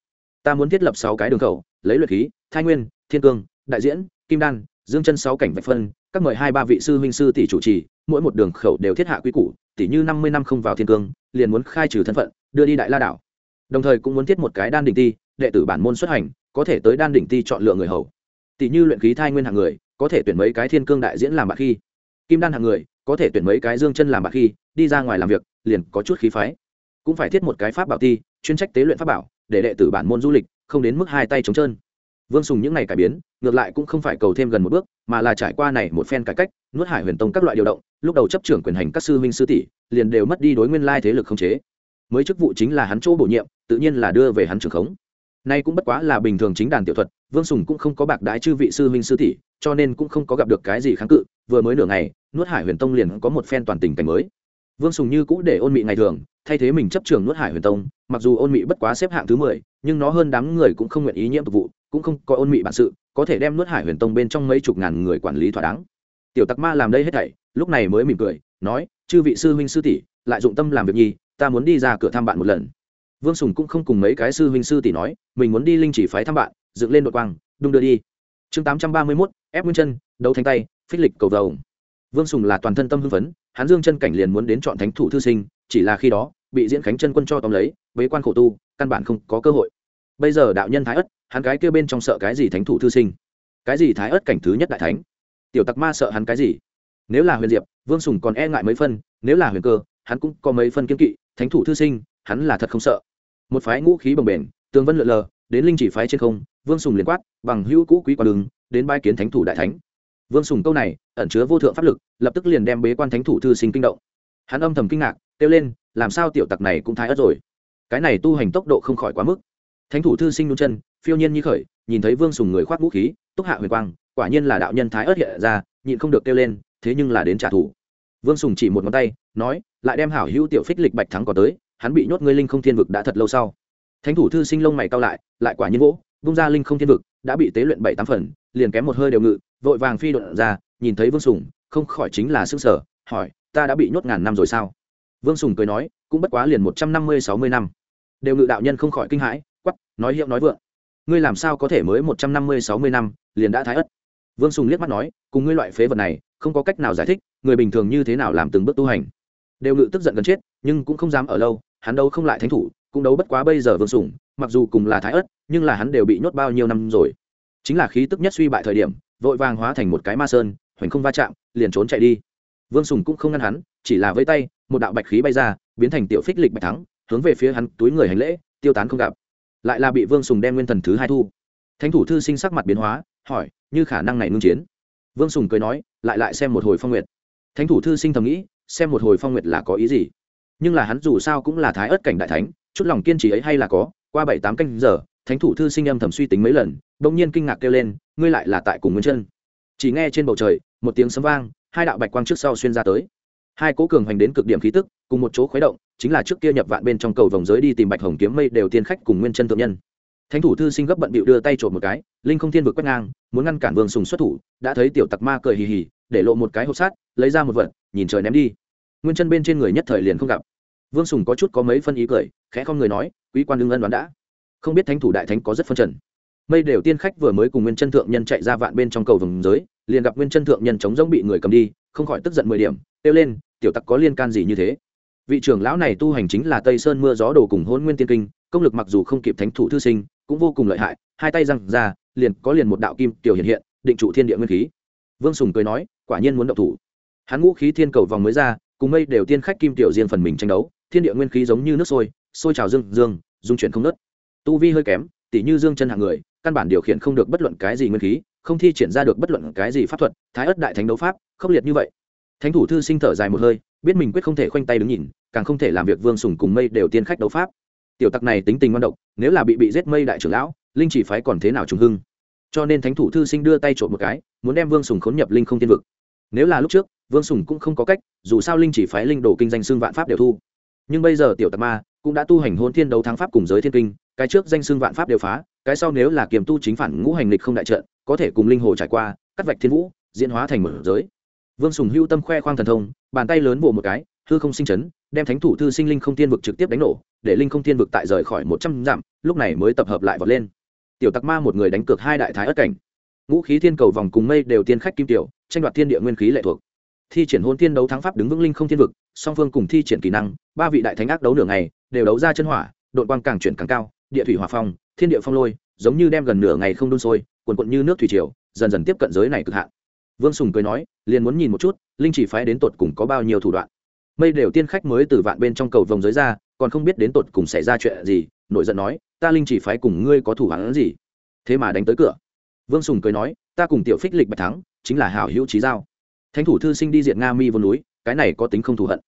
Ta muốn thiết lập sáu cái đường khẩu, lấy luyện khí thái nguyên, thiên cương, đại diễn, kim đan, dương chân sáu cảnh vạch phân, các mời hai ba vị sư huynh sư tỷ chủ trì, mỗi một đường khẩu đều thiết hạ quy củ tỷ như năm mươi năm không vào thiên cương liền muốn khai trừ thân phận, đưa đi đại la đảo. Đồng thời cũng muốn thiết một cái đan đỉnh ti, đệ tử bản môn xuất hành, có thể tới đan đỉnh ti chọn lựa người hầu. Tỷ như luyện khí thai nguyên hạng người, có thể tuyển mấy cái thiên cương đại diễn làm bạc khi. Kim đan hạng người, có thể tuyển mấy cái dương chân làm bạc khi, đi ra ngoài làm việc, liền có chút khí phái. Cũng phải thiết một cái pháp bảo ti, chuyên trách tế luyện pháp bảo, để đệ tử bản môn du lịch, không đến mức hai tay trống trơn. Vương sùng những ngày cải biến ngược lại cũng không phải cầu thêm gần một bước, mà là trải qua này một phen cải cách, nuốt hải huyền tông các loại điều động, lúc đầu chấp trưởng quyền hành các sư huynh sư tỷ, liền đều mất đi đối nguyên lai thế lực không chế. Mới chức vụ chính là hắn chỗ bổ nhiệm, tự nhiên là đưa về hắn trưởng khống. Nay cũng bất quá là bình thường chính đàn tiểu thuật, vương sùng cũng không có bạc đái chư vị sư huynh sư tỷ, cho nên cũng không có gặp được cái gì kháng cự, vừa mới nửa ngày, nuốt hải huyền tông liền có một phen toàn tình cảnh mới. Vương sùng như cũ để ôn mị ngày thường, thay thế mình chấp trường nuốt hải huyền tông, mặc dù ôn mị bất quá xếp hạng thứ mười, nhưng nó hơn đám người cũng không nguyện ý nhiễm tục vụ, cũng không có ôn mị bản sự có thể đem nuốt hải huyền tông bên trong mấy chục ngàn người quản lý thỏa đáng. Tiểu tặc ma làm đây hết thảy, lúc này mới mỉm cười, nói, chư vị sư huynh sư tỷ, lại dụng tâm làm việc nhi, ta muốn đi ra cửa thăm bạn một lần. Vương sùng cũng không cùng mấy cái sư huynh sư tỷ nói, mình muốn đi linh chỉ phái thăm bạn, dựng lên đội quang, đung đưa đi. Chương tám trăm ba mươi mốt, ép nguyên chân, đấu thanh tay, phích lịch cầu vồng. Vương sùng là toàn thân tâm hưng phấn, hắn dương chân cảnh liền muốn đến chọn thánh thủ thư sinh, chỉ là khi đó, bị diễn khánh chân quân cho tóm lấy với quan khổ tu, căn bản không có cơ hội. Bây giờ đạo nhân thái ất hắn cái kia bên trong sợ cái gì thánh thủ thư sinh? Cái gì thái ất cảnh thứ nhất đại thánh? Tiểu tặc ma sợ hắn cái gì? Nếu là huyền diệp, vương sùng còn e ngại mấy phân, nếu là huyền cơ, hắn cũng có mấy phân kiên kỵ, thánh thủ thư sinh, hắn là thật không sợ. Một phái ngũ khí bồng bềnh, tường vân lượn lờ, đến linh chỉ phái trên không, vương sùng liền quát, bằng hữu cũ quý qua đường đến bai kiến thánh thủ đại thánh. Vương sùng câu này, ẩn chứa vô thượng pháp lực, lập tức liền đem bế quan thánh thủ thư sinh kinh động. Hắn âm thầm kinh ngạc, kêu lên, làm sao tiểu tặc này cũng thái ớt rồi? Cái này tu hành tốc độ không khỏi quá mức. Thánh thủ thư sinh nôn chân phiêu nhiên như khởi, nhìn thấy vương sùng người khoác vũ khí, túc hạ huyền quang, quả nhiên là đạo nhân thái ớt hiện ra, nhịn không được kêu lên, thế nhưng là đến trả thù. Vương sùng chỉ một ngón tay, nói, lại đem hảo hữu tiểu phích lịch bạch thắng có tới, hắn bị nhốt ngươi linh không thiên vực đã thật lâu sau. Thánh thủ thư sinh lông mày cao lại lại quả nhiên vỗ bung ra linh không thiên vực, đã bị tế luyện bảy tám phần, liền kém một hơi đều ngự, vội vàng phi đột ra, nhìn thấy vương sùng, không khỏi chính là sức sở hỏi, ta đã bị nhốt ngàn năm rồi sao? Vương sùng cười nói, cũng bất quá liền một trăm năm mươi, sáu mươi năm. Đều ngự đạo nhân không khỏi kinh hãi quắp nói hiệu nói vượng ngươi làm sao có thể mới một trăm năm mươi, sáu mươi năm, liền đã thái ất vương sùng liếc mắt nói, cùng ngươi loại phế vật này, không có cách nào giải thích, người bình thường như thế nào làm từng bước tu hành. Đều ngự tức giận gần chết, nhưng cũng không dám ở lâu, hắn đâu không lại thánh thủ, cũng đấu bất quá bây giờ vương sùng, mặc dù cùng là thái ất nhưng là hắn đều bị nhốt bao nhiêu năm rồi. Chính là khí tức nhất suy bại thời điểm, vội vàng hóa thành một cái ma sơn, hoành không va chạm, liền trốn chạy đi. Vương sùng cũng không ngăn hắn, chỉ là vây tay, một đạo bạch khí bay ra, biến thành tiểu phích lịch bạch thắng, hướng về phía hắn túi người hành lễ, tiêu tán không gặp lại là bị vương sùng đem nguyên thần thứ hai thu. Thánh thủ thư sinh sắc mặt biến hóa, hỏi, như khả năng này ngưng chiến? Vương sùng cười nói, lại lại xem một hồi phong nguyệt. Thánh thủ thư sinh thầm nghĩ, xem một hồi phong nguyệt là có ý gì? Nhưng là hắn dù sao cũng là thái ớt cảnh đại thánh, chút lòng kiên trì ấy hay là có, qua bảy tám canh giờ, thánh thủ thư sinh âm thầm suy tính mấy lần đ ỗ n g nhiên kinh ngạc kêu lên, ngươi lại là tại cùng nguyên chân. Chỉ nghe trên bầu trời, một tiếng sấm vang, hai đạo bạch quang trước sau xuyên ra tới. Hai cố cường hành đến cực điểm khí tức, cùng một chỗ khuấy động chính là trước kia nhập vạn bên trong cầu vòng giới đi tìm bạch hồng kiếm mây đều tiên khách cùng nguyên chân thượng nhân. Thánh thủ thư sinh gấp bận bịu đưa tay trộm một cái, linh không thiên vực quét ngang, muốn ngăn cản vương sùng xuất thủ, đã thấy tiểu tặc ma cười hì hì, để lộ một cái hộp sát lấy ra một vật, nhìn trời ném đi. Nguyên chân bên trên người nhất thời liền không gặp. Vương sùng có chút có mấy phân ý cười, khẽ không người nói, quý quan đương ân đoán đã. Không biết thánh thủ đại thánh có rất phân trần. Mây đều tiên khách vừa mới cùng nguyên chân thượng nhân chạy ra vạn bên trong cầu vòng giới, liền gặp nguyên chân thượng nhân chống giống bị người cầm đi, không khỏi tức giận mười điểm, kêu lên, tiểu tặc có liên can gì như thế? Vị trưởng lão này tu hành chính là tây sơn mưa gió đồ cùng hôn nguyên tiên kinh, công lực mặc dù không kịp thánh thủ thư sinh, cũng vô cùng lợi hại, hai tay răng ra, liền có liền một đạo kim tiểu hiện hiện, định trụ thiên địa nguyên khí. Vương sùng cười nói, quả nhiên muốn động thủ. Hắn ngũ khí thiên cầu vòng mới ra, cùng mây đều tiên khách kim tiểu riêng phần mình tranh đấu, thiên địa nguyên khí giống như nước sôi sôi trào dương dương, dung chuyển không nớt tu vi hơi kém, tỉ như dương chân hạng người, căn bản điều khiển không được bất luận cái gì nguyên khí, không thi triển ra được bất luận cái gì pháp thuật, thái ất đại thánh đấu pháp, khốc liệt như vậy. Thánh thủ thư sinh thở dài một hơi biết mình quyết không thể khoanh tay đứng nhìn, càng không thể làm việc vương sùng cùng mây đều tiên khách đấu pháp. Tiểu tặc này tính tình ngoan độc, nếu là bị bị giết mây đại trưởng lão, linh chỉ phái còn thế nào trùng hưng? Cho nên thánh thủ thư sinh đưa tay trộm một cái, muốn đem vương sùng khốn nhập linh không tiên vực. Nếu là lúc trước, vương sùng cũng không có cách, dù sao linh chỉ phái linh đồ kinh danh xương vạn pháp đều thu. Nhưng bây giờ tiểu tặc ma cũng đã tu hành hôn thiên đấu thắng pháp cùng giới thiên kinh, cái trước danh xương vạn pháp đều phá, cái sau nếu là kiềm tu chính phản ngũ hành lịch không đại trận, có thể cùng linh hồ trải qua, cắt vạch thiên vũ, diễn hóa thành một giới. Vương sùng hưu tâm khoe khoang thần thông bàn tay lớn vỗ một cái, hư không sinh chấn, đem thánh thủ thư sinh linh không tiên vực trực tiếp đánh nổ, để linh không tiên vực tại rời khỏi một trăm dặm, lúc này mới tập hợp lại vọt lên. Tiểu tặc ma một người đánh cược hai đại thái ất cảnh. Ngũ khí thiên cầu vòng cùng mây đều tiên khách kim tiểu, tranh đoạt thiên địa nguyên khí lệ thuộc. Thi triển hôn tiên đấu thắng pháp đứng vững linh không thiên vực, song phương cùng thi triển kỹ năng, ba vị đại thánh ác đấu nửa ngày, đều đấu ra chân hỏa đội quang càng chuyển càng cao, địa thủy hỏa phong, thiên địa phong lôi, giống như đem gần nửa ngày không đun sôi, cuồn cuộn như nước thủy triều, dần dần tiếp cận giới này cực hạn vương sùng cười nói, liền muốn nhìn một chút, linh chỉ phái đến tột cùng có bao nhiêu thủ đoạn. Mây đều tiên khách mới từ vạn bên trong cầu vồng giới ra, còn không biết đến tột cùng xảy ra chuyện gì nội giận nói, ta linh chỉ phái cùng ngươi có thủ hắn gì? Thế mà đánh tới cửa. Vương sùng cười nói, ta cùng tiểu phích lịch bạch thắng, chính là hảo hữu trí giao. Thánh thủ thư sinh đi diện nga mi vô núi, cái này có tính không thù hận.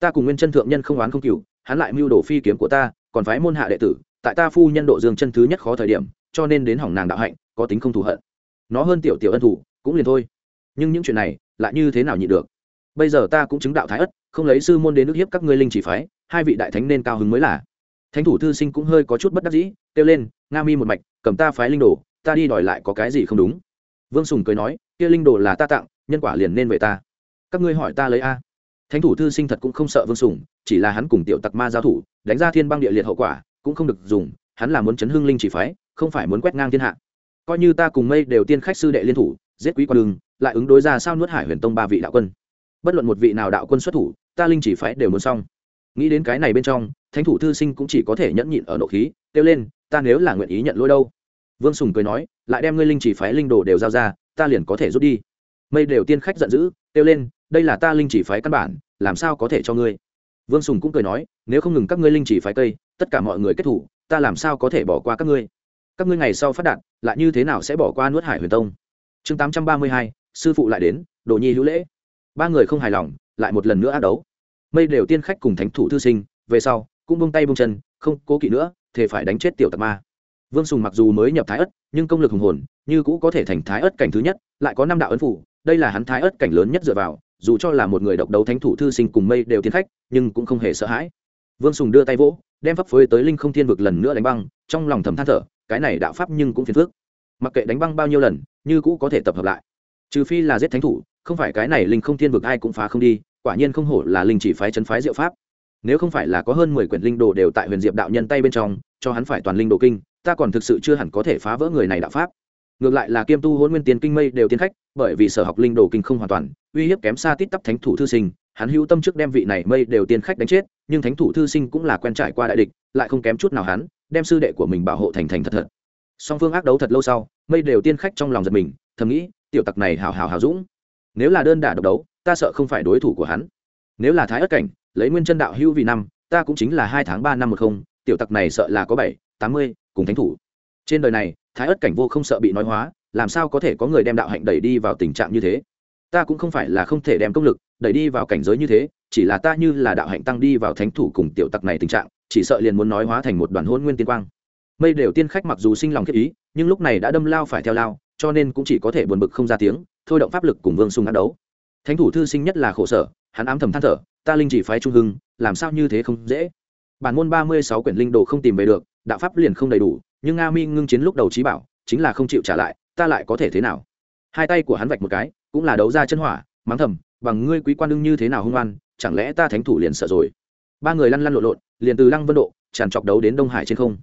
Ta cùng nguyên chân thượng nhân không oán không cừu, hắn lại mưu đồ phi kiếm của ta, còn phái môn hạ đệ tử, tại ta phu nhân độ dương chân thứ nhất khó thời điểm, cho nên đến hỏng nàng đạo hạnh, có tính không thù hận. Nó hơn tiểu tiểu ân thủ, cũng liền thôi nhưng những chuyện này lại như thế nào nhịn được? Bây giờ ta cũng chứng đạo thái ất, không lấy sư môn đến nước hiếp các ngươi linh chỉ phái, hai vị đại thánh nên cao hứng mới là. Thánh thủ thư sinh cũng hơi có chút bất đắc dĩ, kêu lên, nga mi một mạch, cầm ta phái linh đồ, ta đi đòi lại có cái gì không đúng? Vương sùng cười nói, kia linh đồ là ta tặng, nhân quả liền nên về ta. Các ngươi hỏi ta lấy a. Thánh thủ thư sinh thật cũng không sợ vương sùng, chỉ là hắn cùng tiểu tặc ma giao thủ, đánh ra thiên băng địa liệt hậu quả, cũng không được dùng, hắn là muốn chấn hưng linh chỉ phái, không phải muốn quét ngang thiên hạ. Coi như ta cùng mây đều tiên khách sư đệ liên thủ, giết quý quan đường lại ứng đối ra sao nuốt hải huyền tông ba vị đạo quân. Bất luận một vị nào đạo quân xuất thủ, ta linh chỉ phái đều muốn xong. Nghĩ đến cái này bên trong, thánh thủ thư sinh cũng chỉ có thể nhẫn nhịn ở nộ khí, kêu lên, ta nếu là nguyện ý nhận lỗi đâu? Vương sùng cười nói, lại đem ngươi linh chỉ phái linh đồ đều giao ra, ta liền có thể rút đi. Mây đều tiên khách giận dữ, kêu lên, đây là ta linh chỉ phái căn bản, làm sao có thể cho ngươi? Vương sùng cũng cười nói, nếu không ngừng các ngươi linh chỉ phái cây, tất cả mọi người kết thủ, ta làm sao có thể bỏ qua các ngươi? Các ngươi ngày sau phát đạt lại như thế nào sẽ bỏ qua nuốt hải huyền tông? Chương tám trăm ba mươi hai sư phụ lại đến, đồ nhi hữu lễ. Ba người không hài lòng, lại một lần nữa ác đấu. Mây đều tiên khách cùng thánh thủ thư sinh, về sau, cũng bông tay bông chân, không cố kỵ nữa, thề phải đánh chết tiểu tạc ma. Vương sùng mặc dù mới nhập thái ất, nhưng công lực hùng hồn, như cũ có thể thành thái ất cảnh thứ nhất, lại có năm đạo ấn phủ, đây là hắn thái ất cảnh lớn nhất dựa vào, dù cho là một người độc đấu thánh thủ thư sinh cùng mây đều tiến khách, nhưng cũng không hề sợ hãi. Vương sùng đưa tay vỗ, đem pháp phối tới linh không thiên vực lần nữa đánh băng, trong lòng thầm than thở, cái này đạo pháp nhưng cũng phiền phước mặc kệ đánh băng bao nhiêu lần, như cũ có thể tập hợp lại trừ phi là giết thánh thủ, không phải cái này linh không thiên vực ai cũng phá không đi, quả nhiên không hổ là linh chỉ phái chấn phái diệu pháp. Nếu không phải là có hơn mười quyển linh đồ đều tại huyền diệp đạo nhân tay bên trong, cho hắn phải toàn linh đồ kinh, ta còn thực sự chưa hẳn có thể phá vỡ người này đạo pháp. Ngược lại là kiêm tu hôn nguyên tiến kinh mây đều tiến khách, bởi vì sở học linh đồ kinh không hoàn toàn, uy hiếp kém xa tít tắp thánh thủ thư sinh, hắn hữu tâm trước đem vị này mây đều tiên khách đánh chết, nhưng thánh thủ thư sinh cũng là quen trải qua đại địch, lại không kém chút nào hắn, đem sư đệ của mình bảo hộ thành thành thật thật. Song phương ác đấu thật lâu sau, mây đều tiên khách trong lòng giật mình, thầm nghĩ tiểu tặc này hào hào hào dũng. Nếu là đơn đả độc đấu, ta sợ không phải đối thủ của hắn. Nếu là thái ất cảnh, lấy nguyên chân đạo hữu vì năm, ta cũng chính là hai tháng ba năm một không, tiểu tặc này sợ là có bảy, tám mươi, cùng thánh thủ. Trên đời này, thái ất cảnh vô không sợ bị nói hóa, làm sao có thể có người đem đạo hạnh đẩy đi vào tình trạng như thế? Ta cũng không phải là không thể đem công lực đẩy đi vào cảnh giới như thế, chỉ là ta như là đạo hạnh tăng đi vào thánh thủ cùng tiểu tặc này tình trạng, chỉ sợ liền muốn nói hóa thành một đoàn hôn nguyên tiên quang. Mây đều tiên khách mặc dù sinh lòng kết ý, nhưng lúc này đã đâm lao phải theo lao cho nên cũng chỉ có thể buồn bực không ra tiếng, thôi động pháp lực cùng vương sung ác đấu. Thánh thủ thư sinh nhất là khổ sở, hắn ám thầm than thở, ta linh chỉ phái trung hưng, làm sao như thế không dễ? Bản môn ba mươi sáu quyển linh đồ không tìm về được, đạo pháp liền không đầy đủ, nhưng nga mi ngưng chiến lúc đầu trí bảo, chính là không chịu trả lại, ta lại có thể thế nào? Hai tay của hắn vạch một cái, cũng là đấu ra chân hỏa, mắng thầm, bằng ngươi quý quan đương như thế nào hung oan, chẳng lẽ ta thánh thủ liền sợ rồi? Ba người lăn lăn lộn lộn, liền từ lăng vân độ, tràn trọc đấu đến đông hải trên không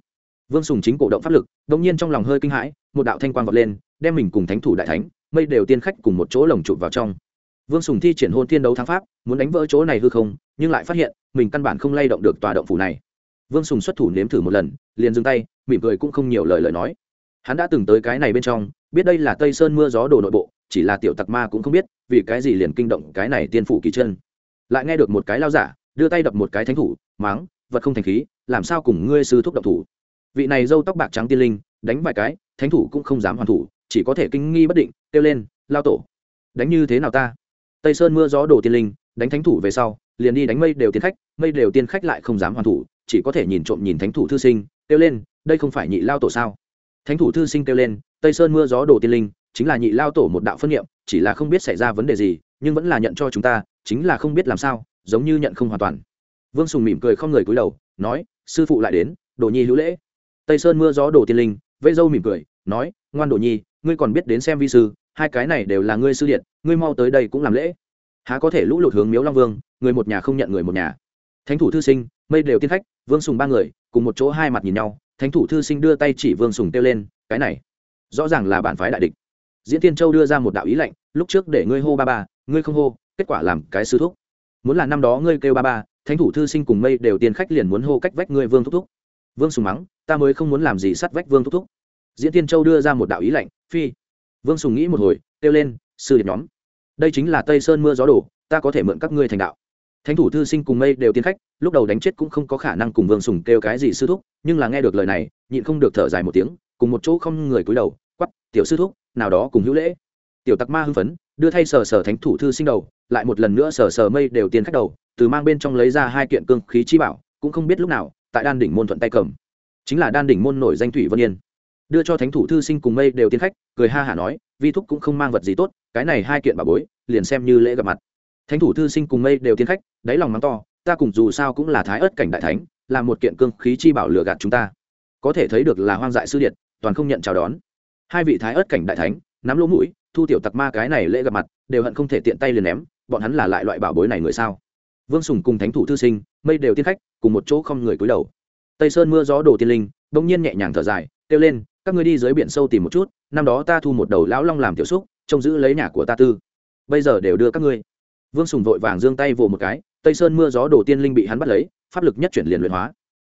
vương sùng chính cổ động pháp lực đông nhiên trong lòng hơi kinh hãi, một đạo thanh quang vọt lên, đem mình cùng thánh thủ đại thánh, mây đều tiên khách cùng một chỗ lồng chụp vào trong. Vương sùng thi triển hôn thiên đấu thắng pháp, muốn đánh vỡ chỗ này hư không, nhưng lại phát hiện, mình căn bản không lay động được tòa động phủ này. Vương sùng xuất thủ nếm thử một lần, liền dừng tay, mỉm cười cũng không nhiều lời lời nói. Hắn đã từng tới cái này bên trong, biết đây là tây sơn mưa gió đồ nội bộ, chỉ là tiểu tặc ma cũng không biết, vì cái gì liền kinh động cái này tiên phủ kỳ chân. Lại nghe được một cái lao giả, đưa tay đập một cái thánh thủ máng vật không thành khí, làm sao cùng ngươi sư thúc độc thủ? Vị này dâu tóc bạc trắng tiên linh, đánh vài cái, thánh thủ cũng không dám hoàn thủ, chỉ có thể kinh nghi bất định, kêu lên, lao tổ, đánh như thế nào ta? Tây sơn mưa gió đổ tiên linh, đánh thánh thủ về sau, liền đi đánh mây đều tiên khách, mây đều tiên khách lại không dám hoàn thủ, chỉ có thể nhìn trộm nhìn thánh thủ thư sinh, kêu lên, đây không phải nhị lao tổ sao? Thánh thủ thư sinh kêu lên, tây sơn mưa gió đổ tiên linh, chính là nhị lao tổ một đạo phân nghiệm chỉ là không biết xảy ra vấn đề gì, nhưng vẫn là nhận cho chúng ta, chính là không biết làm sao, giống như nhận không hoàn toàn. Vương sùng mỉm cười không người cúi đầu, nói, sư phụ lại đến, đồ nhi hữu lễ tây sơn mưa gió đổ tiên linh vây dâu mỉm cười, nói, ngoan đồ nhi, ngươi còn biết đến xem vi sư, hai cái này đều là ngươi sư điện, ngươi mau tới đây cũng làm lễ. Há có thể lũ lụt hướng miếu long vương, người một nhà không nhận người một nhà. Thánh thủ thư sinh, mây đều tiên khách, vương sùng ba người, cùng một chỗ hai mặt nhìn nhau, thánh thủ thư sinh đưa tay chỉ vương sùng kêu lên, cái này, rõ ràng là bản phái đại địch. Diễn tiên châu đưa ra một đạo ý lệnh, lúc trước để ngươi hô ba ba, ngươi không hô, kết quả làm cái sư thúc. Muốn là năm đó ngươi kêu ba ba, thánh thủ thư sinh cùng mây đều tiền khách liền muốn hô cách vách ngươi vương thúc thúc. Vương sùng mắng ta mới không muốn làm gì sắt vách vương thúc thúc. Diễn tiên châu đưa ra một đạo ý lạnh, phi. Vương sùng nghĩ một hồi, kêu lên, sư điệp nhóm. Đây chính là tây sơn mưa gió đổ, ta có thể mượn các ngươi thành đạo. Thánh thủ thư sinh cùng mây đều tiến khách, lúc đầu đánh chết cũng không có khả năng cùng vương sùng kêu cái gì sư thúc, nhưng là nghe được lời này, nhịn không được thở dài một tiếng, cùng một chỗ không người cúi đầu quắp tiểu sư thúc, nào đó cùng hữu lễ. Tiểu tặc ma hưng phấn, đưa thay sờ sờ thánh thủ thư sinh đầu, lại một lần nữa sờ sờ mây đều tiến khách đầu, từ mang bên trong lấy ra hai kiện cương khí chi bảo, cũng không biết lúc nào, tại đan đỉnh môn thuận tay cầm chính là đan đỉnh môn nổi danh thủy vân yên. Đưa cho thánh thủ thư sinh cùng mây đều tiên khách, cười ha hả nói, vi thúc cũng không mang vật gì tốt, cái này hai kiện bà bối, liền xem như lễ gặp mặt. Thánh thủ thư sinh cùng mây đều tiên khách, đáy lòng mắng to, ta cùng dù sao cũng là thái ớt cảnh đại thánh, là một kiện cương khí chi bảo lừa gạt chúng ta. Có thể thấy được là hoang dại sư điện toàn không nhận chào đón. Hai vị thái ớt cảnh đại thánh, nắm lỗ mũi, thu tiểu tặc ma cái này lễ gặp mặt, đều hận không thể tiện tay liền ném, bọn hắn là lại loại bảo bối này người sao? Vương sùng cùng thánh thủ thư sinh, mây đều tiên khách, cùng một chỗ không người cúi đầu tây sơn mưa gió đổ tiên linh, bỗng nhiên nhẹ nhàng thở dài, kêu lên, các ngươi đi dưới biển sâu tìm một chút, năm đó ta thu một đầu lão long làm tiểu xúc, trông giữ lấy nhà của ta tư. Bây giờ đều đưa các ngươi. Vương sùng vội vàng giương tay vồ một cái, tây sơn mưa gió đổ tiên linh bị hắn bắt lấy, pháp lực nhất chuyển liền luyện hóa.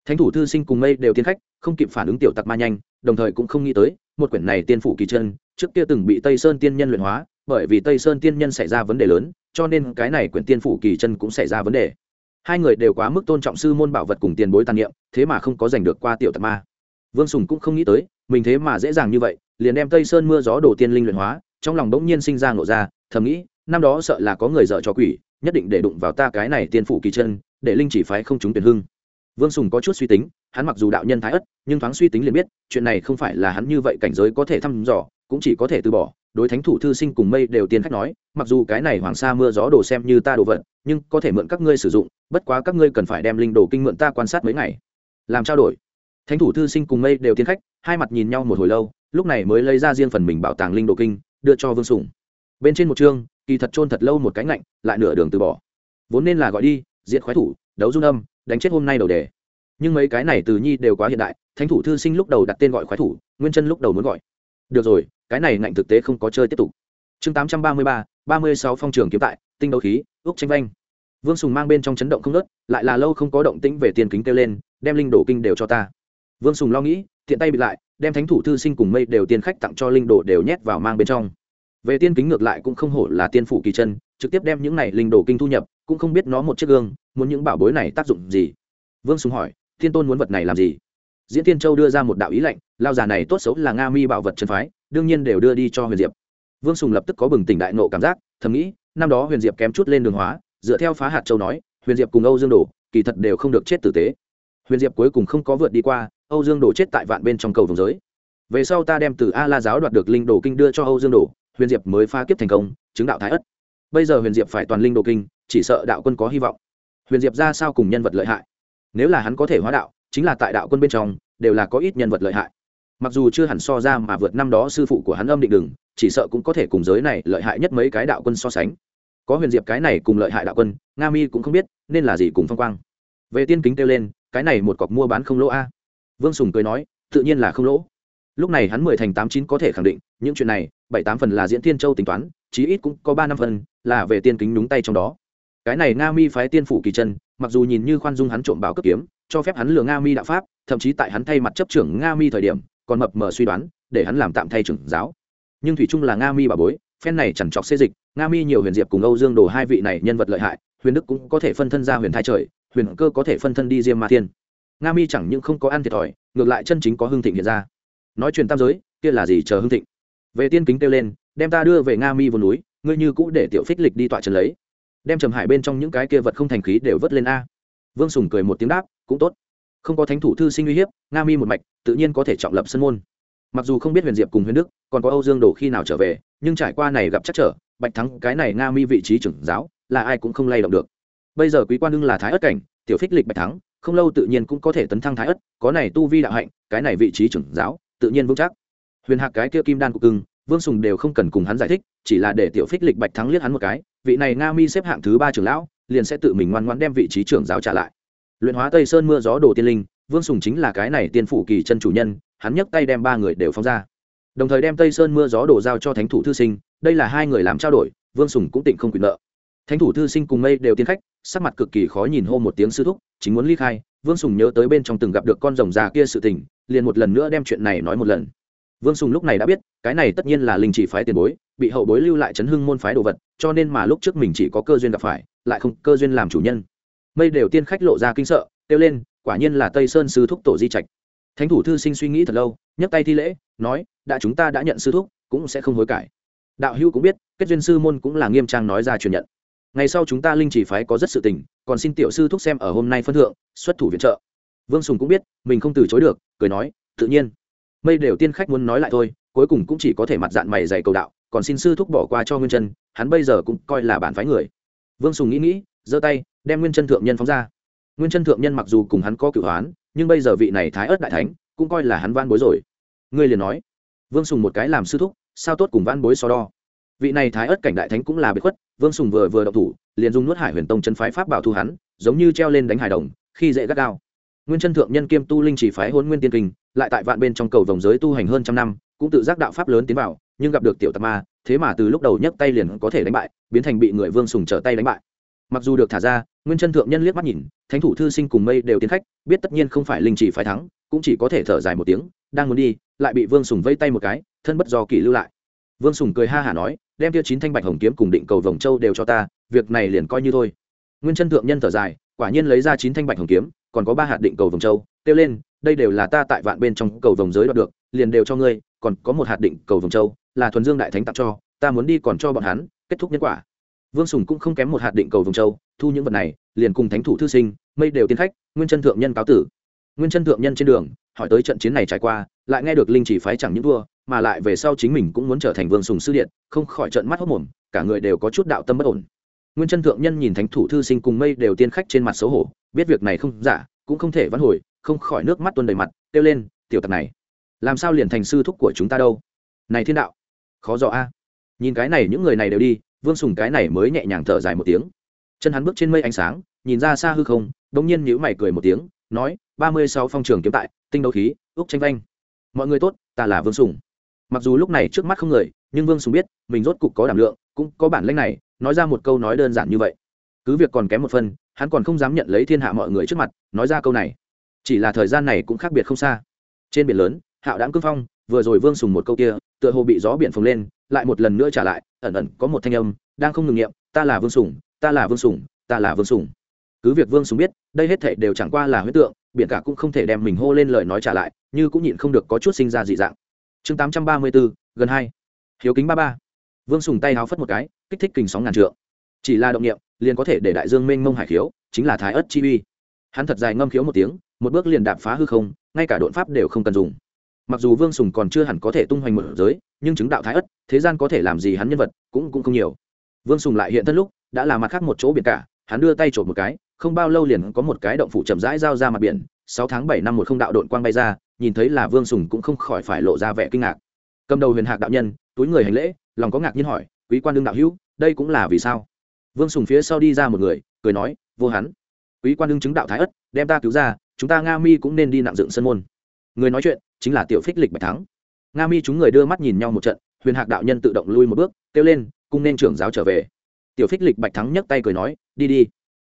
Thánh thủ thư sinh cùng mây đều tiên khách, không kịp phản ứng tiểu tặc ma nhanh, đồng thời cũng không nghĩ tới, một quyển này tiên phủ kỳ chân, trước kia từng bị tây sơn tiên nhân luyện hóa, bởi vì tây sơn tiên nhân xảy ra vấn đề lớn, cho nên cái này quyển tiên phủ kỳ chân cũng xảy ra vấn đề hai người đều quá mức tôn trọng sư môn bảo vật cùng tiền bối tàn niệm, thế mà không có giành được qua tiểu tật ma. Vương sùng cũng không nghĩ tới, mình thế mà dễ dàng như vậy, liền đem tây sơn mưa gió đổ tiên linh luyện hóa, trong lòng bỗng nhiên sinh ra ngộ ra, thầm nghĩ, năm đó sợ là có người dợ cho quỷ, nhất định để đụng vào ta cái này tiên phủ kỳ chân, để linh chỉ phái không chúng tuyển hưng. Vương sùng có chút suy tính, hắn mặc dù đạo nhân thái ất, nhưng thoáng suy tính liền biết, chuyện này không phải là hắn như vậy cảnh giới có thể thăm dò, cũng chỉ có thể từ bỏ đối thánh thủ thư sinh cùng mây đều tiên khách nói, mặc dù cái này hoàng sa mưa gió đồ xem như ta đồ vật, nhưng có thể mượn các ngươi sử dụng, bất quá các ngươi cần phải đem linh đồ kinh mượn ta quan sát mấy ngày. Làm trao đổi. Thánh thủ thư sinh cùng mây đều tiên khách, hai mặt nhìn nhau một hồi lâu, lúc này mới lấy ra riêng phần mình bảo tàng linh đồ kinh, đưa cho vương sùng. Bên trên một chương, kỳ thật trôn thật lâu một cái ngạnh, lại nửa đường từ bỏ. Vốn nên là gọi đi diện khoái thủ, đấu dung âm, đánh chết hôm nay đầu đề. Nhưng mấy cái này từ nhi đều quá hiện đại, thánh thủ thư sinh lúc đầu đặt tên gọi khoái thủ, nguyên chân lúc đầu muốn gọi. Được rồi cái này ngạnh thực tế không có chơi tiếp tục. Chương tám trăm ba mươi ba ba mươi sáu phong trường kiếm tại, tinh đấu khí, ước tranh vanh. Vương sùng mang bên trong chấn động không nớt lại là lâu không có động tĩnh về tiền kính kêu lên, đem linh đồ kinh đều cho ta. Vương sùng lo nghĩ, tiện tay bị lại, đem thánh thủ thư sinh cùng mây đều tiền khách tặng cho linh đồ đều nhét vào mang bên trong. Về tiên kính ngược lại cũng không hổ là tiên phủ kỳ chân, trực tiếp đem những này linh đồ kinh thu nhập, cũng không biết nó một chiếc gương, muốn những bảo bối này tác dụng gì. Vương sùng hỏi, thiên tôn muốn vật này làm gì? Diễn tiên châu đưa ra một đạo ý lệnh lao già này tốt xấu là nga mi bảo vật chân phái đương nhiên đều đưa đi cho huyền diệp. Vương sùng lập tức có bừng tỉnh đại nộ cảm giác, thầm nghĩ, năm đó huyền diệp kém chút lên đường hóa, dựa theo phá hạt châu nói, huyền diệp cùng âu dương đồ, kỳ thật đều không được chết tử tế. Huyền diệp cuối cùng không có vượt đi qua, âu dương đồ chết tại vạn bên trong cầu vùng giới. Về sau ta đem từ a la giáo đoạt được linh đồ kinh đưa cho âu dương đồ, huyền diệp mới pha kiếp thành công, chứng đạo thái ất. Bây giờ huyền diệp phải toàn linh đồ kinh, chỉ sợ đạo quân có hy vọng. Huyền diệp ra sao cùng nhân vật lợi hại? Nếu là hắn có thể hóa đạo, chính là tại đạo quân bên trong, đều là có ít nhân vật lợi hại mặc dù chưa hẳn so ra mà vượt năm đó sư phụ của hắn âm định đừng chỉ sợ cũng có thể cùng giới này lợi hại nhất mấy cái đạo quân so sánh. Có huyền diệp cái này cùng lợi hại đạo quân, nga mi cũng không biết, nên là gì cùng phong quang. Về tiên kính kêu lên, cái này một cọc mua bán không lỗ a. Vương sùng cười nói, tự nhiên là không lỗ. Lúc này hắn mười thành tám chín có thể khẳng định, những chuyện này, bảy tám phần là diễn tiên châu tính toán, chí ít cũng có ba năm phần là về tiên kính nhúng tay trong đó. Cái này nga mi phái tiên phủ kỳ chân, mặc dù nhìn như khoan dung hắn trộm báo cấp kiếm, cho phép hắn lừa nga mi đạo pháp, thậm chí tại hắn thay mặt chấp trưởng nga mi thời điểm còn mập mờ suy đoán, để hắn làm tạm thay trưởng giáo. Nhưng thủy trung là nga mi bà bối, phen này chẳng chọc xê dịch, nga mi nhiều huyền diệp cùng âu dương đồ hai vị này nhân vật lợi hại, huyền đức cũng có thể phân thân ra huyền thai trời, huyền cơ có thể phân thân đi diêm ma thiên. Nga mi chẳng những không có ăn thiệt thòi, ngược lại chân chính có hưng thịnh hiện ra. Nói chuyện tam giới, kia là gì chờ hưng thịnh? Về tiên kính kêu lên, đem ta đưa về nga mi vùng núi, ngươi như cũ để tiểu phích lịch đi tọa trần lấy. Đem trầm hải bên trong những cái kia vật không thành khí đều vớt lên a. Vương sùng cười một tiếng đáp, cũng tốt không có thánh thủ thư sinh uy hiếp, nga mi một mạch tự nhiên có thể trọng lập sân môn. Mặc dù không biết huyền diệp cùng huyền đức còn có âu dương đồ khi nào trở về, nhưng trải qua này gặp chắc trở, bạch thắng, cái này nga mi vị trí trưởng giáo, là ai cũng không lay động được. Bây giờ quý quan đương là thái ất cảnh, tiểu phích lịch bạch thắng, không lâu tự nhiên cũng có thể tấn thăng thái ất, có này tu vi đạo hạnh, cái này vị trí trưởng giáo, tự nhiên vững chắc. Huyền hạc cái kia kim đan của cưng, vương sùng đều không cần cùng hắn giải thích, chỉ là để tiểu phích lịch bạch thắng liếc hắn một cái, vị này nga mi xếp hạng thứ ba trưởng lão, liền sẽ tự mình ngoan ngoan đem vị trí trưởng giáo trả lại luyện hóa tây sơn mưa gió đồ tiên linh, vương sùng chính là cái này tiên phủ kỳ chân chủ nhân, hắn nhấc tay đem ba người đều phóng ra. Đồng thời đem tây sơn mưa gió đổ giao cho thánh thủ thư sinh, đây là hai người làm trao đổi, vương sùng cũng tịnh không quyền nợ. Thánh thủ thư sinh cùng mây đều tiến khách, sắc mặt cực kỳ khó nhìn hô một tiếng sư thúc, chính muốn ly khai, vương sùng nhớ tới bên trong từng gặp được con rồng già kia sự tình, liền một lần nữa đem chuyện này nói một lần. Vương sùng lúc này đã biết, cái này tất nhiên là linh chỉ phái tiền bối, bị hậu bối lưu lại chấn hưng môn phái đồ vật, cho nên mà lúc trước mình chỉ có cơ duyên gặp phải, lại không cơ duyên làm chủ nhân mây đều tiên khách lộ ra kinh sợ, kêu lên, quả nhiên là tây sơn sư thúc tổ di trạch. Thánh thủ thư sinh suy nghĩ thật lâu, nhấc tay thi lễ, nói, đã chúng ta đã nhận sư thúc, cũng sẽ không hối cải. Đạo hữu cũng biết, kết duyên sư môn cũng là nghiêm trang nói ra truyền nhận. Ngày sau chúng ta linh chỉ phái có rất sự tình, còn xin tiểu sư thúc xem ở hôm nay phân thượng, xuất thủ viện trợ. Vương sùng cũng biết, mình không từ chối được, cười nói, tự nhiên. Mây đều tiên khách muốn nói lại thôi, cuối cùng cũng chỉ có thể mặt dạng mày dày cầu đạo, còn xin sư thúc bỏ qua cho nguyên chân, hắn bây giờ cũng coi là bản phái người. Vương sùng nghĩ nghĩ, giơ tay đem nguyên chân thượng nhân phóng ra. Nguyên chân thượng nhân mặc dù cùng hắn có cửu hoán, nhưng bây giờ vị này thái ớt đại thánh cũng coi là hắn van bối rồi. Ngươi liền nói, vương sùng một cái làm sư thúc, sao tốt cùng van bối so đo? Vị này thái ớt cảnh đại thánh cũng là bất khuất, vương sùng vừa vừa đậu thủ, liền dùng nuốt hải huyền tông chân phái pháp bảo thu hắn, giống như treo lên đánh hải đồng, khi dễ gắt gao. Nguyên chân thượng nhân kiêm tu linh chỉ phái hôn nguyên tiên kinh, lại tại vạn bên trong cầu vòng giới tu hành hơn trăm năm, cũng tự giác đạo pháp lớn tiến vào, nhưng gặp được tiểu tạc ma, thế mà từ lúc đầu nhấc tay liền có thể đánh bại, biến thành bị người vương sùng trở tay đánh bại. Mặc dù được thả ra nguyên chân thượng nhân liếc mắt nhìn, thánh thủ thư sinh cùng mây đều tiến khách, biết tất nhiên không phải linh chỉ phải thắng, cũng chỉ có thể thở dài một tiếng, đang muốn đi, lại bị vương sùng vây tay một cái, thân bất do kỳ lưu lại. Vương sùng cười ha hả nói, đem tiêu chín thanh bạch hồng kiếm cùng định cầu vòng châu đều cho ta, việc này liền coi như thôi. Nguyên chân thượng nhân thở dài, quả nhiên lấy ra chín thanh bạch hồng kiếm, còn có ba hạt định cầu vòng châu, kêu lên, đây đều là ta tại vạn bên trong cầu vòng giới đoạt được, liền đều cho ngươi, còn có một hạt định cầu vòng châu, là thuần dương đại thánh tặng cho, ta muốn đi còn cho bọn hắn, kết thúc nhân quả vương sùng cũng không kém một hạt định cầu vùng châu, thu những vật này, liền cùng thánh thủ thư sinh, mây đều tiến khách, nguyên chân thượng nhân cáo tử. Nguyên chân thượng nhân trên đường, hỏi tới trận chiến này trải qua, lại nghe được linh chỉ phái chẳng những thua, mà lại về sau chính mình cũng muốn trở thành vương sùng sư điện, không khỏi trận mắt hốc mồm, cả người đều có chút đạo tâm bất ổn. Nguyên chân thượng nhân nhìn thánh thủ thư sinh cùng mây đều tiên khách trên mặt xấu hổ, biết việc này không giả, cũng không thể vãn hồi, không khỏi nước mắt tuôn đầy mặt, kêu lên, tiểu tặc này, làm sao liền thành sư thúc của chúng ta đâu? Này thiên đạo, khó dò a. Nhìn cái này, những người này đều đi vương sùng cái này mới nhẹ nhàng thở dài một tiếng. Chân hắn bước trên mây ánh sáng, nhìn ra xa hư không đ ỗ n g nhiên nhữ mày cười một tiếng, nói, ba mươi sáu phong trường kiếm tại, tinh đấu khí, úc tranh vanh. Mọi người tốt, ta là vương sùng. Mặc dù lúc này trước mắt không người, nhưng vương sùng biết, mình rốt cục có đảm lượng, cũng có bản lanh này, nói ra một câu nói đơn giản như vậy. Cứ việc còn kém một phần, hắn còn không dám nhận lấy thiên hạ mọi người trước mặt, nói ra câu này. Chỉ là thời gian này cũng khác biệt không xa. Trên biển lớn, hạo đáng cương phong, vừa rồi vương sùng một câu kia, tựa hồ bị gió biển phồng lên, lại một lần nữa trả lại ẩn ẩn có một thanh âm đang không ngừng nghiệm ta là vương Sùng, ta là vương Sùng, ta là vương Sùng. cứ việc vương Sùng biết đây hết thể đều chẳng qua là huyết tượng biển cả cũng không thể đem mình hô lên lời nói trả lại như cũng nhịn không được có chút sinh ra dị dạng. Chương tám trăm ba mươi bốn gần hai. Hiếu kính ba ba. Vương sùng tay háo phất một cái kích thích kình sóng ngàn trượng. Chỉ là động nghiệm liền có thể để đại dương mênh mông hải khiếu chính là thái ất chi uy. Hắn thật dài ngâm khiếu một tiếng một bước liền đạp phá hư không ngay cả đột pháp đều không cần dùng. Mặc dù vương sùng còn chưa hẳn có thể tung hoành một giới nhưng chứng đạo thái ất, thế gian có thể làm gì hắn nhân vật cũng cũng không nhiều. Vương sùng lại hiện thân lúc, đã là mặt khác một chỗ biển cả, hắn đưa tay trộm một cái, không bao lâu liền có một cái động phủ chậm rãi giao ra mặt biển, sáu tháng bảy năm một không đạo đội quang bay ra, nhìn thấy là vương sùng cũng không khỏi phải lộ ra vẻ kinh ngạc. Cầm đầu huyền hạc đạo nhân, túi người hành lễ, lòng có ngạc nhiên hỏi, quý quan đương đạo hữu, đây cũng là vì sao? Vương sùng phía sau đi ra một người, cười nói, vô hắn. Quý quan đương chứng đạo thái ất, đem ta cứu ra, chúng ta nga mi cũng nên đi nặng dựng sân môn. Người nói chuyện chính là tiểu phích lịch bạch thắng nga mi chúng người đưa mắt nhìn nhau một trận, huyền hạc đạo nhân tự động lui một bước, kêu lên, cung nên trưởng giáo trở về. Tiểu phích lịch bạch thắng nhấc tay cười nói, đi đi.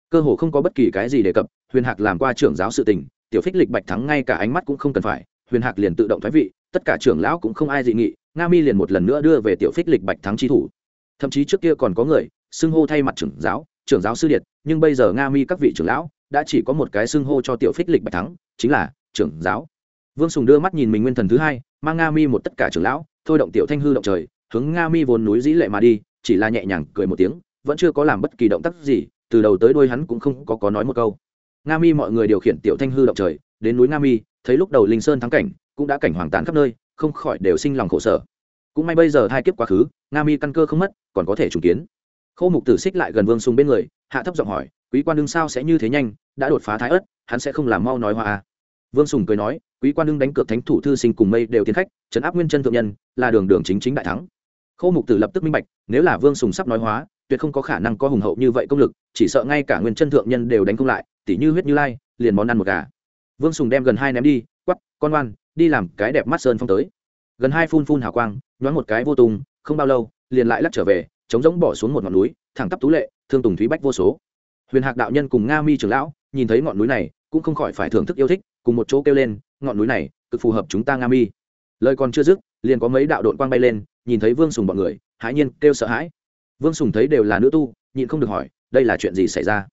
Cơ hồ không có bất kỳ cái gì đề cập, huyền hạc làm qua trưởng giáo sự tình, tiểu phích lịch bạch thắng ngay cả ánh mắt cũng không cần phải, huyền hạc liền tự động thoái vị, tất cả trưởng lão cũng không ai dị nghị, nga mi liền một lần nữa đưa về tiểu phích lịch bạch thắng chi thủ. Thậm chí trước kia còn có người, xưng hô thay mặt trưởng giáo trưởng giáo sư điệt, nhưng bây giờ nga mi các vị trưởng lão, đã chỉ có một cái xưng hô cho tiểu phích lịch bạch thắng, chính là trưởng giáo vương sùng đưa mắt nhìn mình nguyên thần thứ hai, mang nga mi một tất cả trưởng lão, thôi động tiểu thanh hư động trời, hướng nga mi vốn núi dĩ lệ mà đi, chỉ là nhẹ nhàng cười một tiếng, vẫn chưa có làm bất kỳ động tác gì, từ đầu tới đuôi hắn cũng không có có nói một câu. Nga mi mọi người điều khiển tiểu thanh hư động trời, đến núi nga mi, thấy lúc đầu linh sơn thắng cảnh, cũng đã cảnh hoàng tàn khắp nơi, không khỏi đều sinh lòng khổ sở. Cũng may bây giờ hai kiếp quá khứ, nga mi căn cơ không mất, còn có thể trùng kiến. Khô mục tử xích lại gần vương sùng bên người, hạ thấp giọng hỏi, quý quan đương sao sẽ như thế nhanh? Đã đột phá thái ớt, hắn sẽ không làm mau nói hoa à vương sùng cười nói, quý quan đương đánh cược thánh thủ thư sinh cùng mây đều tiến khách, trấn áp nguyên chân thượng nhân, là đường đường chính chính đại thắng. Khô mục tử lập tức minh bạch, nếu là vương sùng sắp nói hóa, tuyệt không có khả năng có hùng hậu như vậy công lực, chỉ sợ ngay cả nguyên chân thượng nhân đều đánh không lại, tỉ như huyết như lai, liền món ăn một gà. Vương sùng đem gần hai ném đi, quắp, con oan đi làm cái đẹp mắt sơn phong tới. Gần hai phun phun hào quang, nhoáng một cái vô tùng không bao lâu, liền lại lắc trở về, chống giống bỏ xuống một ngọn núi, thẳng tắp tú lệ, thương tùng thúy bách vô số. Huyền hạc đạo nhân cùng nga mi trưởng lão, nhìn thấy ngọn núi này cũng không khỏi phải thưởng thức yêu thích, cùng một chỗ kêu lên, ngọn núi này, cực phù hợp chúng ta nga mi. Lời còn chưa dứt, liền có mấy đạo đội quang bay lên, nhìn thấy vương sùng bọn người, hãi nhiên kêu sợ hãi. Vương sùng thấy đều là nữ tu, nhịn không được hỏi, đây là chuyện gì xảy ra?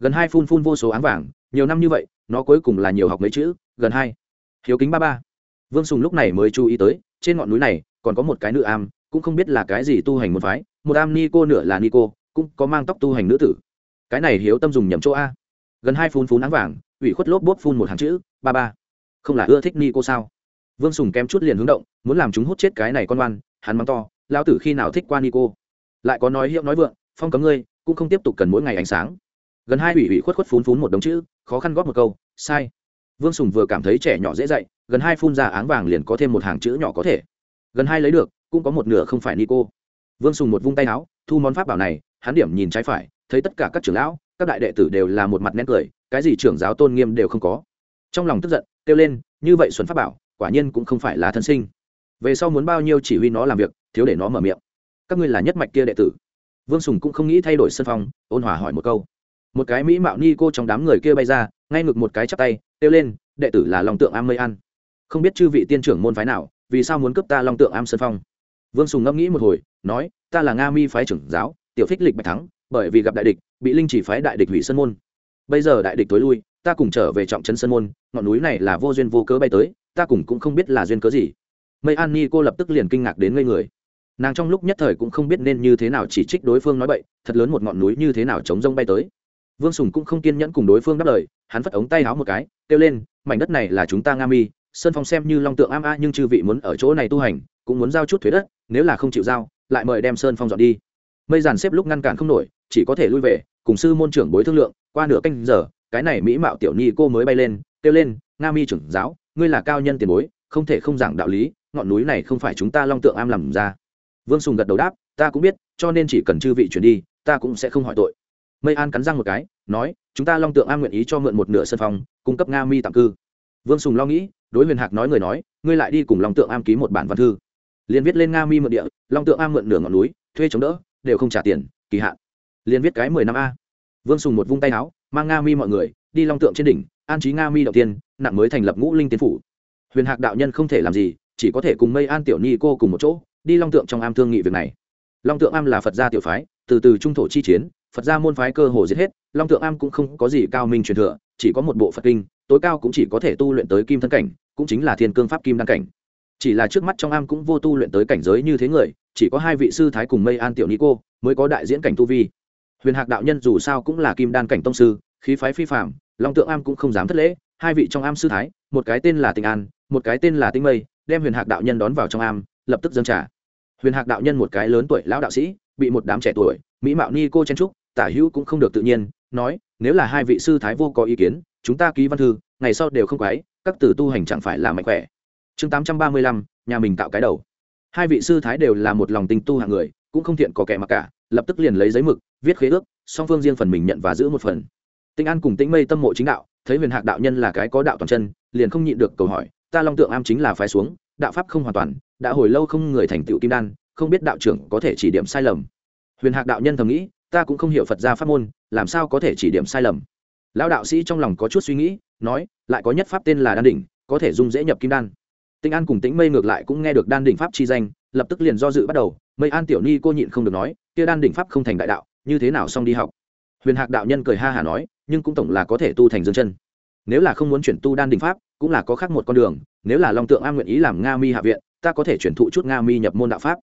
Gần hai phun phun vô số áng vàng, nhiều năm như vậy, nó cuối cùng là nhiều học mấy chữ, gần hai. Hiếu kính ba ba. Vương sùng lúc này mới chú ý tới, trên ngọn núi này, còn có một cái nữ am, cũng không biết là cái gì tu hành một phái, một am ni cô nửa là ni cô cũng có mang tóc tu hành nữ tử. Cái này hiếu tâm dùng nhầm chỗ a. Gần hai phun phun áng vàng ủy khuất lốp bốp phun một hàng chữ, ba ba. Không là ưa thích ni cô sao? Vương sùng kém chút liền hướng động, muốn làm chúng hút chết cái này con oan, hắn mắng to lao tử khi nào thích qua ni cô lại có nói hiệu nói vượng, phong cấm ngươi, cũng không tiếp tục cần mỗi ngày ánh sáng. Gần hai ủy ủy khuất khuất phun phun một đống chữ, khó khăn góp một câu, sai. Vương sùng vừa cảm thấy trẻ nhỏ dễ dạy, gần hai phun ra áng vàng liền có thêm một hàng chữ nhỏ có thể. Gần hai lấy được, cũng có một nửa không phải ni cô vương sùng một vung tay áo, thu món pháp bảo này, hắn điểm nhìn trái phải, thấy tất cả các trưởng lão các đại đệ tử đều là một mặt nén cười, cái gì trưởng giáo tôn nghiêm đều không có. Trong lòng tức giận, kêu lên, như vậy xuân pháp bảo, quả nhiên cũng không phải là thân sinh. Về sau muốn bao nhiêu chỉ huy nó làm việc, thiếu để nó mở miệng. Các ngươi là nhất mạch kia đệ tử. Vương sùng cũng không nghĩ thay đổi sân phong, ôn hòa hỏi một câu. Một cái mỹ mạo ni cô trong đám người kia bay ra, ngay ngực một cái chắp tay, kêu lên, đệ tử là lòng tượng am mây ăn không biết chư vị tiên trưởng môn phái nào, vì sao muốn cướp ta long tượng am sơn phong? Vương sùng ngẫm nghĩ một hồi, nói, ta là nga mi phái trưởng giáo, tiểu phích lịch bạch thắng, bởi vì gặp đại địch bị linh chỉ phái đại địch hủy sơn môn. Bây giờ đại địch tối lui, ta cùng trở về trọng trấn sơn môn, ngọn núi này là vô duyên vô cớ bay tới, ta cùng cũng không biết là duyên cớ gì. Mây an ni cô lập tức liền kinh ngạc đến ngây người. Nàng trong lúc nhất thời cũng không biết nên như thế nào chỉ trích đối phương nói bậy, thật lớn một ngọn núi như thế nào chống rông bay tới. Vương sùng cũng không kiên nhẫn cùng đối phương đáp lời, hắn phất ống tay háo một cái, kêu lên, mảnh đất này là chúng ta nga mi, sơn phong xem như long tượng am a nhưng chư vị muốn ở chỗ này tu hành, cũng muốn giao chút thuế đất, nếu là không chịu giao, lại mời đem sơn phong dọn đi. Mây dàn xếp lúc ngăn cản không nổi, chỉ có thể lui về cùng sư môn trưởng bối thương lượng, qua nửa canh giờ, cái này mỹ mạo tiểu nhi cô mới bay lên, kêu lên, nga mi trưởng giáo, ngươi là cao nhân tiền bối, không thể không giảng đạo lý, ngọn núi này không phải chúng ta long tượng am làm ra. Vương sùng gật đầu đáp, ta cũng biết, cho nên chỉ cần chư vị chuyển đi, ta cũng sẽ không hỏi tội. Mây an cắn răng một cái, nói, chúng ta long tượng am nguyện ý cho mượn một nửa sân phòng, cung cấp nga mi tạm cư. Vương sùng lo nghĩ, đối huyền hạc nói người nói, ngươi lại đi cùng long tượng am ký một bản văn thư. Liền viết lên nga mi mượn địa, long tượng am mượn nửa ngọn núi, thuê chống đỡ, đều không trả tiền, kỳ hạn liền viết cái mười năm a. Vương sùng một vung tay áo, mang nga mi mọi người, đi long tượng trên đỉnh, an trí nga mi đầu tiên, nặng mới thành lập ngũ linh tiến phủ. Huyền hạc đạo nhân không thể làm gì, chỉ có thể cùng mây an tiểu ni cô cùng một chỗ, đi long tượng trong am thương nghị việc này. Long tượng am là phật gia tiểu phái, từ từ trung thổ chi chiến, phật gia môn phái cơ hồ giết hết, long tượng am cũng không có gì cao minh truyền thừa, chỉ có một bộ phật kinh, tối cao cũng chỉ có thể tu luyện tới kim thân cảnh, cũng chính là thiên cương pháp kim đăng cảnh. Chỉ là trước mắt trong am cũng vô tu luyện tới cảnh giới như thế người, chỉ có hai vị sư thái cùng mây an tiểu ni cô, mới có đại diễn cảnh tu vi huyền hạc đạo nhân dù sao cũng là kim đan cảnh tông sư, khí phái phi phạm long tượng am cũng không dám thất lễ, hai vị trong am sư thái, một cái tên là tình an, một cái tên là tinh mây, đem huyền hạc đạo nhân đón vào trong am, lập tức dâng trả huyền hạc đạo nhân một cái lớn tuổi lão đạo sĩ, bị một đám trẻ tuổi, mỹ mạo ni cô chen trúc, tả hữu cũng không được tự nhiên, nói, nếu là hai vị sư thái vô có ý kiến, chúng ta ký văn thư, ngày sau đều không quái các tử tu hành chẳng phải là mạnh khỏe. Chương tám trăm ba mươi lăm, nhà mình tạo cái đầu. Hai vị sư thái đều là một lòng tinh tu hạng người, cũng không thiện có kẻ mặc cả lập tức liền lấy giấy mực, viết khế ước, song phương riêng phần mình nhận và giữ một phần. Tinh an cùng tĩnh mây tâm mộ chính đạo, thấy huyền hạc đạo nhân là cái có đạo toàn chân, liền không nhịn được câu hỏi, ta long tượng am chính là phái xuống, đạo pháp không hoàn toàn, đã hồi lâu không người thành tựu kim đan, không biết đạo trưởng có thể chỉ điểm sai lầm. Huyền hạc đạo nhân thầm nghĩ, ta cũng không hiểu phật gia pháp môn, làm sao có thể chỉ điểm sai lầm? Lão đạo sĩ trong lòng có chút suy nghĩ, nói, lại có nhất pháp tên là đan đỉnh, có thể dung dễ nhập kim đan. Tinh an cùng tĩnh mây ngược lại cũng nghe được đan đỉnh pháp chi danh, lập tức liền do dự bắt đầu mây an tiểu ni cô nhịn không được nói, kia đan đỉnh pháp không thành đại đạo, như thế nào xong đi học? Huyền hạc đạo nhân cười ha hả nói, nhưng cũng tổng là có thể tu thành dương chân. Nếu là không muốn chuyển tu đan đỉnh pháp, cũng là có khác một con đường, nếu là long tượng am nguyện ý làm nga mi hạ viện, ta có thể chuyển thụ chút nga mi nhập môn đạo pháp.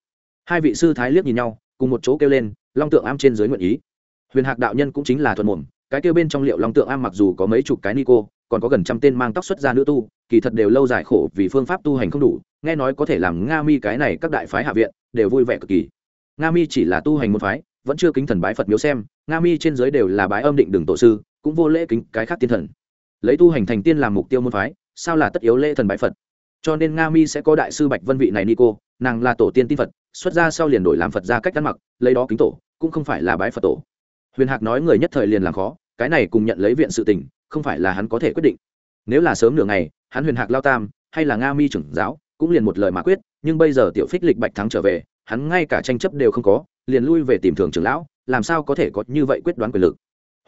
Hai vị sư thái liếc nhìn nhau, cùng một chỗ kêu lên, long tượng am trên dưới nguyện ý. Huyền hạc đạo nhân cũng chính là thuần mồm, cái kêu bên trong liệu long tượng am mặc dù có mấy chục cái ni cô, còn có gần trăm tên mang tóc xuất ra nữ tu, kỳ thật đều lâu dài khổ vì phương pháp tu hành không đủ nghe nói có thể làm nga mi cái này các đại phái hạ viện, đều vui vẻ cực kỳ. Nga mi chỉ là tu hành một phái, vẫn chưa kính thần bái phật miếu xem, nga mi trên giới đều là bái âm định đường tổ sư, cũng vô lễ kính cái khác tiên thần. Lấy tu hành thành tiên làm mục tiêu môn phái, sao là tất yếu lễ thần bái phật? Cho nên nga mi sẽ có đại sư bạch vân vị này ni cô nàng là tổ tiên tin phật, xuất ra sau liền đổi làm phật ra cách ăn mặc, lấy đó kính tổ, cũng không phải là bái phật tổ. Huyền hạc nói người nhất thời liền làm khó, cái này cùng nhận lấy viện sự tình, không phải là hắn có thể quyết định. Nếu là sớm nửa ngày, hắn huyền hạc lao tam, hay là nga mi trưởng giáo cũng liền một lời mà quyết, nhưng bây giờ tiểu phích lịch bạch thắng trở về, hắn ngay cả tranh chấp đều không có, liền lui về tìm thường trưởng lão, làm sao có thể có như vậy quyết đoán quyền lực.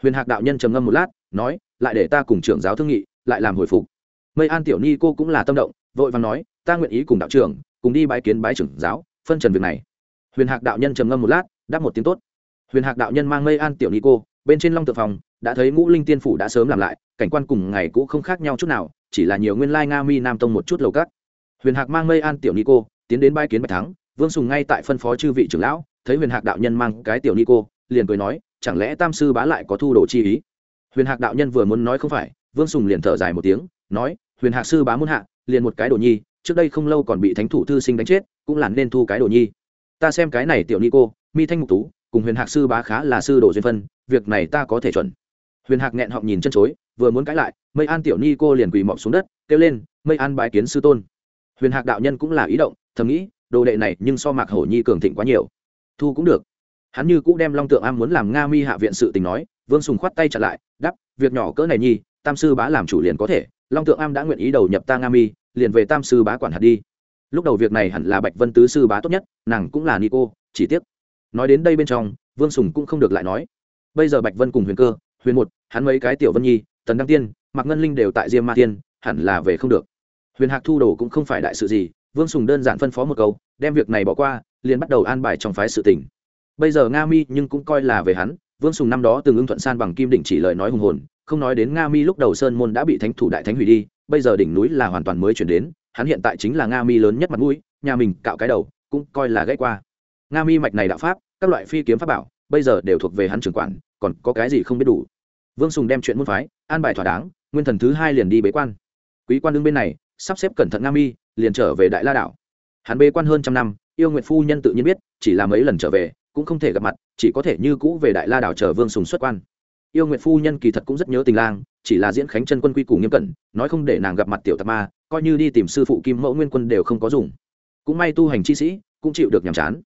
Huyền hạc đạo nhân trầm ngâm một lát, nói, lại để ta cùng trưởng giáo thương nghị, lại làm hồi phục. Mây an tiểu ni cô cũng là tâm động, vội và nói, ta nguyện ý cùng đạo trưởng, cùng đi bái kiến bái trưởng giáo, phân trần việc này. Huyền hạc đạo nhân trầm ngâm một lát, đáp một tiếng tốt. Huyền hạc đạo nhân mang mây an tiểu ni cô, bên trên long tự phòng, đã thấy ngũ linh tiên phủ đã sớm làm lại, cảnh quan cùng ngày cũ không khác nhau chút nào, chỉ là nhiều nguyên lai nga mi nam tông một chút lầu cắt huyền hạc mang mây an tiểu ni cô tiến đến bái kiến bạch thắng. Vương sùng ngay tại phân phó chư vị trưởng lão, thấy huyền hạc đạo nhân mang cái tiểu ni cô liền cười nói, chẳng lẽ tam sư bá lại có thu đồ chi ý? Huyền hạc đạo nhân vừa muốn nói không phải, vương sùng liền thở dài một tiếng, nói, huyền hạc sư bá muốn hạ, liền một cái đồ nhi, trước đây không lâu còn bị thánh thủ thư sinh đánh chết, cũng là nên thu cái đồ nhi. Ta xem cái này tiểu ni cô mi thanh Mục tú, cùng huyền hạc sư bá khá là sư đồ duyên phân, việc này ta có thể chuẩn. Huyền hạc nghẹn họng nhìn chân chối, vừa muốn cãi lại, mây an tiểu ni cô liền quỳ mọc xuống đất, kêu lên, mây an bái kiến sư tôn huyền hạc đạo nhân cũng là ý động, thầm nghĩ, đồ đệ này nhưng so mạc hổ nhi cường thịnh quá nhiều. Thu cũng được. Hắn như cũng đem long tượng am muốn làm nga mi hạ viện sự tình nói, vương sùng khoát tay trả lại đắp việc nhỏ cỡ này nhi, tam sư bá làm chủ liền có thể, long tượng am đã nguyện ý đầu nhập ta nga mi, liền về tam sư bá quản hạt đi. Lúc đầu việc này hẳn là bạch vân tứ sư bá tốt nhất, nàng cũng là ni cô chỉ tiếc. Nói đến đây bên trong, vương sùng cũng không được lại nói. Bây giờ bạch vân cùng huyền cơ, huyền một, hắn mấy cái tiểu vân nhi, tần đăng tiên, mạc ngân linh đều tại diêm ma tiên hẳn là về không được huyền hạc thu đồ cũng không phải đại sự gì, vương sùng đơn giản phân phó một câu, đem việc này bỏ qua, liền bắt đầu an bài trong phái sự tỉnh bây giờ nga mi nhưng cũng coi là về hắn, vương sùng năm đó từng ưng thuận san bằng kim đỉnh chỉ lời nói hùng hồn, không nói đến nga mi lúc đầu sơn môn đã bị thánh thủ đại thánh hủy đi, bây giờ đỉnh núi là hoàn toàn mới chuyển đến, hắn hiện tại chính là nga mi lớn nhất mặt mũi, nhà mình cạo cái đầu, cũng coi là gãy qua. Nga mi mạch này đạo pháp, các loại phi kiếm pháp bảo, bây giờ đều thuộc về hắn trưởng quản, còn có cái gì không biết đủ. Vương sùng đem chuyện môn phái, an bài thỏa đáng, nguyên thần thứ hai liền đi bế quan. Quý quan đương bên này sắp xếp cẩn thận nga mi liền trở về đại la đảo. Hắn bế quan hơn trăm năm yêu nguyện phu nhân tự nhiên biết chỉ là mấy lần trở về cũng không thể gặp mặt chỉ có thể như cũ về đại la đảo chờ vương sùng xuất quan. Yêu nguyện phu nhân kỳ thật cũng rất nhớ tình lang chỉ là diễn khánh chân quân quy củ nghiêm cẩn nói không để nàng gặp mặt tiểu tạc ma coi như đi tìm sư phụ kim mẫu nguyên quân đều không có dùng. Cũng may tu hành chi sĩ cũng chịu được nhàm chán.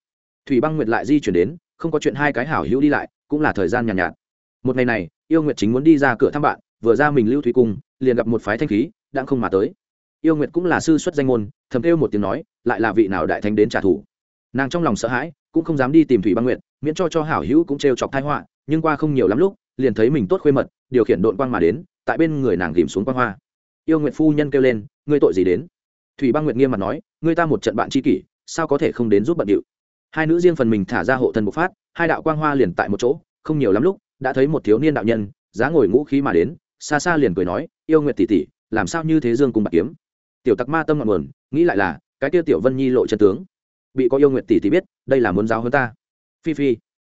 Thủy băng nguyệt lại di chuyển đến không có chuyện hai cái hảo hữu đi lại cũng là thời gian nhàn nhạt, nhạt. Một ngày này yêu nguyệt chính muốn đi ra cửa thăm bạn vừa ra mình lưu thủy cung liền gặp một phái thanh khí đang không mà tới yêu nguyệt cũng là sư xuất danh môn, thầm kêu một tiếng nói, lại là vị nào đại thánh đến trả thù. Nàng trong lòng sợ hãi, cũng không dám đi tìm thủy băng nguyệt, miễn cho cho hảo hữu cũng trêu chọc thái họa, nhưng qua không nhiều lắm lúc, liền thấy mình tốt khuê mật, điều khiển đội quang mà đến, tại bên người nàng ghìm xuống quang hoa. Yêu nguyệt phu nhân kêu lên, ngươi tội gì đến? Thủy băng nguyệt nghiêm mặt nói, ngươi ta một trận bạn tri kỷ, sao có thể không đến giúp bận điệu? Hai nữ riêng phần mình thả ra hộ thân bộc phát, hai đạo quang hoa liền tại một chỗ, không nhiều lắm lúc, đã thấy một thiếu niên đạo nhân, giá ngồi ngũ khí mà đến, xa xa liền cười nói, yêu nguyệt tỷ tỷ, làm sao như thế dương cùng bạc kiếm? Tiểu tặc ma tâm ngọn nguồn nghĩ lại là cái tiêu tiểu vân nhi lộ chân tướng. Bị có yêu nguyệt tỷ thì biết đây là muốn giáo hơn ta. Phi phi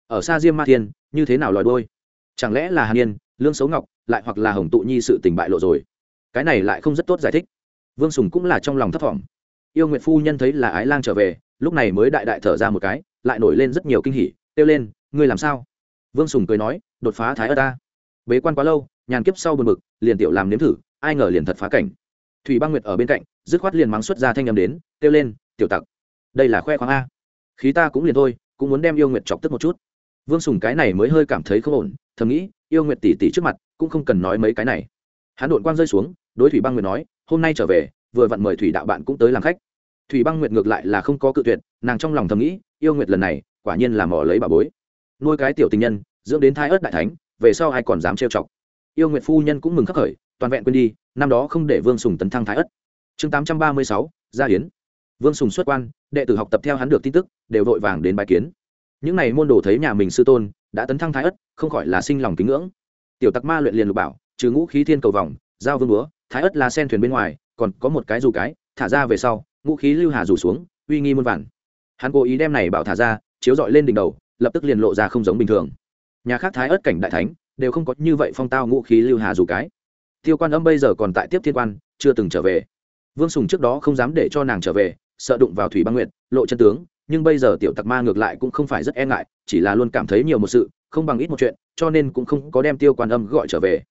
ở xa diêm ma thiên như thế nào lòi đôi chẳng lẽ là hàn Niên, lương xấu ngọc lại hoặc là hồng tụ nhi sự tình bại lộ rồi? Cái này lại không rất tốt giải thích. Vương sùng cũng là trong lòng thấp vọng. yêu nguyệt phu nhân thấy là ái lang trở về lúc này mới đại đại thở ra một cái lại nổi lên rất nhiều kinh hỉ kêu lên ngươi làm sao? Vương sùng cười nói đột phá thái ơ ta. Bế quan quá lâu nhàn kiếp sau buồn bực liền tiểu làm nếm thử ai ngờ liền thật phá cảnh thủy băng nguyệt ở bên cạnh, dứt khoát liền mắng xuất ra thanh â m đến, kêu lên, tiểu tặc, đây là khoe khoang a. Khí ta cũng liền thôi, cũng muốn đem yêu nguyệt chọc tức một chút. Vương sùng cái này mới hơi cảm thấy không ổn, thầm nghĩ, yêu nguyệt tỷ tỷ trước mặt, cũng không cần nói mấy cái này. Hắn đội quang rơi xuống, đối thủy băng nguyệt nói, hôm nay trở về, vừa vặn mời thủy đạo bạn cũng tới làm khách. Thủy băng nguyệt ngược lại là không có cự tuyệt, nàng trong lòng thầm nghĩ, yêu nguyệt lần này, quả nhiên là mỏ lấy bà bối. Nuôi cái tiểu tình nhân, dưỡng đến thai ớt đại thánh, về sau ai còn dám trêu chọc. Yêu nguyệt phu nhân cũng mừng khắc khởi, toàn vẹn quên đi năm đó không để vương sùng tấn thăng thái ất. Chương tám trăm ba mươi sáu, gia hiến. Vương sùng xuất quan, đệ tử học tập theo hắn được tin tức, đều vội vàng đến bài kiến. Những n à y môn đồ thấy nhà mình sư tôn, đã tấn thăng thái ất, không khỏi là sinh lòng kính ngưỡng. Tiểu tặc ma luyện liền lục bảo, trừ ngũ khí thiên cầu vòng, giao vương búa, thái ất là sen thuyền bên ngoài, còn có một cái dù cái, thả ra về sau, ngũ khí lưu hà rủ xuống, uy nghi muôn vản hắn cố ý đem này bảo thả ra, chiếu dọi lên đỉnh đầu, lập tức liền lộ ra không giống bình thường. Nhà khác thái ớt cảnh đại thánh, đều không có như vậy phong tao ngũ khí lưu hà dù cái tiêu quan âm bây giờ còn tại tiếp thiên quan, chưa từng trở về. Vương sùng trước đó không dám để cho nàng trở về, sợ đụng vào thủy băng nguyện lộ chân tướng, nhưng bây giờ tiểu tặc ma ngược lại cũng không phải rất e ngại, chỉ là luôn cảm thấy nhiều một sự, không bằng ít một chuyện, cho nên cũng không có đem tiêu quan âm gọi trở về.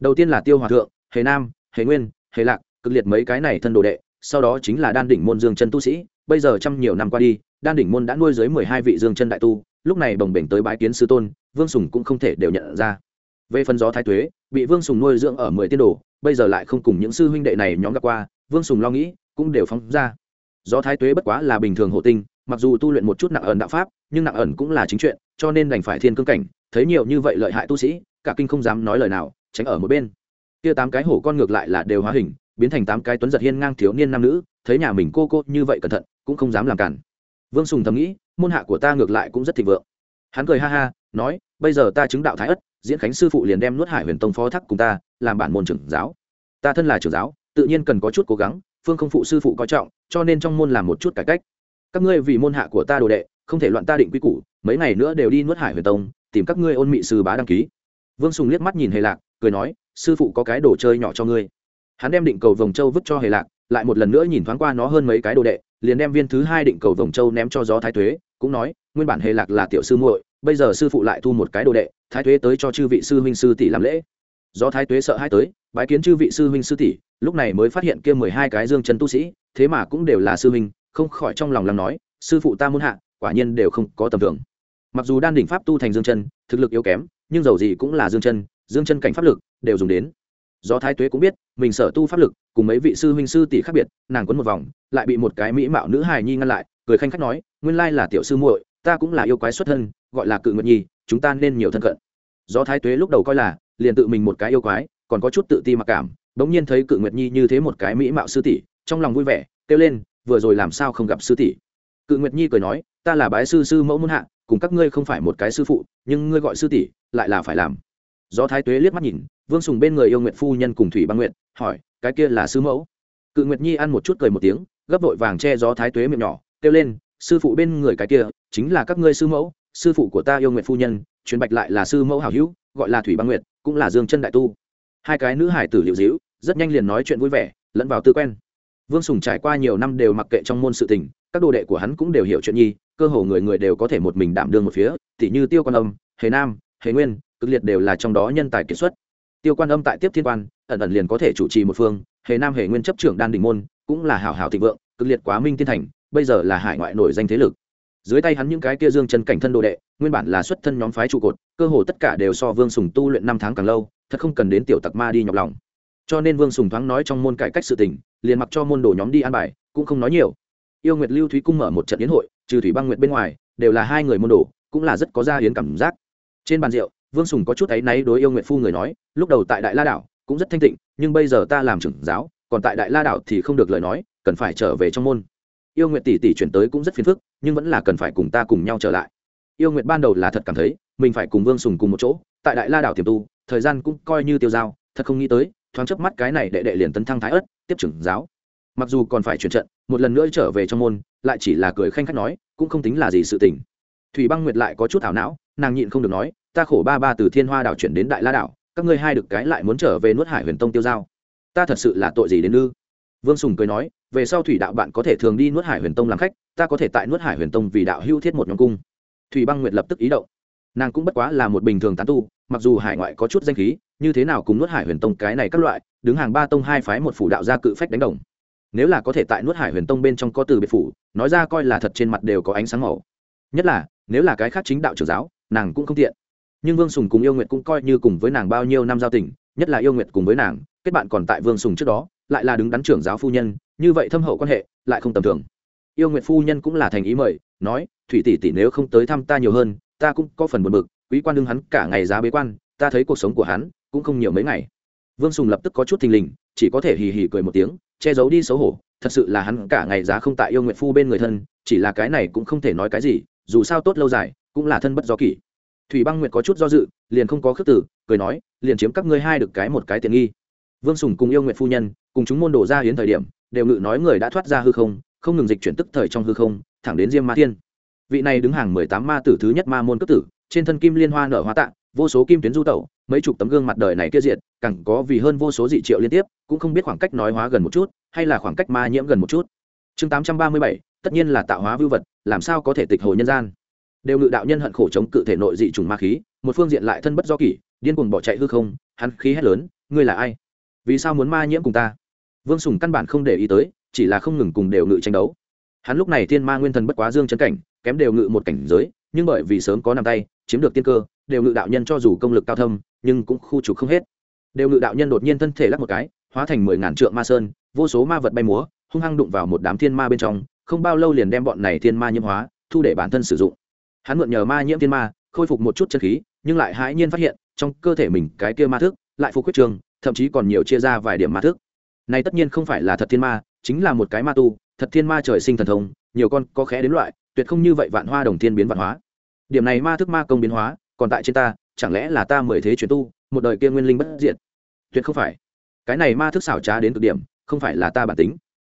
Đầu tiên là tiêu hòa thượng, hề nam, hề nguyên, hề lạc, cực liệt mấy cái này thân đồ đệ, sau đó chính là đan đỉnh môn dương chân tu sĩ, bây giờ trăm nhiều năm qua đi, đan đỉnh môn đã nuôi dưới mười hai vị dương chân đại tu, lúc này bồng bềnh tới bái kiến sư tôn, vương sùng cũng không thể đều nhận ra. Về phần gió thái tuế bị vương sùng nuôi dưỡng ở mười tiên đồ, bây giờ lại không cùng những sư huynh đệ này nhóm gặp qua, vương sùng lo nghĩ, cũng đều phóng ra. Gió thái tuế bất quá là bình thường hộ tinh, mặc dù tu luyện một chút nặng ẩn đạo pháp, nhưng nặng ẩn cũng là chính chuyện, cho nên đành phải thiên cương cảnh, thấy nhiều như vậy lợi hại tu sĩ, cả kinh không dám nói lời nào, tránh ở một bên. Kia tám cái hổ con ngược lại là đều hóa hình, biến thành tám cái tuấn giật hiên ngang thiếu niên nam nữ, thấy nhà mình cô cô như vậy cẩn thận, cũng không dám làm cản. Vương sùng thầm nghĩ, môn hạ của ta ngược lại cũng rất thịnh vượng. Hắn cười ha ha, nói, bây giờ ta chứng đạo thái ất diễn khánh sư phụ liền đem nuốt hải huyền tông phó thác cùng ta, làm bản môn trưởng giáo. Ta thân là trưởng giáo, tự nhiên cần có chút cố gắng, phương không phụ sư phụ coi trọng, cho nên trong môn làm một chút cải cách. Các ngươi vì môn hạ của ta đồ đệ, không thể loạn ta định quy củ, mấy ngày nữa đều đi nuốt hải huyền tông, tìm các ngươi ôn mị sư bá đăng ký. Vương sùng liếc mắt nhìn hề lạc, cười nói, sư phụ có cái đồ chơi nhỏ cho ngươi. Hắn đem định cầu vồng châu vứt cho hề lạc, lại một lần nữa nhìn thoáng qua nó hơn mấy cái đồ đệ, liền đem viên thứ hai định cầu vồng châu ném cho gió thái thuế cũng nói, nguyên bản hề lạc là tiểu sư muội bây giờ sư phụ lại thu một cái đồ đệ, thái tuế tới cho chư vị sư huynh sư tỷ làm lễ. Do thái tuế sợ hai tới, bái kiến chư vị sư huynh sư tỷ, lúc này mới phát hiện kia mười hai cái dương chân tu sĩ, thế mà cũng đều là sư huynh, không khỏi trong lòng làm nói, sư phụ ta muốn hạ, quả nhiên đều không có tầm thường. Mặc dù đan đỉnh pháp tu thành dương chân, thực lực yếu kém, nhưng dầu gì cũng là dương chân dương chân cảnh pháp lực đều dùng đến. Do thái tuế cũng biết, mình sở tu pháp lực, cùng mấy vị sư huynh sư tỷ khác biệt, nàng quấn một vòng, lại bị một cái mỹ mạo nữ hài nhi ngăn lại, cười khanh khách nói, nguyên lai là tiểu sư muội ta cũng là yêu quái xuất thân, gọi là cự nguyệt nhi, chúng ta nên nhiều thân cận. Do thái tuế lúc đầu coi là, liền tự mình một cái yêu quái, còn có chút tự ti mặc cảm, bỗng nhiên thấy cự nguyệt nhi như thế một cái mỹ mạo sư tỷ, trong lòng vui vẻ, kêu lên, vừa rồi làm sao không gặp sư tỷ? Cự nguyệt nhi cười nói, ta là bái sư sư mẫu muôn hạ, cùng các ngươi không phải một cái sư phụ, nhưng ngươi gọi sư tỷ, lại là phải làm. Do thái tuế liếc mắt nhìn, vương sùng bên người yêu nguyện phu nhân cùng thủy băng nguyện hỏi, cái kia là sư mẫu? Cự nguyệt nhi ăn một chút cười một tiếng, gấp vội vàng che gió thái tuế miệng nhỏ, kêu lên sư phụ bên người cái kia, chính là các ngươi sư mẫu, sư phụ của ta yêu nguyện phu nhân, truyền bạch lại là sư mẫu hảo hữu, gọi là thủy băng nguyệt, cũng là dương chân đại tu. Hai cái nữ hải tử liệu dĩu rất nhanh liền nói chuyện vui vẻ, lẫn vào tư quen. Vương sùng trải qua nhiều năm đều mặc kệ trong môn sự tình, các đồ đệ của hắn cũng đều hiểu chuyện nhi, cơ hồ người người đều có thể một mình đảm đương một phía t như tiêu quan âm, hề nam, hề nguyên, cực liệt đều là trong đó nhân tài kiệt xuất. Tiêu quan âm tại tiếp thiên quan, ẩn ẩn liền có thể chủ trì một phương, hề nam, hề nguyên chấp trưởng đan đình môn, cũng là hảo hảo thịnh vượng, cực liệt quá minh tiên thành bây giờ là hải ngoại nổi danh thế lực. Dưới tay hắn những cái kia dương chân cảnh thân đồ đệ, nguyên bản là xuất thân nhóm phái trụ cột, cơ hồ tất cả đều so vương sùng tu luyện năm tháng càng lâu, thật không cần đến tiểu tặc ma đi nhọc lòng. Cho nên vương sùng thoáng nói trong môn cải cách sự tình, liền mặc cho môn đồ nhóm đi an bài, cũng không nói nhiều. Yêu nguyệt lưu thúy cung mở một trận yến hội, trừ thủy băng nguyệt bên ngoài, đều là hai người môn đồ, cũng là rất có gia hiến cảm giác. Trên bàn rượu, vương sùng có chút áy náy đối yêu nguyệt phu người nói, lúc đầu tại đại la đảo, cũng rất thanh tịnh, nhưng bây giờ ta làm trưởng giáo, còn tại đại la đảo thì không được lời nói, cần phải trở về trong môn yêu nguyệt tỷ tỷ chuyển tới cũng rất phiền phức, nhưng vẫn là cần phải cùng ta cùng nhau trở lại. Yêu nguyệt ban đầu là thật cảm thấy, mình phải cùng vương sùng cùng một chỗ, tại đại la đảo tiềm tu, thời gian cũng coi như tiêu dao, thật không nghĩ tới, thoáng chớp mắt cái này đệ đệ liền tấn thăng thái ớt, tiếp trưởng giáo. Mặc dù còn phải chuyển trận, một lần nữa trở về trong môn, lại chỉ là cười khanh khách nói, cũng không tính là gì sự tình. Thủy băng nguyệt lại có chút ảo não, nàng nhịn không được nói, ta khổ ba ba từ thiên hoa đảo chuyển đến đại la đảo, các ngươi hai được cái lại muốn trở về nuốt hải huyền tông tiêu giao ta thật sự là tội gì đến ư? Vương sùng cười nói, về sau thủy đạo bạn có thể thường đi nuốt hải huyền tông làm khách, ta có thể tại nuốt hải huyền tông vì đạo hưu thiết một nhóm cung. Thủy băng nguyệt lập tức ý động. Nàng cũng bất quá là một bình thường tán tu, mặc dù hải ngoại có chút danh khí, như thế nào cùng nuốt hải huyền tông cái này các loại, đứng hàng ba tông hai phái một phủ đạo gia cự phách đánh đồng. Nếu là có thể tại nuốt hải huyền tông bên trong có từ biệt phủ, nói ra coi là thật trên mặt đều có ánh sáng màu. Nhất là, nếu là cái khác chính đạo trưởng giáo, nàng cũng không tiện. Nhưng vương sùng cùng yêu nguyệt cũng coi như cùng với nàng bao nhiêu năm giao tình, nhất là yêu nguyệt cùng với nàng, kết bạn còn tại vương sùng trước đó lại là đứng đắn trưởng giáo phu nhân, như vậy thâm hậu quan hệ lại không tầm thường. Yêu nguyệt phu nhân cũng là thành ý mời, nói, thủy tỷ tỷ nếu không tới thăm ta nhiều hơn, ta cũng có phần buồn bực, quý quan đương hắn cả ngày giá bế quan, ta thấy cuộc sống của hắn cũng không nhiều mấy ngày. Vương sùng lập tức có chút thình lình, chỉ có thể hì hì cười một tiếng, che giấu đi xấu hổ, thật sự là hắn cả ngày giá không tại yêu nguyện phu bên người thân, chỉ là cái này cũng không thể nói cái gì, dù sao tốt lâu dài, cũng là thân bất do kỷ. Thủy băng nguyệt có chút do dự, liền không có khước tử cười nói, liền chiếm các ngươi hai được cái một cái tiện nghi. Vương sùng cùng yêu nguyện phu nhân cùng chúng môn đổ ra hiến thời điểm, đều ngự nói người đã thoát ra hư không không ngừng dịch chuyển tức thời trong hư không, thẳng đến diêm ma thiên. Vị này đứng hàng mười tám ma tử thứ nhất ma môn cấp tử, trên thân kim liên hoa nở hoa tạng vô số kim tuyến du tẩu, mấy chục tấm gương mặt đời này kia diện càng có vì hơn vô số dị triệu liên tiếp, cũng không biết khoảng cách nói hóa gần một chút, hay là khoảng cách ma nhiễm gần một chút. Chương tám trăm ba mươi bảy, tất nhiên là tạo hóa vưu vật, làm sao có thể tịch hồ nhân gian? Đều ngự đạo nhân hận khổ chống cự thể nội dị trùng ma khí, một phương diện lại thân bất do kỷ, điên cuồng bỏ chạy hư không, hắn khí hét lớn, ngươi là ai? Vì sao muốn ma nhiễm cùng ta? Vương sùng căn bản không để ý tới, chỉ là không ngừng cùng đều ngự tranh đấu. Hắn lúc này thiên ma nguyên thần bất quá dương chân cảnh, kém đều ngự một cảnh giới, nhưng bởi vì sớm có nằm tay, chiếm được tiên cơ, đều ngự đạo nhân cho dù công lực cao thâm, nhưng cũng khu trục không hết. Đều ngự đạo nhân đột nhiên thân thể lắc một cái, hóa thành mười ngàn trượng ma sơn, vô số ma vật bay múa, hung hăng đụng vào một đám thiên ma bên trong, không bao lâu liền đem bọn này thiên ma nhiễm hóa, thu để bản thân sử dụng. Hắn mượn nhờ ma nhiễm thiên ma, khôi phục một chút chân khí, nhưng lại hãi nhiên phát hiện, trong cơ thể mình cái kia ma thức, lại phục huyết trường, thậm chí còn nhiều chia ra vài điểm ma thức này tất nhiên không phải là thật thiên ma, chính là một cái ma tu, thật thiên ma trời sinh thần thông, nhiều con có khẽ đến loại, tuyệt không như vậy vạn hoa đồng thiên biến vạn hóa. Điểm này ma thức ma công biến hóa, còn tại trên ta, chẳng lẽ là ta mười thế chuyển tu, một đời kia nguyên linh bất diệt? Tuyệt không phải. Cái này ma thức xảo trá đến cực điểm, không phải là ta bản tính.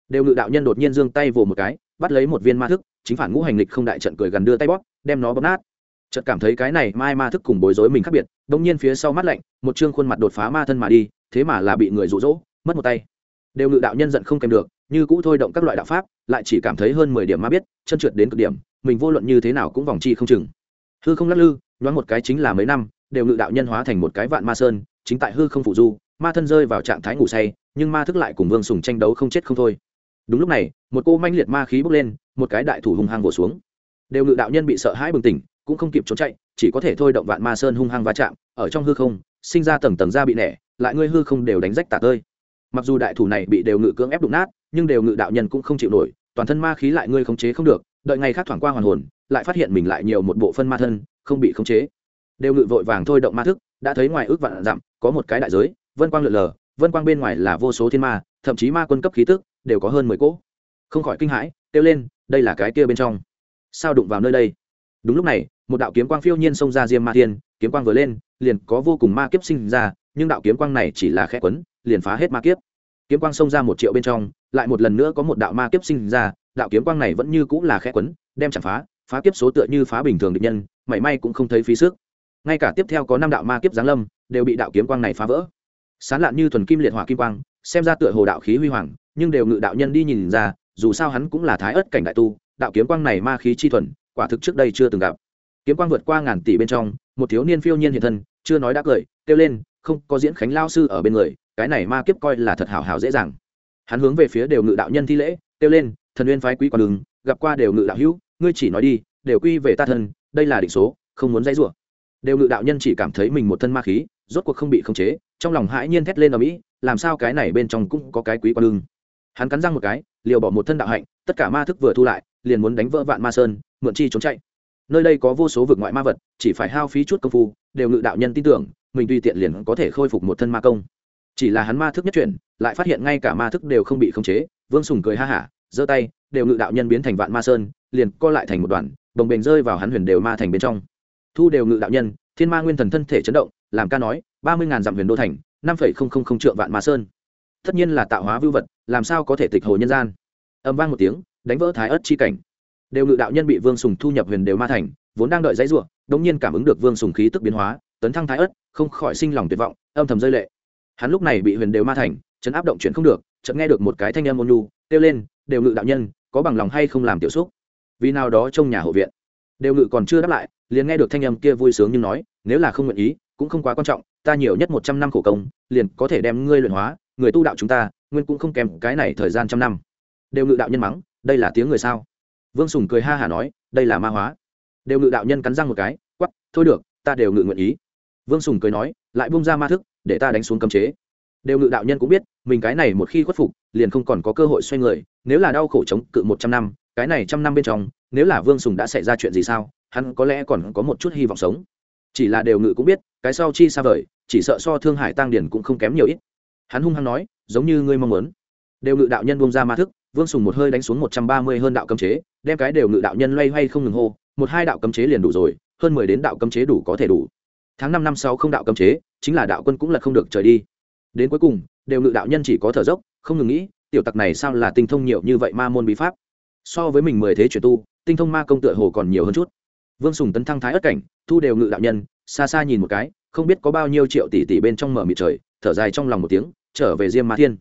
Đều ngự đạo nhân đột nhiên giương tay vồ một cái, bắt lấy một viên ma thức, chính phản ngũ hành lịch không đại trận cười gần đưa tay bóp, đem nó bóp nát. Chợt cảm thấy cái này mai ma thức cùng bối rối mình khác biệt, đông nhiên phía sau mắt lạnh, một chương khuôn mặt đột phá ma thân mà đi, thế mà là bị người rụ rỗ mất một tay đều ngự đạo nhân giận không kèm được, như cũ thôi động các loại đạo pháp, lại chỉ cảm thấy hơn mười điểm ma biết, chân trượt đến cực điểm, mình vô luận như thế nào cũng vòng chi không chừng. Hư không lắc lư, nhoáng một cái chính là mấy năm, đều ngự đạo nhân hóa thành một cái vạn ma sơn, chính tại hư không phụ du, ma thân rơi vào trạng thái ngủ say, nhưng ma thức lại cùng vương sùng tranh đấu không chết không thôi. Đúng lúc này, một cô manh liệt ma khí bốc lên, một cái đại thủ hung hăng vỗ xuống. Đều ngự đạo nhân bị sợ hãi bừng tỉnh, cũng không kịp trốn chạy, chỉ có thể thôi động vạn ma sơn hung hăng va chạm, ở trong hư không, sinh ra tầng tầng da bị nẻ, lại ngươi hư không đều đánh rách tả tơi mặc dù đại thủ này bị đều ngự cưỡng ép đụng nát, nhưng đều ngự đạo nhân cũng không chịu nổi, toàn thân ma khí lại ngươi khống chế không được, đợi ngày khác thoảng qua hoàn hồn, lại phát hiện mình lại nhiều một bộ phân ma thân, không bị khống chế. Đều ngự vội vàng thôi động ma thức, đã thấy ngoài ước vạn dặm, có một cái đại giới, vân quang lượn lờ, vân quang bên ngoài là vô số thiên ma, thậm chí ma quân cấp khí tức đều có hơn mười cỗ. Không khỏi kinh hãi, kêu lên, đây là cái kia bên trong. Sao đụng vào nơi đây? Đúng lúc này, một đạo kiếm quang phiêu nhiên xông ra diêm ma thiên, kiếm quang vừa lên, liền có vô cùng ma kiếp sinh ra, nhưng đạo kiếm quang này chỉ là khẽ quấn liền phá hết ma kiếp. Kiếm quang xông ra một triệu bên trong, lại một lần nữa có một đạo ma kiếp sinh ra, đạo kiếm quang này vẫn như cũng là khẽ quấn, đem chẳng phá phá kiếp số tựa như phá bình thường địch nhân, mảy may cũng không thấy phí sức. Ngay cả tiếp theo có năm đạo ma kiếp giáng lâm, đều bị đạo kiếm quang này phá vỡ. Sán lạn như thuần kim liệt hỏa kim quang, xem ra tựa hồ đạo khí huy hoàng, nhưng đều ngự đạo nhân đi nhìn ra, dù sao hắn cũng là thái ớt cảnh đại tu, đạo kiếm quang này ma khí chi thuần, quả thực trước đây chưa từng gặp. Kiếm quang vượt qua ngàn tỷ bên trong, một thiếu niên phiêu nhiên hiện thân, chưa nói đã cười, kêu lên, không, có diễn khánh lao sư ở bên người cái này ma kiếp coi là thật hảo hảo dễ dàng. Hắn hướng về phía đều ngự đạo nhân thi lễ, kêu lên, thần uyên phái quý quan đường gặp qua đều ngự đạo hữu, ngươi chỉ nói đi, đều quy về ta thân, đây là định số, không muốn dãy rủa. Đều ngự đạo nhân chỉ cảm thấy mình một thân ma khí, rốt cuộc không bị khống chế, trong lòng hãi nhiên thét lên ở mỹ làm sao cái này bên trong cũng có cái quý quan đường hắn cắn răng một cái, liều bỏ một thân đạo hạnh, tất cả ma thức vừa thu lại, liền muốn đánh vỡ vạn ma sơn, mượn chi trốn chạy. Nơi đây có vô số vực ngoại ma vật, chỉ phải hao phí chút công phu, đều ngự đạo nhân tin tưởng, mình tùy tiện liền có thể khôi phục một thân ma công chỉ là hắn ma thức nhất chuyển, lại phát hiện ngay cả ma thức đều không bị khống chế, vương sùng cười ha hả, giơ tay, đều ngự đạo nhân biến thành vạn ma sơn, liền co lại thành một đoàn bồng bềnh rơi vào hắn huyền đều ma thành bên trong. Thu đều ngự đạo nhân, thiên ma nguyên thần thân thể chấn động, làm ca nói, ba mươi ngàn dặm huyền đô thành, năm phẩy không không không trượng vạn ma sơn. Tất nhiên là tạo hóa vưu vật, làm sao có thể tịch hồ nhân gian? Âm vang một tiếng, đánh vỡ thái ớt chi cảnh. Đều ngự đạo nhân bị vương sùng thu nhập huyền đều ma thành, vốn đang đợi dãy ruộng đống nhiên cảm ứng được vương sùng khí tức biến hóa, tấn thăng thái ớt, không khỏi sinh lòng tuyệt vọng, âm thầm rơi lệ hắn lúc này bị huyền đều ma thành, chấn áp động chuyển không được, chợt nghe được một cái thanh âm ôn nhu, kêu lên, đều ngự đạo nhân, có bằng lòng hay không làm tiểu xúc? Vì nào đó trong nhà hộ viện, đều ngự còn chưa đáp lại, liền nghe được thanh âm kia vui sướng nhưng nói, nếu là không nguyện ý, cũng không quá quan trọng, ta nhiều nhất một trăm năm khổ công, liền có thể đem ngươi luyện hóa, người tu đạo chúng ta, nguyên cũng không kèm cái này thời gian trăm năm. Đều ngự đạo nhân mắng, đây là tiếng người sao? Vương sùng cười ha hả nói, đây là ma hóa. Đều ngự đạo nhân cắn răng một cái quắp thôi được, ta đều ngự nguyện ý. Vương sùng cười nói, lại bung ra ma thức để ta đánh xuống cấm chế. Đều ngự đạo nhân cũng biết, mình cái này một khi khuất phục, liền không còn có cơ hội xoay người, nếu là đau khổ chống cự một trăm năm, cái này trăm năm bên trong, nếu là vương sùng đã xảy ra chuyện gì sao, hắn có lẽ còn có một chút hy vọng sống. Chỉ là đều ngự cũng biết, cái sau chi xa vời, chỉ sợ so thương hải tăng điển cũng không kém nhiều ít. Hắn hung hăng nói, giống như ngươi mong muốn. Đều ngự đạo nhân buông ra ma thức, vương sùng một hơi đánh xuống một trăm ba mươi hơn đạo cấm chế, đem cái đều ngự đạo nhân loay hoay không ngừng hô, một hai đạo cấm chế liền đủ rồi, hơn mười đến đạo cấm chế đủ có thể đủ tháng năm năm sau không đạo cấm chế, chính là đạo quân cũng là không được trời đi. Đến cuối cùng, đều ngự đạo nhân chỉ có thở dốc, không ngừng nghĩ, tiểu tặc này sao là tinh thông nhiều như vậy ma môn bí pháp. So với mình mười thế chuyển tu, tinh thông ma công tựa hồ còn nhiều hơn chút. Vương sùng tấn thăng thái ất cảnh, thu đều ngự đạo nhân, xa xa nhìn một cái, không biết có bao nhiêu triệu tỷ tỷ bên trong mở mịt trời, thở dài trong lòng một tiếng, trở về diêm ma thiên.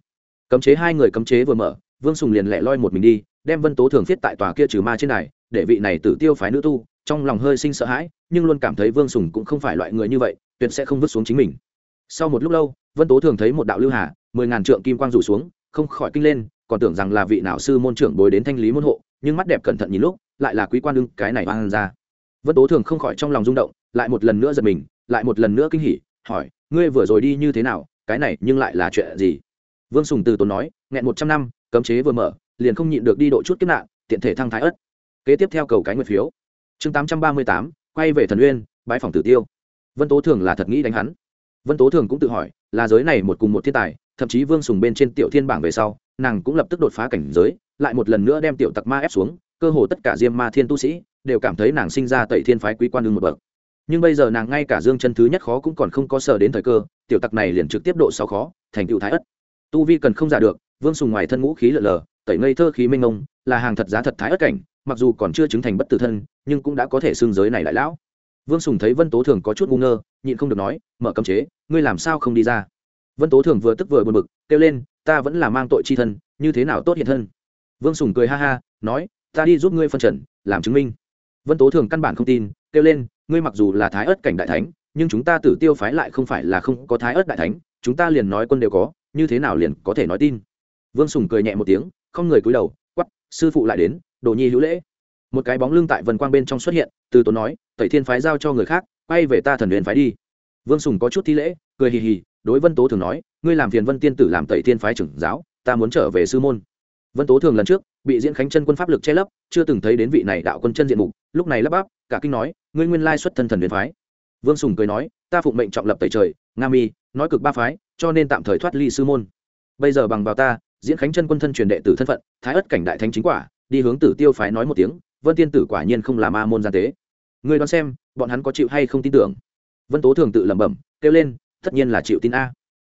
Cấm chế hai người cấm chế vừa mở, vương sùng liền lẻ loi một mình đi, đem vân tố thường viết tại tòa kia trừ ma trên này để vị này tử tiêu phái nữ tu, trong lòng hơi sinh sợ hãi nhưng luôn cảm thấy vương sùng cũng không phải loại người như vậy, tuyệt sẽ không vứt xuống chính mình. Sau một lúc lâu, vân tố thường thấy một đạo lưu hà, mười ngàn trượng kim quang rủ xuống, không khỏi kinh lên, còn tưởng rằng là vị nào sư môn trưởng bồi đến thanh lý môn hộ, nhưng mắt đẹp cẩn thận nhìn lúc, lại là quý quan đương cái này oan ra. Vân tố thường không khỏi trong lòng rung động, lại một lần nữa giật mình, lại một lần nữa kinh hỉ, hỏi, ngươi vừa rồi đi như thế nào, cái này nhưng lại là chuyện gì? Vương sùng từ tốn nói, nghẹn một trăm năm, cấm chế vừa mở, liền không nhịn được đi độ chút kiếp nạn, tiện thể thăng thái ất kế tiếp theo cầu cái nguyệt phiếu. Chương tám trăm ba mươi tám quay về thần uyên bãi phòng tử tiêu. Vân tố thường là thật nghĩ đánh hắn. Vân tố thường cũng tự hỏi, là giới này một cùng một thiên tài, thậm chí vương sùng bên trên tiểu thiên bảng về sau, nàng cũng lập tức đột phá cảnh giới, lại một lần nữa đem tiểu tặc ma ép xuống, cơ hồ tất cả diêm ma thiên tu sĩ đều cảm thấy nàng sinh ra tẩy thiên phái quý quan đương một bậc. Nhưng bây giờ nàng ngay cả dương chân thứ nhất khó cũng còn không có sở đến thời cơ, tiểu tặc này liền trực tiếp độ sáu khó, thành cựu thái ất. Tu vi cần không giả được, vương sùng ngoài thân ngũ khí lở lờ, tẩy ngây thơ khí minh ông, là hàng thật giá thật thái ất cảnh mặc dù còn chưa chứng thành bất tử thân, nhưng cũng đã có thể xương giới này lại lão. Vương sùng thấy vân tố thường có chút ngu ngơ, nhịn không được nói, mở cấm chế, ngươi làm sao không đi ra? Vân tố thường vừa tức vừa buồn bực, kêu lên, ta vẫn là mang tội chi thân, như thế nào tốt hiện thân? Vương sùng cười ha ha, nói, ta đi giúp ngươi phân trần, làm chứng minh. Vân tố thường căn bản không tin, kêu lên, ngươi mặc dù là thái ớt cảnh đại thánh, nhưng chúng ta tử tiêu phái lại không phải là không có thái ớt đại thánh, chúng ta liền nói quân đều có, như thế nào liền có thể nói tin? Vương sùng cười nhẹ một tiếng, không người cúi đầu quắp sư phụ lại đến đồ nhi hữu lễ. Một cái bóng lưng tại vân quang bên trong xuất hiện, từ tốn nói, tẩy thiên phái giao cho người khác, quay về ta thần huyền phái đi. Vương sùng có chút thi lễ, cười hì hì, đối vân tố thường nói, ngươi làm phiền vân tiên tử làm tẩy thiên phái trưởng giáo, ta muốn trở về sư môn. Vân tố thường lần trước, bị diễn khánh chân quân pháp lực che lấp, chưa từng thấy đến vị này đạo quân chân diện mục, lúc này lắp bắp, cả kinh nói, ngươi nguyên lai xuất thân thần huyền phái. Vương sùng cười nói, ta phụng mệnh trọng lập tẩy trời, nga mi, nói cực ba phái, cho nên tạm thời thoát ly sư môn. Bây giờ bằng vào ta, diễn khánh chân quân thân truyền đệ tử thân phận, thái ất cảnh đại thánh chính quả đi hướng tử tiêu phái nói một tiếng, vân tiên tử quả nhiên không là ma môn gian tế. Người đoán xem, bọn hắn có chịu hay không tin tưởng? Vân tố thường tự lẩm bẩm, kêu lên, tất nhiên là chịu tin a.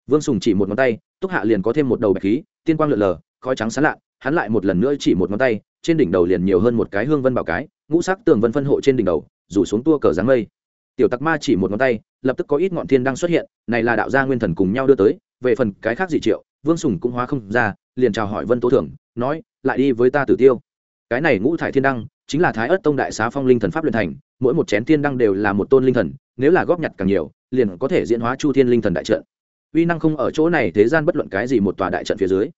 Vương sùng chỉ một ngón tay, túc hạ liền có thêm một đầu bạch khí, tiên quang lượn lờ, khói trắng sán lạ, hắn lại một lần nữa chỉ một ngón tay, trên đỉnh đầu liền nhiều hơn một cái hương vân bảo cái, ngũ sắc tường vân phân hộ trên đỉnh đầu, rủ xuống tua cờ dáng mây. Tiểu tặc ma chỉ một ngón tay, lập tức có ít ngọn thiên đang xuất hiện, này là đạo gia nguyên thần cùng nhau đưa tới, về phần cái khác dị triệu, vương sùng cũng hóa không ra, liền chào hỏi vân tố thường nói, lại đi với ta tử tiêu. Cái này ngũ thải thiên đăng chính là thái ất tông đại xá phong linh thần pháp luyện thành, mỗi một chén thiên đăng đều là một tôn linh thần, nếu là góp nhặt càng nhiều, liền có thể diễn hóa chu thiên linh thần đại trận. Uy năng không ở chỗ này, thế gian bất luận cái gì một tòa đại trận phía dưới.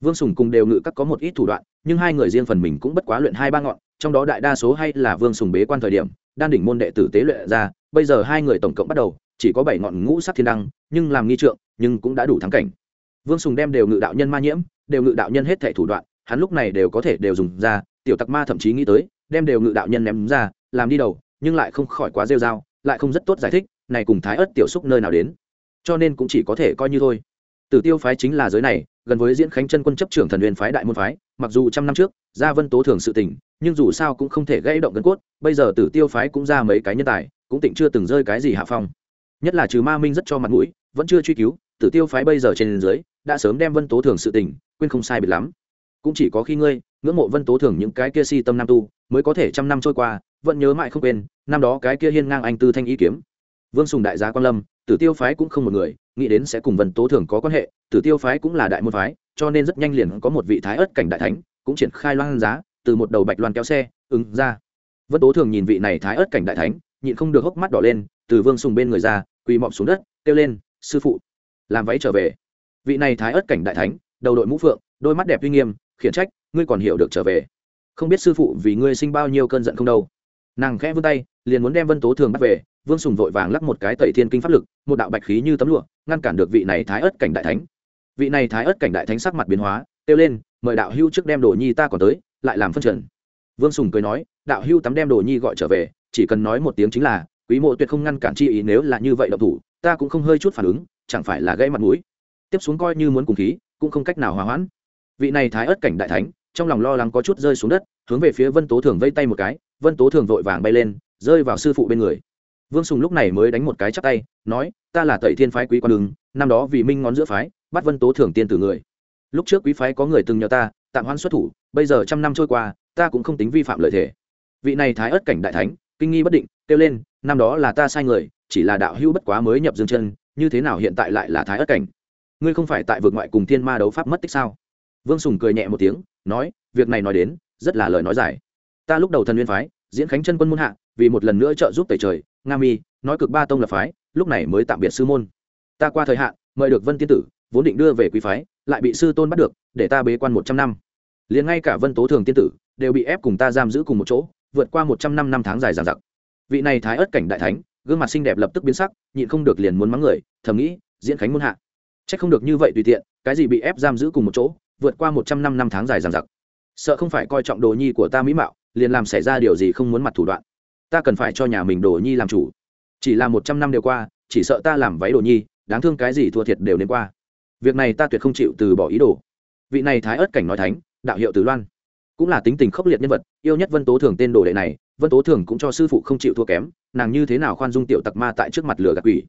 Vương sùng cùng đều ngự các có một ít thủ đoạn, nhưng hai người riêng phần mình cũng bất quá luyện hai ba ngọn, trong đó đại đa số hay là vương sùng bế quan thời điểm, đan đỉnh môn đệ tử tế luyện ra, bây giờ hai người tổng cộng bắt đầu, chỉ có bảy ngọn ngũ sắc thiên đăng, nhưng làm nghi trượng, nhưng cũng đã đủ thắng cảnh. Vương sùng đem đều ngự đạo nhân ma nhiễm, đều ngự đạo nhân hết thể thủ đoạn hắn lúc này đều có thể đều dùng ra, tiểu tặc ma thậm chí nghĩ tới, đem đều ngự đạo nhân ném ra, làm đi đầu, nhưng lại không khỏi quá rêu r a o lại không rất tốt giải thích, này cùng thái ớt tiểu xúc nơi nào đến. Cho nên cũng chỉ có thể coi như thôi. Tử tiêu phái chính là giới này, gần với diễn khánh chân quân chấp trưởng thần huyền phái đại môn phái, mặc dù trăm năm trước, gia vân tố thường sự tình, nhưng dù sao cũng không thể gây động gân cốt, bây giờ tử tiêu phái cũng ra mấy cái nhân tài, cũng tịnh chưa từng rơi cái gì hạ phong. Nhất là trừ ma minh rất cho mặt mũi, vẫn chưa truy cứu, tử tiêu phái bây giờ trên dưới, đã sớm đem vân tố thường sự tình, quên không sai biệt lắm cũng chỉ có khi ngươi, ngưỡng mộ vân tố thường những cái kia si tâm nam tu, mới có thể trăm năm trôi qua, vẫn nhớ mãi không quên, năm đó cái kia hiên ngang anh tư thanh ý kiếm. Vương sùng đại gia quan lâm, tử tiêu phái cũng không một người, nghĩ đến sẽ cùng vân tố thường có quan hệ, tử tiêu phái cũng là đại môn phái, cho nên rất nhanh liền có một vị thái ớt cảnh đại thánh, cũng triển khai loan giá, từ một đầu bạch loan kéo xe, ứng ra. Vân tố thường nhìn vị này thái ớt cảnh đại thánh, nhịn không được hốc mắt đỏ lên, từ vương sùng bên người ra, quỳ mọm xuống đất, kêu lên, sư phụ, làm váy trở về. Vị này thái ớt cảnh đại thánh, đầu đội mũ phượng, đôi mắt đẹp uy nghiêm khiển trách, ngươi còn hiểu được trở về. Không biết sư phụ vì ngươi sinh bao nhiêu cơn giận không đâu. Nàng khẽ vươn tay, liền muốn đem vân tố thường bắt về, vương sùng vội vàng lắc một cái tẩy thiên kinh pháp lực, một đạo bạch khí như tấm lụa, ngăn cản được vị này thái ớt cảnh đại thánh. Vị này thái ớt cảnh đại thánh sắc mặt biến hóa, kêu lên, mời đạo hưu trước đem đồ nhi ta còn tới, lại làm phân trần. Vương sùng cười nói, đạo hưu tắm đem đồ nhi gọi trở về, chỉ cần nói một tiếng chính là, quý mộ tuyệt không ngăn cản chi ý nếu là như vậy độc thủ, ta cũng không hơi chút phản ứng, chẳng phải là gây mặt mũi. Tiếp xuống coi như muốn cùng khí, cũng không cách nào hòa hoãn vị này thái ớt cảnh đại thánh, trong lòng lo lắng có chút rơi xuống đất, hướng về phía vân tố thường vây tay một cái, vân tố thường vội vàng bay lên, rơi vào sư phụ bên người. Vương sùng lúc này mới đánh một cái chắp tay, nói, ta là tẩy thiên phái quý quan đường, năm đó vì minh ngón giữa phái, bắt vân tố thường tiên tử người. Lúc trước quý phái có người từng nhờ ta, tạm hoãn xuất thủ, bây giờ trăm năm trôi qua, ta cũng không tính vi phạm lợi thể vị này thái ớt cảnh đại thánh, kinh nghi bất định, kêu lên, năm đó là ta sai người, chỉ là đạo hữu bất quá mới nhập dương chân, như thế nào hiện tại lại là thái ớt cảnh? Ngươi không phải tại vượt ngoại cùng thiên ma đấu pháp mất tích sao? Vương sùng cười nhẹ một tiếng, nói, việc này nói đến, rất là lời nói dài. Ta lúc đầu thần nguyên phái, diễn khánh chân quân môn hạ, vì một lần nữa trợ giúp tẩy trời, nga mi, nói cực ba tông lập phái, lúc này mới tạm biệt sư môn. Ta qua thời hạn, mời được vân tiên tử, vốn định đưa về quý phái, lại bị sư tôn bắt được, để ta bế quan một trăm năm. Liền ngay cả vân tố thường tiên tử, đều bị ép cùng ta giam giữ cùng một chỗ, vượt qua một trăm năm năm tháng dài dàn giặc vị này thái ớt cảnh đại thánh, gương mặt xinh đẹp lập tức biến sắc, nhịn không được liền muốn mắng người, thầm nghĩ, diễn khánh môn hạ. C h ắ c không được như vậy tùy tiện, cái gì bị ép giam giữ cùng một chỗ vượt qua một trăm năm năm tháng dài dằng dặc, sợ không phải coi trọng đồ nhi của ta mỹ mạo liền làm xảy ra điều gì không muốn mặt thủ đoạn. Ta cần phải cho nhà mình đồ nhi làm chủ. Chỉ là một trăm năm đều qua chỉ sợ ta làm váy đồ nhi đáng thương cái gì thua thiệt đều đến qua. Việc này ta tuyệt không chịu từ bỏ ý đồ. Vị này thái ớt cảnh nói thánh đạo hiệu từ loan. Cũng là tính tình khốc liệt nhân vật yêu nhất vân tố thường tên đồ đệ này vân tố thường cũng cho sư phụ không chịu thua kém nàng như thế nào khoan dung tiểu tặc ma tại trước mặt lửa gạt quỷ.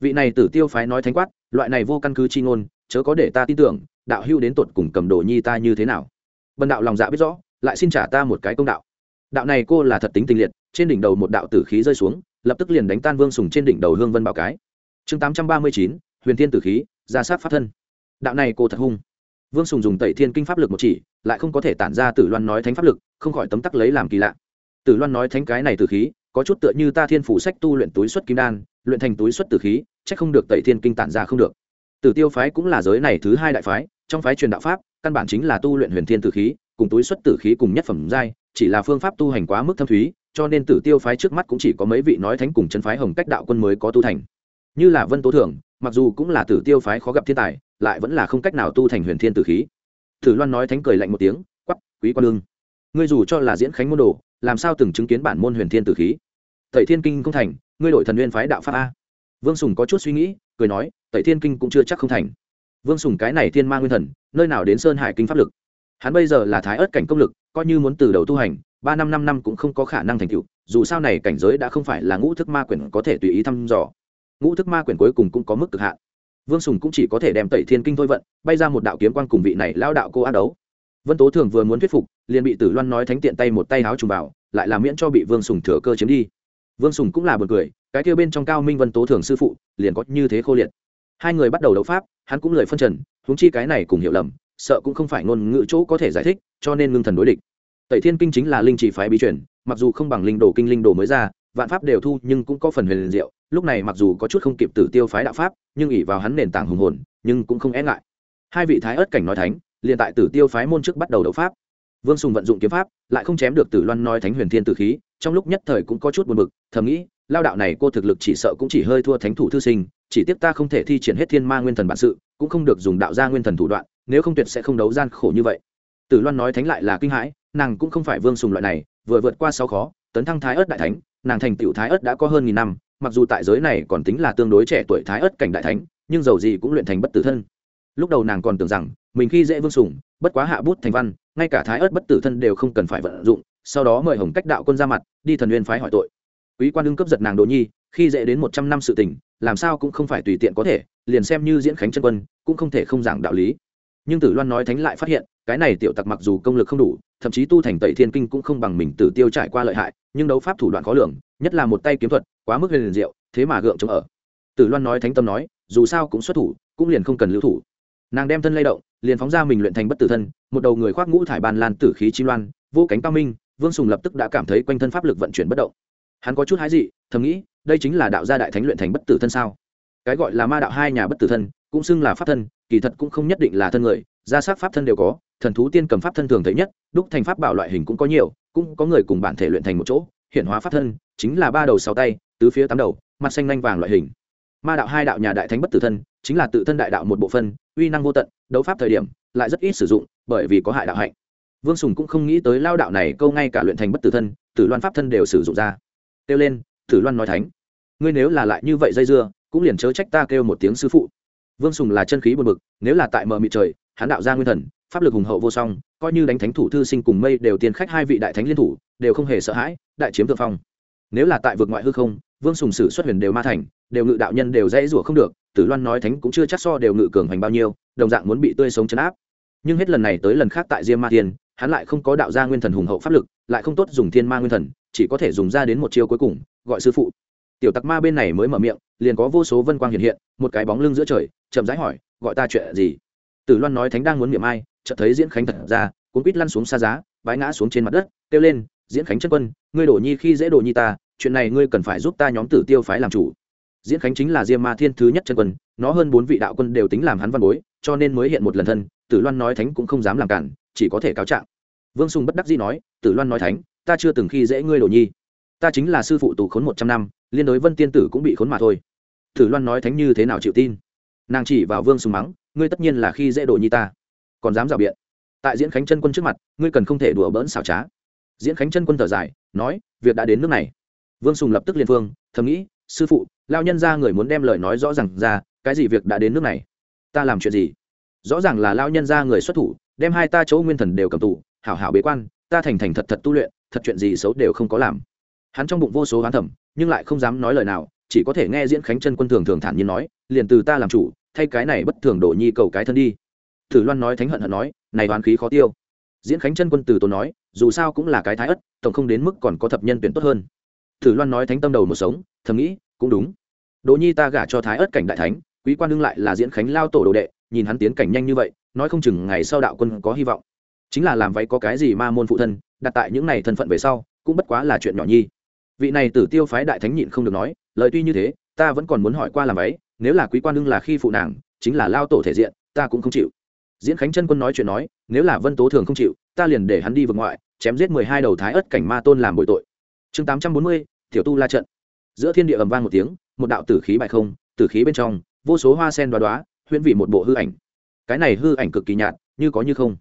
Vị này tử tiêu phái nói thánh quát loại này vô căn cứ chi ngôn chớ có để ta tin tưởng đạo hưu đến tột cùng cầm đồ nhi ta như thế nào? Bần đạo lòng dạ biết rõ, lại xin trả ta một cái công đạo. Đạo này cô là thật tính tình liệt, trên đỉnh đầu một đạo tử khí rơi xuống, lập tức liền đánh tan vương sùng trên đỉnh đầu hương vân bảo cái. Chương tám trăm ba mươi chín, huyền thiên tử khí, ra sát Phát thân. Đạo này cô thật hung. Vương sùng dùng tẩy thiên kinh pháp lực một chỉ, lại không có thể tản ra tử loan nói thánh pháp lực, không khỏi tấm tắc lấy làm kỳ lạ. Tử loan nói thánh cái này tử khí, có chút tựa như ta thiên phủ sách tu luyện túi xuất kim đan, luyện thành túi xuất tử khí, chắc không được tẩy thiên kinh tản ra không được tử tiêu phái cũng là giới này thứ hai đại phái trong phái truyền đạo pháp căn bản chính là tu luyện huyền thiên tử khí cùng túi xuất tử khí cùng nhất phẩm giai chỉ là phương pháp tu hành quá mức thâm thúy cho nên tử tiêu phái trước mắt cũng chỉ có mấy vị nói thánh cùng chân phái hồng cách đạo quân mới có tu thành. Như là vân tố thường, mặc dù cũng là tử tiêu phái khó gặp thiên tài lại vẫn là không cách nào tu thành huyền thiên tử khí. Thử loan nói thánh cười lạnh một tiếng quắp quý quan lương ngươi dù cho là diễn khánh môn đồ làm sao từng chứng kiến bản môn huyền thiên tử khí? Thầy thiên kinh không thành ngươi đổi thần nguyên phái đạo pháp a. Vương sùng có chút suy nghĩ cười nói, tẩy thiên kinh cũng chưa chắc không thành. Vương sùng cái này thiên ma nguyên thần, nơi nào đến sơn hải kinh pháp lực? Hắn bây giờ là thái ớt cảnh công lực, coi như muốn từ đầu tu hành, ba năm năm năm cũng không có khả năng thành tựu, dù sao này cảnh giới đã không phải là ngũ thức ma quyển có thể tùy ý thăm dò. Ngũ thức ma quyển cuối cùng cũng có mức cực hạn. Vương sùng cũng chỉ có thể đem tẩy thiên kinh thôi vận, bay ra một đạo kiếm quan cùng vị này lao đạo cô ác đấu. Vân tố thường vừa muốn thuyết phục, liền bị tử loan nói thánh tiện tay một tay háo trùng vào, lại làm miễn cho bị vương sùng thừa cơ chiếm đi. Vương sùng cũng là b u ồ n cười cái kia bên trong cao minh vân tố thường sư phụ liền có như thế khô liệt. Hai người bắt đầu đấu pháp, hắn cũng lời phân trần húng chi cái này cùng hiểu lầm, sợ cũng không phải ngôn ngữ chỗ có thể giải thích, cho nên ngưng thần đối địch. Tẩy thiên kinh chính là linh chỉ phái bí truyền, mặc dù không bằng linh đồ kinh linh đồ mới ra, vạn pháp đều thu nhưng cũng có phần huyền diệu, lúc này mặc dù có chút không kịp tử tiêu phái đạo pháp, nhưng ỉ vào hắn nền tảng hùng hồn, nhưng cũng không e ngại. Hai vị thái ớt cảnh nói thánh, liền tại tử tiêu phái môn trước bắt đầu đấu pháp. Vương sùng vận dụng kiếm pháp, lại không chém được tử loan nói thánh huyền thiên tử khí trong lúc nhất thời cũng có chút buồn bực thầm nghĩ lao đạo này cô thực lực chỉ sợ cũng chỉ hơi thua thánh thủ thư sinh chỉ tiếc ta không thể thi triển hết thiên ma nguyên thần bản sự cũng không được dùng đạo gia nguyên thần thủ đoạn nếu không tuyệt sẽ không đấu gian khổ như vậy. Tử loan nói thánh lại là kinh hãi nàng cũng không phải vương sùng loại này vừa vượt qua sáu khó tấn thăng thái ớt đại thánh nàng thành tiểu thái ớt đã có hơn nghìn năm mặc dù tại giới này còn tính là tương đối trẻ tuổi thái ớt cảnh đại thánh nhưng dầu gì cũng luyện thành bất tử thân. Lúc đầu nàng còn tưởng rằng mình khi dễ vương sùng, bất quá hạ bút thành văn ngay cả thái ớt bất tử thân đều không cần phải vận dụng sau đó mời hồng cách đạo quân ra mặt, đi thần nguyên phái hỏi tội. Quý quan đương cấp giật nàng đồ nhi, khi dễ đến một trăm năm sự tình, làm sao cũng không phải tùy tiện có thể, liền xem như diễn khánh chân quân, cũng không thể không giảng đạo lý. Nhưng tử loan nói thánh lại phát hiện, cái này tiểu tặc mặc dù công lực không đủ, thậm chí tu thành tẩy thiên kinh cũng không bằng mình tử tiêu trải qua lợi hại, nhưng đấu pháp thủ đoạn khó lường, nhất là một tay kiếm thuật, quá mức huyền diệu, thế mà gượng chống ở. Tử loan nói thánh tâm nói, dù sao cũng xuất thủ, cũng liền không cần lưu thủ. Nàng đem thân lay động, liền phóng ra mình luyện thành bất tử thân, một đầu người khoác ngũ thải bàn lan tử khí chi loan, vô cánh cao minh vương sùng lập tức đã cảm thấy quanh thân pháp lực vận chuyển bất động. Hắn có chút hái dị, thầm nghĩ, đây chính là đạo gia đại thánh luyện thành bất tử thân sao? Cái gọi là ma đạo hai nhà bất tử thân, cũng xưng là pháp thân, kỳ thật cũng không nhất định là thân người, gia sát pháp thân đều có, thần thú tiên cầm pháp thân thường thấy nhất, đúc thành pháp bảo loại hình cũng có nhiều, cũng có người cùng bản thể luyện thành một chỗ, hiện hóa pháp thân, chính là ba đầu sáu tay, tứ phía tám đầu, mặt xanh lanh vàng loại hình. Ma đạo hai đạo nhà đại thánh bất tử thân, chính là tự thân đại đạo một bộ phân, uy năng vô tận, đấu pháp thời điểm, lại rất ít sử dụng, bởi vì có hại đạo hạnh vương sùng cũng không nghĩ tới lao đạo này câu ngay cả luyện thành bất tử thân, tử loan pháp thân đều sử dụng ra. Kêu lên, tử loan nói thánh, ngươi nếu là lại như vậy dây dưa, cũng liền chớ trách ta kêu một tiếng sư phụ. Vương sùng là chân khí buồn bực, nếu là tại mờ mịt trời, hắn đạo ra nguyên thần, pháp lực hùng hậu vô song, coi như đánh thánh thủ thư sinh cùng mây đều tiên khách hai vị đại thánh liên thủ, đều không hề sợ hãi, đại chiếm thượng phong. Nếu là tại vực ngoại hư không, vương sùng sử xuất huyền đều ma thành, đều ngự đạo nhân đều dễ rủa không được, tử loan nói thánh cũng chưa chắc so đều ngự cường hành bao nhiêu, đồng dạng muốn bị tươi sống chấn áp. Nhưng hết lần này tới lần khác tại diêm ma thiên hắn lại không có đạo gia nguyên thần hùng hậu pháp lực, lại không tốt dùng thiên ma nguyên thần, chỉ có thể dùng ra đến một chiêu cuối cùng, gọi sư phụ. Tiểu tặc ma bên này mới mở miệng, liền có vô số vân quang hiện hiện, một cái bóng lưng giữa trời, chậm rãi hỏi, gọi ta chuyện gì? Tử loan nói thánh đang muốn miệng ai, chợt thấy diễn khánh thật ra, cuốn quýt lăn xuống xa giá vái ngã xuống trên mặt đất, kêu lên, diễn khánh chân quân, ngươi đổ nhi khi dễ đổ nhi ta, chuyện này ngươi cần phải giúp ta nhóm tử tiêu phái làm chủ. Diễn khánh chính là diêm ma thiên thứ nhất chân quân, nó hơn bốn vị đạo quân đều tính làm hắn văn bối, cho nên mới hiện một lần thân, tử loan nói thánh cũng không dám làm cản chỉ có thể cáo trạng. Vương sùng bất đắc dĩ nói, tử loan nói thánh, ta chưa từng khi dễ ngươi đồ nhi. Ta chính là sư phụ tù khốn một trăm năm, liên đối vân tiên tử cũng bị khốn mà thôi. Tử loan nói thánh như thế nào chịu tin? Nàng chỉ vào vương sùng mắng, ngươi tất nhiên là khi dễ đồ nhi ta. Còn dám rào biện. Tại diễn khánh chân quân trước mặt, ngươi cần không thể đùa bỡn xảo trá. Diễn khánh chân quân thở dài, nói, việc đã đến nước này. Vương sùng lập tức liên phương, thầm nghĩ, sư phụ lao nhân ra người muốn đem lời nói rõ r à n g ra, cái gì việc đã đến nước này? Ta làm chuyện gì? Rõ ràng là lao nhân ra người xuất thủ đem hai ta chỗ nguyên thần đều cầm tù, hảo hảo bế quan, ta thành thành thật thật tu luyện, thật chuyện gì xấu đều không có làm. Hắn trong bụng vô số hoán thẩm nhưng lại không dám nói lời nào, chỉ có thể nghe diễn khánh chân quân thường thường thản nhiên nói, liền từ ta làm chủ, thay cái này bất thường đổ nhi cầu cái thân đi. Thử loan nói thánh hận hận nói, này đoán khí khó tiêu. Diễn khánh chân quân từ tốn nói, dù sao cũng là cái thái ất, tổng không đến mức còn có thập nhân tuyển tốt hơn. Thử loan nói thánh tâm đầu một sống, thầm nghĩ, cũng đúng. Đỗ nhi ta gả cho thái ất cảnh đại thánh, quý quan đương lại là diễn khánh lao tổ đồ đệ nhìn hắn tiến cảnh nhanh như vậy, nói không chừng ngày sau đạo quân có hy vọng. Chính là làm váy có cái gì ma môn phụ thân, đặt tại những này thân phận về sau, cũng bất quá là chuyện nhỏ nhi. Vị này tử tiêu phái đại thánh nhịn không được nói, lời tuy như thế, ta vẫn còn muốn hỏi qua làm váy, nếu là quý quan đương là khi phụ nàng, chính là lao tổ thể diện, ta cũng không chịu. Diễn khánh chân quân nói chuyện nói, nếu là vân tố thường không chịu, ta liền để hắn đi vượt ngoại, chém giết mười hai đầu thái ất cảnh ma tôn làm bội tội. Chương tám trăm bốn mươi, tiểu tu la trận. Giữa thiên địa ầm vang một tiếng, một đạo tử khí bại không, tử khí bên trong, vô số hoa sen đoá đoá huyễn vị một bộ hư ảnh. Cái này hư ảnh cực kỳ nhạt, như có như không.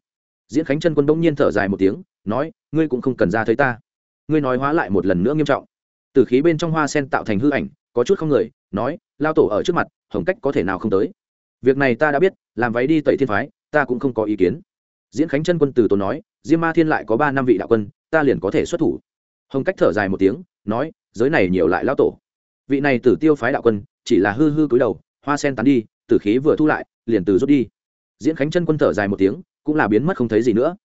Diễn khánh chân quân đông nhiên thở dài một tiếng, nói, ngươi cũng không cần ra thấy ta. Ngươi nói hóa lại một lần nữa nghiêm trọng. Từ khí bên trong hoa sen tạo thành hư ảnh, có chút không người, nói, lao tổ ở trước mặt, hồng cách có thể nào không tới? Việc này ta đã biết, làm váy đi tẩy thiên phái, ta cũng không có ý kiến. Diễn khánh chân quân từ tốn nói, diêm ma thiên lại có ba năm vị đạo quân, ta liền có thể xuất thủ. Hồng cách thở dài một tiếng, nói, giới này nhiều lại lao tổ. Vị này tử tiêu phái đạo quân, chỉ là hư hư cúi đầu, hoa sen tán đi tử khí vừa thu lại, liền từ rút đi. Diễn khánh chân quân thở dài một tiếng, cũng là biến mất không thấy gì nữa.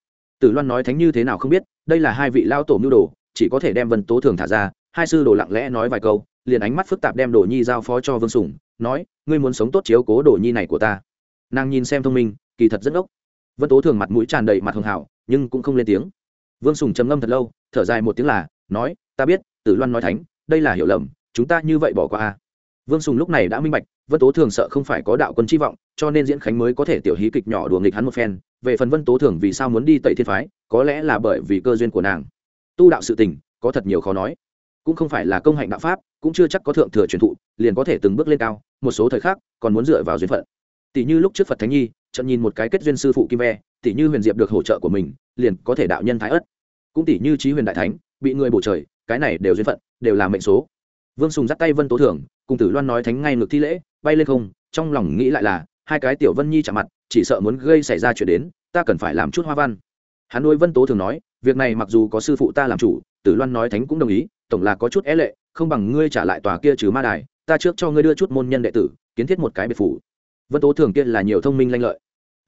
Tử loan nói thánh như thế nào không biết, đây là hai vị lao tổ mưu đồ, chỉ có thể đem vân tố thường thả ra. Hai sư đồ lặng lẽ nói vài câu, liền ánh mắt phức tạp đem đồ nhi giao phó cho vương sủng nói, ngươi muốn sống tốt chiếu cố đồ nhi này của ta. Nàng nhìn xem thông minh, kỳ thật rất ốc vân tố thường mặt mũi tràn đầy mặt hường hảo, nhưng cũng không lên tiếng. Vương sùng trầm ngâm thật lâu, thở dài một tiếng là, nói, ta biết, tử loan nói thánh, đây là hiểu lầm, chúng ta như vậy bỏ qua a. Vương sùng lúc này đã minh bạch vân tố thường sợ không phải có đạo quân chi vọng, cho nên diễn khánh mới có thể tiểu hí kịch nhỏ đùa nghịch hắn một phen. Về phần vân tố thường vì sao muốn đi tẩy thiên phái, có lẽ là bởi vì cơ duyên của nàng. Tu đạo sự tình, có thật nhiều khó nói. Cũng không phải là công hạnh đạo pháp, cũng chưa chắc có thượng thừa truyền thụ, liền có thể từng bước lên cao, một số thời khắc, còn muốn dựa vào duyên phận. Tỷ như lúc trước phật thánh nhi trận nhìn một cái kết duyên sư phụ kim ve, tỷ như huyền diệp được hỗ trợ của mình, liền có thể đạo nhân thái ất cũng tỷ như trí huyền đại thánh, bị người bổ trời, cái này đều duyên phận, đều là mệnh số. Vương sùng dắt tay vân tố thưởng cùng tử loan nói thánh ngay ngược thi lễ bay lên không, trong lòng nghĩ lại là, hai cái tiểu vân nhi chạm mặt, chỉ sợ muốn gây xảy ra chuyện đến, ta cần phải làm chút hoa văn. Hắn nuôi vân tố thường nói, việc này mặc dù có sư phụ ta làm chủ, tử loan nói thánh cũng đồng ý, tổng là có chút é lệ, không bằng ngươi trả lại tòa kia trừ ma đài, ta trước cho ngươi đưa chút môn nhân đệ tử, kiến thiết một cái biệt phủ. Vân tố thường kia là nhiều thông minh lanh lợi.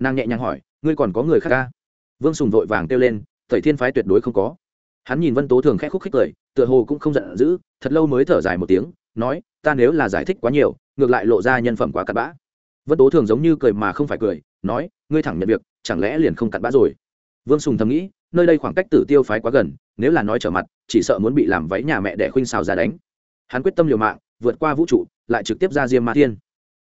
Nàng nhẹ nhàng hỏi, ngươi còn có người khác ca? Vương sùng vội vàng kêu lên, thầy thiên phái tuyệt đối không có. Hắn nhìn vân tố thường khẽ khúc khích cười, tựa hồ cũng không giận dữ, thật lâu mới thở dài một tiếng, nói, ta nếu là giải thích quá nhiều ngược lại lộ ra nhân phẩm quá cặn bã. Vân tố thường giống như cười mà không phải cười, nói, ngươi thẳng nhận việc, chẳng lẽ liền không cặn bã rồi? Vương sùng thầm nghĩ, nơi đây khoảng cách tử tiêu phái quá gần, nếu là nói trở mặt, chỉ sợ muốn bị làm váy nhà mẹ để khuynh xào ra đánh. Hắn quyết tâm liều mạng, vượt qua vũ trụ, lại trực tiếp ra diêm ma thiên.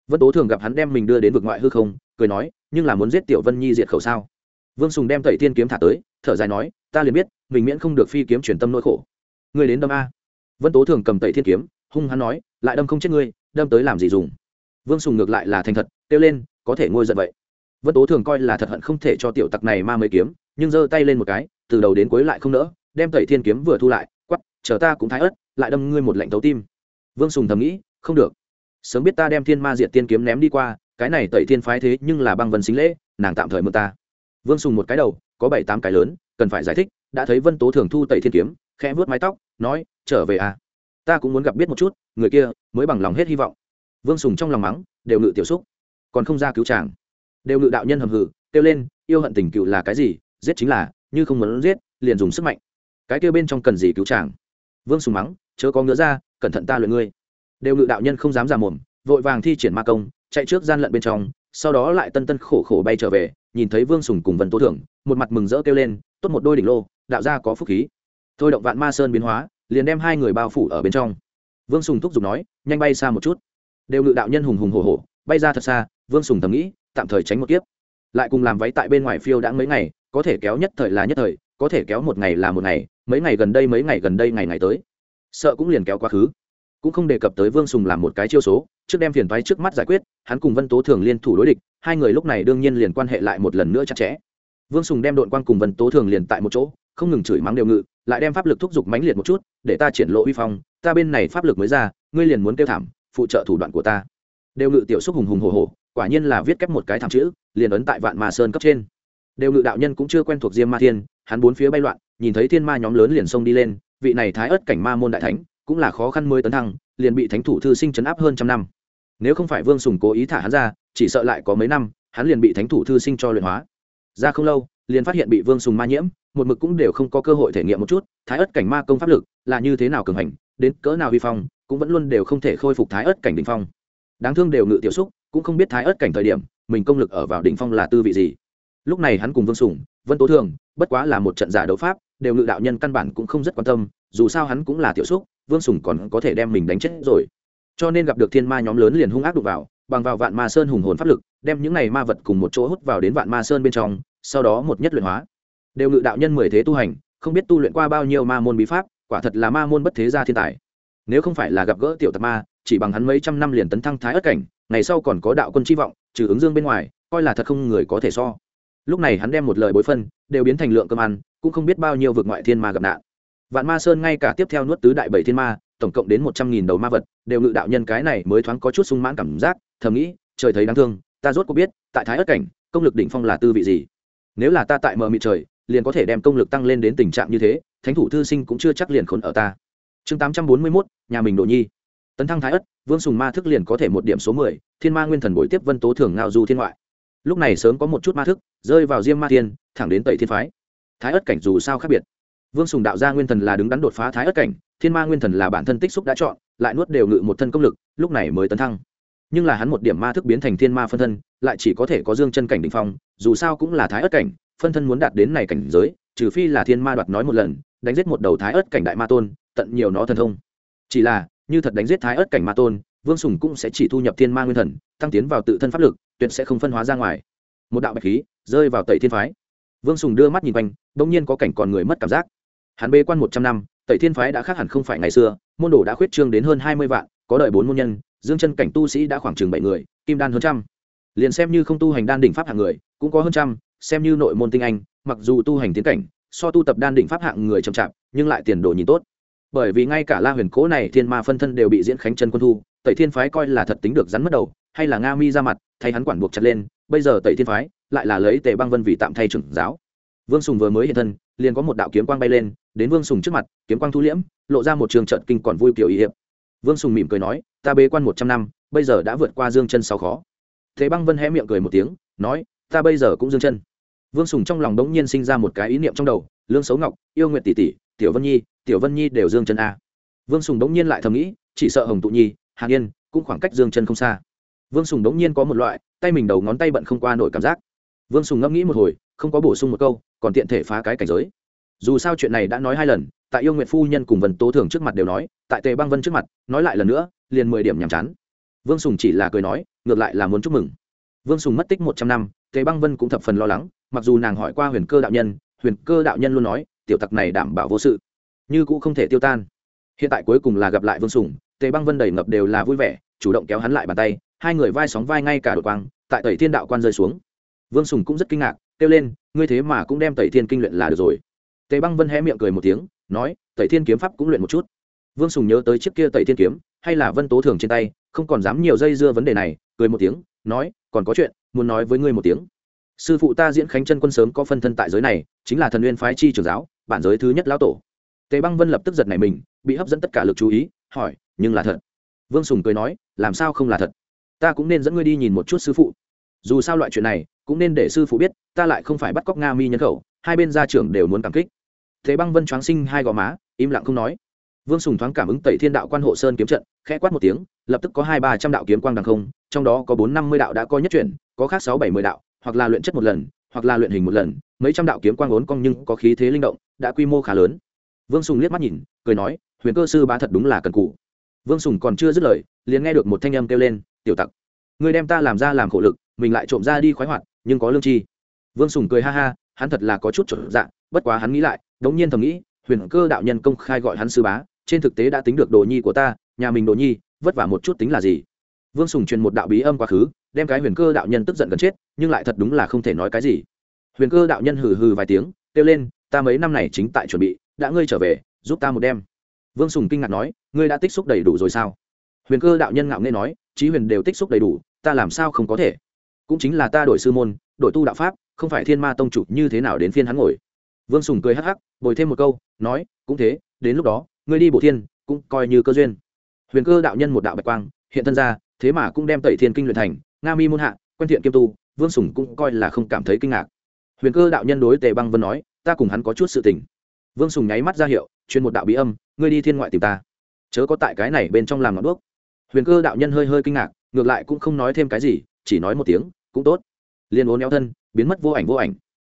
Vân tố thường gặp hắn đem mình đưa đến vực ngoại hư không, cười nói, nhưng là muốn giết tiểu vân nhi diệt khẩu sao? Vương sùng đem tẩy tiên kiếm thả tới, thở dài nói, ta liền biết, mình miễn không được phi kiếm chuyển tâm nỗi khổ. Người đến đâm a. Vân tố thường cầm tẩy thiên kiếm, hung hắn nói, lại đâm không chết ngươi đâm tới làm gì dùng? Vương sùng ngược lại là thành thật, kêu lên, có thể ngôi giận vậy. Vân tố thường coi là thật hận không thể cho tiểu tặc này ma mấy kiếm, nhưng giơ tay lên một cái, từ đầu đến cuối lại không nỡ, đem tẩy thiên kiếm vừa thu lại quắp chờ ta cũng thái ớt, lại đâm ngươi một lệnh thấu tim. Vương sùng thầm nghĩ, không được. Sớm biết ta đem thiên ma diệt tiên kiếm ném đi qua, cái này tẩy thiên phái thế nhưng là băng vân xính lễ, nàng tạm thời mượn ta. Vương sùng một cái đầu, có bảy tám cái lớn, cần phải giải thích, đã thấy vân tố thường thu tẩy thiên kiếm, khẽ vớt mái tóc, nói, trở về à ta cũng muốn gặp biết một chút, người kia mới bằng lòng hết hy vọng. Vương sùng trong lòng mắng, đều ngự tiểu xúc, còn không ra cứu chàng. Đều ngự đạo nhân hầm hừ, kêu lên, yêu hận tình cựu là cái gì, giết chính là, như không muốn giết, liền dùng sức mạnh. Cái kêu bên trong cần gì cứu chàng? Vương sùng mắng, chớ có ngứa ra, cẩn thận ta luyện ngươi. Đều ngự đạo nhân không dám ra mồm, vội vàng thi triển ma công, chạy trước gian lận bên trong, sau đó lại tân tân khổ khổ bay trở về, nhìn thấy vương sùng cùng vân tô thưởng, một mặt mừng rỡ kêu lên, tốt một đôi đỉnh lô, đạo gia có phúc khí. Thôi động vạn ma sơn biến hóa liền đem hai người bao phủ ở bên trong. Vương sùng thúc giục nói, nhanh bay xa một chút. Đều ngự đạo nhân hùng hùng hổ hổ, bay ra thật xa, vương sùng thầm nghĩ, tạm thời tránh một kiếp. Lại cùng làm váy tại bên ngoài phiêu đã mấy ngày, có thể kéo nhất thời là nhất thời, có thể kéo một ngày là một ngày, mấy ngày gần đây mấy ngày gần đây ngày ngày tới. Sợ cũng liền kéo quá khứ. Cũng không đề cập tới vương sùng làm một cái chiêu số, trước đem phiền thoái trước mắt giải quyết, hắn cùng vân tố thường liên thủ đối địch, hai người lúc này đương nhiên liền quan hệ lại một lần nữa chặt chẽ. Vương sùng đem đội quan cùng vân tố thường liền tại một chỗ, không ngừng chửi mắng đều ngự lại đem pháp lực thúc giục mãnh liệt một chút, để ta triển lộ uy phong, ta bên này pháp lực mới ra, ngươi liền muốn kêu thảm, phụ trợ thủ đoạn của ta. Đều ngự tiểu xúc hùng hùng hồ hồ quả nhiên là viết kép một cái thảm chữ, liền ấn tại vạn mà sơn cấp trên. Đều ngự đạo nhân cũng chưa quen thuộc diêm ma thiên, hắn bốn phía bay loạn, nhìn thấy thiên ma nhóm lớn liền xông đi lên, vị này thái ớt cảnh ma môn đại thánh, cũng là khó khăn mới tấn thăng, liền bị thánh thủ thư sinh chấn áp hơn trăm năm. Nếu không phải vương sùng cố ý thả hắn ra, chỉ sợ lại có mấy năm, hắn liền bị thánh thủ thư sinh cho luyện hóa. Ra không lâu liền phát hiện bị vương sùng ma nhiễm, một mực cũng đều không có cơ hội thể nghiệm một chút, thái ớt cảnh ma công pháp lực là như thế nào cường hành, đến cỡ nào vi phong, cũng vẫn luôn đều không thể khôi phục thái ớt cảnh đ ỉ n h phong. Đáng thương đều ngự tiểu xúc, cũng không biết thái ớt cảnh thời điểm, mình công lực ở vào đ ỉ n h phong là tư vị gì. Lúc này hắn cùng vương sùng, vân tố thường, bất quá là một trận giả đấu pháp, đều ngự đạo nhân căn bản cũng không rất quan tâm, dù sao hắn cũng là tiểu xúc, vương sùng còn có thể đem mình đánh chết rồi. Cho nên gặp được thiên ma nhóm lớn liền hung ác đục vào, bằng vào vạn ma sơn hùng hồn pháp lực, đem những này ma vật cùng một chỗ hút vào đến vạn ma sơn bên trong sau đó một nhất luyện hóa. Đều ngự đạo nhân mười thế tu hành, không biết tu luyện qua bao nhiêu ma môn bí pháp, quả thật là ma môn bất thế gia thiên tài. Nếu không phải là gặp gỡ tiểu tạc ma, chỉ bằng hắn mấy trăm năm liền tấn thăng thái ất cảnh, ngày sau còn có đạo quân chi vọng, trừ ứng dương bên ngoài, coi là thật không người có thể so. Lúc này hắn đem một lời bối phân, đều biến thành lượng cơm ăn, cũng không biết bao nhiêu vực ngoại thiên ma gặp nạn. Vạn ma sơn ngay cả tiếp theo nuốt tứ đại bảy thiên ma, tổng cộng đến một trăm nghìn đầu ma vật, đều ngự đạo nhân cái này mới thoáng có chút sung mãn cảm giác, thầm nghĩ, trời thấy đáng thương, ta rốt có biết, tại thái ất cảnh, công lực đỉnh phong là tư vị gì nếu là ta tại mờ mịt trời, liền có thể đem công lực tăng lên đến tình trạng như thế, thánh thủ thư sinh cũng chưa chắc liền khốn ở ta. Chương tám trăm bốn mươi mốt, nhà mình đồ nhi. Tấn thăng thái ất, vương sùng ma thức liền có thể một điểm số mười, thiên ma nguyên thần bồi tiếp vân tố thường ngao du thiên ngoại. Lúc này sớm có một chút ma thức, rơi vào diêm ma thiên, thẳng đến tẩy thiên phái. Thái ất cảnh dù sao khác biệt. Vương sùng đạo gia nguyên thần là đứng đắn đột phá thái ất cảnh, thiên ma nguyên thần là bản thân tích xúc đã chọn, lại nuốt đều ngự một thân công lực, lúc này mới tấn thăng nhưng là hắn một điểm ma thức biến thành thiên ma phân thân, lại chỉ có thể có dương chân cảnh đ ỉ n h phong, dù sao cũng là thái ất cảnh, phân thân muốn đạt đến này cảnh giới, trừ phi là thiên ma đoạt nói một lần, đánh giết một đầu thái ất cảnh đại ma tôn, tận nhiều nó thần thông. Chỉ là, như thật đánh giết thái ớt cảnh ma tôn, vương sùng cũng sẽ chỉ thu nhập thiên ma nguyên thần, tăng tiến vào tự thân pháp lực, tuyệt sẽ không phân hóa ra ngoài. Một đạo bạch khí, rơi vào tẩy thiên phái. Vương sùng đưa mắt nhìn quanh đ ỗ n g nhiên có cảnh còn người mất cảm giác. Hắn bê quan một trăm năm, tẩy thiên phái đã khác hẳn không phải ngày xưa, môn đồ đã khuyết trương đến hơn hai mươi vạn, có đợi bốn môn nhân dương chân cảnh tu sĩ đã khoảng chừng bảy người, kim đan hơn trăm. Liền xem như không tu hành đan đỉnh pháp hạng người, cũng có hơn trăm, xem như nội môn tinh anh, mặc dù tu hành tiến cảnh, so tu tập đan đỉnh pháp hạng người chậm chạp, nhưng lại tiền đồ nhìn tốt. Bởi vì ngay cả la huyền cố này thiên ma phân thân đều bị diễn khánh chân quân thu, tẩy thiên phái coi là thật tính được rắn mất đầu, hay là nga mi ra mặt, thay hắn quản buộc chặt lên, bây giờ tẩy thiên phái lại là lấy tề băng vân vì tạm thay trưởng giáo. Vương sùng vừa mới hiện thân, liền có một đạo kiếm quang bay lên, đến vương sùng trước mặt, kiếm quang thu liễm, lộ ra một trường trận kinh còn vui kiểu ý hiệp. Vương sùng mỉm cười nói ta bế quan một trăm năm, bây giờ đã vượt qua dương chân sáu khó. Thế băng vân hé miệng cười một tiếng, nói, ta bây giờ cũng dương chân. Vương sùng trong lòng đống nhiên sinh ra một cái ý niệm trong đầu, lương xấu ngọc, yêu nguyện tỷ tỷ, tiểu vân nhi, tiểu vân nhi đều dương chân a. Vương sùng đống nhiên lại thầm nghĩ, chỉ sợ hồng tụ nhi, hàn yên cũng khoảng cách dương chân không xa. Vương sùng đống nhiên có một loại, tay mình đầu ngón tay bận không qua nổi cảm giác. Vương sùng ngẫm nghĩ một hồi, không có bổ sung một câu, còn tiện thể phá cái cảnh giới. Dù sao chuyện này đã nói hai lần, tại yêu nguyện phu nhân cùng vần tố thường trước mặt đều nói, tại tề băng vân trước mặt, nói lại lần nữa liền mười điểm nhàm chán. Vương sùng chỉ là cười nói, ngược lại là muốn chúc mừng. Vương sùng mất tích một trăm năm, tề băng vân cũng thập phần lo lắng, mặc dù nàng hỏi qua huyền cơ đạo nhân, huyền cơ đạo nhân luôn nói, tiểu tặc này đảm bảo vô sự, như cũng không thể tiêu tan. Hiện tại cuối cùng là gặp lại vương sùng, tề băng vân đầy ngập đều là vui vẻ, chủ động kéo hắn lại bàn tay, hai người vai sóng vai ngay cả đội quang, tại tẩy thiên đạo quan rơi xuống. Vương sùng cũng rất kinh ngạc, kêu lên, ngươi thế mà cũng đem tẩy thiên kinh luyện là được rồi. Tề băng vân hé miệng cười một tiếng, nói, tẩy thiên kiếm pháp cũng luyện một chút. Vương sùng nhớ tới chiếc kia tẩy thiên kiếm hay là vân tố thường trên tay, không còn dám nhiều dây dưa vấn đề này, cười một tiếng, nói, còn có chuyện, muốn nói với ngươi một tiếng. Sư phụ ta diễn khánh chân quân sớm có phân thân tại giới này, chính là thần nguyên phái chi trưởng giáo, bản giới thứ nhất lão tổ. Tề băng vân lập tức giật này mình, bị hấp dẫn tất cả lực chú ý, hỏi, nhưng là thật? Vương sùng cười nói, làm sao không là thật? Ta cũng nên dẫn ngươi đi nhìn một chút sư phụ. Dù sao loại chuyện này, cũng nên để sư phụ biết, ta lại không phải bắt cóc nga mi nhân khẩu, hai bên gia trưởng đều muốn cảm kích. Thế băng vân choáng sinh hai gò má, im lặng không nói vương sùng thoáng cảm ứng tẩy thiên đạo quan hộ sơn kiếm trận, khẽ quát một tiếng, lập tức có hai ba trăm đạo kiếm quang đằng không, trong đó có bốn năm mươi đạo đã coi nhất chuyển, có khác sáu bảy mươi đạo, hoặc là luyện chất một lần, hoặc là luyện hình một lần, mấy trăm đạo kiếm quang vốn cong nhưng có khí thế linh động, đã quy mô khá lớn. Vương sùng liếc mắt nhìn, cười nói, huyền cơ sư bá thật đúng là cần cụ vương sùng còn chưa dứt lời, liền nghe được một thanh âm kêu lên, tiểu tặc người đem ta làm ra làm khổ lực, mình lại trộm ra đi khoái hoạt, nhưng có lương chi vương sùng cười ha ha, hắn thật là có chút trộn dạ bất quá hắn nghĩ lại, đống nhiên thầm nghĩ, huyền cơ đạo nhân công khai gọi hắn sư bá trên thực tế đã tính được đồ nhi của ta, nhà mình đồ nhi, vất vả một chút tính là gì? Vương sùng truyền một đạo bí âm quá khứ, đem cái huyền cơ đạo nhân tức giận gần chết, nhưng lại thật đúng là không thể nói cái gì. Huyền cơ đạo nhân hừ hừ vài tiếng, kêu lên, ta mấy năm này chính tại chuẩn bị, đã ngươi trở về, giúp ta một đêm. Vương sùng kinh ngạc nói, ngươi đã tích xúc đầy đủ rồi sao? Huyền cơ đạo nhân ngạo nghe nói trí huyền đều tích xúc đầy đủ, ta làm sao không có thể? Cũng chính là ta đổi sư môn, đổi tu đạo pháp, không phải thiên ma tông chủ như thế nào đến phiên hắn ngồi. Vương sùng cười hắc hắc, bồi thêm một câu, nói, cũng thế, đến lúc đó ngươi đi bộ thiên, cũng coi như cơ duyên. Huyền cơ đạo nhân một đạo bạch quang, hiện thân ra, thế mà cũng đem tẩy thiên kinh luyện thành, nga mi môn hạ, quen thiện kiêm tu, vương sùng cũng coi là không cảm thấy kinh ngạc. Huyền cơ đạo nhân đối tề băng vân nói, ta cùng hắn có chút sự tình. Vương sùng nháy mắt ra hiệu chuyên một đạo bí âm, ngươi đi thiên ngoại tìm ta. Chớ có tại cái này bên trong làm ngọn đuốc. Huyền cơ đạo nhân hơi hơi kinh ngạc, ngược lại cũng không nói thêm cái gì, chỉ nói một tiếng, cũng tốt. Liền uốn éo thân, biến mất vô ảnh vô ảnh.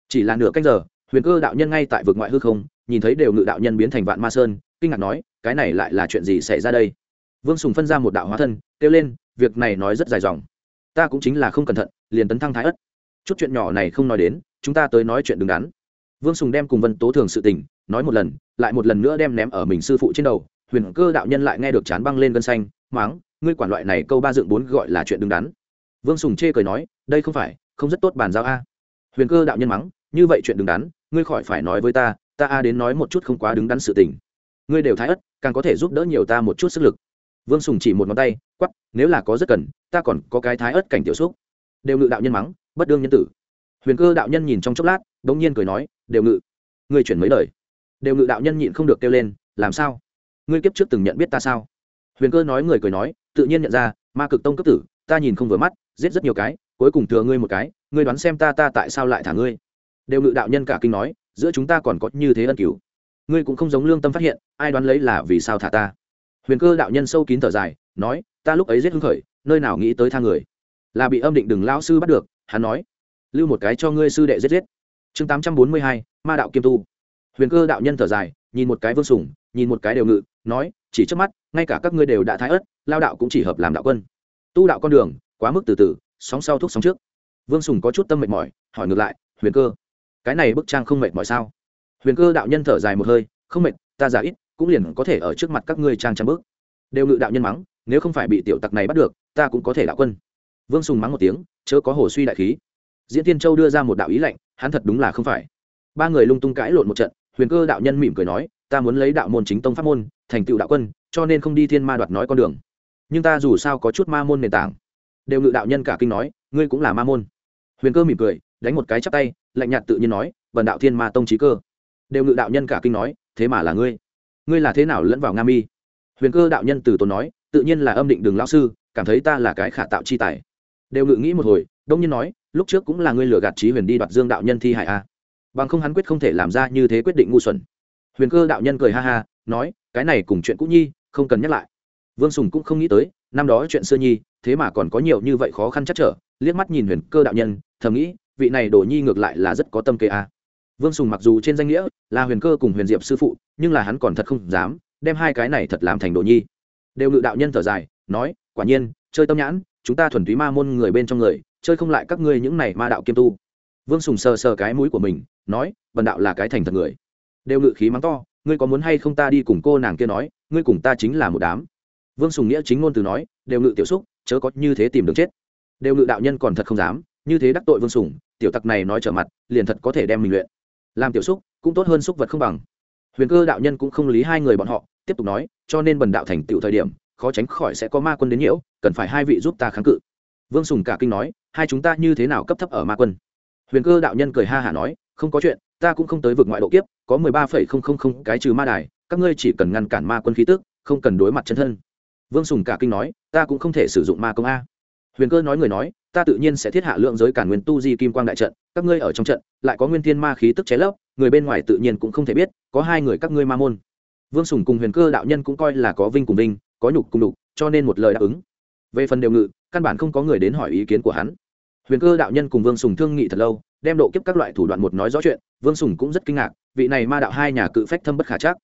Chỉ là nửa canh giờ, huyền cơ đạo nhân ngay tại vực ngoại hư không, nhìn thấy đều ngự đạo nhân biến thành vạn ma sơn kinh ngạc nói, cái này lại là chuyện gì xảy ra đây? Vương sùng phân ra một đạo hóa thân, kêu lên, việc này nói rất dài dòng. Ta cũng chính là không cẩn thận, liền tấn thăng thái ất. Chút chuyện nhỏ này không nói đến, chúng ta tới nói chuyện đứng đắn. Vương sùng đem cùng vân tố thường sự tình, nói một lần, lại một lần nữa đem ném ở mình sư phụ trên đầu. Huyền cơ đạo nhân lại nghe được chán băng lên gân xanh, máng, ngươi quản loại này câu ba dựng bốn gọi là chuyện đứng đắn. Vương sùng chê cười nói, đây không phải, không rất tốt bàn giao a. Huyền cơ đạo nhân mắng, như vậy chuyện đứng đắn, ngươi khỏi phải nói với ta ta a đến nói một chút không quá đứng đắn sự tình ngươi đều thái ất, càng có thể giúp đỡ nhiều ta một chút sức lực. Vương sùng chỉ một ngón tay quắp nếu là có rất cần, ta còn có cái thái ất cảnh tiểu xúc. Đều ngự đạo nhân mắng, bất đương nhân tử. Huyền cơ đạo nhân nhìn trong chốc lát đ ỗ n g nhiên cười nói, đều ngự, ngươi chuyển mấy lời? Đều ngự đạo nhân nhịn không được kêu lên, làm sao? Ngươi kiếp trước từng nhận biết ta sao? Huyền cơ nói người cười nói, tự nhiên nhận ra, ma cực tông cấp tử, ta nhìn không vừa mắt, giết rất nhiều cái, cuối cùng thừa ngươi một cái, ngươi đoán xem ta ta tại sao lại thả ngươi? Đều ngự đạo nhân cả kinh nói, giữa chúng ta còn có như thế ân cứu ngươi cũng không giống lương tâm phát hiện, ai đoán lấy là vì sao thả ta? Huyền cơ đạo nhân sâu kín thở dài, nói, ta lúc ấy giết hưng khởi, nơi nào nghĩ tới tha người. Là bị âm định đừng lao sư bắt được, hắn nói. Lưu một cái cho ngươi sư đệ giết giết. Chương tám trăm bốn mươi hai, ma đạo kiêm tu. Huyền cơ đạo nhân thở dài, nhìn một cái vương sủng nhìn một cái đều ngự, nói, chỉ trước mắt, ngay cả các ngươi đều đã thái ớt, lao đạo cũng chỉ hợp làm đạo quân. Tu đạo con đường, quá mức từ từ, sóng sau thúc sóng trước. Vương sùng có chút tâm mệt mỏi, hỏi ngược lại, huyền cơ, cái này bức trang không mệt mỏi sao? Huyền cơ đạo nhân thở dài một hơi, không mệt, ta giả ít, cũng liền có thể ở trước mặt các ngươi trang trang bước. Đều ngự đạo nhân mắng, nếu không phải bị tiểu tặc này bắt được, ta cũng có thể đạo quân. Vương sùng mắng một tiếng, chớ có hồ suy đại khí. Diễn tiên châu đưa ra một đạo ý lệnh, hắn thật đúng là không phải. Ba người lung tung cãi lộn một trận, huyền cơ đạo nhân mỉm cười nói, ta muốn lấy đạo môn chính tông pháp môn, thành tựu đạo quân, cho nên không đi thiên ma đoạt nói con đường. Nhưng ta dù sao có chút ma môn nền tảng. Đều ngự đạo nhân cả kinh nói, ngươi cũng là ma môn. Huyền cơ mỉm cười, đánh một cái chắp tay, lạnh nhạt tự nhiên nói vần đạo thiên ma tông trí cơ đều ngự đạo nhân cả kinh nói, thế mà là ngươi. Ngươi là thế nào lẫn vào nga mi? Huyền cơ đạo nhân từ tốn nói, tự nhiên là âm định đường lão sư, cảm thấy ta là cái khả tạo chi tài. Đều ngự nghĩ một hồi, đông nhiên nói, lúc trước cũng là ngươi lừa gạt trí huyền đi đoạt dương đạo nhân thi hại a. Bằng không hắn quyết không thể làm ra như thế quyết định ngu xuẩn. Huyền cơ đạo nhân cười ha ha, nói, cái này cùng chuyện cũ nhi, không cần nhắc lại. Vương sùng cũng không nghĩ tới, năm đó chuyện xưa nhi, thế mà còn có nhiều như vậy khó khăn chắc trở, liếc mắt nhìn huyền cơ đạo nhân, thầm nghĩ, vị này đổ nhi ngược lại là rất có tâm kế a vương sùng mặc dù trên danh nghĩa là huyền cơ cùng huyền diệp sư phụ, nhưng là hắn còn thật không dám đem hai cái này thật làm thành đồ nhi. Đều ngự đạo nhân thở dài, nói, quả nhiên, chơi tâm nhãn, chúng ta thuần túy ma môn người bên trong người, chơi không lại các ngươi những này ma đạo kiêm tu. Vương sùng sờ sờ cái mũi của mình, nói vần đạo là cái thành thật người. Đều ngự khí mắng to, ngươi có muốn hay không ta đi cùng cô nàng kia nói, ngươi cùng ta chính là một đám. Vương sùng nghĩa chính ngôn từ nói, đều ngự tiểu xúc, chớ có như thế tìm đường chết. Đều ngự đạo nhân còn thật không dám, như thế đắc tội vương sùng, tiểu tặc này nói trở mặt, liền thật có thể đem mình luyện làm tiểu xúc cũng tốt hơn xúc vật không bằng. Huyền cơ đạo nhân cũng không lý hai người bọn họ, tiếp tục nói, cho nên bần đạo thành tựu thời điểm, khó tránh khỏi sẽ có ma quân đến nhiễu, cần phải hai vị giúp ta kháng cự. Vương sùng cả kinh nói, hai chúng ta như thế nào cấp thấp ở ma quân? Huyền cơ đạo nhân cười ha hả nói, không có chuyện, ta cũng không tới vực ngoại độ kiếp, có mười ba phẩy không không không cái trừ ma đài, các ngươi chỉ cần ngăn cản ma quân khí tức, không cần đối mặt chân thân. Vương sùng cả kinh nói, ta cũng không thể sử dụng ma công a huyền cơ nói người nói, ta tự nhiên sẽ thiết hạ lượng giới cản nguyên tu di kim quang đại trận, các ngươi ở trong trận, lại có nguyên thiên ma khí tức cháy lấp, người bên ngoài tự nhiên cũng không thể biết, có hai người các ngươi ma môn. Vương sùng cùng huyền cơ đạo nhân cũng coi là có vinh cùng vinh, có nhục cùng đục cho nên một lời đáp ứng. Về phần đều ngự, căn bản không có người đến hỏi ý kiến của hắn. Huyền cơ đạo nhân cùng vương sùng thương nghị thật lâu, đem độ kiếp các loại thủ đoạn một nói rõ chuyện, vương sùng cũng rất kinh ngạc, vị này ma đạo hai nhà cự phách thâm bất khả chắc.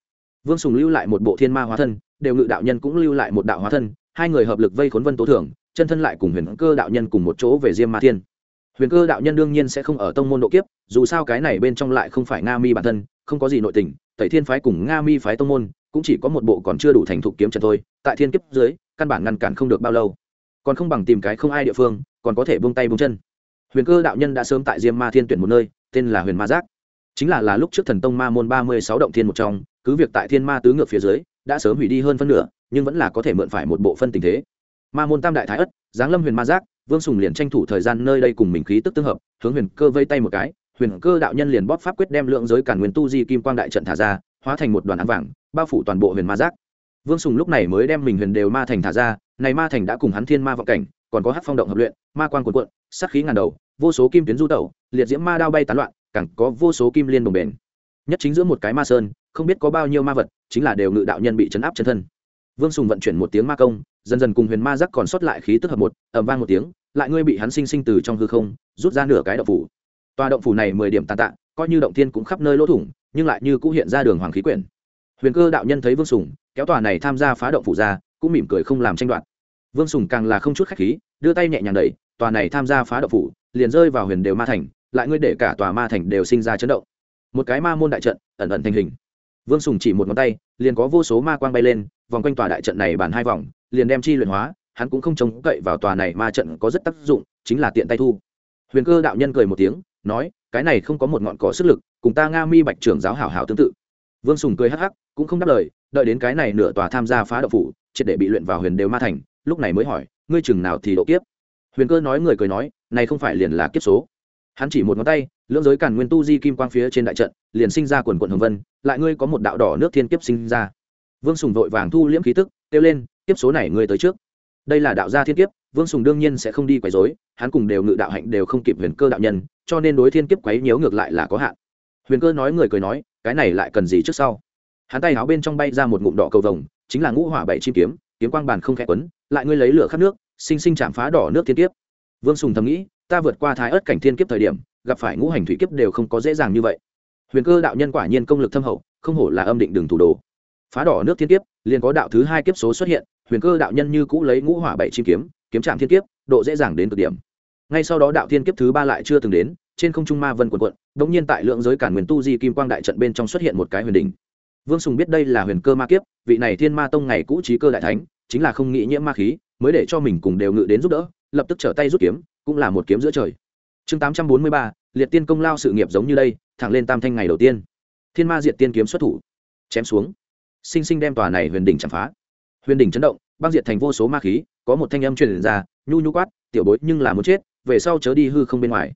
Vương sùng lưu lại một bộ thiên ma hóa thân, đều ngự đạo nhân cũng lưu lại một đạo hóa thân, hai người hợp lực vây khốn vân tố thưởng chân thân lại cùng huyền cơ đạo nhân cùng một chỗ về diêm ma thiên. Huyền cơ đạo nhân đương nhiên sẽ không ở tông môn độ kiếp, dù sao cái này bên trong lại không phải nga mi bản thân, không có gì nội tình, tẩy thiên phái cùng nga mi phái tông môn cũng chỉ có một bộ còn chưa đủ thành thục kiếm trận thôi, tại thiên kiếp dưới, căn bản ngăn cản không được bao lâu. Còn không bằng tìm cái không ai địa phương, còn có thể buông tay buông chân. Huyền cơ đạo nhân đã sớm tại diêm ma thiên tuyển một nơi, tên là huyền ma giác. Chính là là lúc trước thần tông ma môn ba mươi sáu động thiên một trong, cứ việc tại thiên ma tứ ngược phía dưới, đã sớm hủy đi hơn phân nửa, nhưng vẫn là có thể mượn phải một bộ phân tình thế ma môn tam đại thái ất, giáng lâm huyền ma giác, vương sùng liền tranh thủ thời gian nơi đây cùng mình khí tức tương hợp, hướng huyền cơ vây tay một cái, huyền cơ đạo nhân liền bóp pháp quyết đem lượng giới cản nguyên tu di kim quang đại trận thả ra, hóa thành một đoàn áng vàng, bao phủ toàn bộ huyền ma giác. Vương sùng lúc này mới đem mình huyền đều ma thành thả ra, này ma thành đã cùng hắn thiên ma vọng cảnh, còn có hát phong động hợp luyện, ma quan cuộn cuộn, sát khí ngàn đầu, vô số kim tuyến du tẩu, liệt diễm ma đao bay tán loạn, càng có vô số kim liên đồng bền nhất chính giữa một cái ma sơn, không biết có bao nhiêu ma vật, chính là đều ngự đạo nhân bị chấn áp chân thân vương sùng vận chuyển một tiếng ma công, dần dần cùng huyền ma giác còn sót lại khí tức hợp một ẩm vang một tiếng, lại ngươi bị hắn sinh sinh từ trong hư không, rút ra nửa cái động phủ. Tòa động phủ này mười điểm tàn tạ, coi như động thiên cũng khắp nơi lỗ thủng, nhưng lại như cũng hiện ra đường hoàng khí quyển. Huyền cơ đạo nhân thấy vương sùng, kéo tòa này tham gia phá động phủ ra, cũng mỉm cười không làm tranh đoạt. Vương sùng càng là không chút khách khí, đưa tay nhẹ nhàng đẩy, tòa này tham gia phá động phủ, liền rơi vào huyền đều ma thành, lại ngươi để cả tòa ma thành đều sinh ra chấn động. Một cái ma môn đại trận, ẩn ẩn thành hình. Vương sùng chỉ một ngón tay, liền có vô số ma quang bay lên vòng quanh tòa đại trận này bàn hai vòng, liền đem chi luyện hóa, hắn cũng không trông cậy vào tòa này ma trận có rất tác dụng, chính là tiện tay thu. Huyền cơ đạo nhân cười một tiếng, nói, cái này không có một ngọn cỏ sức lực, cùng ta nga mi bạch trưởng giáo hảo hảo tương tự. Vương sùng cười hắc hắc, cũng không đáp lời, đợi đến cái này nửa tòa tham gia phá đậu phủ, triệt để bị luyện vào huyền đều ma thành, lúc này mới hỏi, ngươi chừng nào thì độ kiếp? Huyền cơ nói người cười nói, này không phải liền là kiếp số. Hắn chỉ một ngón tay, lưỡng giới càn nguyên tu di kim quang phía trên đại trận, liền sinh ra quần quận hồng vân, lại ngươi có một đạo đỏ nước thiên kiếp sinh ra vương sùng vội vàng thu liễm khí tức, kêu lên tiếp số này ngươi tới trước. Đây là đạo gia thiên kiếp, vương sùng đương nhiên sẽ không đi quấy dối hắn cùng đều ngự đạo hạnh đều không kịp huyền cơ đạo nhân, cho nên đối thiên kiếp quấy nhiễu ngược lại là có hạn. Huyền cơ nói người cười nói, cái này lại cần gì trước sau? Hắn tay áo bên trong bay ra một ngụm đỏ cầu vồng, chính là ngũ hỏa bảy chim kiếm kiếm quang bàn không khẽ quấn, lại ngươi lấy lửa khắp nước, sinh sinh chạm phá đỏ nước thiên kiếp. Vương sùng thầm nghĩ, ta vượt qua thái ớt cảnh thiên kiếp thời điểm, gặp phải ngũ hành thủy kiếp đều không có dễ dàng như vậy. Huyền cơ đạo nhân quả nhiên công lực thâm hậu, không hổ là âm định đường thủ đồ phá đỏ nước thiên kiếp, liền có đạo thứ hai kiếp số xuất hiện, huyền cơ đạo nhân như cũ lấy ngũ hỏa bảy chim kiếm kiếm trạm thiên kiếp, độ dễ dàng đến cực điểm. Ngay sau đó đạo thiên kiếp thứ ba lại chưa từng đến, trên không trung ma vân quần quận đ ỗ n g nhiên tại lượng giới cản nguyên tu di kim quang đại trận bên trong xuất hiện một cái huyền đình vương sùng biết đây là huyền cơ ma kiếp, vị này thiên ma tông ngày cũ trí cơ đại thánh, chính là không nghĩ nhiễm ma khí, mới để cho mình cùng đều ngự đến giúp đỡ, lập tức trở tay rút kiếm, cũng là một kiếm giữa trời. Chương tám trăm bốn mươi ba, liệt tiên công lao sự nghiệp giống như đây, thẳng lên tam thanh ngày đầu tiên. Thiên ma diệt tiên kiếm xuất thủ. Chém xuống sinh sinh đem tòa này huyền đỉnh chạm phá. Huyền đỉnh chấn động, băng diệt thành vô số ma khí, có một thanh âm truyền ra, nhu nhu quát, tiểu bối, nhưng là muốn chết, về sau chớ đi hư không bên ngoài.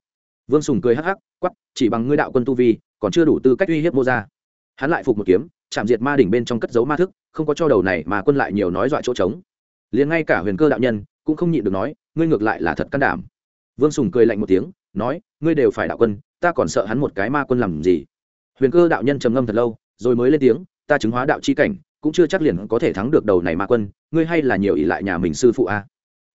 Vương sùng cười hắc hắc quắp chỉ bằng ngươi đạo quân tu vi, còn chưa đủ tư cách uy hiếp mô ra hắn lại phục một kiếm, chạm diệt ma đỉnh bên trong cất dấu ma thức, không có cho đầu này mà quân lại nhiều nói dọa chỗ trống. Liền ngay cả huyền cơ đạo nhân, cũng không nhịn được nói, ngươi ngược lại là thật can đảm. Vương sùng cười lạnh một tiếng, nói, ngươi đều phải đạo quân, ta còn sợ hắn một cái ma quân làm gì? Huyền cơ đạo nhân trầm ngâm thật lâu, rồi mới lên tiếng ta chứng hóa đạo chi cảnh, cũng chưa chắc liền có thể thắng được đầu này ma quân, ngươi hay là nhiều ỷ lại nhà mình sư phụ a.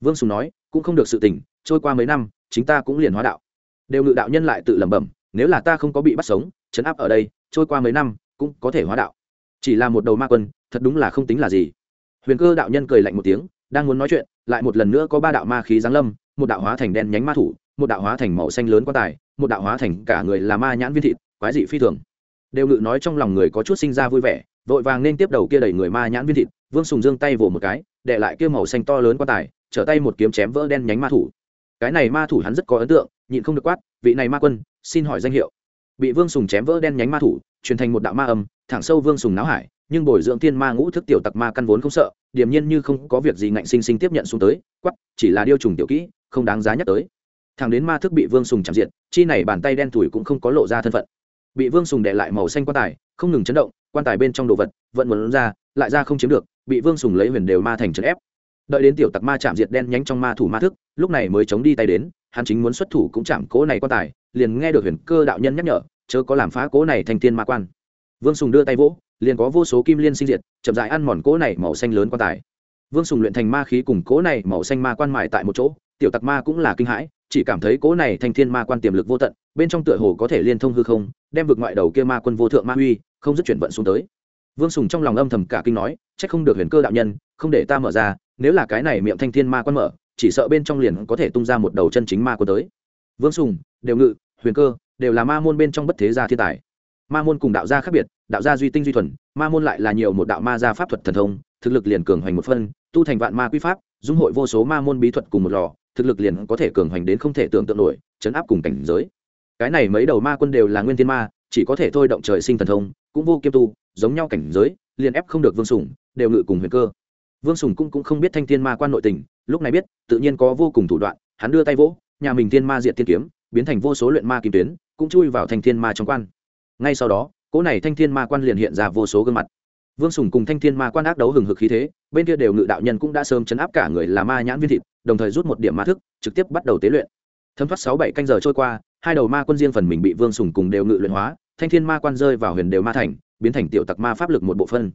Vương sùng nói, cũng không được sự tình, trôi qua mấy năm, chính ta cũng liền hóa đạo. Đều ngự đạo nhân lại tự lẩm bẩm, nếu là ta không có bị bắt sống chấn áp ở đây, trôi qua mấy năm, cũng có thể hóa đạo. Chỉ là một đầu ma quân, thật đúng là không tính là gì. Huyền cơ đạo nhân cười lạnh một tiếng, đang muốn nói chuyện, lại một lần nữa có ba đạo ma khí giáng lâm, một đạo hóa thành đen nhánh ma thủ, một đạo hóa thành màu xanh lớn quan tài, một đạo hóa thành cả người là ma nhãn viên thịt, quái dị phi thường đều ngự nói trong lòng người có chút sinh ra vui vẻ, vội vàng nên tiếp đầu kia đẩy người ma nhãn viên thịt, vương sùng dương tay vỗ một cái đệ lại kia màu xanh to lớn quan tài, trở tay một kiếm chém vỡ đen nhánh ma thủ. Cái này ma thủ hắn rất có ấn tượng, nhịn không được quát, vị này ma quân, xin hỏi danh hiệu. Bị vương sùng chém vỡ đen nhánh ma thủ, truyền thành một đạo ma âm, thẳng sâu vương sùng náo hải, nhưng bồi dưỡng thiên ma ngũ thức tiểu tặc ma căn vốn không sợ, điềm nhiên như không có việc gì ngạnh sinh sinh tiếp nhận xuống tới quắp chỉ là điêu trùng tiểu kỹ, không đáng giá nhắc tới. Thằng đến ma thức bị vương sùng chạm diện, chi này bàn tay đen thủi cũng không có lộ ra thân phận bị vương sùng đệ lại màu xanh quan tài, không ngừng chấn động, quan tài bên trong đồ vật vẫn muốn ra, lại ra không chiếm được, bị vương sùng lấy huyền đều ma thành trấn ép. Đợi đến tiểu tặc ma chạm diệt đen nhánh trong ma thủ ma thức, lúc này mới chống đi tay đến, hắn chính muốn xuất thủ cũng chạm cố này quan tài, liền nghe được huyền cơ đạo nhân nhắc nhở, chớ có làm phá cố này thành tiên ma quan. Vương sùng đưa tay vỗ, liền có vô số kim liên sinh diệt, chậm dại ăn mòn cố này màu xanh lớn quan tài. Vương sùng luyện thành ma khí cùng cố này màu xanh ma quan mại tại một chỗ tiểu tặc ma cũng là kinh hãi, chỉ cảm thấy cố này thành thiên ma quan tiềm lực vô tận, bên trong tựa hồ có thể liên thông hư không, đem vực ngoại đầu kia ma quân vô thượng ma uy, không dứt chuyển vận xuống tới. Vương sùng trong lòng âm thầm cả kinh nói c h ắ c không được huyền cơ đạo nhân, không để ta mở ra, nếu là cái này miệng thanh thiên ma quan mở, chỉ sợ bên trong liền có thể tung ra một đầu chân chính ma quân tới. Vương sùng, đều ngự, huyền cơ, đều là ma môn bên trong bất thế gia thiên tài. Ma môn cùng đạo gia khác biệt, đạo gia duy tinh duy thuần, ma môn lại là nhiều một đạo ma gia pháp thuật thần thông, thực lực liền cường hoành một phân, tu thành vạn ma quy pháp, dung hội vô số ma môn bí thuật cùng một lò thực lực liền có thể cường hoành đến không thể tưởng tượng nổi chấn áp cùng cảnh giới. Cái này mấy đầu ma quân đều là nguyên thiên ma chỉ có thể thôi động trời sinh thần thông cũng vô kiêm tu giống nhau cảnh giới liền ép không được vương sùng đều ngự cùng huyền cơ. Vương sùng cũng, cũng không biết thanh thiên ma quan nội tình lúc này biết tự nhiên có vô cùng thủ đoạn hắn đưa tay vỗ nhà mình thiên ma diện thiên kiếm biến thành vô số luyện ma kim tuyến cũng chui vào thanh thiên ma trong quan. Ngay sau đó cỗ này thanh thiên ma quan liền hiện ra vô số gương mặt vương sùng cùng thanh thiên ma quan ác đấu hừng hực khí thế, bên kia đều ngự đạo nhân cũng đã sớm chấn áp cả người là ma nhãn viên thịt, đồng thời rút một điểm ma thức, trực tiếp bắt đầu tế luyện. Thấm thoát sáu bảy canh giờ trôi qua, hai đầu ma quân riêng phần mình bị vương sùng cùng đều ngự luyện hóa, thanh thiên ma quan rơi vào huyền đều ma thành, biến thành tiểu tặc ma pháp lực một bộ phân.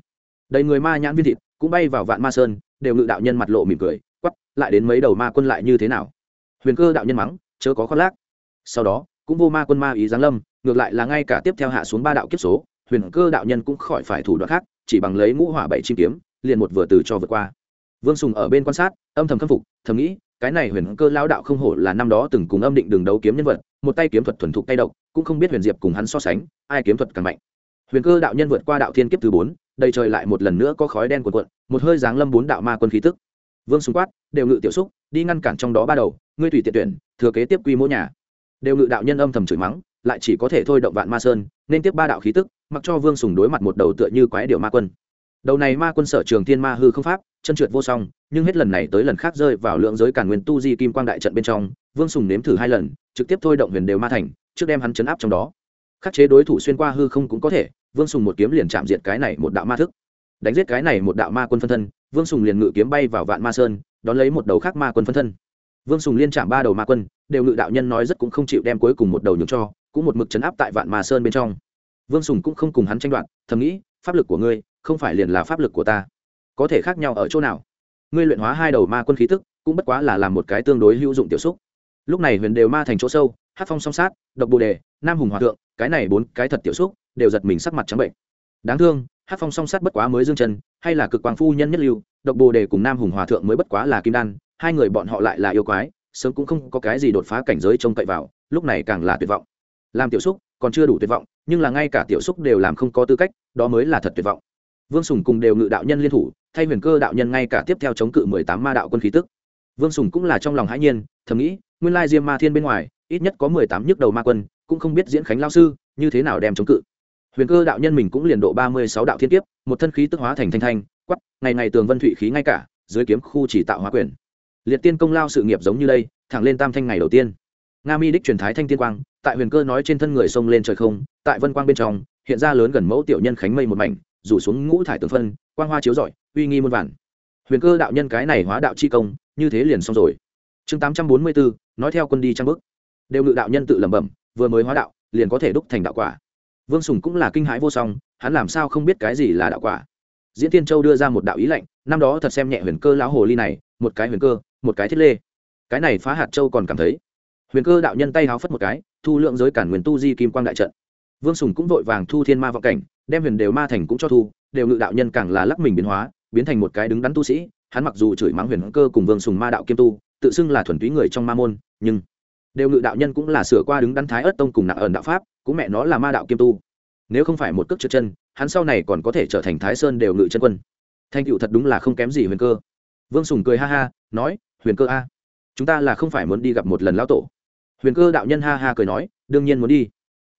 Đầy người ma nhãn viên thịt cũng bay vào vạn ma sơn, đều ngự đạo nhân mặt lộ mỉm cười quắp lại đến mấy đầu ma quân lại như thế nào? Huyền cơ đạo nhân mắng, chớ có khoác lác. Sau đó, cũng vô ma quân ma ý giáng lâm, ngược lại là ngay cả tiếp theo hạ xuống ba đạo kiếp số huyền cơ đạo nhân cũng khỏi phải thủ đoạn khác, chỉ bằng lấy ngũ hỏa bảy chim kiếm, liền một vừa từ cho vượt qua. Vương sùng ở bên quan sát, âm thầm khâm phục, thầm nghĩ, cái này huyền cơ lao đạo không hổ là năm đó từng cùng âm định đường đấu kiếm nhân vật, một tay kiếm thuật thuần thục tay độc, cũng không biết huyền diệp cùng hắn so sánh, ai kiếm thuật càng mạnh. Huyền cơ đạo nhân vượt qua đạo thiên kiếp thứ bốn, đầy trời lại một lần nữa có khói đen cuộn cuộn, một hơi giáng lâm bốn đạo ma quân khí tức. Vương sùng quát, đều ngự tiểu xúc, đi ngăn cản trong đó ba đầu, ngươi tùy tiện tuyển, thừa kế tiếp quy mô nhà. Đều ngự đạo nhân âm thầm chửi mắng, lại chỉ có thể thôi động vạn ma sơn, nên tiếp ba đạo khí tức mặc cho vương sùng đối mặt một đầu tựa như quái điệu ma quân. Đầu này ma quân sở trường thiên ma hư không pháp, chân trượt vô song, nhưng hết lần này tới lần khác rơi vào lượng giới cản nguyên tu di kim quang đại trận bên trong, vương sùng nếm thử hai lần, trực tiếp thôi động huyền đều ma thành, trước đem hắn chấn áp trong đó. Khắc chế đối thủ xuyên qua hư không cũng có thể, vương sùng một kiếm liền chạm diệt cái này một đạo ma thức. Đánh giết cái này một đạo ma quân phân thân, vương sùng liền ngự kiếm bay vào vạn ma sơn, đón lấy một đầu khác ma quân phân thân. Vương sùng liên chạm ba đầu ma quân, đều ngự đạo nhân nói rất cũng không chịu đem cuối cùng một đầu nhường cho, cũng một mực chấn áp tại vạn ma sơn bên trong vương sùng cũng không cùng hắn tranh đoạt, thầm nghĩ, pháp lực của ngươi, không phải liền là pháp lực của ta. Có thể khác nhau ở chỗ nào? Ngươi luyện hóa hai đầu ma quân khí tức, cũng bất quá là làm một cái tương đối hữu dụng tiểu xúc. Lúc này huyền đều ma thành chỗ sâu, hát phong song sát, độc bồ đề, nam hùng hòa thượng, cái này bốn cái thật tiểu xúc, đều giật mình sắc mặt trắng bệnh. Đáng thương, hát phong song sát bất quá mới dương chân, hay là cực quang phu nhân nhất lưu, độc bồ đề cùng nam hùng hòa thượng mới bất quá là kim đan, hai người bọn họ lại là yêu quái, sớm cũng không có cái gì đột phá cảnh giới trông cậy vào, lúc này càng là tuyệt vọng. Làm tiểu xúc còn chưa đủ tuyệt vọng, nhưng là ngay cả tiểu xúc đều làm không có tư cách, đó mới là thật tuyệt vọng. Vương sùng cùng đều ngự đạo nhân liên thủ, thay huyền cơ đạo nhân ngay cả tiếp theo chống cự mười tám ma đạo quân khí tức. Vương sùng cũng là trong lòng hãi nhiên, thầm nghĩ, nguyên lai diêm ma thiên bên ngoài, ít nhất có mười tám nhức đầu ma quân, cũng không biết diễn khánh lao sư như thế nào đem chống cự. Huyền cơ đạo nhân mình cũng liền độ ba mươi sáu đạo thiên kiếp, một thân khí tức hóa thành thanh thanh quắp ngày ngày tường vân thụy khí ngay cả, dưới kiếm khu chỉ tạo hóa quyền. Liệt tiên công lao sự nghiệp giống như đây, thẳng lên tam thanh ngày đầu tiên. Nga mi đích truyền thái thanh tiên quang tại huyền cơ nói trên thân người sông lên trời không, tại vân quang bên trong, hiện ra lớn gần mẫu tiểu nhân khánh mây một mảnh, rủ xuống ngũ thải tường phân, quang hoa chiếu rọi, uy nghi muôn vản huyền cơ đạo nhân cái này hóa đạo chi công, như thế liền xong rồi. Chương tám trăm bốn mươi bốn nói theo quân đi trang bức đều ngự đạo nhân tự lẩm bẩm, vừa mới hóa đạo, liền có thể đúc thành đạo quả. Vương sùng cũng là kinh hãi vô song, hắn làm sao không biết cái gì là đạo quả? Diễn tiên châu đưa ra một đạo ý lệnh năm đó thật xem nhẹ huyền cơ lão hồ ly này, một cái huyền cơ, một cái thiết lê. Cái này phá hạt châu còn cảm thấy huyền cơ đạo nhân tay háo phất một cái, thu lượng giới cản nguyên tu di kim quang đại trận. Vương sùng cũng vội vàng thu thiên ma vọng cảnh, đem huyền đều ma thành cũng cho thu, đều ngự đạo nhân càng là lắc mình biến hóa, biến thành một cái đứng đắn tu sĩ, hắn mặc dù chửi mắng huyền cơ cùng vương sùng ma đạo kiêm tu, tự xưng là thuần túy người trong ma môn, nhưng đều ngự đạo nhân cũng là sửa qua đứng đắn thái ớt tông cùng nặng ẩn đạo pháp, cũng mẹ nó là ma đạo kiêm tu. Nếu không phải một cước trượt chân, hắn sau này còn có thể trở thành thái sơn đều ngự chân quân. Thanh cựu thật đúng là không kém gì huyền cơ. Vương sùng cười ha ha, nói, huyền cơ a, chúng ta là không phải muốn đi gặp một lần lão tổ huyền cơ đạo nhân ha ha cười nói, đương nhiên muốn đi.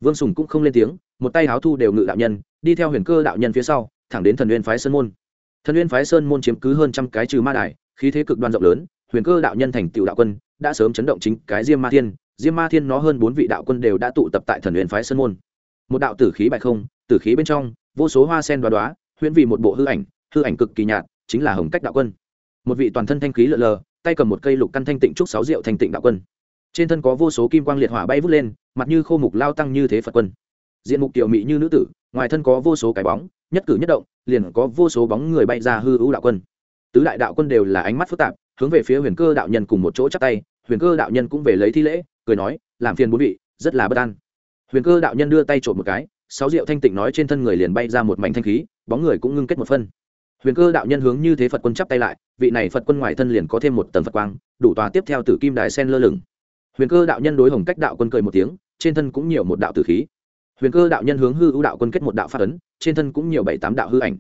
Vương sùng cũng không lên tiếng, một tay háo thu đều ngự đạo nhân, đi theo huyền cơ đạo nhân phía sau, thẳng đến thần uyên phái sơn môn. Thần uyên phái sơn môn chiếm cứ hơn trăm cái trừ ma đài, khí thế cực đoan rộng lớn, huyền cơ đạo nhân thành tựu đạo quân, đã sớm chấn động chính cái diêm ma thiên, diêm ma thiên nó hơn bốn vị đạo quân đều đã tụ tập tại thần uyên phái sơn môn. Một đạo tử khí bại không, tử khí bên trong, vô số hoa sen đoá đoá huyễn vì một bộ hư ảnh hư ảnh cực kỳ nhạt, chính là hồng cách đạo quân. Một vị toàn thân thanh khí lợ lờ, tay cầm một cây lục căn thanh tịnh trúc sáu rượu thanh tịnh đạo quân trên thân có vô số kim quang liệt hỏa bay vút lên, mặt như khô mục lao tăng như thế phật quân. Diện mục tiểu mỹ như nữ tử, ngoài thân có vô số cái bóng, nhất cử nhất động, liền có vô số bóng người bay ra hư ưu đạo quân. Tứ đại đạo quân đều là ánh mắt phức tạp, hướng về phía huyền cơ đạo nhân cùng một chỗ chắc tay, huyền cơ đạo nhân cũng về lấy thi lễ, cười nói, làm phiền bốn vị, rất là bất an. Huyền cơ đạo nhân đưa tay trộm một cái, sáu rượu thanh tịnh nói trên thân người liền bay ra một mảnh thanh khí, bóng người cũng ngưng kết một phân. Huyền cơ đạo nhân hướng như thế phật quân chắp tay lại, vị này phật quân ngoài thân liền có thêm một tầng phật quang, đủ tòa tiếp theo từ kim đài sen lơ lửng huyền cơ đạo nhân đối hồng cách đạo quân cười một tiếng, trên thân cũng nhiều một đạo tử khí. Huyền cơ đạo nhân hướng hư ưu đạo quân kết một đạo phát ấn, trên thân cũng nhiều bảy tám đạo hư ảnh.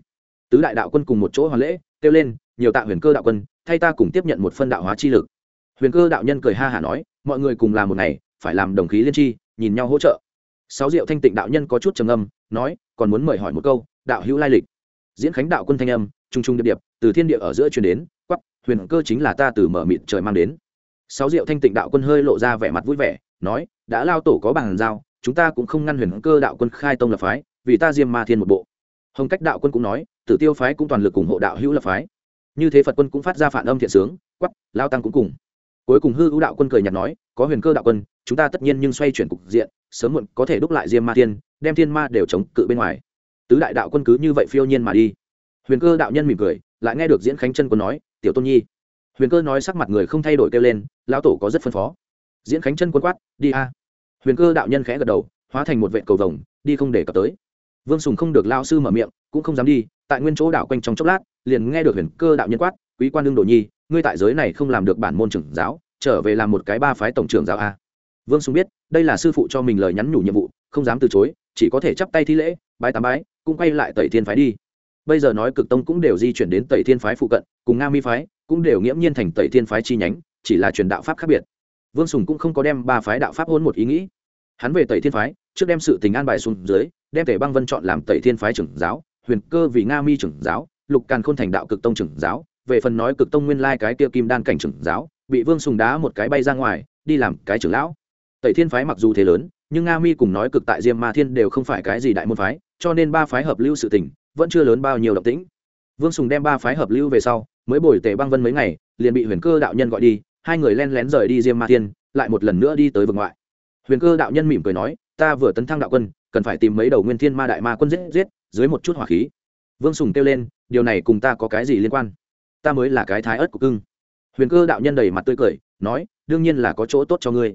Tứ đại đạo quân cùng một chỗ hoàn lễ, kêu lên, nhiều tạ huyền cơ đạo quân, thay ta cùng tiếp nhận một phân đạo hóa chi lực. Huyền cơ đạo nhân cười ha hả nói, mọi người cùng làm một ngày, phải làm đồng khí liên tri, nhìn nhau hỗ trợ. Sáu diệu thanh tịnh đạo nhân có chút trầm âm nói, còn muốn mời hỏi một câu, đạo hữu lai lịch. Diễn khánh đạo quân thanh âm trung trung điệp điệp, từ thiên địa ở giữa truyền đến quắp huyền cơ chính là ta từ mở mịt trời mang đến sáu diệu thanh tịnh đạo quân hơi lộ ra vẻ mặt vui vẻ, nói, đã lao tổ có bàn giao, chúng ta cũng không ngăn huyền cơ đạo quân khai tông lập phái, vì ta diêm ma thiên một bộ. Hồng cách đạo quân cũng nói, tử tiêu phái cũng toàn lực ủng hộ đạo hữu lập phái. Như thế phật quân cũng phát ra phản âm thiện sướng quắp lao tăng cũng cùng. Cuối cùng hư ưu đạo quân cười nhạt nói, có huyền cơ đạo quân, chúng ta tất nhiên nhưng xoay chuyển cục diện, sớm muộn có thể đúc lại diêm ma thiên, đem thiên ma đều chống cự bên ngoài. Tứ đại đạo quân cứ như vậy phiêu nhiên mà đi. Huyền cơ đạo nhân mỉm cười, lại nghe được diễn khánh chân quân nói, tiểu tôn nhi huyền cơ nói sắc mặt người không thay đổi kêu lên, lão tổ có rất phân phó. Diễn khánh chân quân quát, đi a. Huyền cơ đạo nhân khẽ gật đầu, hóa thành một vệ cầu vồng, đi không để cập tới. Vương sùng không được lao sư mở miệng, cũng không dám đi, tại nguyên chỗ đạo quanh trong chốc lát, liền nghe được huyền cơ đạo nhân quát, quý quan đương đồ nhi, ngươi tại giới này không làm được bản môn trưởng giáo, trở về làm một cái ba phái tổng trưởng giáo a. Vương sùng biết, đây là sư phụ cho mình lời nhắn nhủ nhiệm vụ, không dám từ chối, chỉ có thể chắp tay thi lễ, bái tám bái, cũng quay lại tẩy thiên phái đi bây giờ nói cực tông cũng đều di chuyển đến tẩy thiên phái phụ cận, cùng nga mi phái cũng đều nghiễm nhiên thành tẩy thiên phái chi nhánh, chỉ là truyền đạo pháp khác biệt. Vương sùng cũng không có đem ba phái đạo pháp hôn một ý nghĩ. Hắn về tẩy thiên phái, trước đem sự tình an bài xuống dưới, đem tể băng vân chọn làm tẩy thiên phái trưởng giáo, huyền cơ vì nga mi trưởng giáo, lục càn khôn thành đạo cực tông trưởng giáo, về phần nói cực tông nguyên lai cái tiêu kim đan cảnh trưởng giáo, bị vương sùng đá một cái bay ra ngoài, đi làm cái trưởng lão. Tẩy thiên phái mặc dù thế lớn, nhưng nga mi cùng nói cực tại diêm ma thiên đều không phải cái gì đại môn phái, cho nên ba phái hợp lưu sự tình vẫn chưa lớn bao nhiêu động tĩnh. Vương sùng đem ba phái hợp lưu về sau, mới bồi tề băng vân mấy ngày, liền bị huyền cơ đạo nhân gọi đi, hai người len lén rời đi diêm ma thiên, lại một lần nữa đi tới vực ngoại. Huyền cơ đạo nhân mỉm cười nói, ta vừa tấn thăng đạo quân, cần phải tìm mấy đầu nguyên thiên ma đại ma quân giết giết, dưới một chút hỏa khí. Vương sùng kêu lên, điều này cùng ta có cái gì liên quan? Ta mới là cái thái ớt của cưng. Huyền cơ đạo nhân đầy mặt tươi cười, nói, đương nhiên là có chỗ tốt cho ngươi.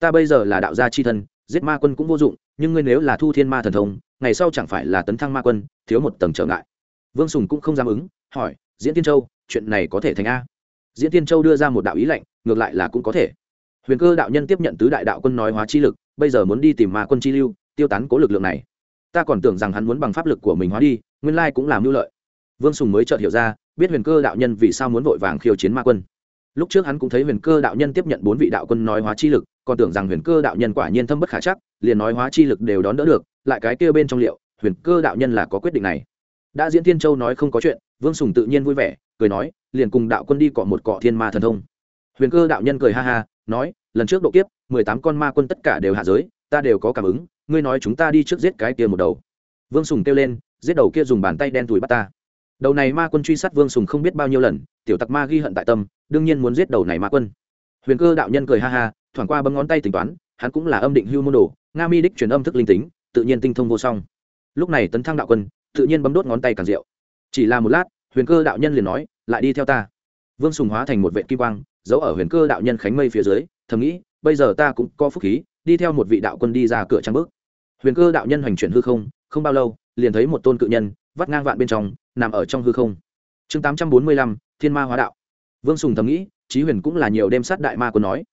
Ta bây giờ là đạo gia c h i thân giết ma quân cũng vô dụng, nhưng ngươi nếu là thu thiên ma thần thông, ngày sau chẳng phải là tấn thăng ma quân, thiếu một tầng trở ngại. Vương sùng cũng không dám ứng, hỏi, diễn tiên châu, chuyện này có thể thành a? Diễn tiên châu đưa ra một đạo ý lệnh, ngược lại là cũng có thể. Huyền cơ đạo nhân tiếp nhận tứ đại đạo quân nói hóa chi lực, bây giờ muốn đi tìm ma quân chi lưu, tiêu tán cố lực lượng này. Ta còn tưởng rằng hắn muốn bằng pháp lực của mình hóa đi, nguyên lai cũng làm mưu lợi. Vương sùng mới chợt hiểu ra, biết huyền cơ đạo nhân vì sao muốn vội vàng khiêu chiến ma quân. Lúc trước hắn cũng thấy huyền cơ đạo nhân tiếp nhận bốn vị đạo quân nói hóa chi lực còn tưởng rằng huyền cơ đạo nhân quả nhiên thâm bất khả chắc, liền nói hóa chi lực đều đón đỡ được, lại cái kia bên trong liệu, huyền cơ đạo nhân là có quyết định này. Đã diễn thiên châu nói không có chuyện, vương sùng tự nhiên vui vẻ, cười nói, liền cùng đạo quân đi cọ một cọ thiên ma thần thông. Huyền cơ đạo nhân cười ha ha, nói, lần trước độ kiếp, mười tám con ma quân tất cả đều hạ giới, ta đều có cảm ứng, ngươi nói chúng ta đi trước giết cái kia một đầu. Vương sùng kêu lên, giết đầu kia dùng bàn tay đen tủi bắt ta. Đầu này ma quân truy sát vương sùng không biết bao nhiêu lần, tiểu tặc ma ghi hận tại tâm, đương nhiên muốn giết đầu này ma quân. Huyền cơ đạo nhân cười ha ha thoảng qua bấm ngón tay tính toán, hắn cũng là âm định hưu môn đồ, nga mi đích truyền âm thức linh tính, tự nhiên tinh thông vô song. Lúc này tấn thăng đạo quân, tự nhiên bấm đốt ngón tay càng rượu chỉ là một lát, huyền cơ đạo nhân liền nói, lại đi theo ta. Vương sùng hóa thành một vệ kim quang, giấu ở huyền cơ đạo nhân khánh mây phía dưới, thầm nghĩ, bây giờ ta cũng có phúc khí, đi theo một vị đạo quân đi ra cửa trang bước. Huyền cơ đạo nhân hoành chuyển hư không không bao lâu, liền thấy một tôn cự nhân, vắt ngang vạn bên trong, nằm ở trong hư không. Chương tám trăm bốn mươi lăm, thiên ma hóa đạo. Vương sùng thầm nghĩ, trí huyền cũng là nhiều đêm sát đại ma quân nói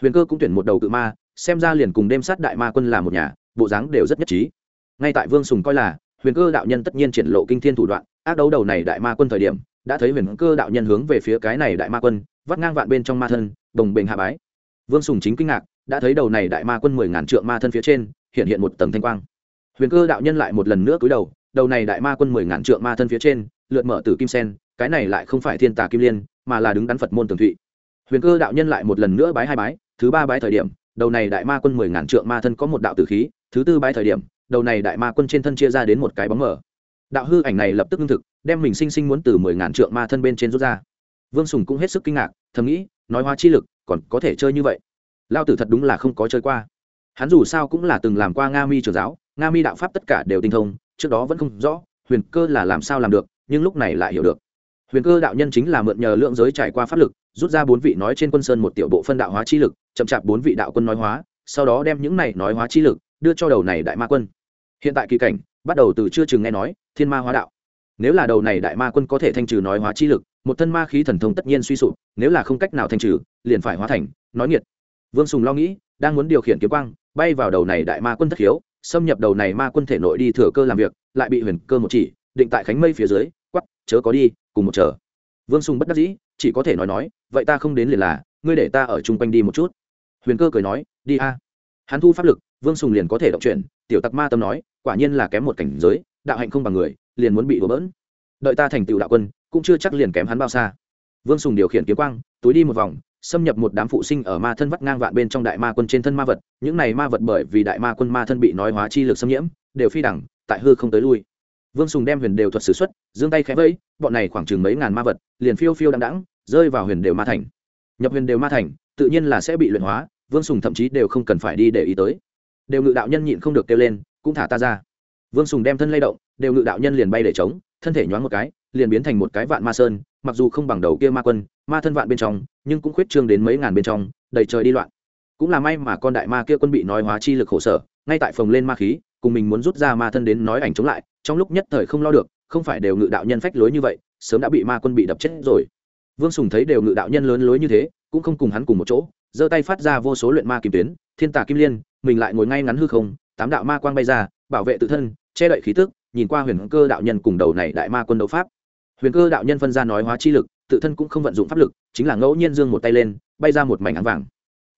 huyền cơ cũng tuyển một đầu cự ma, xem ra liền cùng đêm sát đại ma quân là một nhà, bộ dáng đều rất nhất trí. Ngay tại vương sùng coi là, huyền cơ đạo nhân tất nhiên triển lộ kinh thiên thủ đoạn, ác đấu đầu này đại ma quân thời điểm, đã thấy huyền cơ đạo nhân hướng về phía cái này đại ma quân, vắt ngang vạn bên trong ma thân, đồng bình hạ bái. Vương sùng chính kinh ngạc, đã thấy đầu này đại ma quân mười ngàn trượng ma thân phía trên, hiện hiện một tầng thanh quang. Huyền cơ đạo nhân lại một lần nữa cúi đầu đầu này đại ma quân mười ngàn trượng ma thân phía trên lượt mở từ kim sen, cái này lại không phải thiên tà kim liên, mà là đứng đắn phật môn tường thụy. Huyền cơ đạo nhân lại một lần nữa bái hai bái thứ ba bái thời điểm, đầu này đại ma quân mười ngàn trượng ma thân có một đạo tử khí, thứ tư bái thời điểm, đầu này đại ma quân trên thân chia ra đến một cái bóng mở đạo hư ảnh này lập tức ngưng thực, đem mình sinh sinh muốn từ mười ngàn trượng ma thân bên trên rút ra. Vương sùng cũng hết sức kinh ngạc, thầm nghĩ, nói hóa chi lực, còn có thể chơi như vậy. Lao tử thật đúng là không có chơi qua. Hắn dù sao cũng là từng làm qua nga mi trường giáo, nga mi đạo pháp tất cả đều tinh thông, trước đó vẫn không rõ, huyền cơ là làm sao làm được, nhưng lúc này lại hiểu được huyền cơ đạo nhân chính là mượn nhờ lượng giới trải qua pháp lực, rút ra bốn vị nói trên quân sơn một tiểu bộ phân đạo hóa chi lực, chậm chạp bốn vị đạo quân nói hóa, sau đó đem những này nói hóa chi lực, đưa cho đầu này đại ma quân. Hiện tại kỳ cảnh, bắt đầu từ chưa chừng nghe nói, thiên ma hóa đạo. Nếu là đầu này đại ma quân có thể thanh trừ nói hóa chi lực, một thân ma khí thần thông tất nhiên suy sụp, nếu là không cách nào thanh trừ, liền phải hóa thành, nói nghiệt. Vương sùng lo nghĩ, đang muốn điều khiển kiếm quang, bay vào đầu này đại ma quân thất hiếu, xâm nhập đầu này ma quân thể nội đi thừa cơ làm việc, lại bị huyền cơ một chỉ, định tại khánh mây phía dưới quắp chớ có đi cùng một chờ. Vương sùng bất đắc dĩ, chỉ có thể nói nói, vậy ta không đến liền là, ngươi để ta ở chung quanh đi một chút. Huyền cơ cười nói, đi a. Hắn thu pháp lực, vương sùng liền có thể động chuyển, tiểu tặc ma tâm nói, quả nhiên là kém một cảnh giới, đạo hạnh không bằng người, liền muốn bị đổ bỡn. Đợi ta thành tựu đạo quân, cũng chưa chắc liền kém hắn bao xa. Vương sùng điều khiển kiếm quang, túi đi một vòng, xâm nhập một đám phụ sinh ở ma thân vắt ngang vạn bên trong đại ma quân trên thân ma vật, những này ma vật bởi vì đại ma quân ma thân bị nói hóa chi lực xâm nhiễm, đều phi đẳng, tại hư không tới lui vương sùng đem huyền đều thuật s ử x u ấ t giương tay khẽ vẫy, bọn này khoảng chừng mấy ngàn ma vật, liền phiêu phiêu đăng đẳng rơi vào huyền đều ma thành. Nhập huyền đều ma thành, tự nhiên là sẽ bị luyện hóa, vương sùng thậm chí đều không cần phải đi để ý tới. Đều ngự đạo nhân nhịn không được kêu lên, cũng thả ta ra. Vương sùng đem thân lay động, đều ngự đạo nhân liền bay để trống, thân thể nhoáng một cái, liền biến thành một cái vạn ma sơn, mặc dù không bằng đầu kia ma quân, ma thân vạn bên trong, nhưng cũng khuyết trương đến mấy ngàn bên trong, đầy trời đi loạn. Cũng là may mà con đại ma kia quân bị nói hóa chi lực khổ sở, ngay tại phòng lên ma khí cùng mình muốn rút ra ma thân đến nói ảnh chống lại, trong lúc nhất thời không lo được, không phải đều ngự đạo nhân phách lối như vậy, sớm đã bị ma quân bị đập chết rồi. Vương sùng thấy đều ngự đạo nhân lớn lối như thế, cũng không cùng hắn cùng một chỗ, giơ tay phát ra vô số luyện ma kim tuyến, thiên tà kim liên, mình lại ngồi ngay ngắn hư không, tám đạo ma quang bay ra, bảo vệ tự thân, che đậy khí tức, nhìn qua huyền cơ đạo nhân cùng đầu này đại ma quân đấu pháp. Huyền cơ đạo nhân phân ra nói hóa chi lực, tự thân cũng không vận dụng pháp lực, chính là ngẫu nhiên dương một tay lên, bay ra một mảnh áng vàng.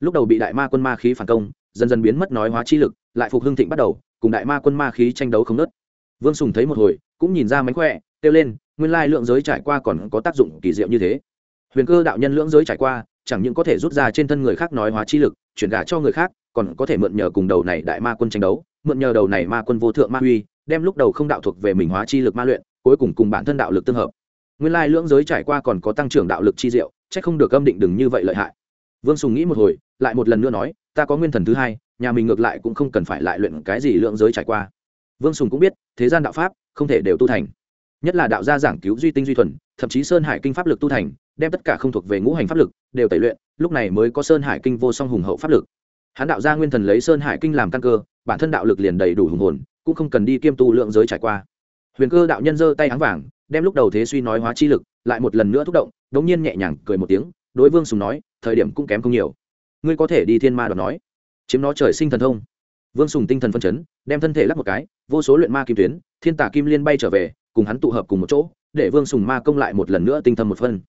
Lúc đầu bị đại ma quân ma khí phản công, dần dần biến mất nói hóa chi lực, lại phục hưng thịnh bắt đầu cùng đại ma quân ma khí tranh đấu không nớt. Vương sùng thấy một hồi, cũng nhìn ra mánh khỏe, kêu lên, nguyên lai lượng giới trải qua còn có tác dụng kỳ diệu như thế. Huyền cơ đạo nhân lưỡng giới trải qua, chẳng những có thể rút ra trên thân người khác nói hóa chi lực, chuyển gả cho người khác, còn có thể mượn nhờ cùng đầu này đại ma quân tranh đấu, mượn nhờ đầu này ma quân vô thượng ma uy đem lúc đầu không đạo thuộc về mình hóa chi lực ma luyện, cuối cùng cùng bản thân đạo lực tương hợp. Nguyên lai lưỡng giới trải qua còn có tăng trưởng đạo lực chi diệu c h ắ c không được âm định đừng như vậy lợi hại. Vương sùng nghĩ một hồi, lại một lần nữa nói, ta có nguyên thần thứ hai nhà mình ngược lại cũng không cần phải lại luyện cái gì lượng giới trải qua. Vương sùng cũng biết, thế gian đạo pháp không thể đều tu thành. Nhất là đạo gia giảng cứu duy tinh duy thuần, thậm chí sơn hải kinh pháp lực tu thành, đem tất cả không thuộc về ngũ hành pháp lực đều tẩy luyện, lúc này mới có sơn hải kinh vô song hùng hậu pháp lực. Hãn đạo gia nguyên thần lấy sơn hải kinh làm căn cơ, bản thân đạo lực liền đầy đủ hùng hồn, cũng không cần đi kiêm tu lượng giới trải qua. Huyền cơ đạo nhân giơ tay áng vàng, đem lúc đầu thế suy nói hóa chi lực, lại một lần nữa thúc động, đống nhiên nhẹ nhàng cười một tiếng, đối vương sùng nói, thời điểm cũng kém không nhiều. Ngươi có thể đi thiên ma đoạt nói chiếm nó trời sinh thần thông. Vương sùng tinh thần phân chấn, đem thân thể lắp một cái, vô số luyện ma kim tuyến, thiên tả kim liên bay trở về, cùng hắn tụ hợp cùng một chỗ, để vương sùng ma công lại một lần nữa tinh thần một phân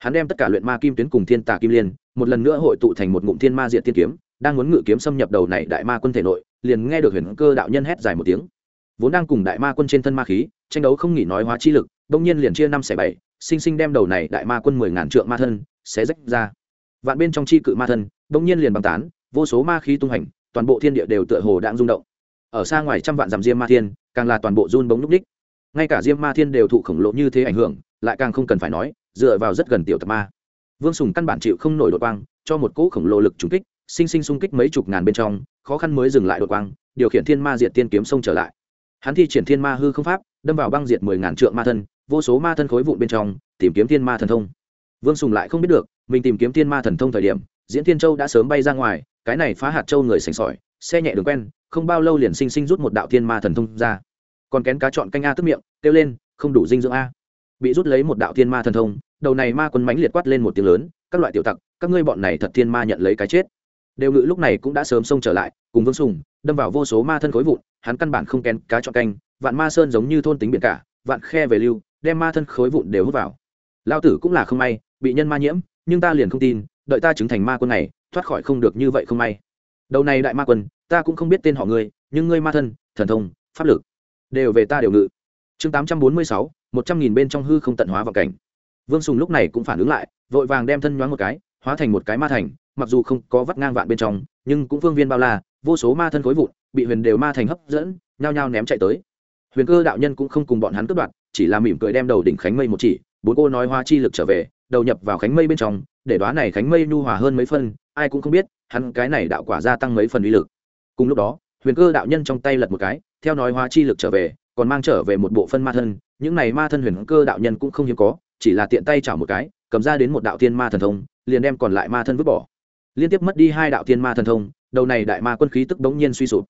hắn đem tất cả luyện ma kim tuyến cùng thiên tả kim liên, một lần nữa hội tụ thành một ngụm thiên ma diện thiên kiếm, đang muốn ngự kiếm xâm nhập đầu này đại ma quân thể nội, liền nghe được huyền cơ đạo nhân hét dài một tiếng. Vốn đang cùng đại ma quân trên thân ma khí, tranh đấu không nghỉ nói hóa chi lực đông nhiên liền chia năm xẻ bảy, sinh sinh đem đầu này đại ma quân mười ngàn trượng ma thân, xé rách ra. Vạn bên trong chi cự ma thân đông nhiên liền băng tán vô số ma khí tung hành, toàn bộ thiên địa đều tựa hồ đang rung động. Ở xa ngoài trăm vạn dặm diêm ma thiên, càng là toàn bộ run bóng núp đích ngay cả diêm ma thiên đều thụ khổng lồ như thế ảnh hưởng, lại càng không cần phải nói, dựa vào rất gần tiểu tập ma. Vương sùng căn bản chịu không nổi đột quang, cho một cỗ khổng lồ lực trúng kích, sinh sinh xung kích mấy chục ngàn bên trong, khó khăn mới dừng lại đột quang, điều khiển thiên ma diệt tiên kiếm sông trở lại. Hắn thi triển thiên ma hư không pháp, đâm vào băng diệt mười ngàn trượng ma thân, vô số ma thân khối vụn bên trong, tìm kiếm thiên ma thần thông. Vương sùng lại không biết được, mình tìm kiếm thiên ma thần thông thời điểm diễn thiên châu đã sớm bay ra ngoài, cái này phá hạt châu người sành sỏi, xe nhẹ đường quen, không bao lâu liền sinh sinh rút một đạo thiên ma thần thông ra. Còn kén cá chọn canh a tức miệng, kêu lên, không đủ dinh dưỡng a. Bị rút lấy một đạo thiên ma thần thông, đầu này ma quân mãnh liệt quát lên một tiếng lớn, các loại tiểu tặc, các ngươi bọn này thật thiên ma nhận lấy cái chết. Đều ngự lúc này cũng đã sớm xông trở lại, cùng vương sùng, đâm vào vô số ma thân khối vụn, hắn căn bản không kén cá chọn canh, vạn ma sơn giống như thôn tính biển cả, vạn khe về lưu, đem ma thân khối vụn đều hút vào. Lao tử cũng là không may, bị nhân ma nhiễm, nhưng ta liền không tin đợi ta chứng thành ma quân này, thoát khỏi không được như vậy không may. Đầu này đại ma quân, ta cũng không biết tên họ ngươi, nhưng ngươi ma thân, thần thông, pháp lực đều về ta đều ngự. Chương tám trăm bốn mươi sáu, một trăm nghìn bên trong hư không tận hóa vào cảnh. Vương sùng lúc này cũng phản ứng lại, vội vàng đem thân nhoáng một cái, hóa thành một cái ma thành, mặc dù không có vắt ngang vạn bên trong, nhưng cũng phương viên bao la, vô số ma thân khối vụn, bị huyền đều ma thành hấp dẫn, nhao nhao ném chạy tới. Huyền cơ đạo nhân cũng không cùng bọn hắn cướp đoạt, chỉ là mỉm cười đem đầu đỉnh khánh mây một chỉ, bốn cô nói hoa chi lực trở về đầu nhập vào khánh mây bên trong, để đoá này khánh mây nhu hòa hơn mấy phân, ai cũng không biết, hắn cái này đạo quả gia tăng mấy phần uy lực. Cùng lúc đó, huyền cơ đạo nhân trong tay lật một cái, theo nói hóa chi lực trở về, còn mang trở về một bộ phân ma thân, những này ma thân huyền cơ đạo nhân cũng không hiếm có, chỉ là tiện tay chảo một cái, cầm ra đến một đạo tiên ma thần thông, liền đem còn lại ma thân vứt bỏ. Liên tiếp mất đi hai đạo tiên ma thần thông, đầu này đại ma quân khí tức bỗng nhiên suy sụp.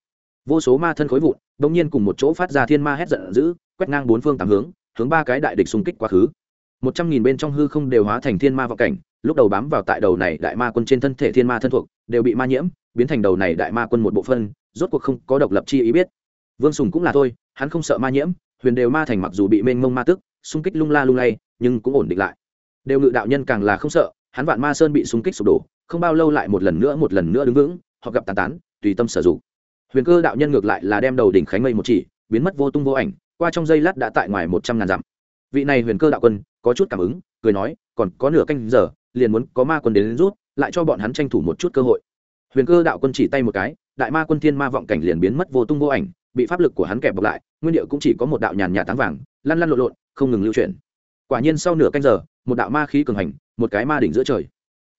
Vô số ma thân khối vụn, bỗng nhiên cùng một chỗ phát ra thiên ma hét giận dữ, quét ngang bốn phương tám hướng hướng ba cái đại địch xung kích quá khứ một trăm nghìn bên trong hư không đều hóa thành thiên ma vọng cảnh, lúc đầu bám vào tại đầu này đại ma quân trên thân thể thiên ma thân thuộc, đều bị ma nhiễm, biến thành đầu này đại ma quân một bộ phân, rốt cuộc không có độc lập chi ý biết. Vương sùng cũng là thôi, hắn không sợ ma nhiễm, huyền đều ma thành mặc dù bị mênh mông ma tức, xung kích lung la lung lay, nhưng cũng ổn định lại. Đều ngự đạo nhân càng là không sợ, hắn vạn ma sơn bị xung kích sụp đổ, không bao lâu lại một lần nữa một lần nữa đứng vững, họ gặp tàn tán, tùy tâm sử dụng. Huyền cơ đạo nhân ngược lại là đem đầu đỉnh khánh mây một chỉ, biến mất vô tung vô ảnh, qua trong giây lát đã tại ngoài một trăm ngàn dặm. Vị này huyền cơ đạo quân có chút cảm ứng cười nói còn có nửa canh giờ liền muốn có ma quân đến, đến rút lại cho bọn hắn tranh thủ một chút cơ hội. Huyền cơ đạo quân chỉ tay một cái đại ma quân thiên ma vọng cảnh liền biến mất vô tung vô ảnh bị pháp lực của hắn kẹp bọc lại nguyên điệu cũng chỉ có một đạo nhàn nhà táng vàng lăn lăn lộn lộn không ngừng lưu chuyển. Quả nhiên sau nửa canh giờ một đạo ma khí cường hành một cái ma đỉnh giữa trời.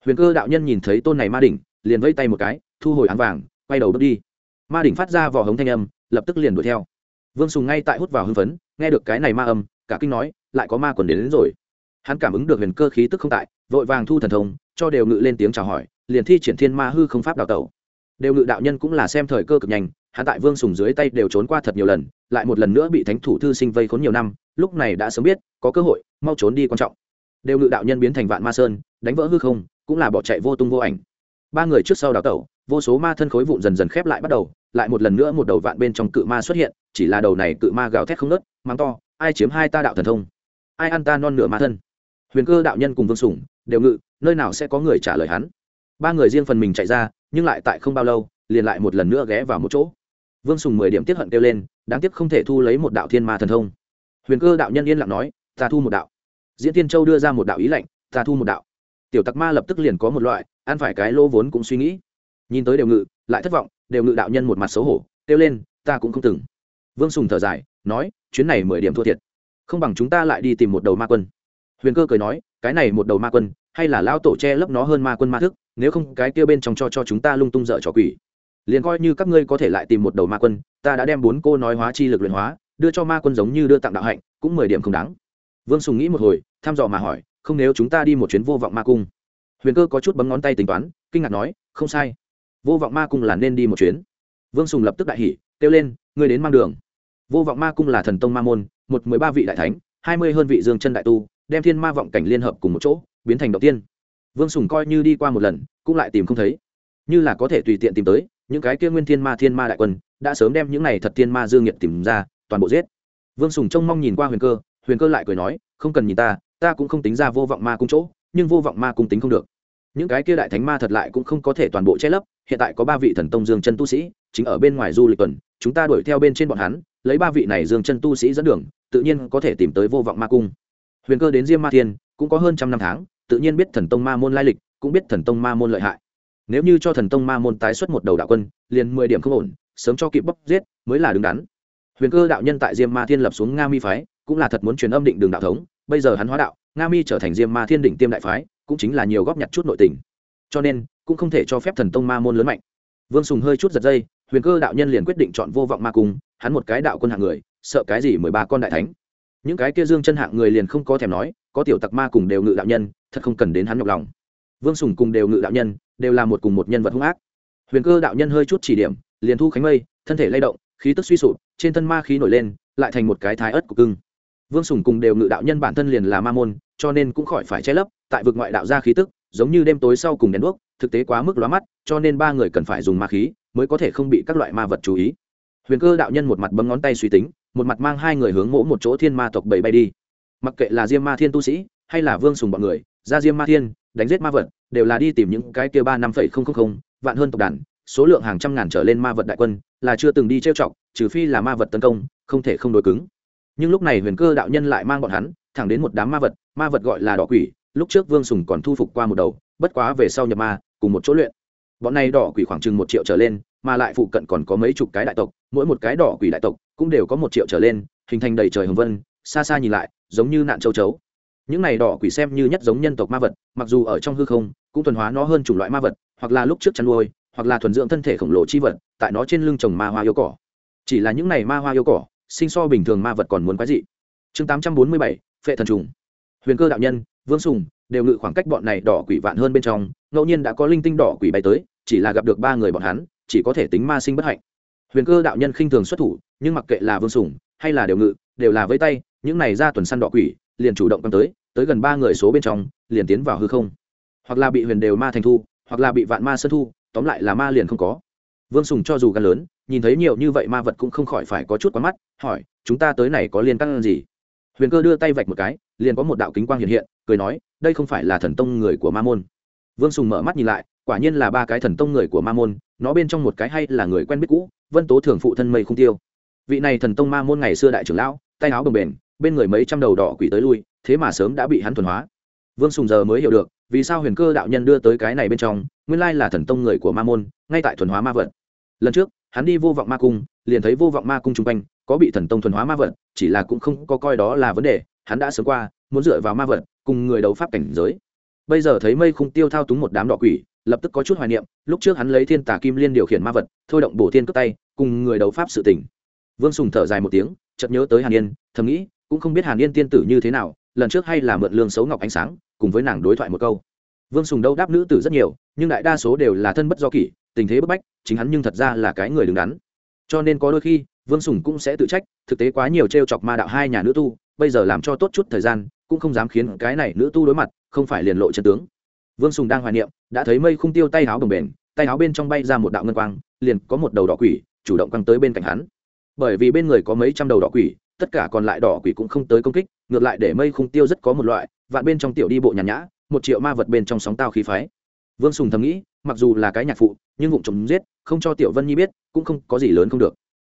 Huyền cơ đạo nhân nhìn thấy tôn này ma đỉnh liền vây tay một cái thu hồi áng vàng quay đầu bước đi. Ma đỉnh phát ra vỏ hống thanh âm lập tức liền đuổi theo. Vương sùng ngay tại hút vào hưng phấn nghe được cái này ma âm cả kinh nói lại có ma quần đến, đến rồi. Hắn cảm ứng được huyền cơ khí tức không tại vội vàng thu thần thông cho đều ngự lên tiếng chào hỏi liền thi triển thiên ma hư không pháp đào tẩu. Đều ngự đạo nhân cũng là xem thời cơ cực nhanh hắn tại vương sùng dưới tay đều trốn qua thật nhiều lần lại một lần nữa bị thánh thủ thư sinh vây khốn nhiều năm lúc này đã sớm biết có cơ hội mau trốn đi quan trọng. Đều ngự đạo nhân biến thành vạn ma sơn đánh vỡ hư không cũng là bỏ chạy vô tung vô ảnh. Ba người trước sau đào tẩu vô số ma thân khối vụn dần dần khép lại bắt đầu lại một lần nữa một đầu vạn bên trong cự ma xuất hiện chỉ là đầu này cự ma gào thét không nớt mang to ai chiếm hai ta đạo thần thông? Ai ăn ta non nửa ma thân? Huyền cơ đạo nhân cùng vương sủng đều ngự, nơi nào sẽ có người trả lời hắn? Ba người riêng phần mình chạy ra, nhưng lại tại không bao lâu, liền lại một lần nữa ghé vào một chỗ. Vương sùng mười điểm tiếp hận kêu lên, đáng tiếc không thể thu lấy một đạo thiên ma thần thông. Huyền cơ đạo nhân yên lặng nói, ta thu một đạo. Diễn tiên châu đưa ra một đạo ý lệnh ta thu một đạo. Tiểu tặc ma lập tức liền có một loại, ăn phải cái lỗ vốn cũng suy nghĩ. Nhìn tới đều ngự, lại thất vọng, đều ngự đạo nhân một mặt xấu hổ, kêu lên, ta cũng không từng vương sùng thở dài, nói, chuyến này mười điểm thua thiệt. Không bằng chúng ta lại đi tìm một đầu ma quân. Huyền cơ cười nói, cái này một đầu ma quân, hay là lao tổ che lấp nó hơn ma quân ma thức, nếu không cái kia bên trong cho cho chúng ta lung tung dở trò quỷ. Liền coi như các ngươi có thể lại tìm một đầu ma quân, ta đã đem bốn cô nói hóa chi lực luyện hóa, đưa cho ma quân giống như đưa tặng đạo hạnh, cũng mười điểm không đáng. Vương sùng nghĩ một hồi, thăm dò mà hỏi, không nếu chúng ta đi một chuyến vô vọng ma cung? Huyền cơ có chút bấm ngón tay tính toán, kinh ngạc nói, không sai. Vô vọng ma cung là nên đi một chuyến. Vương sùng lập tức đại hỉ, kêu lên ngươi đến mang đường. Vô vọng ma cung là thần tông ma môn, một mười ba vị đại thánh, hai mươi hơn vị dương chân đại tu, đem thiên ma vọng cảnh liên hợp cùng một chỗ, biến thành đầu tiên. Vương sùng coi như đi qua một lần, cũng lại tìm không thấy. Như là có thể tùy tiện tìm tới, những cái kia nguyên thiên ma thiên ma đại quân, đã sớm đem những này thật thiên ma dương nghiệt tìm ra, toàn bộ giết. Vương sùng trông mong nhìn qua huyền cơ huyền cơ lại cười nói, không cần nhìn ta ta cũng không tính ra vô vọng ma cung chỗ, nhưng vô vọng ma cung tính không được những cái kia đại thánh ma thật lại cũng không có thể toàn bộ che lấp, hiện tại có ba vị thần tông dương chân tu sĩ, chính ở bên ngoài du lịch tuần, chúng ta đuổi theo bên trên bọn hắn, lấy ba vị này dương chân tu sĩ dẫn đường, tự nhiên có thể tìm tới vô vọng ma cung. Huyền cơ đến diêm ma thiên, cũng có hơn trăm năm tháng, tự nhiên biết thần tông ma môn lai lịch, cũng biết thần tông ma môn lợi hại. Nếu như cho thần tông ma môn tái xuất một đầu đạo quân, liền mười điểm không ổn, sớm cho kịp bóc giết, mới là đứng đắn. Huyền cơ đạo nhân tại diêm ma thiên lập xuống nga mi phái, cũng là thật muốn truyền âm định đường đạo thống, bây giờ hắn hóa đạo nga mi trở thành diêm ma thiên đỉnh tiêm đại phái, cũng chính là nhiều góp nhặt chút nội tình. Cho nên, cũng không thể cho phép thần tông ma môn lớn mạnh. Vương sùng hơi chút giật dây, huyền cơ đạo nhân liền quyết định chọn vô vọng ma cung, hắn một cái đạo quân hạng người, sợ cái gì mười ba con đại thánh. Những cái kia dương chân hạng người liền không có thèm nói, có tiểu tặc ma cùng đều ngự đạo nhân, thật không cần đến hắn nhọc lòng. Vương sùng cùng đều ngự đạo nhân, đều là một cùng một nhân vật hung ác. Huyền cơ đạo nhân hơi chút chỉ điểm, liền thu khánh mây, thân thể lay động, khí tức suy sụp, trên thân ma khí nổi lên, lại thành một cái thái ớt của cưng vương sùng cùng đều ngự đạo nhân bản thân liền là ma môn, cho nên cũng khỏi phải che lấp, tại vực ngoại đạo ra khí tức, giống như đêm tối sau cùng đèn đuốc, thực tế quá mức lóa mắt, cho nên ba người cần phải dùng ma khí mới có thể không bị các loại ma vật chú ý. Huyền cơ đạo nhân một mặt bấm ngón tay suy tính, một mặt mang hai người hướng mỗ một chỗ thiên ma tộc bảy bay đi. Mặc kệ là diêm ma thiên tu sĩ, hay là vương sùng bọn người, ra diêm ma thiên, đánh giết ma vật, đều là đi tìm những cái kia ba năm phẩy không không không, vạn hơn tộc đàn, số lượng hàng trăm ngàn trở lên ma vật đại quân, là chưa từng đi trêu chọc, trừ phi là ma vật tấn công, không thể không đối cứng nhưng lúc này huyền cơ đạo nhân lại mang bọn hắn thẳng đến một đám ma vật ma vật gọi là đỏ quỷ, lúc trước vương sùng còn thu phục qua một đầu, bất quá về sau nhập ma, cùng một chỗ luyện. Bọn này đỏ quỷ khoảng chừng một triệu trở lên, mà lại phụ cận còn có mấy chục cái đại tộc, mỗi một cái đỏ quỷ đại tộc cũng đều có một triệu trở lên, hình thành đầy trời hồng vân, xa xa nhìn lại, giống như nạn châu chấu. Những này đỏ quỷ xem như nhất giống nhân tộc ma vật, mặc dù ở trong hư không, cũng thuần hóa nó hơn chủng loại ma vật, hoặc là lúc trước chăn nuôi, hoặc là thuần dưỡng thân thể khổng lồ chi vật, tại nó trên lưng trồng ma hoa yêu cỏ. Chỉ là những này ma hoa yêu cỏ sinh so bình thường ma vật còn muốn quái dị. Chương tám trăm bốn mươi bảy, phệ thần trùng. Huyền cơ đạo nhân, vương sùng, đều ngự khoảng cách bọn này đỏ quỷ vạn hơn bên trong, ngẫu nhiên đã có linh tinh đỏ quỷ bay tới, chỉ là gặp được ba người bọn hắn, chỉ có thể tính ma sinh bất hạnh. Huyền cơ đạo nhân khinh thường xuất thủ, nhưng mặc kệ là vương sùng hay là đều ngự, đều là với tay, những này ra tuần săn đỏ quỷ, liền chủ động tăng tới tới gần ba người số bên trong, liền tiến vào hư không. Hoặc là bị huyền đều ma thành thu, hoặc là bị vạn ma sơn thu, tóm lại là ma liền không có. Vương sùng cho dù gan lớn nhìn thấy nhiều như vậy ma vật cũng không khỏi phải có chút quá mắt, hỏi, chúng ta tới này có liên căn gì? Huyền cơ đưa tay vạch một cái, liền có một đạo kính quang hiện hiện, cười nói, đây không phải là thần tông người của ma môn. Vương sùng mở mắt nhìn lại, quả nhiên là ba cái thần tông người của ma môn, nó bên trong một cái hay là người quen biết cũ, vân tố thường phụ thân mây không tiêu. Vị này thần tông ma môn ngày xưa đại trưởng lão, tay áo bồng bềnh, bên người mấy trăm đầu đỏ quỷ tới lui, thế mà sớm đã bị hắn thuần hóa. Vương sùng giờ mới hiểu được, vì sao huyền cơ đạo nhân đưa tới cái này bên trong, nguyên lai là thần tông người của ma môn, ngay tại thuần hóa ma vật. Lần trước hắn đi vô vọng ma cung, liền thấy vô vọng ma cung chung quanh, có bị thần tông thuần hóa ma vật, chỉ là cũng không có coi đó là vấn đề, hắn đã sớm qua, muốn dựa vào ma vật, cùng người đấu pháp cảnh giới. Bây giờ thấy mây khung tiêu thao túng một đám đỏ quỷ, lập tức có chút hoài niệm, lúc trước hắn lấy thiên tà kim liên điều khiển ma vật, thôi động bổ thiên cướp tay, cùng người đấu pháp sự tỉnh vương sùng thở dài một tiếng, chợt nhớ tới hàn yên, thầm nghĩ, cũng không biết hàn yên tiên tử như thế nào, lần trước hay là mượn lương xấu ngọc ánh sáng, cùng với nàng đối thoại một câu. Vương sùng đâu đáp nữ tử rất nhiều, nhưng đại đa số đều là thân bất do kỷ tình thế bức bách, chính hắn nhưng thật ra là cái người đứng đắn. Cho nên có đôi khi, vương sùng cũng sẽ tự trách, thực tế quá nhiều t r e o chọc ma đạo hai nhà nữ tu, bây giờ làm cho tốt chút thời gian, cũng không dám khiến cái này nữ tu đối mặt, không phải liền lộ chân tướng. Vương sùng đang hoài niệm, đã thấy mây khung tiêu tay áo đồng bền, tay áo bên trong bay ra một đạo ngân quang, liền có một đầu đỏ quỷ, chủ động quăng tới bên cạnh hắn. Bởi vì bên người có mấy trăm đầu đỏ quỷ, tất cả còn lại đỏ quỷ cũng không tới công kích, ngược lại để mây khung tiêu rất có một loại, vạn bên trong tiểu đi bộ nhàn nhã, một triệu ma vật bên trong sóng tao khí phái. Vương sùng thầm nghĩ mặc dù là cái nhạc phụ, nhưng vụng trộm giết, không cho tiểu vân nhi biết, cũng không có gì lớn không được.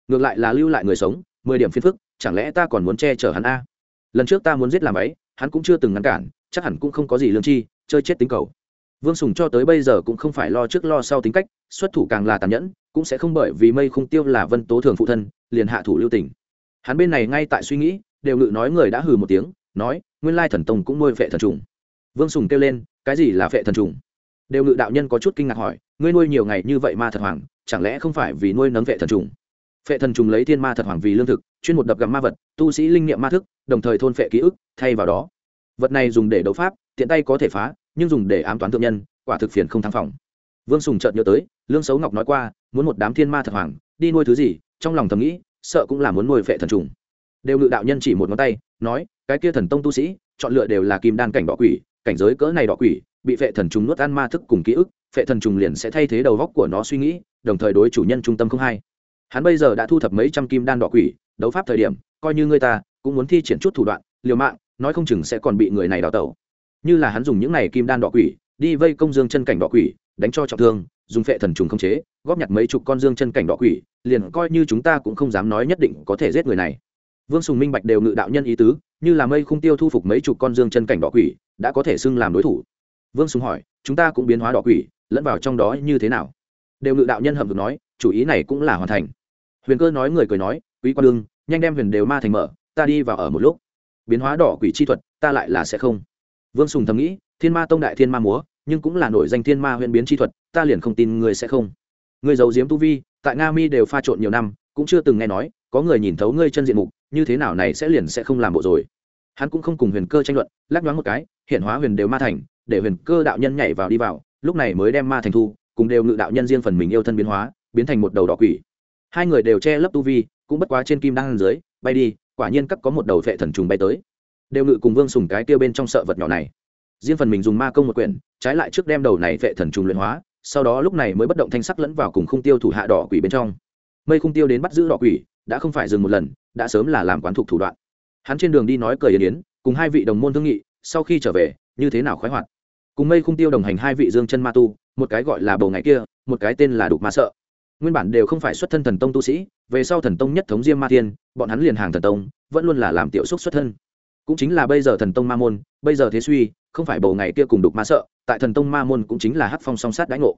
Ngược lại là lưu lại người sống, mười điểm phiền phức, chẳng lẽ ta còn muốn che chở hắn a? Lần trước ta muốn giết làm ấy, hắn cũng chưa từng ngăn cản, chắc hẳn cũng không có gì lương chi, chơi chết tính cầu. Vương sùng cho tới bây giờ cũng không phải lo trước lo sau tính cách, xuất thủ càng là tàn nhẫn, cũng sẽ không bởi vì mây khung tiêu là vân tố thường phụ thân, liền hạ thủ lưu tình. Hắn bên này ngay tại suy nghĩ, đều ngự nói người đã hừ một tiếng, nói, nguyên lai thần tông cũng nuôi vệ thần trùng. Vương sùng kêu lên, cái gì là vệ thần trùng? Đều ngự đạo nhân có chút kinh ngạc hỏi, ngươi nuôi nhiều ngày như vậy ma thật hoàng, chẳng lẽ không phải vì nuôi nấng vệ thần trùng? Phệ thần trùng lấy thiên ma thật hoàng vì lương thực, chuyên một đập gặm ma vật, tu sĩ linh nghiệm ma thức, đồng thời thôn phệ ký ức, thay vào đó. Vật này dùng để đấu pháp, tiện tay có thể phá, nhưng dùng để ám toán thượng nhân, quả thực phiền không thăng phòng. Vương sùng chợt nhớ tới, lương xấu ngọc nói qua, muốn một đám thiên ma thật hoàng, đi nuôi thứ gì, trong lòng thầm nghĩ, sợ cũng là muốn nuôi phệ thần trùng. Đều ngự đạo nhân chỉ một ngón tay, nói, cái kia thần tông tu sĩ, chọn lựa đều là kim đan cảnh đỏ quỷ, cảnh giới cỡ này đỏ quỷ bị phệ thần trùng nuốt ăn ma thức cùng ký ức, phệ thần trùng liền sẽ thay thế đầu góc của nó suy nghĩ, đồng thời đối chủ nhân trung tâm không hay. Hắn bây giờ đã thu thập mấy trăm kim đan đỏ quỷ, đấu pháp thời điểm, coi như người ta, cũng muốn thi triển chút thủ đoạn, liều mạng, nói không chừng sẽ còn bị người này đào tẩu. Như là hắn dùng những này kim đan đỏ quỷ, đi vây công dương chân cảnh đỏ quỷ, đánh cho trọng thương, dùng phệ thần trùng không chế, góp nhặt mấy chục con dương chân cảnh đỏ quỷ, liền coi như chúng ta cũng không dám nói nhất định có thể giết người này. Vương sùng minh bạch đều ngự đạo nhân ý tứ, như là mây khung tiêu thu phục mấy chục con dương chân cảnh đỏ quỷ, đã có thể xưng làm đối thủ vương sùng hỏi, chúng ta cũng biến hóa đỏ quỷ, lẫn vào trong đó như thế nào? Đều ngự đạo nhân hầm được nói, chủ ý này cũng là hoàn thành. Huyền cơ nói người cười nói, quý quan đương, nhanh đem huyền đều ma thành mở, ta đi vào ở một lúc. Biến hóa đỏ quỷ chi thuật, ta lại là sẽ không. Vương sùng thầm nghĩ, thiên ma tông đại thiên ma múa, nhưng cũng là nổi danh thiên ma huyền biến chi thuật, ta liền không tin người sẽ không. Người giấu diếm tu vi, tại nga mi đều pha trộn nhiều năm, cũng chưa từng nghe nói, có người nhìn thấu ngươi chân diện mục, như thế nào này sẽ liền sẽ không làm bộ rồi. Hắn cũng không cùng huyền cơ tranh luận, lắc nhoáng một cái, hiện hóa huyền đều ma thành để huyền cơ đạo nhân nhảy vào đi vào, lúc này mới đem ma thành thu, cùng đều ngự đạo nhân riêng phần mình yêu thân biến hóa, biến thành một đầu đỏ quỷ. Hai người đều che lấp tu vi, cũng bất quá trên kim đang dưới, bay đi, quả nhiên cắt có một đầu vệ thần trùng bay tới. Đều ngự cùng vương sùng cái tiêu bên trong sợ vật nhỏ này. Riêng phần mình dùng ma công một quyển, trái lại trước đem đầu này vệ thần trùng luyện hóa, sau đó lúc này mới bất động thanh sắc lẫn vào cùng khung tiêu thủ hạ đỏ quỷ bên trong. Mây khung tiêu đến bắt giữ đỏ quỷ, đã không phải dừng một lần, đã sớm là làm quán thục thủ đoạn. Hắn trên đường đi nói cười yến yến, cùng hai vị đồng môn thương nghị, sau khi trở về, như thế nào khoái hoạt? Cùng mây khung tiêu đồng hành hai vị dương chân ma tu, một cái gọi là bầu ngày kia, một cái tên là đục ma sợ. Nguyên bản đều không phải xuất thân thần tông tu sĩ, về sau thần tông nhất thống diêm ma thiên, bọn hắn liền hàng thần tông, vẫn luôn là làm tiểu xúc xuất thân. Cũng chính là bây giờ thần tông ma môn, bây giờ thế suy, không phải bầu ngày kia cùng đục ma sợ, tại thần tông ma môn cũng chính là hắc phong song sát đãi ngộ.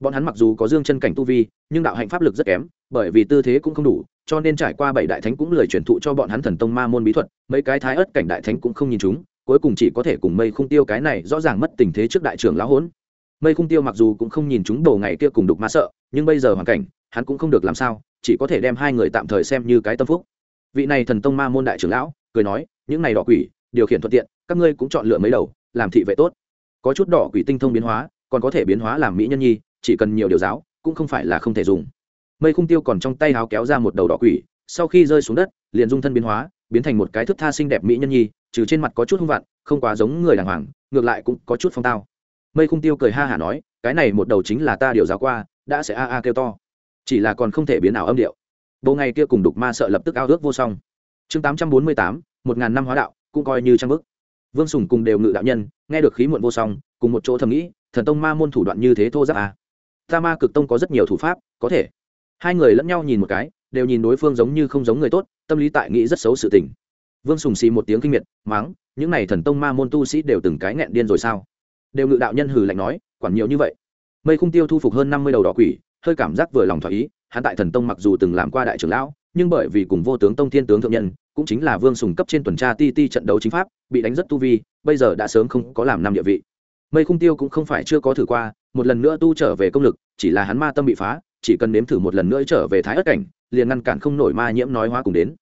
Bọn hắn mặc dù có dương chân cảnh tu vi, nhưng đạo hạnh pháp lực rất kém, bởi vì tư thế cũng không đủ, cho nên trải qua bảy đại thánh cũng lười truyền thụ cho bọn hắn thần tông ma môn bí thuật, mấy cái thái ớt cảnh đại thánh cũng không nhìn chúng cuối cùng chỉ có thể cùng mây khung tiêu cái này rõ ràng mất tình thế trước đại trưởng lão hỗn. Mây khung tiêu mặc dù cũng không nhìn chúng đầu ngày kia cùng đục ma sợ, nhưng bây giờ hoàn cảnh, hắn cũng không được làm sao, chỉ có thể đem hai người tạm thời xem như cái tâm phúc. Vị này thần tông ma môn đại trưởng lão, cười nói, những này đỏ quỷ, điều khiển thuận tiện, các ngươi cũng chọn lựa mấy đầu, làm thị vệ tốt. Có chút đỏ quỷ tinh thông biến hóa, còn có thể biến hóa làm mỹ nhân nhi, chỉ cần nhiều điều giáo, cũng không phải là không thể dùng. Mây khung tiêu còn trong tay háo kéo ra một đầu đỏ quỷ, sau khi rơi xuống đất, liền dung thân biến hóa, biến thành một cái thức tha xinh đẹp mỹ nhân nhi trừ trên mặt có chút hung vặn không quá giống người đàng hoàng, ngược lại cũng có chút phong tao. Mây khung tiêu cười ha hả nói, cái này một đầu chính là ta điều giáo qua, đã sẽ a a kêu to. Chỉ là còn không thể biến ảo âm điệu. Bộ ngày kia cùng đục ma sợ lập tức ao ước vô song. Chương tám trăm bốn mươi tám, một ngàn năm hóa đạo, cũng coi như trang bức. Vương sùng cùng đều ngự đạo nhân, nghe được khí muộn vô song, cùng một chỗ thầm nghĩ, thần tông ma môn thủ đoạn như thế thô giáp à. ta ma cực tông có rất nhiều thủ pháp, có thể. Hai người lẫn nhau nhìn một cái, đều nhìn đối phương giống như không giống người tốt, tâm lý tại nghĩ rất xấu sự tình vương sùng xì một tiếng kinh miệt, mắng, những n à y thần tông ma môn tu sĩ đều từng cái nghẹn điên rồi sao? Đều ngự đạo nhân hừ lạnh nói, quản nhiều như vậy. Mây khung tiêu thu phục hơn năm mươi đầu đỏ quỷ, hơi cảm giác vừa lòng thỏa ý, hắn tại thần tông mặc dù từng làm qua đại trưởng lão, nhưng bởi vì cùng vô tướng tông thiên tướng thượng nhân, cũng chính là vương sùng cấp trên tuần tra ti ti trận đấu chính pháp, bị đánh rất tu vi, bây giờ đã sớm không có làm năm địa vị. Mây khung tiêu cũng không phải chưa có thử qua, một lần nữa tu trở về công lực, chỉ là hắn ma tâm bị phá, chỉ cần nếm thử một lần nữa trở về thái ất cảnh, liền ngăn cản không nổi ma nhiễm nói hóa cùng đến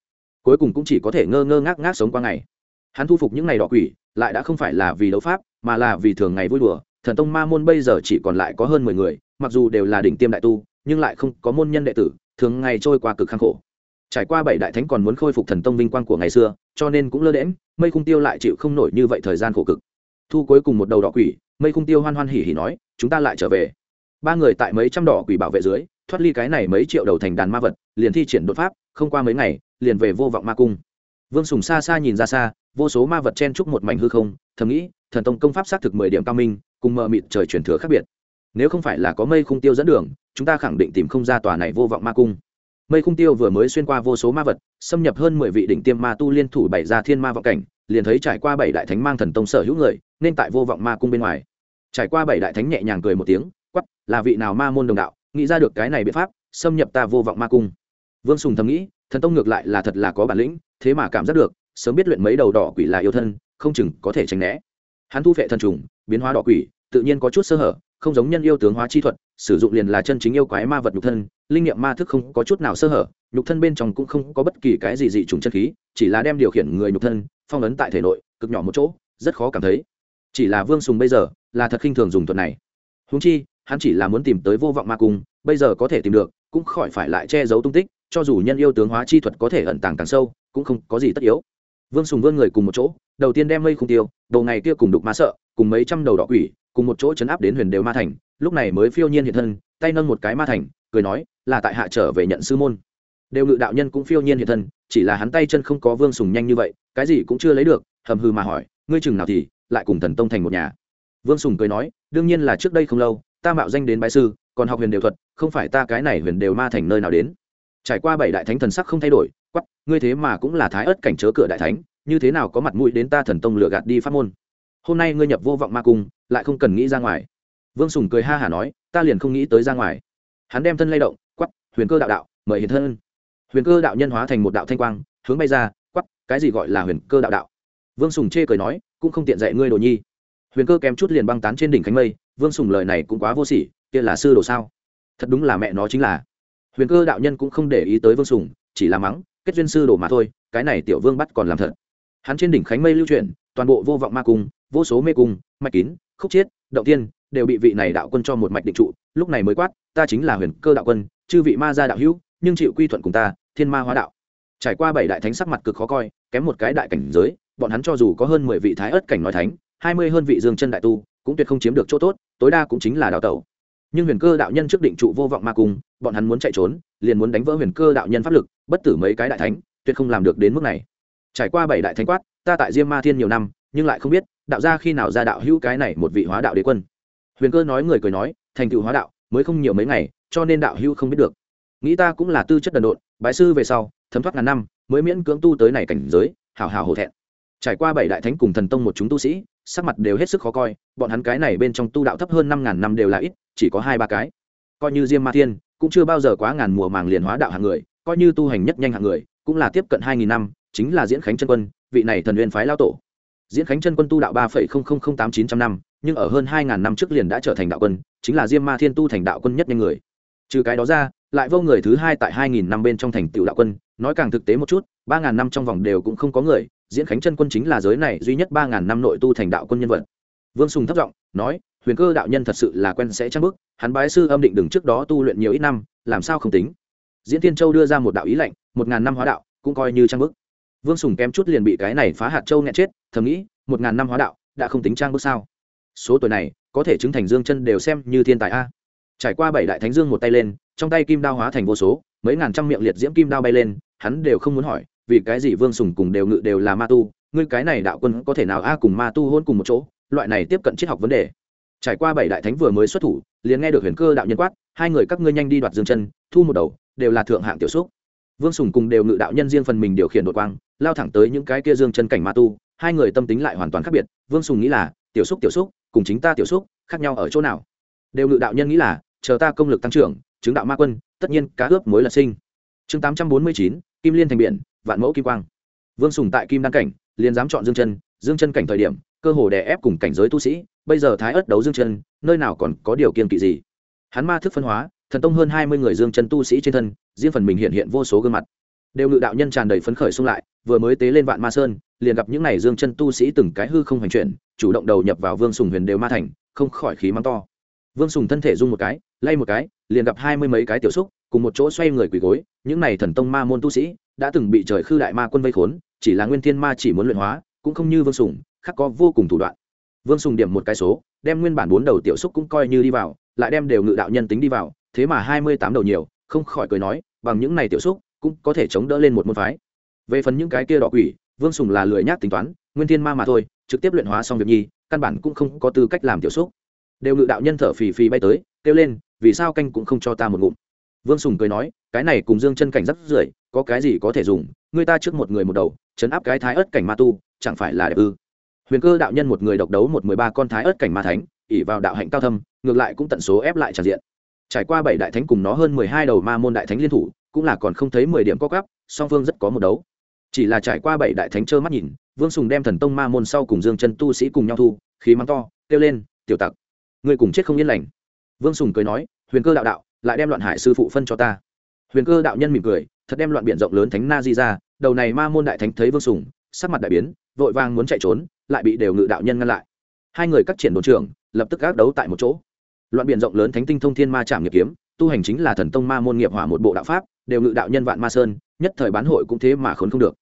cuối cùng cũng chỉ có thể ngơ ngơ ngác ngác sống qua ngày. Hắn thu phục những ngày đỏ quỷ, lại đã không phải là vì đấu pháp, mà là vì thường ngày vui đùa. Thần tông ma môn bây giờ chỉ còn lại có hơn mười người, mặc dù đều là đỉnh tiêm đại tu, nhưng lại không có môn nhân đệ tử, thường ngày trôi qua cực khang khổ. Trải qua bảy đại thánh còn muốn khôi phục thần tông vinh quang của ngày xưa, cho nên cũng lơ đễm mây khung tiêu lại chịu không nổi như vậy thời gian khổ cực. Thu cuối cùng một đầu đỏ quỷ, mây khung tiêu hoan hoan hỉ hỉ nói, chúng ta lại trở về. Ba người tại mấy trăm đỏ quỷ bảo vệ dưới, thoát ly cái này mấy triệu đầu thành đàn ma vật, liền thi triển đột pháp, không qua mấy ngày liền về vô vọng ma cung. Vương sùng xa xa nhìn ra xa, vô số ma vật chen trúc một mảnh hư không, thầm nghĩ, thần tông công pháp xác thực mười điểm cao minh, cùng mờ mịt trời truyền thừa khác biệt. Nếu không phải là có mây khung tiêu dẫn đường, chúng ta khẳng định tìm không ra tòa này vô vọng ma cung. Mây khung tiêu vừa mới xuyên qua vô số ma vật, xâm nhập hơn mười vị đỉnh tiêm ma tu liên thủ bảy ra thiên ma vọng cảnh, liền thấy trải qua bảy đại thánh mang thần tông sở hữu người, nên tại vô vọng ma cung bên ngoài. Trải qua bảy đại thánh nhẹ nhàng cười một tiếng quắp là vị nào ma môn đồng đạo, nghĩ ra được cái này biện pháp, xâm nhập ta vô vọng ma cung. Vương sùng thầm nghĩ thần tông ngược lại là thật là có bản lĩnh, thế mà cảm giác được, sớm biết luyện mấy đầu đỏ quỷ là yêu thân, không chừng có thể tránh né. Hắn thu phệ thần trùng, biến hóa đỏ quỷ, tự nhiên có chút sơ hở, không giống nhân yêu tướng hóa chi thuật, sử dụng liền là chân chính yêu quái ma vật nhục thân, linh nghiệm ma thức không có chút nào sơ hở, nhục thân bên trong cũng không có bất kỳ cái gì dị trùng chân khí, chỉ là đem điều khiển người nhục thân, phong ấn tại thể nội, cực nhỏ một chỗ, rất khó cảm thấy. Chỉ là vương sùng bây giờ, là thật khinh thường dùng thuật này. Húng chi, hắn chỉ là muốn tìm tới vô vọng ma cung, bây giờ có thể tìm được, cũng khỏi phải lại che giấu tung tích cho dù nhân yêu tướng hóa chi thuật có thể ẩn tàng càng sâu, cũng không có gì tất yếu. Vương sùng vươn người cùng một chỗ, đầu tiên đem mây không tiêu đầu ngày kia cùng đục ma sợ, cùng mấy trăm đầu đỏ quỷ, cùng một chỗ chấn áp đến huyền đều ma thành, lúc này mới phiêu nhiên hiện thân, tay nâng một cái ma thành, cười nói, là tại hạ trở về nhận sư môn. Đều ngự đạo nhân cũng phiêu nhiên hiện thân, chỉ là hắn tay chân không có vương sùng nhanh như vậy, cái gì cũng chưa lấy được, hầm hư mà hỏi, ngươi chừng nào thì lại cùng thần tông thành một nhà? Vương sùng cười nói, đương nhiên là trước đây không lâu, ta mạo danh đến bái sư, còn học huyền đều thuật, không phải ta cái này huyền đều ma thành nơi nào đến trải qua bảy đại thánh thần sắc không thay đổi quắp ngươi thế mà cũng là thái ớt cảnh chớ cửa đại thánh, như thế nào có mặt mũi đến ta thần tông lừa gạt đi pháp môn? Hôm nay ngươi nhập vô vọng ma cung, lại không cần nghĩ ra ngoài. Vương sùng cười ha hả nói, ta liền không nghĩ tới ra ngoài. Hắn đem thân lay động quắp huyền cơ đạo đạo, mời hiện thân. Huyền cơ đạo nhân hóa thành một đạo thanh quang, hướng bay ra quắp cái gì gọi là huyền cơ đạo đạo? Vương sùng chê cười nói, cũng không tiện dạy ngươi đồ nhi. Huyền cơ kém chút liền băng tán trên đỉnh khánh mây, vương sùng lời này cũng quá vô sỉ, kia là sư đồ sao? Thật đúng là mẹ nó chính là huyền cơ đạo nhân cũng không để ý tới vương sùng, chỉ là mắng, kết duyên sư đồ mà thôi, cái này tiểu vương bắt còn làm thật. Hắn trên đỉnh khánh mây lưu truyền toàn bộ vô vọng ma cung, vô số mê cung, mạch kín, khúc chiết, động tiên đều bị vị này đạo quân cho một mạch định trụ, lúc này mới quát, ta chính là huyền cơ đạo quân, chư vị ma gia đạo hữu, nhưng chịu quy thuận cùng ta, thiên ma hóa đạo. Trải qua bảy đại thánh sắc mặt cực khó coi, kém một cái đại cảnh giới, bọn hắn cho dù có hơn mười vị thái ớt cảnh nói thánh, hai mươi hơn vị dương chân đại tu, cũng tuyệt không chiếm được chỗ tốt, tối đa cũng chính là đào tẩu nhưng huyền cơ đạo nhân trước định trụ vô vọng ma cung, bọn hắn muốn chạy trốn, liền muốn đánh vỡ huyền cơ đạo nhân pháp lực, bất tử mấy cái đại thánh, tuyệt không làm được đến mức này. Trải qua bảy đại thánh quát, ta tại diêm ma thiên nhiều năm, nhưng lại không biết, đạo gia khi nào ra đạo hữu cái này một vị hóa đạo đế quân. Huyền cơ nói người cười nói, thành tựu hóa đạo, mới không nhiều mấy ngày, cho nên đạo hữu không biết được. Nghĩ ta cũng là tư chất đần độn, bái sư về sau, thấm thoát ngàn năm, mới miễn cưỡng tu tới này cảnh giới hào hào hổ thẹn. Trải qua bảy đại thánh cùng thần tông một chúng tu sĩ, sắc mặt đều hết sức khó coi, bọn hắn cái này bên trong tu đạo thấp hơn năm ngàn năm đều là ít chỉ có hai ba cái. Coi như diêm ma thiên cũng chưa bao giờ quá ngàn mùa màng liền hóa đạo hạng người, coi như tu hành nhất nhanh hạng người, cũng là tiếp cận hai nghìn năm, chính là diễn khánh chân quân, vị này thần uyên phái lao tổ. Diễn khánh chân quân tu đạo ba tám chín trăm năm, nhưng ở hơn hai ngàn năm trước liền đã trở thành đạo quân, chính là diêm ma thiên tu thành đạo quân nhất nhanh người. Trừ cái đó ra, lại vô người thứ hai tại hai nghìn năm bên trong thành tựu đạo quân, nói càng thực tế một chút, ba ngàn năm trong vòng đều cũng không có người, diễn khánh chân quân chính là giới này duy nhất ba ngàn năm nội tu thành đạo quân nhân vật. Vương sùng thấp giọng nói huyền cơ đạo nhân thật sự là quen sẽ trang bức, hắn bái sư âm định đừng trước đó tu luyện nhiều ít năm, làm sao không tính. Diễn tiên châu đưa ra một đạo ý lệnh một ngàn năm hóa đạo, cũng coi như trang bức. Vương sùng kém chút liền bị cái này phá hạt châu nghẹn chết, thầm nghĩ, một ngàn năm hóa đạo, đã không tính trang bức sao? Số tuổi này, có thể chứng thành dương chân đều xem như thiên tài a. Trải qua bảy đại thánh dương một tay lên, trong tay kim đao hóa thành vô số, mấy ngàn trăm miệng liệt diễm kim đao bay lên, hắn đều không muốn hỏi, vì cái gì vương sùng cùng đều ngự đều là ma tu, ngươi cái này đạo quân có thể nào a cùng ma tu hôn cùng một chỗ, loại này tiếp cận triết học vấn đề trải qua bảy đại thánh vừa mới xuất thủ, liền nghe được huyền cơ đạo nhân quát, hai người các ngươi nhanh đi đoạt dương chân, thu một đầu, đều là thượng hạng tiểu xúc. Vương sùng cùng đều ngự đạo nhân riêng phần mình điều khiển đội quang, lao thẳng tới những cái kia dương chân cảnh ma tu, hai người tâm tính lại hoàn toàn khác biệt. Vương sùng nghĩ là, tiểu xúc tiểu xúc, cùng chính ta tiểu xúc, khác nhau ở chỗ nào? Đều ngự đạo nhân nghĩ là, chờ ta công lực tăng trưởng, chứng đạo ma quân, tất nhiên cá ướp mối lật sinh. Chương tám trăm bốn mươi chín, kim liên thành biển, vạn mẫu kim quang. Vương sùng tại kim đăng cảnh, liền dám chọn dương chân dương chân cảnh thời điểm, cơ hồ đè ép cùng cảnh giới tu sĩ bây giờ thái ớt đấu dương chân, nơi nào còn có điều kiện kỵ gì? Hắn ma thức phân hóa, thần tông hơn hai mươi người dương chân tu sĩ trên thân, riêng phần mình hiện hiện vô số gương mặt. Đều ngự đạo nhân tràn đầy phấn khởi xung lại, vừa mới tế lên vạn ma sơn, liền gặp những n à y dương chân tu sĩ từng cái hư không hành chuyển, chủ động đầu nhập vào vương sùng huyền đều ma thành, không khỏi khí mắng to. Vương sùng thân thể rung một cái, lay một cái, liền gặp hai mươi mấy cái tiểu xúc, cùng một chỗ xoay người quỳ gối, những n à y thần tông ma môn tu sĩ đã từng bị trời khư đại ma quân vây khốn, chỉ là nguyên thiên ma chỉ muốn luyện hóa, cũng không như vương sùng, khắc có vô cùng thủ đoạn vương sùng điểm một cái số, đem nguyên bản bốn đầu tiểu xúc cũng coi như đi vào, lại đem đều ngự đạo nhân tính đi vào, thế mà hai mươi tám đầu nhiều, không khỏi cười nói, bằng những này tiểu xúc, cũng có thể chống đỡ lên một môn phái. Về phần những cái kia đỏ quỷ, vương sùng là lười nhác tính toán, nguyên thiên ma mà thôi, trực tiếp luyện hóa xong việc nhi, căn bản cũng không có tư cách làm tiểu xúc. Đều ngự đạo nhân thở phì phì bay tới, kêu lên, vì sao canh cũng không cho ta một ngụm? Vương sùng cười nói, cái này cùng dương chân cảnh rất rưởi, có cái gì có thể dùng, người ta trước một người một đầu, chấn áp cái thái ớt cảnh ma tu, chẳng phải là đẹp ư? Huyền cơ đạo nhân một người độc đấu một mười ba con thái ớt cảnh ma thánh ỉ vào đạo hạnh cao thâm, ngược lại cũng tận số ép lại tràn diện. Trải qua bảy đại thánh cùng nó hơn mười hai đầu ma môn đại thánh liên thủ, cũng là còn không thấy mười điểm có cắp song phương rất có một đấu. Chỉ là trải qua bảy đại thánh trơ mắt nhìn, vương sùng đem thần tông ma môn sau cùng dương chân tu sĩ cùng nhau thu, khí mắng to, kêu lên, tiểu tặc người cùng chết không yên lành. Vương sùng cười nói, huyền cơ đạo đạo, lại đem loạn hải sư phụ phân cho ta. Huyền cơ đạo nhân mỉm cười, thật đem loạn biện rộng lớn thánh na di ra, đầu này ma môn đại thánh thấy vương sùng, sắc mặt đại biến vội vàng muốn chạy trốn, lại bị đều ngự đạo nhân ngăn lại. Hai người cắt triển đồn trưởng, lập tức gác đấu tại một chỗ. Loạn biển rộng lớn thánh tinh thông thiên ma trạm nghiệp kiếm, tu hành chính là thần tông ma môn nghiệp hỏa một bộ đạo pháp, đều ngự đạo nhân vạn ma sơn, nhất thời bán hội cũng thế mà khốn không được.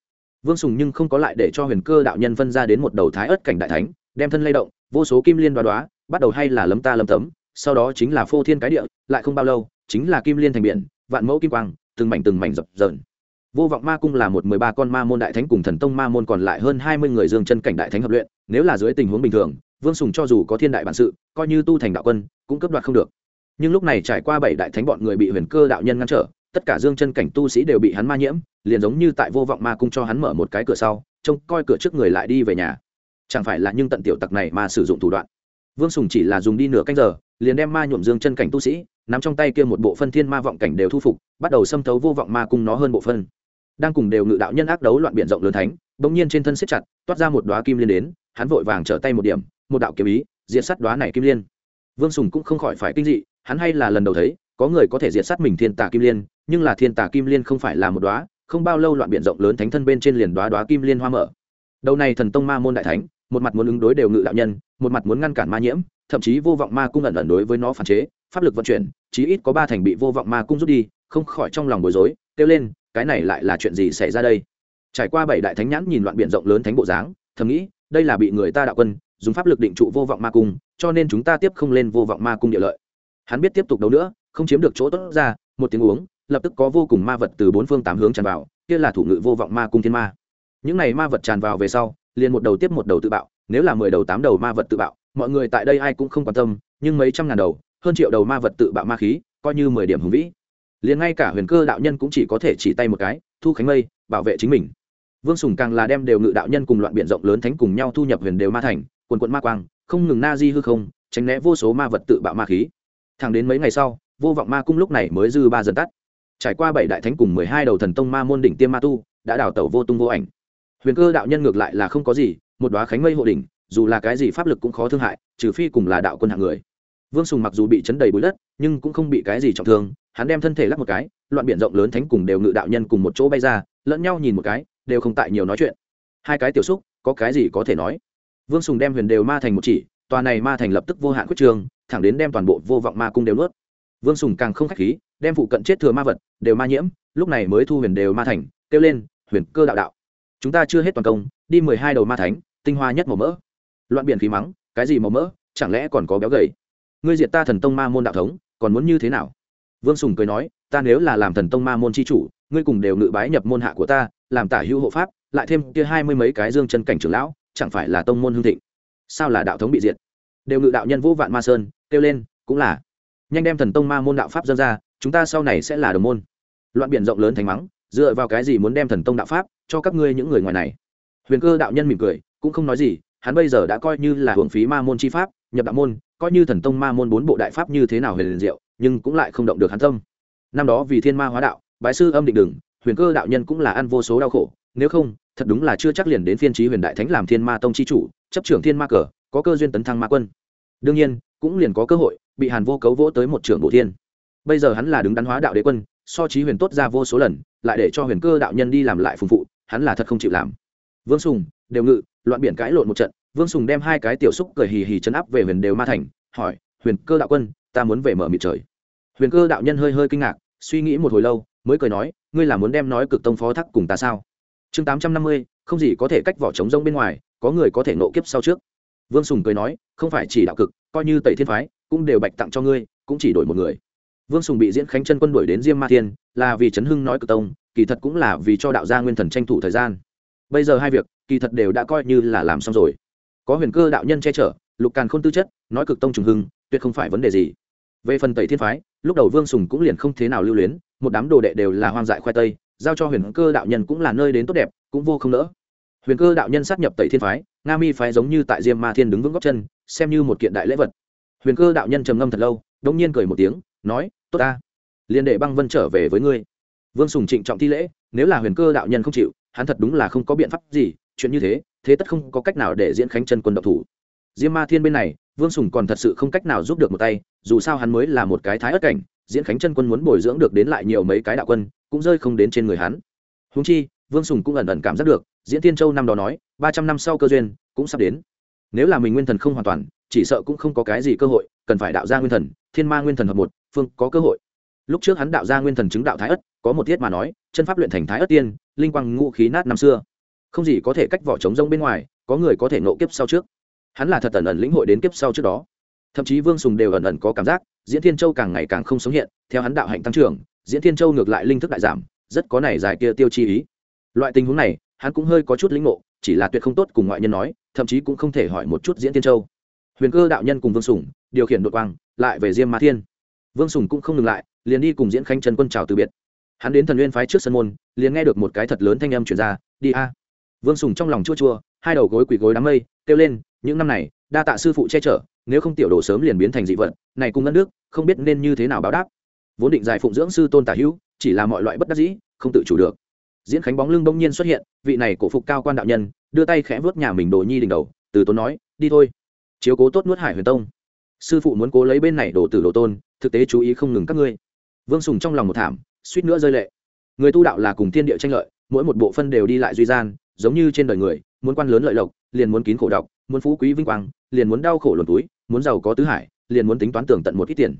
Vương sùng nhưng không có lại để cho huyền cơ đạo nhân phân ra đến một đầu thái ớt cảnh đại thánh, đem thân lay động, vô số kim liên đoá đoá, bắt đầu hay là lấm ta lấm tấm, sau đó chính là phô thiên cái địa, lại không bao lâu, chính là kim liên thành biển, vạn mẫu kim quang, từng mảnh từng mảnh dập dờn vô vọng ma cung là một mười ba con ma môn đại thánh cùng thần tông ma môn còn lại hơn hai mươi người dương chân cảnh đại thánh hợp luyện, nếu là dưới tình huống bình thường, vương sùng cho dù có thiên đại bản sự, coi như tu thành đạo quân, cũng cấp đoạt không được. Nhưng lúc này trải qua bảy đại thánh bọn người bị huyền cơ đạo nhân ngăn trở, tất cả dương chân cảnh tu sĩ đều bị hắn ma nhiễm, liền giống như tại vô vọng ma cung cho hắn mở một cái cửa sau, trông coi cửa trước người lại đi về nhà. Chẳng phải là nhưng tận tiểu tặc này mà sử dụng thủ đoạn. Vương sùng chỉ là dùng đi nửa canh giờ, liền đem ma nhuộm dương chân cảnh tu sĩ, nắm trong tay kia một bộ phân thiên ma vọng cảnh đều thu phục, bắt đầu xâm thấu vô vọng ma cung nó hơn bộ phân đang cùng đều ngự đạo nhân ác đấu loạn biển rộng lớn thánh, bỗng nhiên trên thân xếp chặt, toát ra một đoá kim liên đến, hắn vội vàng trở tay một điểm, một đạo kiếm ý, diệt sát đoá này kim liên. Vương sùng cũng không khỏi phải kinh dị, hắn hay là lần đầu thấy, có người có thể diệt sát mình thiên tà kim liên, nhưng là thiên tà kim liên không phải là một đoá không bao lâu loạn biển rộng lớn thánh thân bên trên liền đoá đoá kim liên hoa mở. Đầu này thần tông ma môn đại thánh, một mặt muốn ứng đối đều ngự đạo nhân, một mặt muốn ngăn cản ma nhiễm, thậm chí vô vọng ma cung ẩn ẩn đối với nó phản chế, pháp lực vận chuyển, chí ít có ba thành bị vô vọng ma cung rút đi, không khỏi trong lòng bối rối, kêu lên cái này lại là chuyện gì xảy ra đây? Trải qua bảy đại thánh nhãn nhìn loạn biển rộng lớn thánh bộ dáng, thầm nghĩ, đây là bị người ta đạo quân, dùng pháp lực định trụ vô vọng ma cung, cho nên chúng ta tiếp không lên vô vọng ma cung địa lợi. Hắn biết tiếp tục đấu nữa, không chiếm được chỗ tốt ra, một tiếng uống, lập tức có vô cùng ma vật từ bốn phương tám hướng tràn vào, kia là thủ ngự vô vọng ma cung thiên ma. Những này ma vật tràn vào về sau, liền một đầu tiếp một đầu tự bạo, nếu là mười đầu tám đầu ma vật tự bạo, mọi người tại đây ai cũng không quan tâm, nhưng mấy trăm ngàn đầu, hơn triệu đầu ma vật tự bạo ma khí, coi như mười điểm hùng vĩ liền ngay cả huyền cơ đạo nhân cũng chỉ có thể chỉ tay một cái, thu khánh mây, bảo vệ chính mình. Vương sùng càng là đem đều ngự đạo nhân cùng loạn biện rộng lớn thánh cùng nhau thu nhập huyền đều ma thành, quần quận ma quang, không ngừng na di hư không, tránh né vô số ma vật tự bạo ma khí. Thẳng đến mấy ngày sau, vô vọng ma cung lúc này mới dư ba dần tắt. Trải qua bảy đại thánh cùng mười hai đầu thần tông ma môn đỉnh tiêm ma tu, đã đào tẩu vô tung vô ảnh. Huyền cơ đạo nhân ngược lại là không có gì, một đoá khánh mây hộ đỉnh, dù là cái gì pháp lực cũng khó thương hại, trừ phi cùng là đạo quân hạng người vương sùng mặc dù bị chấn đầy bụi đất, nhưng cũng không bị cái gì trọng thương, hắn đem thân thể lắc một cái, loạn biển rộng lớn thánh cùng đều ngự đạo nhân cùng một chỗ bay ra, lẫn nhau nhìn một cái, đều không tại nhiều nói chuyện. Hai cái tiểu xúc, có cái gì có thể nói? Vương sùng đem huyền đều ma thành một chỉ, tòa này ma thành lập tức vô hạn quyết trường, thẳng đến đem toàn bộ vô vọng ma cung đều nuốt. Vương sùng càng không k h á c h khí, đem phụ cận chết thừa ma vật, đều ma nhiễm, lúc này mới thu huyền đều ma thành, kêu lên, huyền cơ đạo đạo, chúng ta chưa hết toàn công, đi mười hai đầu ma thánh, tinh hoa nhất màu mỡ. Loạn biển khí mắng, cái gì màu mỡ? Chẳng lẽ còn có béo gầy? Ngươi diệt ta thần tông ma môn đạo thống, còn muốn như thế nào? Vương sùng cười nói, ta nếu là làm thần tông ma môn c h i chủ, ngươi cùng đều ngự bái nhập môn hạ của ta, làm tả hữu hộ pháp, lại thêm kia hai mươi mấy cái dương chân cảnh trưởng lão, chẳng phải là tông môn hương thịnh? Sao là đạo thống bị diệt? Đều ngự đạo nhân vũ vạn ma sơn, kêu lên, cũng là. Nhanh đem thần tông ma môn đạo pháp dân ra, chúng ta sau này sẽ là đồng môn. Loạn biển rộng lớn thành mắng, dựa vào cái gì muốn đem thần tông đạo pháp cho các ngươi những người ngoài này? Huyền cơ đạo nhân mỉm cười, cũng không nói gì, hắn bây giờ đã coi như là hưởng phí ma môn chi pháp, nhập đạo môn coi như thần tông ma môn bốn bộ đại pháp như thế nào huyền liền diệu, nhưng cũng lại không động được hắn tâm. Năm đó vì thiên ma hóa đạo, bái sư âm định đừng huyền cơ đạo nhân cũng là ăn vô số đau khổ, nếu không, thật đúng là chưa chắc liền đến phiên trí huyền đại thánh làm thiên ma tông chi chủ, chấp trưởng thiên ma cờ, có cơ duyên tấn thăng ma quân. Đương nhiên, cũng liền có cơ hội, bị hàn vô cấu vỗ tới một trưởng bộ thiên. Bây giờ hắn là đứng đắn hóa đạo đế quân, so trí huyền tốt ra vô số lần, lại để cho huyền cơ đạo nhân đi làm lại phùng phụ, hắn là thật không chịu làm. Vương sùng, đều ngự, loạn biển cãi lộn một trận vương sùng đem hai cái tiểu xúc cười hì hì chấn áp về huyền đều ma thành, hỏi, huyền cơ đạo quân, ta muốn về mở mịt trời. Huyền cơ đạo nhân hơi hơi kinh ngạc, suy nghĩ một hồi lâu, mới cười nói, ngươi là muốn đem nói cực tông phó thác cùng ta sao? Chương tám trăm năm mươi, không gì có thể cách vỏ trống rông bên ngoài, có người có thể nộ kiếp sau trước. Vương sùng cười nói, không phải chỉ đạo cực, coi như tẩy thiên phái, cũng đều bạch tặng cho ngươi, cũng chỉ đổi một người. Vương sùng bị diễn khánh chân quân đuổi đến diêm ma thiên, là vì trấn hưng nói cực tông, kỳ thật cũng là vì cho đạo gia nguyên thần tranh thủ thời gian. Bây giờ hai việc, kỳ thật đều đã coi như là làm xong rồi có huyền cơ đạo nhân che chở, lục càn không tư chất, nói cực tông trùng hưng, tuyệt không phải vấn đề gì. Về phần tẩy thiên phái, lúc đầu vương sùng cũng liền không thế nào lưu luyến, một đám đồ đệ đều là hoang dại khoai tây, giao cho huyền cơ đạo nhân cũng là nơi đến tốt đẹp, cũng vô không nỡ. Huyền cơ đạo nhân sát nhập tẩy thiên phái, nga mi phái giống như tại diêm ma thiên đứng vững góc chân, xem như một kiện đại lễ vật. Huyền cơ đạo nhân trầm ngâm thật lâu đông nhiên cười một tiếng, nói, tốt ta, liền để băng vân trở về với ngươi. Vương sùng trịnh trọng thi lễ, nếu là huyền cơ đạo nhân không chịu, hắn thật đúng là không có biện pháp gì, chuyện như thế thế tất không có cách nào để diễn khánh chân quân độc thủ. Diêm ma thiên bên này, vương sùng còn thật sự không cách nào giúp được một tay, dù sao hắn mới là một cái thái ất cảnh, diễn khánh chân quân muốn bồi dưỡng được đến lại nhiều mấy cái đạo quân, cũng rơi không đến trên người hắn. Húng chi, vương sùng cũng ẩn ẩn cảm giác được, diễn tiên châu năm đó nói, ba trăm năm sau cơ duyên cũng sắp đến. Nếu là mình nguyên thần không hoàn toàn, chỉ sợ cũng không có cái gì cơ hội, cần phải đạo ra nguyên thần, thiên ma nguyên thần hợp một, phương có cơ hội. Lúc trước hắn đạo ra nguyên thần chứng đạo thái ất, có một tiết mà nói, chân pháp luyện thành thái ất tiên, linh quang ngũ khí nát năm xưa không gì có thể cách vỏ trống rông bên ngoài, có người có thể nộ kiếp sau trước. Hắn là thật ẩn ẩn lĩnh hội đến kiếp sau trước đó. Thậm chí vương sùng đều ẩn ẩn có cảm giác, diễn thiên châu càng ngày càng không sống hiện, theo hắn đạo hạnh tăng trưởng, diễn thiên châu ngược lại linh thức đại giảm, rất có này dài kia tiêu chi ý. Loại tình huống này, hắn cũng hơi có chút lĩnh ngộ, chỉ là tuyệt không tốt cùng ngoại nhân nói, thậm chí cũng không thể hỏi một chút diễn thiên châu. Huyền cơ đạo nhân cùng vương sùng, điều khiển đội quang, lại về diêm ma thiên. Vương sùng cũng không ngừng lại, liền đi cùng diễn khanh trần quân chào từ biệt. Hắn đến thần nguyên phái trước sân môn, liền nghe được một cái thật lớn thanh âm chuyển ra, đi a vương sùng trong lòng chua chua, hai đầu gối quỳ gối đám mây, kêu lên, những năm này, đa tạ sư phụ che chở, nếu không tiểu đồ sớm liền biến thành dị vận này cùng ngân nước không biết nên như thế nào báo đáp. Vốn định giải phụng dưỡng sư tôn tả hữu, chỉ là mọi loại bất đắc dĩ, không tự chủ được. Diễn khánh bóng lưng đông nhiên xuất hiện, vị này cổ phục cao quan đạo nhân, đưa tay khẽ vớt nhà mình đồ nhi đỉnh đầu, từ tốn nói, đi thôi, chiếu cố tốt nuốt hải huyền tông. Sư phụ muốn cố lấy bên này đồ tử đồ tôn, thực tế chú ý không ngừng các ngươi. Vương sùng trong lòng một thảm, suýt nữa rơi lệ. Người tu đạo là cùng thiên địa tranh lợi, mỗi một bộ phân đều đi lại duy gian giống như trên đời người, muốn quan lớn lợi lộc, liền muốn kín khổ độc, muốn phú quý vinh quang, liền muốn đau khổ luồn túi, muốn giàu có tứ hải, liền muốn tính toán tưởng tận một ít tiền.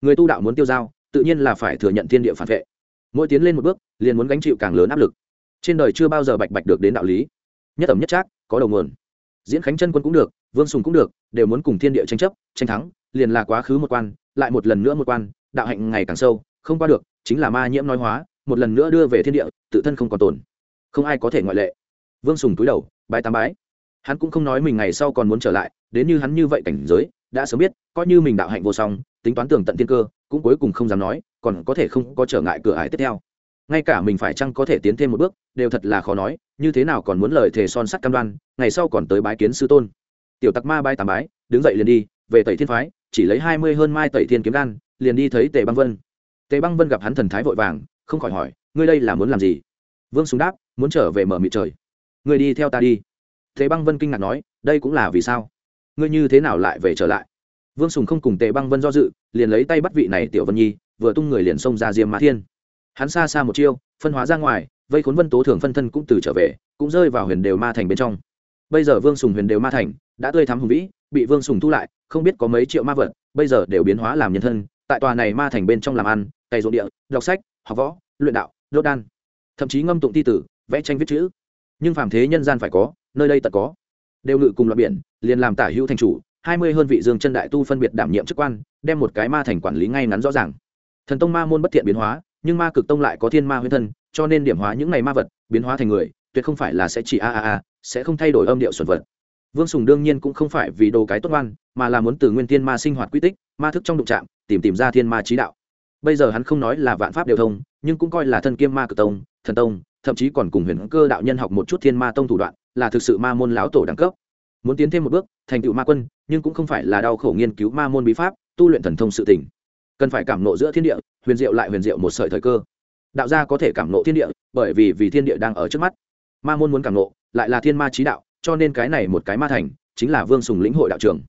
Người tu đạo muốn tiêu dao, tự nhiên là phải thừa nhận thiên địa phản vệ. Mỗi tiến lên một bước, liền muốn gánh chịu càng lớn áp lực. Trên đời chưa bao giờ bạch bạch được đến đạo lý. Nhất ẩm nhất trác, có đầu nguồn. Diễn khánh chân quân cũng được, vương sùng cũng được, đều muốn cùng thiên địa tranh chấp, tranh thắng, liền là quá khứ một quan, lại một lần nữa một quan, đạo hạnh ngày càng sâu, không qua được, chính là ma nhiễm nói hóa, một lần nữa đưa về thiên địa, tự thân không còn tồn. Không ai có thể ngoại lệ vương sùng túi đầu bái tám bái. Hắn cũng không nói mình ngày sau còn muốn trở lại đến như hắn như vậy cảnh giới đã sớm biết coi như mình đạo hạnh vô song tính toán tưởng tận thiên cơ cũng cuối cùng không dám nói còn có thể không có trở ngại cửa ải tiếp theo. Ngay cả mình phải chăng có thể tiến thêm một bước đều thật là khó nói như thế nào còn muốn lời thề son sắt cam đoan ngày sau còn tới bái kiến sư tôn. Tiểu tặc ma bái tám bái đứng dậy liền đi về tẩy thiên phái chỉ lấy hai mươi hơn mai tẩy thiên kiếm đan, liền đi thấy tề băng vân. Tề băng vân gặp hắn thần thái vội vàng không khỏi hỏi ngươi đây là muốn làm gì? Vương súng đáp muốn trở về mở mịt trời ngươi đi theo ta đi. Tề băng vân kinh ngạc nói, đây cũng là vì sao? Ngươi như thế nào lại về trở lại? Vương sùng không cùng tề băng vân do dự, liền lấy tay bắt vị này tiểu vân nhi, vừa tung người liền xông ra diêm mã thiên. Hắn xa xa một chiêu, phân hóa ra ngoài, vây khốn vân tố thường phân thân cũng từ trở về, cũng rơi vào huyền đều ma thành bên trong. Bây giờ vương sùng huyền đều ma thành, đã tươi thắm hùng vĩ, bị vương sùng thu lại, không biết có mấy triệu ma vật, bây giờ đều biến hóa làm nhân thân, tại tòa này ma thành bên trong làm ăn, cày ruộng địa, đọc sách, học võ, luyện đạo, đốt đan. Thậm chí ngâm tụng thi tử, vẽ tranh viết chữ nhưng phàm thế nhân gian phải có, nơi đây tận có. Đều ngự cùng loại biển, liền làm tả hữu thành chủ, hai mươi hơn vị dương chân đại tu phân biệt đảm nhiệm chức quan, đem một cái ma thành quản lý ngay ngắn rõ ràng. Thần tông ma môn bất thiện biến hóa, nhưng ma cực tông lại có thiên ma huyết thân, cho nên điểm hóa những này ma vật, biến hóa thành người, tuyệt không phải là sẽ chỉ a a a, sẽ không thay đổi âm điệu xuẩn vật. Vương sùng đương nhiên cũng không phải vì đồ cái tốt ngoan, mà là muốn từ nguyên thiên ma sinh hoạt quy tích, ma thức trong đụng trạm tìm tìm ra thiên ma trí đạo. Bây giờ hắn không nói là vạn pháp đều thông, nhưng cũng coi là thân kiêm ma cực tông, thần tông thậm chí còn cùng huyền cơ đạo nhân học một chút thiên ma tông thủ đoạn, là thực sự ma môn lão tổ đẳng cấp. Muốn tiến thêm một bước, thành tựu ma quân, nhưng cũng không phải là đau khổ nghiên cứu ma môn bí pháp, tu luyện thần thông sự tỉnh cần phải cảm nộ giữa thiên địa, huyền diệu lại huyền diệu một sợi thời cơ. Đạo gia có thể cảm nộ thiên địa, bởi vì vì thiên địa đang ở trước mắt. Ma môn muốn cảm nộ, lại là thiên ma trí đạo, cho nên cái này một cái ma thành, chính là vương sùng lĩnh hội đạo trường.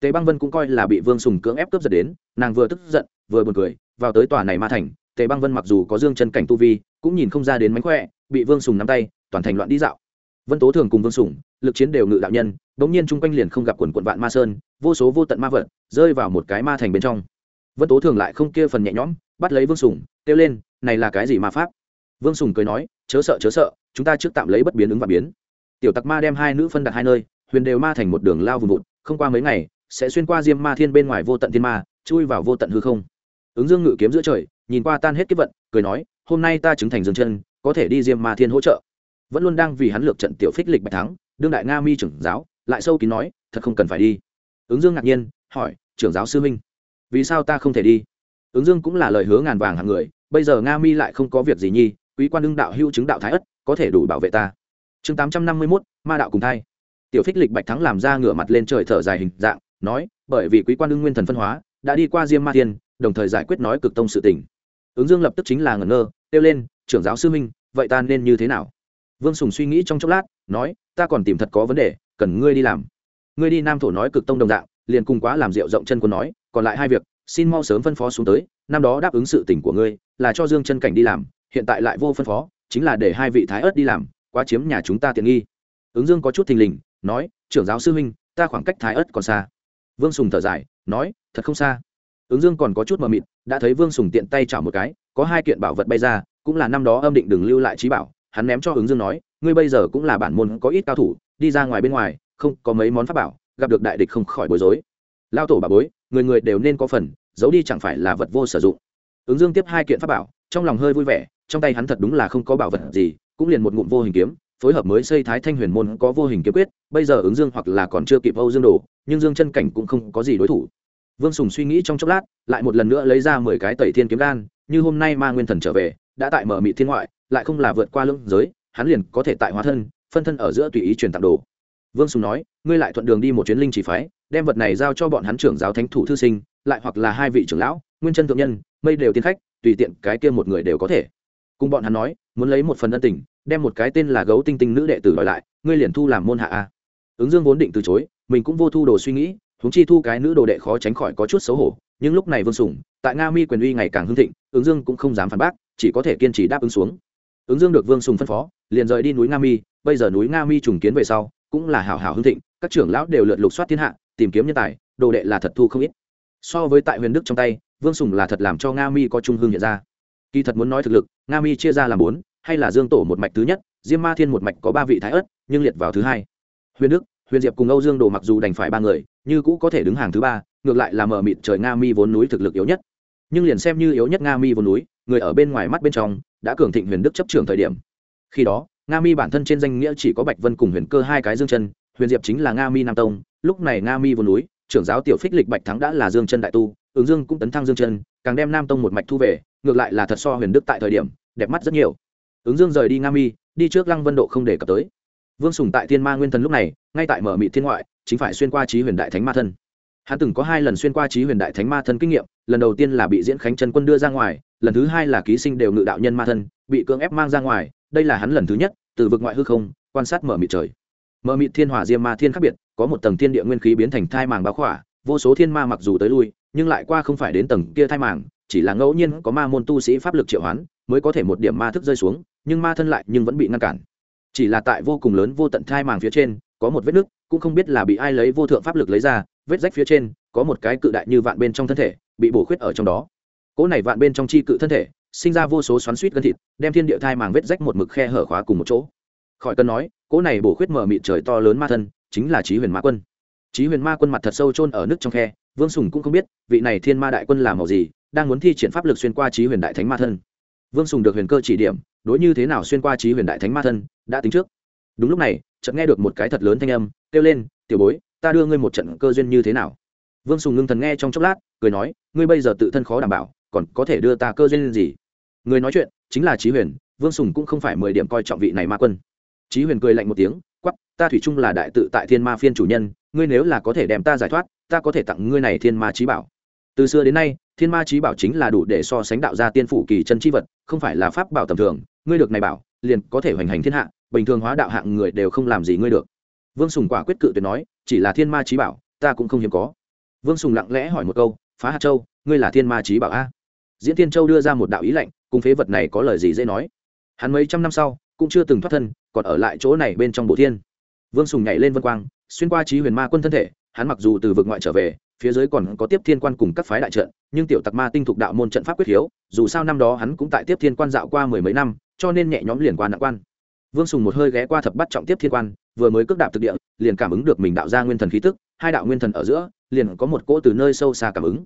Tề băng vân cũng coi là bị vương sùng cưỡng ép cướp giật đến, nàng vừa tức giận, vừa buồn cười, vào tới tòa này ma thành, tề băng vân mặc dù có dương chân cảnh tu vi, cũng nhìn không ra đến mánh khỏe bị vương sùng nắm tay, toàn thành loạn đi dạo. Vân tố thường cùng vương sùng, lực chiến đều ngự đạo nhân bỗng nhiên chung quanh liền không gặp quần quận vạn ma sơn, vô số vô tận ma vật, rơi vào một cái ma thành bên trong. Vân tố thường lại không kia phần nhẹ nhõm, bắt lấy vương sùng, kêu lên, này là cái gì ma pháp? Vương sùng cười nói, chớ sợ chớ sợ, chúng ta trước tạm lấy bất biến ứng và biến. Tiểu tặc ma đem hai nữ phân đặt hai nơi, huyền đều ma thành một đường lao vùng vụt, không qua mấy ngày, sẽ xuyên qua diêm ma thiên bên ngoài vô tận thiên ma, chui vào vô tận hư không. Ứng dương ngự kiếm giữa trời, nhìn qua tan hết kiếp vận, cười nói, hôm nay ta chứng thành dương chân có thể đi diêm ma thiên hỗ trợ. Vẫn luôn đang vì hắn lược trận tiểu phích lịch bạch thắng đương đại nga mi trưởng giáo lại sâu kín nói thật không cần phải đi. Ứng dương ngạc nhiên hỏi trưởng giáo sư minh vì sao ta không thể đi? Ứng dương cũng là lời hứa ngàn vàng hàng người bây giờ nga mi lại không có việc gì nhi quý quan đương đạo hưu chứng đạo thái ất có thể đủ bảo vệ ta. Chương tám trăm năm mươi mốt ma đạo cùng thai. Tiểu phích lịch bạch thắng làm ra ngửa mặt lên trời thở dài hình dạng nói bởi vì quý quan đương nguyên thần phân hóa đã đi qua diêm ma Thiên, đồng thời giải quyết nói cực tông sự tình. Ứng dương lập tức chính là ngẩn ngơ kêu lên trưởng giáo sư minh, vậy ta nên như thế nào? Vương sùng suy nghĩ trong chốc lát, nói, ta còn tìm thật có vấn đề, cần ngươi đi làm. Ngươi đi nam thổ nói cực tông đồng dạng, liền cùng quá làm rượu rộng chân quân nói, còn lại hai việc, xin mau sớm phân phó xuống tới, năm đó đáp ứng sự tình của ngươi, là cho dương chân cảnh đi làm, hiện tại lại vô phân phó, chính là để hai vị thái ớt đi làm, quá chiếm nhà chúng ta tiện nghi. Ứng dương có chút thình lình, nói, trưởng giáo sư huynh ta khoảng cách thái ớt còn xa. Vương sùng thở dài, nói, thật không xa. Ứng dương còn có chút mờ mịt, đã thấy vương sùng tiện tay chảo một cái, có hai kiện bảo vật bay ra cũng là năm đó âm định đừng lưu lại trí bảo, hắn ném cho ứng dương nói, ngươi bây giờ cũng là bản môn có ít cao thủ, đi ra ngoài bên ngoài, không có mấy món pháp bảo, gặp được đại địch không khỏi bối rối. Lao tổ bà bối, người người đều nên có phần, giấu đi chẳng phải là vật vô sử dụng. Ứng dương tiếp hai kiện pháp bảo, trong lòng hơi vui vẻ, trong tay hắn thật đúng là không có bảo vật gì, cũng liền một ngụm vô hình kiếm, phối hợp mới xây thái thanh huyền môn có vô hình kiếm quyết, bây giờ ứng dương hoặc là còn chưa kịp âu dương đồ, nhưng dương chân cảnh cũng không có gì đối thủ. Vương sùng suy nghĩ trong chốc lát, lại một lần nữa lấy ra mười cái tẩy thiên kiếm đan, như hôm nay ma nguyên thần trở về đã tại mở mị thiên ngoại, lại không là vượt qua lưng giới, hắn liền có thể tại hóa thân, phân thân ở giữa tùy ý truyền tặng đồ. Vương sùng nói, ngươi lại thuận đường đi một chuyến linh chỉ phái, đem vật này giao cho bọn hắn trưởng giáo thánh thủ thư sinh, lại hoặc là hai vị trưởng lão, nguyên chân thượng nhân, mây đều tiến khách, tùy tiện cái kia một người đều có thể. Cùng bọn hắn nói, muốn lấy một phần ân tình, đem một cái tên là gấu tinh tinh nữ đệ tử đòi lại, ngươi liền thu làm môn hạ a. Ứng dương vốn định từ chối, mình cũng vô thu đồ suy nghĩ, huống chi thu cái nữ đồ đệ khó tránh khỏi có chút xấu hổ, nhưng lúc này vương sùng, tại nga mi quyền uy ngày càng hưng thịnh, ứng dương cũng không dám phản bác chỉ có thể kiên trì đáp ứng xuống. Ứng dương được vương sùng phân phó, liền rời đi núi nga mi. Bây giờ núi nga mi trùng kiến về sau, cũng là hảo hảo hưng thịnh, các trưởng lão đều lượt lục soát thiên hạ, tìm kiếm nhân tài, đồ đệ là thật thu không ít. So với tại huyền đức trong tay, vương sùng là thật làm cho nga mi có trung hương hiện ra. Kỳ thật muốn nói thực lực, nga mi chia ra làm bốn, hay là dương tổ một mạch thứ nhất, diêm ma thiên một mạch có ba vị thái ất nhưng liệt vào thứ hai. Huyền đức, huyền diệp cùng âu dương đồ mặc dù đành phải ba người, như cũ có thể đứng hàng thứ ba, ngược lại là mờ mịt trời nga mi vốn núi thực lực yếu nhất. Nhưng liền xem như yếu nhất nga mi vốn núi người ở bên ngoài mắt bên trong đã cường thịnh huyền đức chấp trưởng thời điểm. Khi đó, nga mi bản thân trên danh nghĩa chỉ có bạch vân cùng huyền cơ hai cái dương chân, huyền diệp chính là nga mi nam tông, lúc này nga mi vô núi, trưởng giáo tiểu phích lịch bạch thắng đã là dương chân đại tu, ứng dương cũng tấn thăng dương chân, càng đem nam tông một mạch thu về, ngược lại là thật so huyền đức tại thời điểm, đẹp mắt rất nhiều. Ứng dương rời đi nga mi, đi trước lăng vân độ không để cập tới. Vương sùng tại thiên ma nguyên thần lúc này, ngay tại mở mị thiên ngoại, chính phải xuyên qua trí huyền đại thánh ma thân hắn từng có hai lần xuyên qua trí huyền đại thánh ma thân kinh nghiệm, lần đầu tiên là bị diễn khánh chân quân đưa ra ngoài, lần thứ hai là ký sinh đều ngự đạo nhân ma thân, bị cưỡng ép mang ra ngoài, đây là hắn lần thứ nhất, từ vực ngoại hư không, quan sát mở mịt trời. Mở mịt thiên hỏa diêm ma thiên khác biệt, có một tầng thiên địa nguyên khí biến thành thai màng báo khỏa, vô số thiên ma mặc dù tới lui, nhưng lại qua không phải đến tầng kia thai màng, chỉ là ngẫu nhiên có ma môn tu sĩ pháp lực triệu hoán, mới có thể một điểm ma thức rơi xuống, nhưng ma thân lại nhưng vẫn bị ngăn cản. Chỉ là tại vô cùng lớn vô tận thai màng phía trên, có một vết nứt, cũng không biết là bị ai lấy vô thượng pháp lực lấy ra vết rách phía trên, có một cái cự đại như vạn bên trong thân thể, bị bổ khuyết ở trong đó. Cỗ này vạn bên trong chi cự thân thể, sinh ra vô số xoắn suýt gân thịt, đem thiên địa thai màng vết rách một mực khe hở khóa cùng một chỗ. Khỏi cần nói, cỗ này bổ khuyết mở mịt trời to lớn ma thân, chính là trí huyền ma quân. Trí huyền ma quân mặt thật sâu chôn ở nước trong khe, vương sùng cũng không biết, vị này thiên ma đại quân làm màu gì, đang muốn thi triển pháp lực xuyên qua trí huyền đại thánh ma thân. Vương sùng được huyền cơ chỉ điểm, đối như thế nào xuyên qua trí huyền đại thánh ma thân, đã tính trước. Đúng lúc này, chợt nghe được một cái thật lớn thanh âm, kêu lên, tiểu bối ta đưa ngươi một trận cơ duyên như thế nào? Vương sùng ngưng thần nghe trong chốc lát, cười nói, ngươi bây giờ tự thân khó đảm bảo, còn có thể đưa ta cơ duyên gì? Người nói chuyện, chính là trí huyền, vương sùng cũng không phải mười điểm coi trọng vị này ma quân. Trí huyền cười lạnh một tiếng quắp ta thủy chung là đại tự tại thiên ma phiên chủ nhân, ngươi nếu là có thể đem ta giải thoát, ta có thể tặng ngươi này thiên ma trí bảo. Từ xưa đến nay, thiên ma trí bảo chính là đủ để so sánh đạo gia tiên phủ kỳ chân chi vật, không phải là pháp bảo tầm thường, ngươi được này bảo, liền có thể hoành hành thiên hạ, bình thường hóa đạo hạng người đều không làm gì ngươi được. Vương sùng quả quyết cự tuyệt nói chỉ là thiên ma trí bảo, ta cũng không hiếm có. Vương sùng lặng lẽ hỏi một câu, phá hạt châu, ngươi là thiên ma trí bảo a? Diễn tiên châu đưa ra một đạo ý lệnh cùng phế vật này có lời gì dễ nói. Hắn mấy trăm năm sau, cũng chưa từng thoát thân, còn ở lại chỗ này bên trong bộ thiên. Vương sùng nhảy lên vân quang, xuyên qua trí huyền ma quân thân thể, hắn mặc dù từ vực ngoại trở về, phía dưới còn có tiếp thiên quan cùng các phái đại trận, nhưng tiểu tặc ma tinh thục đạo môn trận pháp quyết hiếu, dù sao năm đó hắn cũng tại tiếp thiên quan dạo qua mười mấy năm, cho nên nhẹ nhõm liền qua nặng quan. Vương sùng một hơi ghé qua thập bắt trọng tiếp thiên quan vừa mới cước đạp thực địa liền cảm ứng được mình đạo ra nguyên thần khí tức hai đạo nguyên thần ở giữa liền có một cỗ từ nơi sâu xa cảm ứng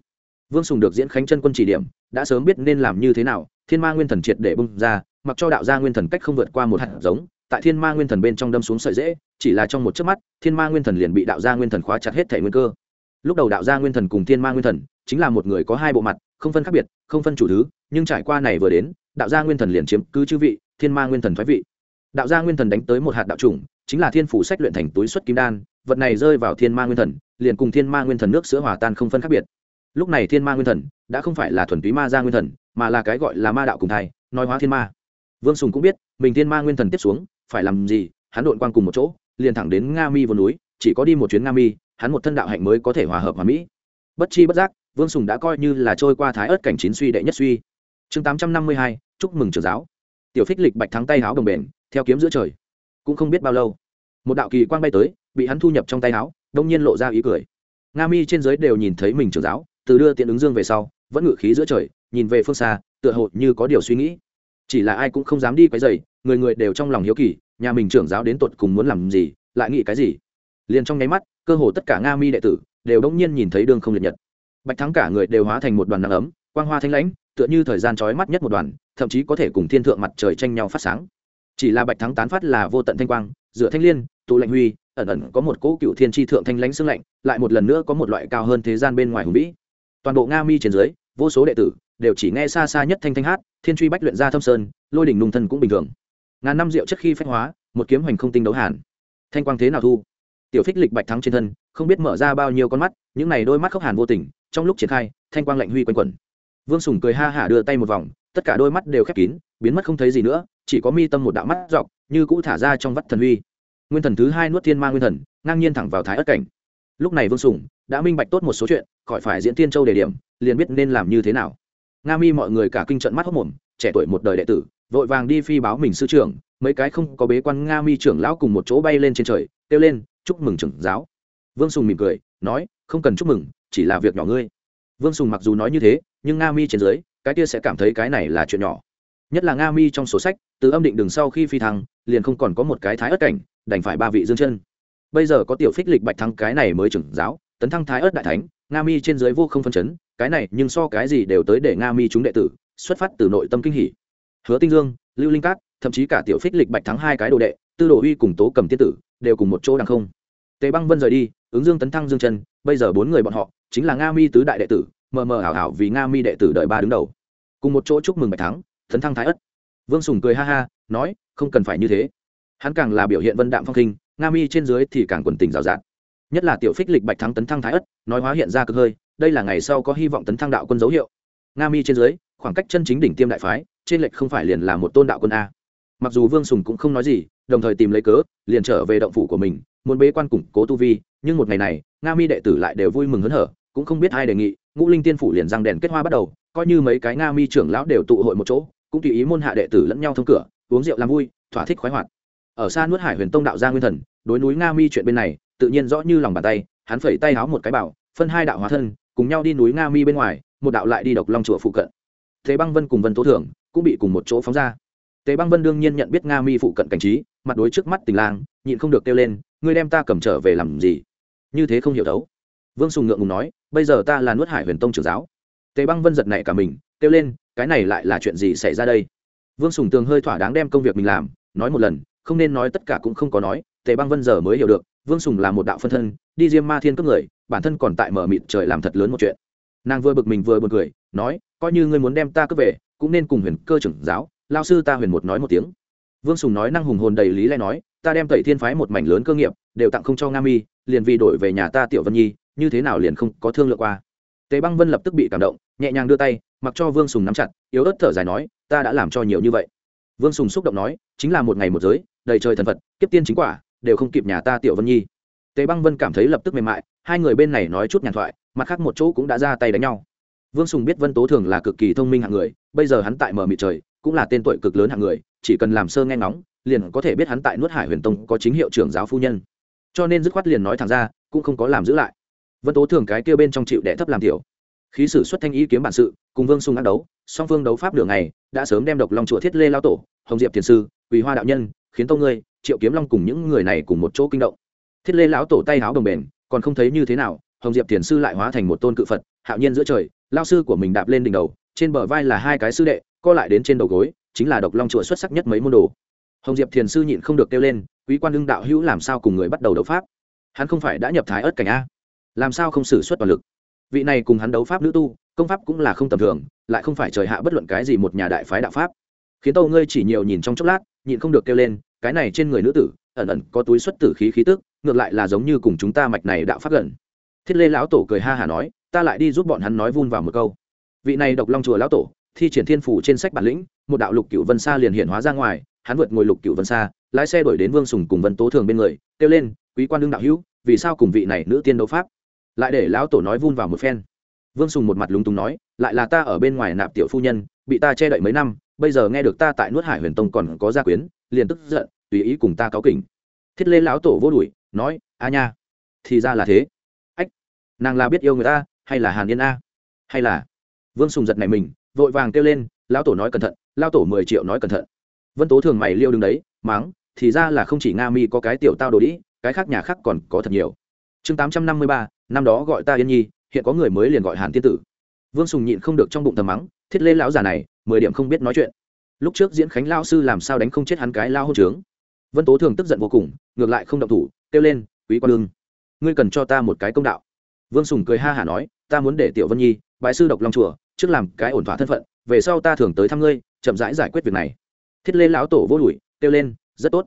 vương sùng được diễn khánh chân quân chỉ điểm đã sớm biết nên làm như thế nào thiên ma nguyên thần triệt để bung ra mặc cho đạo gia nguyên thần cách không vượt qua một hạt giống tại thiên ma nguyên thần bên trong đâm xuống sợi dễ chỉ là trong một chớp mắt thiên ma nguyên thần liền bị đạo gia nguyên thần khóa chặt hết thể nguyên cơ lúc đầu đạo gia nguyên thần cùng thiên ma nguyên thần chính là một người có hai bộ mặt không phân khác biệt không phân chủ thứ nhưng trải qua này vừa đến đạo gia nguyên thần liền chiếm cứ chư vị thiên ma nguyên thần thoái vị đạo gia nguyên thần đánh tới một hạt đạo chủng chính là thiên phủ sách luyện thành túi xuất kim đan, vật này rơi vào thiên ma nguyên thần, liền cùng thiên ma nguyên thần nước sữa hòa tan không phân khác biệt. Lúc này thiên ma nguyên thần đã không phải là thuần túy ma gia nguyên thần, mà là cái gọi là ma đạo cùng thai, nói hóa thiên ma. Vương sùng cũng biết, mình thiên ma nguyên thần tiếp xuống, phải làm gì, hắn đội quang cùng một chỗ, liền thẳng đến nga mi vô núi, chỉ có đi một chuyến nga mi, hắn một thân đạo hạnh mới có thể hòa hợp hòa mỹ. Bất chi bất giác, vương sùng đã coi như là trôi qua thái ớt cảnh chín suy đệ nhất suy. Chương tám trăm năm mươi hai, chúc mừng trưởng giáo. Tiểu phích lịch bạch thắng tay háo đồng bền, theo kiếm giữa trời cũng không biết bao lâu. Một đạo kỳ quang bay tới, bị hắn thu nhập trong tay áo, đông nhiên lộ ra ý cười. Nga mi trên giới đều nhìn thấy mình trưởng giáo, từ đưa tiện ứng dương về sau, vẫn ngự khí giữa trời, nhìn về phương xa, tựa hồ như có điều suy nghĩ. Chỉ là ai cũng không dám đi cái giày người người đều trong lòng hiếu kỳ, nhà mình trưởng giáo đến tột cùng muốn làm gì, lại nghĩ cái gì. Liền trong nháy mắt, cơ hồ tất cả nga mi đệ tử đều đông nhiên nhìn thấy đương không liệt nhật. Bạch thắng cả người đều hóa thành một đoàn nắng ấm, quang hoa thanh lãnh, tựa như thời gian trói mắt nhất một đoàn, thậm chí có thể cùng thiên thượng mặt trời tranh nhau phát sáng chỉ là bạch thắng tán phát là vô tận thanh quang dựa thanh liên, tụ lệnh huy, ẩn ẩn có một cỗ cựu thiên tri thượng thanh lãnh xương lạnh, lại một lần nữa có một loại cao hơn thế gian bên ngoài hùng vĩ. Toàn bộ nga mi trên dưới, vô số đệ tử đều chỉ nghe xa xa nhất thanh thanh hát, thiên truy bách luyện ra thâm sơn, lôi đỉnh nung thân cũng bình thường. Ngàn năm rượu trước khi phách hóa, một kiếm hoành không tinh đấu hàn. Thanh quang thế nào thu? Tiểu phích lịch bạch thắng trên thân, không biết mở ra bao nhiêu con mắt, những này đôi mắt khóc hàn vô tình, trong lúc triển khai, thanh quang lạnh huy quanh quẩn. Vương sùng cười ha hả đưa tay một vòng, tất cả đôi mắt đều khép kín biến mất không thấy gì nữa, chỉ có mi tâm một đạo mắt dọc, như cũ thả ra trong vắt thần huy. Nguyên thần thứ hai nuốt thiên ma nguyên thần, ngang nhiên thẳng vào thái ất cảnh. Lúc này vương sùng đã minh bạch tốt một số chuyện, khỏi phải diễn tiên châu đề điểm, liền biết nên làm như thế nào. Nga mi mọi người cả kinh trận mắt hốc mồm, trẻ tuổi một đời đệ tử, vội vàng đi phi báo mình sư trưởng, mấy cái không có bế quan nga mi trưởng lão cùng một chỗ bay lên trên trời, kêu lên, chúc mừng trưởng giáo. Vương sùng mỉm cười, nói, không cần chúc mừng, chỉ là việc nhỏ ngươi. Vương sùng mặc dù nói như thế, nhưng nga mi trên dưới, cái kia sẽ cảm thấy cái này là chuyện nhỏ nhất là nga mi trong sổ sách, từ âm định đường sau khi phi thăng, liền không còn có một cái thái ớt cảnh, đành phải ba vị dương chân. Bây giờ có tiểu phích lịch bạch thăng cái này mới trưởng giáo, tấn thăng thái ớt đại thánh, nga mi trên dưới vô không phân chấn, cái này nhưng so cái gì đều tới để nga mi chúng đệ tử, xuất phát từ nội tâm kinh hỷ hứa tinh dương, lưu linh cát, thậm chí cả tiểu phích lịch bạch thắng hai cái đồ đệ, tư đồ uy cùng tố cầm tiên tử, đều cùng một chỗ đằng không. Tề băng vân rời đi, ứng dương tấn thăng dương chân, bây giờ bốn người bọn họ, chính là nga mi tứ đại đệ tử, mờ mờ ảo ảo vì nga mi đệ tử đợi ba đứng đầu. Cùng một chỗ chúc mừng bạch thắng tấn thăng thái ất. Vương sùng cười ha ha, nói, không cần phải như thế. Hắn càng là biểu hiện vân đạm phong khinh, nga mi trên dưới thì càng quần tình rào rạt. Nhất là tiểu phích lịch bạch thắng tấn thăng thái ất, nói hóa hiện ra cực hơi, đây là ngày sau có hy vọng tấn thăng đạo quân dấu hiệu. Nga mi trên dưới, khoảng cách chân chính đỉnh tiêm đại phái, trên lệch không phải liền là một tôn đạo quân a. Mặc dù vương sùng cũng không nói gì, đồng thời tìm lấy cớ, liền trở về động phủ của mình, muốn bế quan củng cố tu vi, nhưng một ngày này, nga mi đệ tử lại đều vui mừng hớn hở, cũng không biết ai đề nghị, ngũ linh tiên phủ liền răng đèn kết hoa bắt đầu, coi như mấy cái nga mi trưởng lão đều tụ hội một chỗ cũng tùy ý môn hạ đệ tử lẫn nhau thông cửa uống rượu làm vui thỏa thích khoái hoạt ở xa nuốt hải huyền tông đạo gia nguyên thần đối núi nga mi chuyện bên này tự nhiên rõ như lòng bàn tay hắn phẩy tay háo một cái bảo phân hai đạo hóa thân cùng nhau đi núi nga mi bên ngoài một đạo lại đi độc long chùa phụ cận thế băng vân cùng vân tố thưởng cũng bị cùng một chỗ phóng ra Tế Băng Vân đương nhiên nhận biết Nga Mi phụ cận cảnh trí, mặt đối trước mắt Tình Lang, nhịn không được kêu lên, ngươi đem ta cầm trở về làm gì? Như thế không hiểu đấu. Vương Sùng ngượng ngùng nói, bây giờ ta là nuốt Hải Huyền Tông trưởng giáo. Tế Băng Vân giật nảy cả mình, kêu lên, cái này lại là chuyện gì xảy ra đây? Vương Sùng tường hơi thỏa đáng đem công việc mình làm, nói một lần, không nên nói tất cả cũng không có nói, Tề Băng Vân giờ mới hiểu được, Vương Sùng là một đạo phân thân, đi Diêm Ma Thiên cướp người, bản thân còn tại mở mịt trời làm thật lớn một chuyện. Nàng vừa bực mình vừa buồn cười, nói, coi như ngươi muốn đem ta cướp về cũng nên cùng huyền cơ trưởng giáo lao sư ta huyền một nói một tiếng vương sùng nói năng hùng hồn đầy lý lẽ nói ta đem tẩy thiên phái một mảnh lớn cơ nghiệp đều tặng không cho nga mi liền vì đổi về nhà ta tiểu vân nhi như thế nào liền không có thương lượng qua tề băng vân lập tức bị cảm động nhẹ nhàng đưa tay mặc cho vương sùng nắm chặt, yếu ớt thở dài nói, ta đã làm cho nhiều như vậy. Vương sùng xúc động nói, chính là một ngày một giới, đầy trời thần phật, kiếp tiên chính quả, đều không kịp nhà ta tiểu vân nhi. Tề băng vân cảm thấy lập tức mềm mại, hai người bên này nói chút nhàn thoại, mặt khác một chỗ cũng đã ra tay đánh nhau. Vương sùng biết vân tố thường là cực kỳ thông minh hạng người, bây giờ hắn tại mở mịt trời, cũng là tên tuổi cực lớn hạng người, chỉ cần làm sơ nghe ngóng, liền có thể biết hắn tại nuốt hải huyền tông có chính hiệu trưởng giáo phu nhân. Cho nên dứt khoát liền nói thẳng ra, cũng không có làm giữ lại. Vân tố thường cái kêu bên trong chịu đẻ thấp làm tiểu khí sử xuất thanh ý kiếm bản sự, cùng vương sung ác đấu, song phương đấu pháp đường này đã sớm đem độc long chùa thiết lê lao tổ, hồng diệp thiền sư, quỳ hoa đạo nhân, khiến tông ngươi, triệu kiếm long cùng những người này cùng một chỗ kinh động. Thiết lê lão tổ tay háo đồng bền còn không thấy như thế nào, hồng diệp thiền sư lại hóa thành một tôn cự phật, hạo nhiên giữa trời, lao sư của mình đạp lên đỉnh đầu, trên bờ vai là hai cái sư đệ, co lại đến trên đầu gối, chính là độc long chùa xuất sắc nhất mấy môn đồ. Hồng diệp thiền sư nhịn không được kêu lên, quý quan đương đạo hữu làm sao cùng người bắt đầu đấu pháp? Hắn không phải đã nhập thái ớt cảnh a? Làm sao không xử suất toàn lực? Vị này cùng hắn đấu pháp nữ tu, công pháp cũng là không tầm thường, lại không phải trời hạ bất luận cái gì một nhà đại phái đạo pháp. Khiến tâu ngươi chỉ nhiều nhìn trong chốc lát, nhịn không được kêu lên, cái này trên người nữ tử, ẩn ẩn có túi xuất tử khí khí tức, ngược lại là giống như cùng chúng ta mạch này đạo pháp gần. Thiết lê lão tổ cười ha hả nói, ta lại đi giúp bọn hắn nói vun vào một câu. Vị này độc long chùa lão tổ, thi triển thiên phủ trên sách bản lĩnh, một đạo lục cựu vân xa liền hiện hóa ra ngoài, hắn vượt ngồi lục cựu vân xa lái xe đổi đến vương sùng cùng vân tố thường bên người, kêu lên, quý quan đương đạo hữu, vì sao cùng vị này nữ tiên đấu pháp? Lại để lão tổ nói vun vào một phen. Vương sùng một mặt lúng túng nói, lại là ta ở bên ngoài nạp tiểu phu nhân, bị ta che đậy mấy năm, bây giờ nghe được ta tại nuốt hải huyền tông còn có gia quyến, liền tức giận, tùy ý cùng ta cáo kỉnh. Thiết lên lão tổ vô đuổi, nói, a nha, thì ra là thế. Ách, nàng là biết yêu người ta, hay là hàn yên a? Hay là? Vương sùng giật này mình, vội vàng kêu lên, lão tổ nói cẩn thận, lão tổ mười triệu nói cẩn thận. Vân tố thường mày liêu đứng đấy máng thì ra là không chỉ nga mi có cái tiểu tao đồ đĩ cái khác nhà khác còn có thật nhiều. Chương tám trăm năm mươi ba năm đó gọi ta yên nhi hiện có người mới liền gọi hàn tiên tử. Vương sùng nhịn không được trong bụng thầm mắng thiết lê lão già này mười điểm không biết nói chuyện. Lúc trước diễn khánh lao sư làm sao đánh không chết hắn cái lao hôn trướng. Vân tố thường tức giận vô cùng ngược lại không động thủ kêu lên quý quan lương ngươi cần cho ta một cái công đạo. Vương sùng cười ha hả nói ta muốn để tiểu vân nhi bại sư độc long chùa trước làm cái ổn thỏa thân phận về sau ta thường tới thăm ngươi chậm rãi giải, giải quyết việc này. Thiết lê lão tổ vô lùi, kêu lên rất tốt.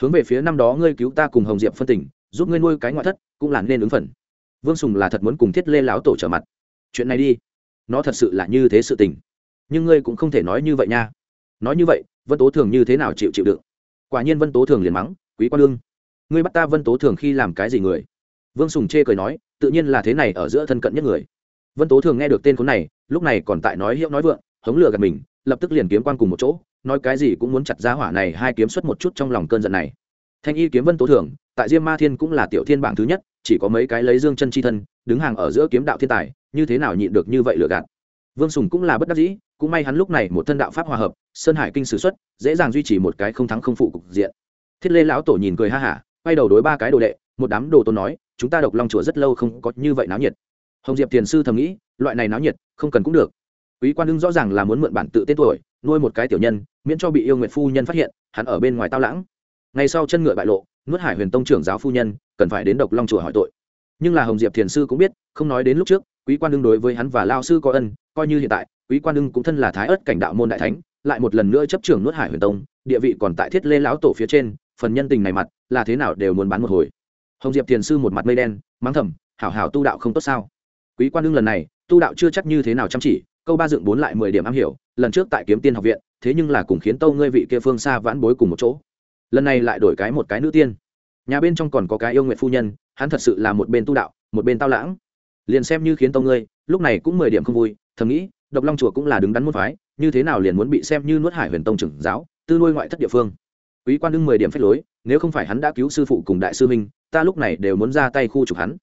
Hướng về phía năm đó ngươi cứu ta cùng hồng diệp phân tỉnh giúp ngươi nuôi cái ngoại thất cũng là nên ứng phần vương sùng là thật muốn cùng thiết lê lão tổ trở mặt. Chuyện này đi. Nó thật sự là như thế sự tình. Nhưng ngươi cũng không thể nói như vậy nha. Nói như vậy, vân tố thường như thế nào chịu chịu đựng? Quả nhiên vân tố thường liền mắng, quý quan lương, ngươi bắt ta vân tố thường khi làm cái gì người? Vương sùng chê cười nói, tự nhiên là thế này ở giữa thân cận nhất người. Vân tố thường nghe được tên khốn này, lúc này còn tại nói hiệu nói vượng, hống lừa gạt mình, lập tức liền kiếm quan cùng một chỗ, nói cái gì cũng muốn chặt ra hỏa này, hai kiếm xuất một chút trong lòng cơn giận này thanh y kiếm vân tố thường tại diêm ma thiên cũng là tiểu thiên bảng thứ nhất, chỉ có mấy cái lấy dương chân chi thân, đứng hàng ở giữa kiếm đạo thiên tài, như thế nào nhịn được như vậy lừa gạt. Vương sùng cũng là bất đắc dĩ, cũng may hắn lúc này một thân đạo pháp hòa hợp, sơn hải kinh s ử x u ấ t dễ dàng duy trì một cái không thắng không phụ cục diện. Thiết lê lão tổ nhìn cười ha hả, quay đầu đối ba cái đồ đệ, một đám đồ tôn nói, chúng ta độc long chùa rất lâu không có như vậy náo nhiệt. Hồng diệp thiền sư thầm nghĩ, loại này náo nhiệt, không cần cũng được. Quý quan đương rõ ràng là muốn mượn bản tự tên tuổi, nuôi một cái tiểu nhân, miễn cho bị yêu nguyện phu nhân phát hiện, hắn ở bên ngoài tao lãng ngay sau chân ngựa bại lộ, nuốt hải huyền tông trưởng giáo phu nhân, cần phải đến độc long chùa hỏi tội. Nhưng là hồng diệp thiền sư cũng biết, không nói đến lúc trước, quý quan đương đối với hắn và lao sư có ân, coi như hiện tại, quý quan đương cũng thân là thái ớt cảnh đạo môn đại thánh, lại một lần nữa chấp trưởng nuốt hải huyền tông, địa vị còn tại thiết lê lão tổ phía trên, phần nhân tình này mặt, là thế nào đều muốn bán một hồi. Hồng diệp thiền sư một mặt mây đen, mắng thầm, hảo hảo tu đạo không tốt sao? Quý quan đương lần này, tu đạo chưa chắc như thế nào chăm chỉ, câu ba dựng bốn lại mười điểm am hiểu, lần trước tại kiếm tiên học viện, thế nhưng là cùng khiến tâu ngươi vị kia phương xa vãn bối cùng một chỗ lần này lại đổi cái một cái nữ tiên. Nhà bên trong còn có cái yêu nguyện phu nhân, hắn thật sự là một bên tu đạo, một bên tao lãng. Liền xem như khiến tông ngươi, lúc này cũng mười điểm không vui, thầm nghĩ, độc long chùa cũng là đứng đắn môn phái, như thế nào liền muốn bị xem như nuốt hải huyền tông trưởng giáo, tư nuôi ngoại thất địa phương. Quý quan đương mười điểm phép lối, nếu không phải hắn đã cứu sư phụ cùng đại sư minh ta lúc này đều muốn ra tay khu trục hắn.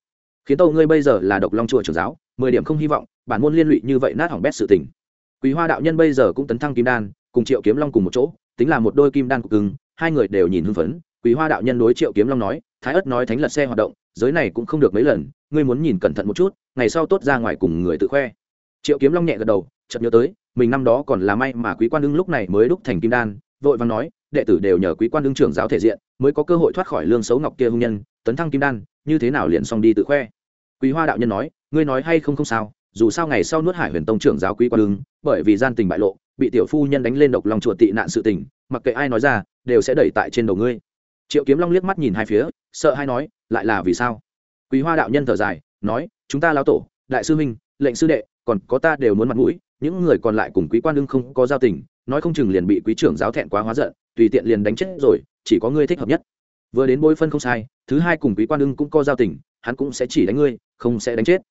Khiến tâu ngươi bây giờ là độc long chùa trưởng giáo, mười điểm không hy vọng, bản môn liên lụy như vậy nát hỏng bét sự tình. Quý hoa đạo nhân bây giờ cũng tấn thăng kim đan, cùng triệu kiếm long cùng một chỗ, tính là một đôi kim đan cục cứng hai người đều nhìn hưng phấn. Quý hoa đạo nhân đối triệu kiếm long nói, thái ất nói thánh lật xe hoạt động, giới này cũng không được mấy lần, ngươi muốn nhìn cẩn thận một chút, ngày sau tốt ra ngoài cùng người tự khoe. Triệu kiếm long nhẹ gật đầu, chợt nhớ tới, mình năm đó còn là may mà quý quan ưng lúc này mới đúc thành kim đan, vội vàng nói, đệ tử đều nhờ quý quan đương trưởng giáo thể diện, mới có cơ hội thoát khỏi lương xấu ngọc kia hung nhân, tấn thăng kim đan, như thế nào liền xong đi tự khoe? Quý hoa đạo nhân nói, ngươi nói hay không không sao, dù sao ngày sau nuốt hải huyền tông trưởng giáo quý quan lương bởi vì gian tình bại lộ bị tiểu phu nhân đánh lên độc lòng chuột tị nạn sự tình, mặc kệ ai nói ra, đều sẽ đẩy tại trên đầu ngươi. Triệu kiếm long liếc mắt nhìn hai phía, sợ hay nói, lại là vì sao? Quý hoa đạo nhân thở dài, nói, chúng ta lao tổ, đại sư minh lệnh sư đệ, còn có ta đều muốn mặt mũi, những người còn lại cùng quý quan đương không có giao tình, nói không chừng liền bị quý trưởng giáo thẹn quá hóa giận, tùy tiện liền đánh chết rồi, chỉ có ngươi thích hợp nhất. Vừa đến bôi phân không sai, thứ hai cùng quý quan đương cũng có giao tình, hắn cũng sẽ chỉ đánh ngươi, không sẽ đánh chết.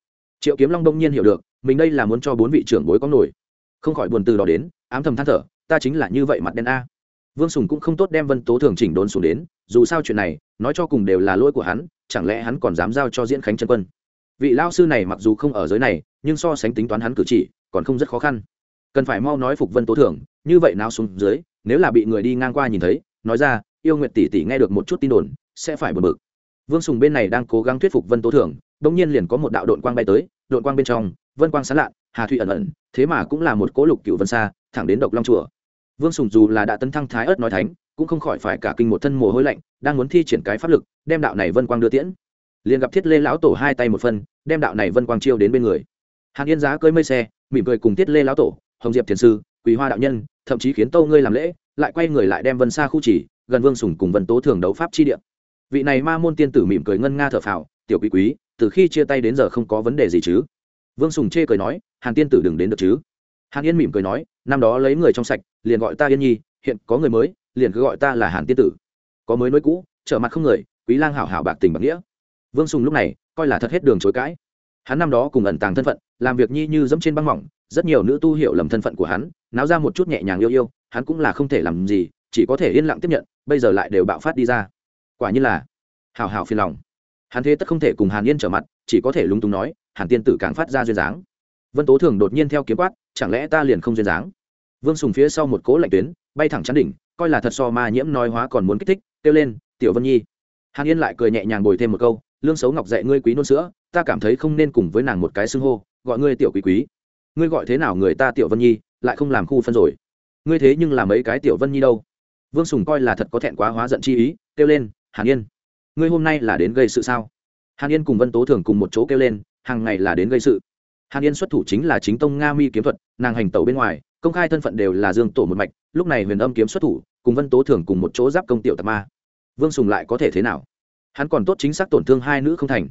Triệu kiếm long đông nhiên hiểu được, mình đây là muốn cho bốn vị trưởng bối có nổi. Không khỏi buồn từ đó đến ám thầm than thở ta chính là như vậy mặt đen a. Vương sùng cũng không tốt đem vân tố thường chỉnh đốn xuống đến dù sao chuyện này nói cho cùng đều là lỗi của hắn chẳng lẽ hắn còn dám giao cho diễn khánh chân quân? Vị lao sư này mặc dù không ở giới này nhưng so sánh tính toán hắn cử chỉ còn không rất khó khăn. Cần phải mau nói phục vân tố thưởng như vậy nào xuống dưới nếu là bị người đi ngang qua nhìn thấy nói ra yêu nguyệt tỷ tỷ nghe được một chút tin đồn sẽ phải bực bực. Vương sùng bên này đang cố gắng thuyết phục vân tố thưởng bỗng nhiên liền có một đạo đội quang bay tới đội quang bên trong vân quang sán lạn, hà thụy ẩn ẩn thế mà cũng là một cố lục cựu vân xa thẳng đến độc long chùa. Vương sùng dù là đã tấn thăng thái ớt nói thánh, cũng không khỏi phải cả kinh một thân mồ hôi lạnh, đang muốn thi triển cái pháp lực, đem đạo này vân quang đưa tiễn. Liền gặp thiết lê lão tổ hai tay một phân, đem đạo này vân quang chiêu đến bên người. Hàn yên giá cơi mây xe, mỉm cười cùng Thiết lê lão tổ, hồng diệp thiền sư quý hoa đạo nhân, thậm chí khiến tâu ngươi làm lễ, lại quay người lại đem vân xa khu chỉ, gần vương sùng cùng vân tố thường đấu pháp chi địa. Vị này ma môn tiên tử mỉm cười ngân nga thở phào, tiểu quý quý, từ khi chia tay đến giờ không có vấn đề gì chứ? Vương sùng chê cười nói, hàn tiên tử đừng đến được chứ? Hàn yên mỉm cười nói năm đó lấy người trong sạch, liền gọi ta yên nhi, hiện có người mới, liền cứ gọi ta là hàn tiên tử. Có mới nối cũ, trở mặt không người, quý lang hảo hảo bạc tình bạc nghĩa. Vương sùng lúc này, coi là thật hết đường chối cãi. Hắn năm đó cùng ẩn tàng thân phận, làm việc nhi như dẫm trên băng mỏng, rất nhiều nữ tu hiểu lầm thân phận của hắn, náo ra một chút nhẹ nhàng yêu yêu, hắn cũng là không thể làm gì, chỉ có thể yên lặng tiếp nhận, bây giờ lại đều bạo phát đi ra. Quả như là hào hào phiền lòng. Hắn thế tất không thể cùng hàn yên trở mặt, chỉ có thể lúng túng nói, hàn tiên tử càng phát ra duyên dáng. Vân tố thường đột nhiên theo kiếm quát, chẳng lẽ ta liền không duyên dáng? Vương sùng phía sau một cố lạnh tuyến, bay thẳng chắn đỉnh, coi là thật so ma nhiễm nói hóa còn muốn kích thích, kêu lên, tiểu vân nhi. Hàn yên lại cười nhẹ nhàng bồi thêm một câu, lương xấu ngọc dạy ngươi quý nôn sữa, ta cảm thấy không nên cùng với nàng một cái xưng hô, gọi ngươi tiểu quý quý. Ngươi gọi thế nào người ta tiểu vân nhi, lại không làm khu phân rồi. Ngươi thế nhưng làm mấy cái tiểu vân nhi đâu. Vương sùng coi là thật có thẹn quá hóa giận chi ý, kêu lên, hàn yên, ngươi hôm nay là đến gây sự sao? Hàn yên cùng vân tố thường cùng một chỗ kêu lên, hàng ngày là đến gây sự. Hàn yên xuất thủ chính là chính tông nga mi kiếm thuật, nàng hành tẩu bên ngoài công khai thân phận đều là dương tổ một mạch, lúc này huyền âm kiếm xuất thủ, cùng vân tố thường cùng một chỗ giáp công tiểu tạc ma. Vương sùng lại có thể thế nào? Hắn còn tốt chính xác tổn thương hai nữ không thành.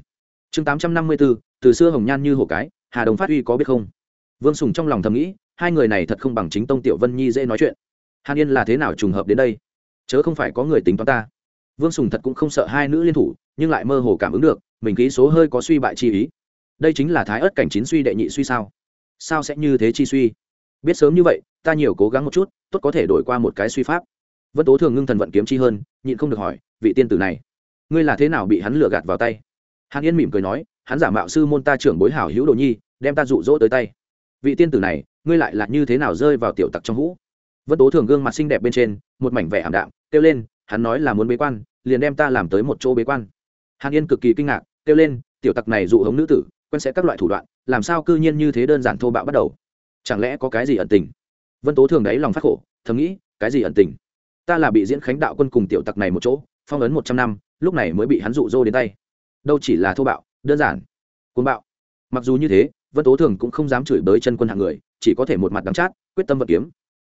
Chương tám trăm năm mươi bốn từ xưa hồng nhan như hổ cái, hà đồng phát uy có biết không? Vương sùng trong lòng thầm nghĩ, hai người này thật không bằng chính tông tiểu vân nhi dễ nói chuyện. Hàn yên là thế nào trùng hợp đến đây? Chớ không phải có người tính toán ta. Vương sùng thật cũng không sợ hai nữ liên thủ, nhưng lại mơ hồ cảm ứng được, mình ký số hơi có suy bại chi ý. Đây chính là thái ớt cảnh chín suy đệ nhị suy sao? Sao sẽ như thế chi suy? Biết sớm như vậy, ta nhiều cố gắng một chút, tốt có thể đổi qua một cái suy pháp. Vân tố thường ngưng thần vận kiếm chi hơn, nhịn không được hỏi, vị tiên tử này, ngươi là thế nào bị hắn lừa gạt vào tay? Hàn yên mỉm cười nói, hắn giả mạo sư môn ta trưởng bối hảo hữu đồ nhi, đem ta rụ rỗ tới tay. Vị tiên tử này, ngươi lại là như thế nào rơi vào tiểu tặc trong hũ? Vân tố thường gương mặt xinh đẹp bên trên, một mảnh vẻ ảm đạm, kêu lên, hắn nói là muốn bế quan, liền đem ta làm tới một chỗ bế quan. Hàn yên cực kỳ kinh ngạc, kêu lên, tiểu tặc này dụ hống nữ tử, quen sẽ các loại thủ đoạn, làm sao cư nhiên như thế đơn giản thô bạo bắt đầu? Chẳng lẽ có cái gì ẩn tình? Vân tố thường đáy lòng phát khổ, thầm nghĩ, cái gì ẩn tình? Ta là bị diễn khánh đạo quân cùng tiểu tặc này một chỗ, phong ấn một trăm năm, lúc này mới bị hắn dụ dỗ đến tay. Đâu chỉ là thô bạo, đơn giản côn bạo. Mặc dù như thế, vân tố thường cũng không dám chửi bới chân quân hạng người, chỉ có thể một mặt đắm chát, quyết tâm vật kiếm.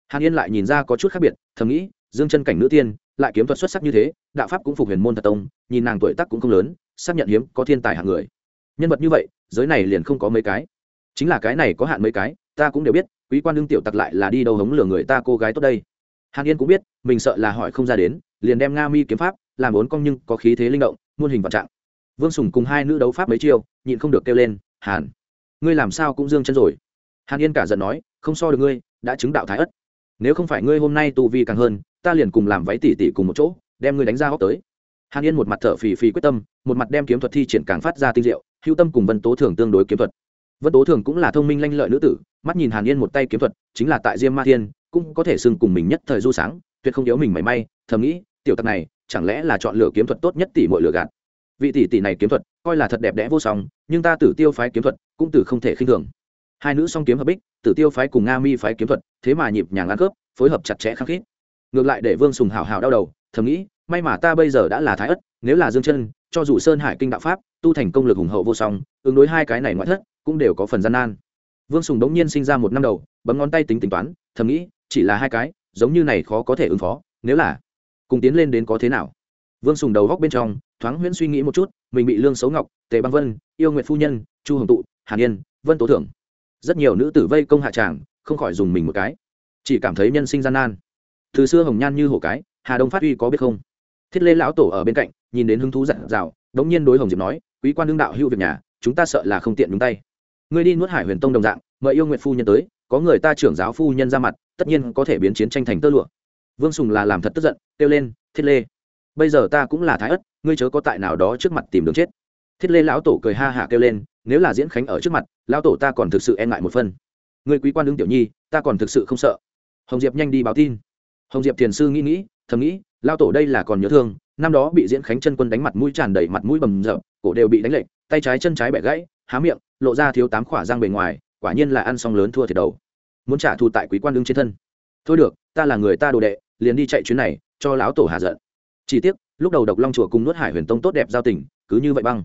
Hàn yên lại nhìn ra có chút khác biệt, thầm nghĩ, dương chân cảnh nữ tiên, lại kiếm thuật xuất sắc như thế, đạo pháp cũng phục huyền môn thật tông, nhìn nàng tuổi tác cũng không lớn, xác nhận hiếm có thiên tài hạng người. Nhân vật như vậy, giới này liền không có mấy cái. Chính là cái này có hạn mấy cái ta cũng đều biết, quý quan đương tiểu tặc lại là đi đâu hống lừa người ta cô gái tốt đây. Hàn yên cũng biết, mình sợ là hỏi không ra đến, liền đem nga mi kiếm pháp, làm bốn cong nhưng có khí thế linh động, muôn hình vạn trạng. Vương sùng cùng hai nữ đấu pháp mấy chiêu, nhịn không được kêu lên, hàn, ngươi làm sao cũng dương chân rồi? Hàn yên cả giận nói, không so được ngươi, đã chứng đạo thái ất. Nếu không phải ngươi hôm nay tu vi càng hơn, ta liền cùng làm váy tỉ tỉ cùng một chỗ, đem ngươi đánh ra góc tới. Hàn yên một mặt thở phì phì quyết tâm, một mặt đem kiếm thuật thi triển càng phát ra tinh diệu hữu tâm cùng vân tố thường tương đối kiếm thuật vân tố thường cũng là thông minh lanh lợi nữ tử, mắt nhìn hàn yên một tay kiếm thuật, chính là tại diêm ma thiên, cũng có thể xưng cùng mình nhất thời du sáng, tuyệt không yếu mình mảy may, thầm nghĩ, tiểu tặc này, chẳng lẽ là chọn lựa kiếm thuật tốt nhất tỷ mọi lựa gạt? Vị tỷ tỷ này kiếm thuật, coi là thật đẹp đẽ vô song, nhưng ta tử tiêu phái kiếm thuật, cũng từ không thể khinh thường. Hai nữ song kiếm hợp bích, tử tiêu phái cùng nga mi phái kiếm thuật, thế mà nhịp nhàng ăn khớp, phối hợp chặt chẽ khăng khít. Ngược lại để vương sùng hào hào đau đầu, thầm nghĩ, may mà ta bây giờ đã là thái ất, nếu là dương chân, cho dù sơn hải kinh đạo pháp, tu thành công lực hùng hậu vô song, ứng đối hai cái này ngoại thất cũng đều có phần gian nan. Vương sùng đống nhiên sinh ra một năm đầu, bấm ngón tay tính tính toán, thầm nghĩ, chỉ là hai cái, giống như này khó có thể ứng phó, nếu là cùng tiến lên đến có thế nào? Vương sùng đầu góc bên trong, thoáng huyễn suy nghĩ một chút, mình bị lương xấu ngọc, tề băng vân, yêu nguyện phu nhân, chu hồng tụ, hàn yên, vân tố thưởng, rất nhiều nữ tử vây công hạ tràng, không khỏi dùng mình một cái. Chỉ cảm thấy nhân sinh gian nan. Từ xưa hồng nhan như hổ cái, hà đông phát uy có biết không? Thiết lê lão tổ ở bên cạnh, nhìn đến hứng thú dặn dào đống nhiên đối hồng diệp nói, quý quan đương đạo hữu việc nhà, chúng ta sợ là không tiện nhúng tay ngươi đi nuốt hải huyền tông đồng dạng, mời yêu nguyện phu nhân tới, có người ta trưởng giáo phu nhân ra mặt, tất nhiên có thể biến chiến tranh thành tơ lụa. Vương sùng là làm thật tức giận, kêu lên, thiết lê, bây giờ ta cũng là thái ất, ngươi chớ có tại nào đó trước mặt tìm đường chết. Thiết lê lão tổ cười ha hả kêu lên, nếu là diễn khánh ở trước mặt, lão tổ ta còn thực sự e ngại một phân người quý quan đương tiểu nhi, ta còn thực sự không sợ. Hồng diệp nhanh đi báo tin. Hồng diệp thiền sư nghĩ nghĩ, thầm nghĩ lao tổ đây là còn nhớ thương, năm đó bị diễn khánh chân quân đánh mặt mũi tràn đầy mặt mũi bầm rợp cổ đều bị đánh lệch, tay trái chân trái bẻ gãy há miệng, lộ ra thiếu tám khỏa răng bề ngoài, quả nhiên là ăn xong lớn thua thiệt đầu. Muốn trả thù tại quý quan đương trên thân. Thôi được, ta là người ta đồ đệ, liền đi chạy chuyến này, cho lão tổ hạ giận. Chỉ tiếc, lúc đầu độc long chùa cùng nuốt hải huyền tông tốt đẹp giao tình, cứ như vậy băng.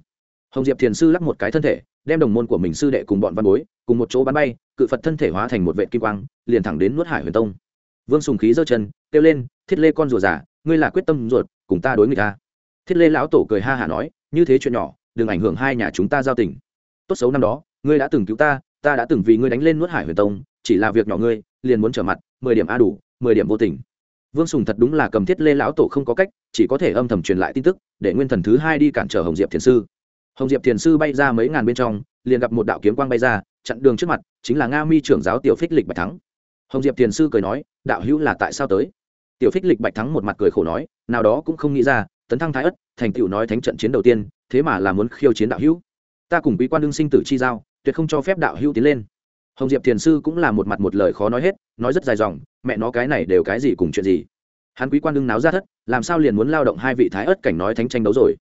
Hồng diệp thiền sư lắc một cái thân thể, đem đồng môn của mình sư đệ cùng bọn văn bối, cùng một chỗ bắn bay, cự phật thân thể hóa thành một vệ kim quang, liền thẳng đến nuốt hải huyền tông. Vương sùng khí giơ chân, kêu lên, thiết lê con rùa giả ngươi là quyết tâm ruột, cùng ta đối người ta. Thiết lê lão tổ cười ha hả nói, như thế chuyện nhỏ, đừng ảnh hưởng hai nhà chúng ta giao tình tốt xấu năm đó, ngươi đã từng cứu ta ta đã từng vì ngươi đánh lên nuốt hải huyền tông, chỉ là việc nhỏ ngươi, liền muốn trở mặt, mười điểm a đủ, mười điểm vô tình. Vương sùng thật đúng là cầm thiết lê lão tổ không có cách, chỉ có thể âm thầm truyền lại tin tức, để nguyên thần thứ hai đi cản trở hồng diệp thiền sư. Hồng diệp thiền sư bay ra mấy ngàn bên trong, liền gặp một đạo kiếm quang bay ra, chặn đường trước mặt, chính là nga mi trưởng giáo tiểu phích lịch bạch thắng. Hồng diệp thiền sư cười nói, đạo hữu là tại sao tới? Tiểu phích lịch bạch thắng một mặt cười khổ nói, nào đó cũng không nghĩ ra, tấn thăng thái ất, thành tựu nói thánh trận chiến đầu tiên, thế mà là muốn khiêu chiến đạo hữu ta cùng quý quan đương sinh tử chi giao, tuyệt không cho phép đạo hữu tiến lên. Hồng diệp thiền sư cũng là một mặt một lời khó nói hết, nói rất dài dòng, mẹ nó cái này đều cái gì cùng chuyện gì. Hắn quý quan đương náo ra thất, làm sao liền muốn lao động hai vị thái ất cảnh nói thánh tranh đấu rồi?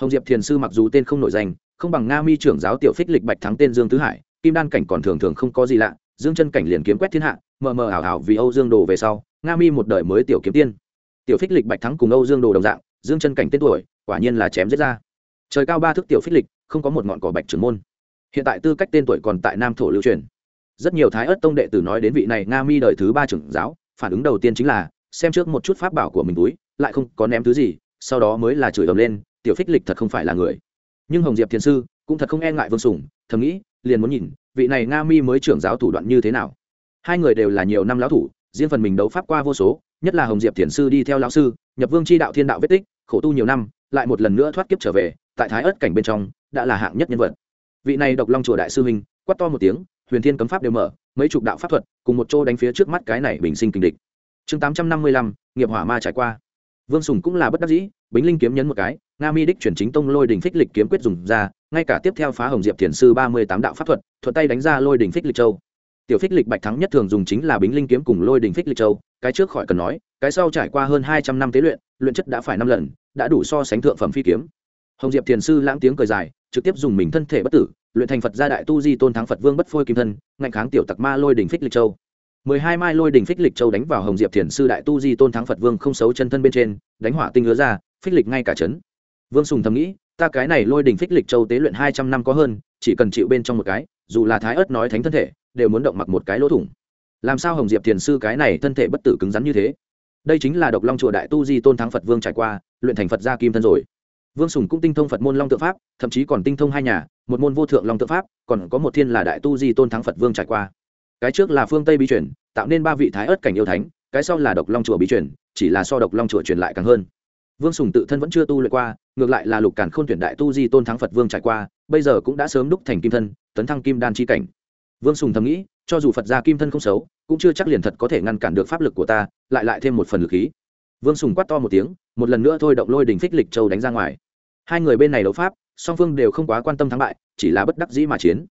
Hồng diệp thiền sư mặc dù tên không nổi danh, không bằng nga mi trưởng giáo tiểu phích lịch bạch thắng tên dương tứ hải, kim đan cảnh còn thường thường không có gì lạ, dương chân cảnh liền kiếm quét thiên hạ, mờ mờ ảo ảo vì âu dương đồ về sau, nga mi một đời mới tiểu kiếm tiên. Tiểu phích lịch bạch thắng cùng âu dương đồ đồng dạng, dương chân cảnh tên tuổi, quả nhiên là chém giết ra. Trời cao ba thước tiểu phích lịch không có một ngọn cỏ bạch trưởng môn. Hiện tại tư cách tên tuổi còn tại nam thổ lưu truyền. Rất nhiều thái ớt tông đệ tử nói đến vị này nga mi đời thứ ba trưởng giáo, phản ứng đầu tiên chính là, xem trước một chút pháp bảo của mình túi, lại không có ném thứ gì, sau đó mới là chửi ầm lên, tiểu phích lịch thật không phải là người. Nhưng hồng diệp thiền sư cũng thật không e ngại vương sùng, thầm nghĩ, liền muốn nhìn, vị này nga mi mới trưởng giáo thủ đoạn như thế nào. Hai người đều là nhiều năm lão thủ, riêng phần mình đấu pháp qua vô số, nhất là hồng diệp thiền sư đi theo lão sư, nhập vương c h i đạo thiên đạo vết tích, khổ tu nhiều năm, lại một lần nữa thoát kiếp trở về, tại thái ớt cảnh bên trong đã là hạng nhất nhân vật. Vị này độc long chùa đại sư huynh quát to một tiếng, huyền thiên cấm pháp đều mở, mấy chục đạo pháp thuật, cùng một chỗ đánh phía trước mắt cái này bình sinh kinh địch. Chương tám trăm năm mươi lăm, nghiệp hỏa ma trải qua. Vương sùng cũng là bất đắc dĩ, bính linh kiếm nhấn một cái, nga mi đích chuyển chính tông lôi đình phích lịch kiếm quyết dùng ra, ngay cả tiếp theo phá hồng diệp thiền sư ba mươi tám đạo pháp thuật, thuận tay đánh ra lôi đình phích lịch châu. Tiểu phích lịch bạch thắng nhất thường dùng chính là bính linh kiếm cùng lôi đình phích lịch châu, cái trước khỏi cần nói, cái sau trải qua hơn hai trăm năm tế luyện luyện chất đã phải năm lần, đã đủ so sánh thượng phẩm phi kiếm hồng diệp thiền sư lãng tiếng cười dài, trực tiếp dùng mình thân thể bất tử, luyện thành phật gia đại tu di tôn thắng phật vương bất phôi kim thân, ngạnh kháng tiểu tặc ma lôi đình phích lịch châu. Mười hai mai lôi đình phích lịch châu đánh vào hồng diệp thiền sư đại tu di tôn thắng phật vương không xấu chân thân bên trên, đánh hỏa tinh hứa ra, phích lịch ngay cả chấn. Vương sùng thầm nghĩ, ta cái này lôi đình phích lịch châu tế luyện hai trăm năm có hơn, chỉ cần chịu bên trong một cái, dù là thái ớt nói thánh thân thể, đều muốn động mặc một cái lỗ thủng. Làm sao hồng diệp thiền sư cái này thân thể bất tử cứng rắn như thế? Đây chính là độc long chùa đại tu di tôn thắng phật vương trải qua, luyện thành phật gia kim thân rồi vương sùng cũng tinh thông phật môn long tượng pháp, thậm chí còn tinh thông hai nhà, một môn vô thượng long tượng pháp, còn có một thiên là đại tu di tôn thắng phật vương trải qua. Cái trước là phương tây bí truyền, tạo nên ba vị thái ớt cảnh yêu thánh, cái sau là độc long chùa bí truyền, chỉ là so độc long chùa truyền lại càng hơn. Vương sùng tự thân vẫn chưa tu luyện qua, ngược lại là lục càn khôn tuyển đại tu di tôn thắng phật vương trải qua, bây giờ cũng đã sớm đúc thành kim thân, tấn thăng kim đan chi cảnh. Vương sùng thầm nghĩ, cho dù phật gia kim thân không xấu, cũng chưa chắc liền thật có thể ngăn cản được pháp lực của ta, lại lại thêm một phần lực khí. Vương sùng quát to một tiếng, một lần nữa thôi động lôi đình phích lịch châu đánh ra ngoài hai người bên này đấu pháp, song phương đều không quá quan tâm thắng bại, chỉ là bất đắc dĩ mà chiến.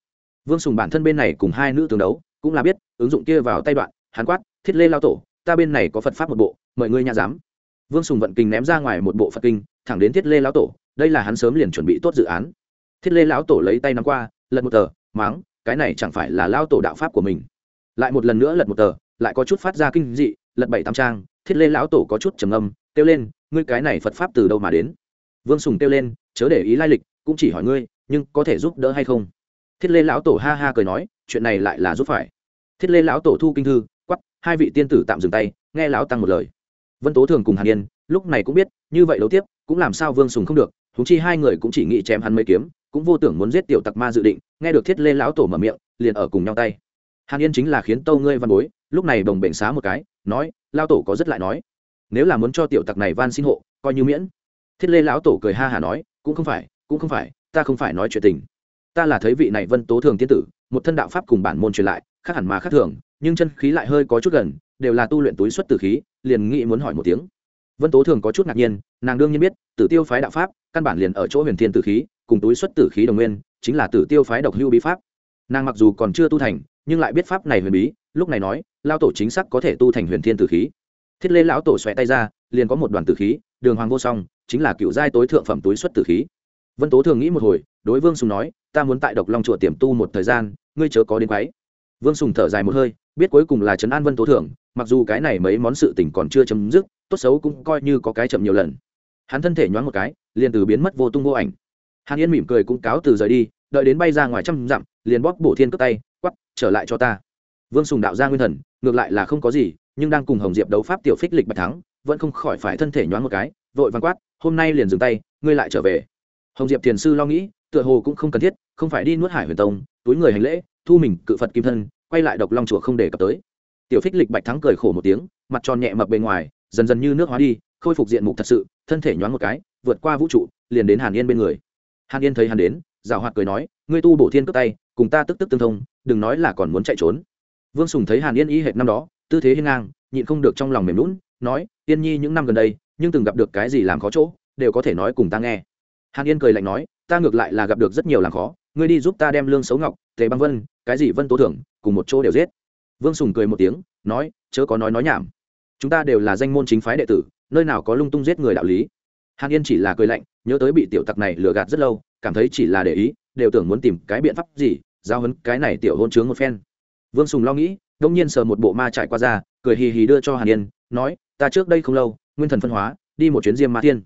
Vương sùng bản thân bên này cùng hai nữ tướng đấu, cũng là biết, ứng dụng kia vào tay đoạn hán quát, thiết lê lao tổ, ta bên này có phật pháp một bộ, mời ngươi nhà giám. Vương sùng vận kinh ném ra ngoài một bộ phật kinh, thẳng đến thiết lê lão tổ, đây là hắn sớm liền chuẩn bị tốt dự án. Thiết lê lão tổ lấy tay nắm qua, lật một tờ, máng, cái này chẳng phải là lão tổ đạo pháp của mình? Lại một lần nữa lật một tờ, lại có chút phát ra kinh dị, lật bảy tam trang, thiết lê lão tổ có chút trầm âm kêu lên, ngươi cái này phật pháp từ đâu mà đến? Vương sùng kêu lên, chớ để ý lai lịch, cũng chỉ hỏi ngươi, nhưng có thể giúp đỡ hay không? Thiết lê lão tổ ha ha cười nói, chuyện này lại là giúp phải. Thiết lê lão tổ thu kinh thư quắp hai vị tiên tử tạm dừng tay, nghe lão tăng một lời. Vân tố thường cùng hàn yên, lúc này cũng biết, như vậy đấu tiếp, cũng làm sao vương sùng không được thú chi hai người cũng chỉ nghĩ chém hắn mấy kiếm, cũng vô tưởng muốn giết tiểu tặc ma dự định, nghe được thiết lê lão tổ mở miệng, liền ở cùng nhau tay. Hàn yên chính là khiến tâu ngươi văn bối, lúc này đồng bệnh xá một cái, nói lao tổ có rất lại nói, nếu là muốn cho tiểu tặc này van xin hộ, coi như miễn thiết lê lão tổ cười ha hả nói, cũng không phải, cũng không phải, ta không phải nói chuyện tình. Ta là thấy vị này vân tố thường tiên tử, một thân đạo pháp cùng bản môn truyền lại, khác hẳn mà khác thường, nhưng chân khí lại hơi có chút gần, đều là tu luyện túi xuất tử khí, liền nghĩ muốn hỏi một tiếng. Vân tố thường có chút ngạc nhiên, nàng đương nhiên biết, tử tiêu phái đạo pháp, căn bản liền ở chỗ huyền thiên tử khí, cùng túi xuất tử khí đồng nguyên, chính là tử tiêu phái độc hưu bí pháp. Nàng mặc dù còn chưa tu thành, nhưng lại biết pháp này huyền bí, lúc này nói lao tổ chính xác có thể tu thành huyền thiên tử khí. Thiết lê lão tổ xoẹ tay ra liền có một đoàn tử khí, đường hoàng vô song, chính là cựu giai tối thượng phẩm túi xuất tử khí. Vân tố thường nghĩ một hồi, đối vương sùng nói, ta muốn tại độc long chùa tiềm tu một thời gian, ngươi chớ có đến quáy vương sùng thở dài một hơi, biết cuối cùng là trấn an vân tố thường, mặc dù cái này mấy món sự tình còn chưa chấm dứt, tốt xấu cũng coi như có cái chậm nhiều lần. Hắn thân thể nhoáng một cái, liền từ biến mất vô tung vô ảnh. Hàn yên mỉm cười cũng cáo từ rời đi, đợi đến bay ra ngoài trăm dặm, liền bóp bổ thiên cất tay, quắp, trở lại cho ta. Vương sùng đạo ra nguyên thần, ngược lại là không có gì, nhưng đang cùng hồng diệp đấu pháp tiểu phích lịch bạch thắng vẫn không khỏi phải thân thể nhoáng một cái, vội vàng quát, hôm nay liền dừng tay, ngươi lại trở về. Hồng diệp thiền sư lo nghĩ, tựa hồ cũng không cần thiết, không phải đi nuốt hải huyền tông, túi người hành lễ, thu mình cự phật kim thân, quay lại độc long chùa không để cập tới. Tiểu phích lịch bạch thắng cười khổ một tiếng, mặt tròn nhẹ mập bề ngoài, dần dần như nước hóa đi, khôi phục diện mục thật sự, thân thể nhoáng một cái, vượt qua vũ trụ, liền đến hàn yên bên người. Hàn yên thấy hắn đến rào hoạt cười nói, ngươi tu bổ thiên cướp tay, cùng ta tức tức tương thông, đừng nói là còn muốn chạy trốn. Vương sùng thấy hàn yên y hệt năm đó, tư thế hiên ngang, nhịn không được trong lòng mềm lún nói yên nhi, những năm gần đây, nhưng từng gặp được cái gì làm khó chỗ, đều có thể nói cùng ta nghe. Hàn yên cười lạnh nói, ta ngược lại là gặp được rất nhiều làm khó, ngươi đi giúp ta đem lương xấu ngọc, tề băng vân, cái gì vân tố thưởng, cùng một chỗ đều giết. Vương sùng cười một tiếng, nói, chớ có nói nói nhảm. Chúng ta đều là danh môn chính phái đệ tử, nơi nào có lung tung giết người đạo lý. Hàn yên chỉ là cười lạnh, nhớ tới bị tiểu tặc này lừa gạt rất lâu, cảm thấy chỉ là để ý, đều tưởng muốn tìm cái biện pháp gì, giao hấn cái này tiểu hôn chướng một phen. Vương sùng lo nghĩ, đông nhiên sờ một bộ ma trải qua ra cười hì hì đưa cho hàn yên, nói, ta trước đây không lâu, nguyên thần phân hóa, đi một chuyến diêm ma thiên.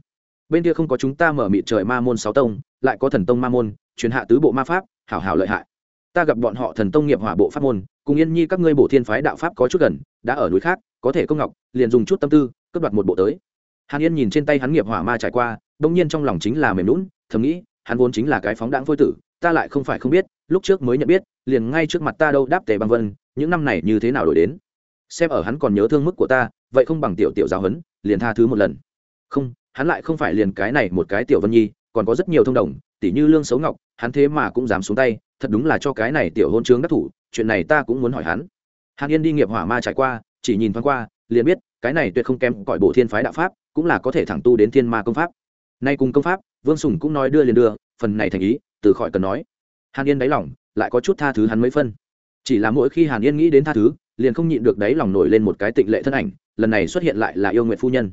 Bên kia không có chúng ta mở mịt trời ma môn sáu tông, lại có thần tông ma môn, truyền hạ tứ bộ ma pháp, hảo hảo lợi hại. Ta gặp bọn họ thần tông nghiệp hỏa bộ pháp môn, cùng yên nhi các ngươi bổ thiên phái đạo pháp có chút gần, đã ở núi khác, có thể công ngọc, liền dùng chút tâm tư, cướp đoạt một bộ tới. Hàn yên nhìn trên tay hắn nghiệp hỏa ma trải qua, bỗng nhiên trong lòng chính là mềm lún thầm nghĩ, hắn vốn chính là cái phóng đãng phôi tử, ta lại không phải không biết, lúc trước mới nhận biết, liền ngay trước mặt ta đâu đáp tề băng vân, những năm này như thế nào đổi đến? Xem ở hắn còn nhớ thương mức của ta, vậy không bằng tiểu tiểu giáo huấn, liền tha thứ một lần. Không, hắn lại không phải liền cái này một cái tiểu vân nhi, còn có rất nhiều thông đồng tỷ như lương xấu ngọc, hắn thế mà cũng dám xuống tay, thật đúng là cho cái này tiểu hôn trướng đắc thủ, chuyện này ta cũng muốn hỏi hắn. Hàn yên đi nghiệp hỏa ma trải qua, chỉ nhìn thoáng qua, liền biết, cái này tuyệt không kém cõi bộ thiên phái đạo pháp, cũng là có thể thẳng tu đến thiên ma công pháp. Nay cùng công pháp, vương sùng cũng nói đưa liền đưa, phần này thành ý, từ khỏi cần nói. Hàn yên đáy lòng, lại có chút tha thứ hắn mấy phân. Chỉ là mỗi khi hàn yên nghĩ đến tha thứ liền không nhịn được đáy lòng nổi lên một cái tịnh lệ thân ảnh, lần này xuất hiện lại là yêu nguyện phu nhân.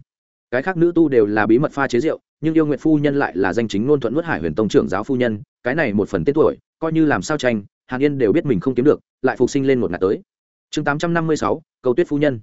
Cái khác nữ tu đều là bí mật pha chế rượu, nhưng yêu nguyện phu nhân lại là danh chính ngôn thuận nuốt hải huyền tông trưởng giáo phu nhân, cái này một phần tên tuổi, coi như làm sao tranh, hàn yên đều biết mình không kiếm được, lại phục sinh lên một ngạt tới. Chương tám trăm năm mươi sáu câu tuyết phu nhân.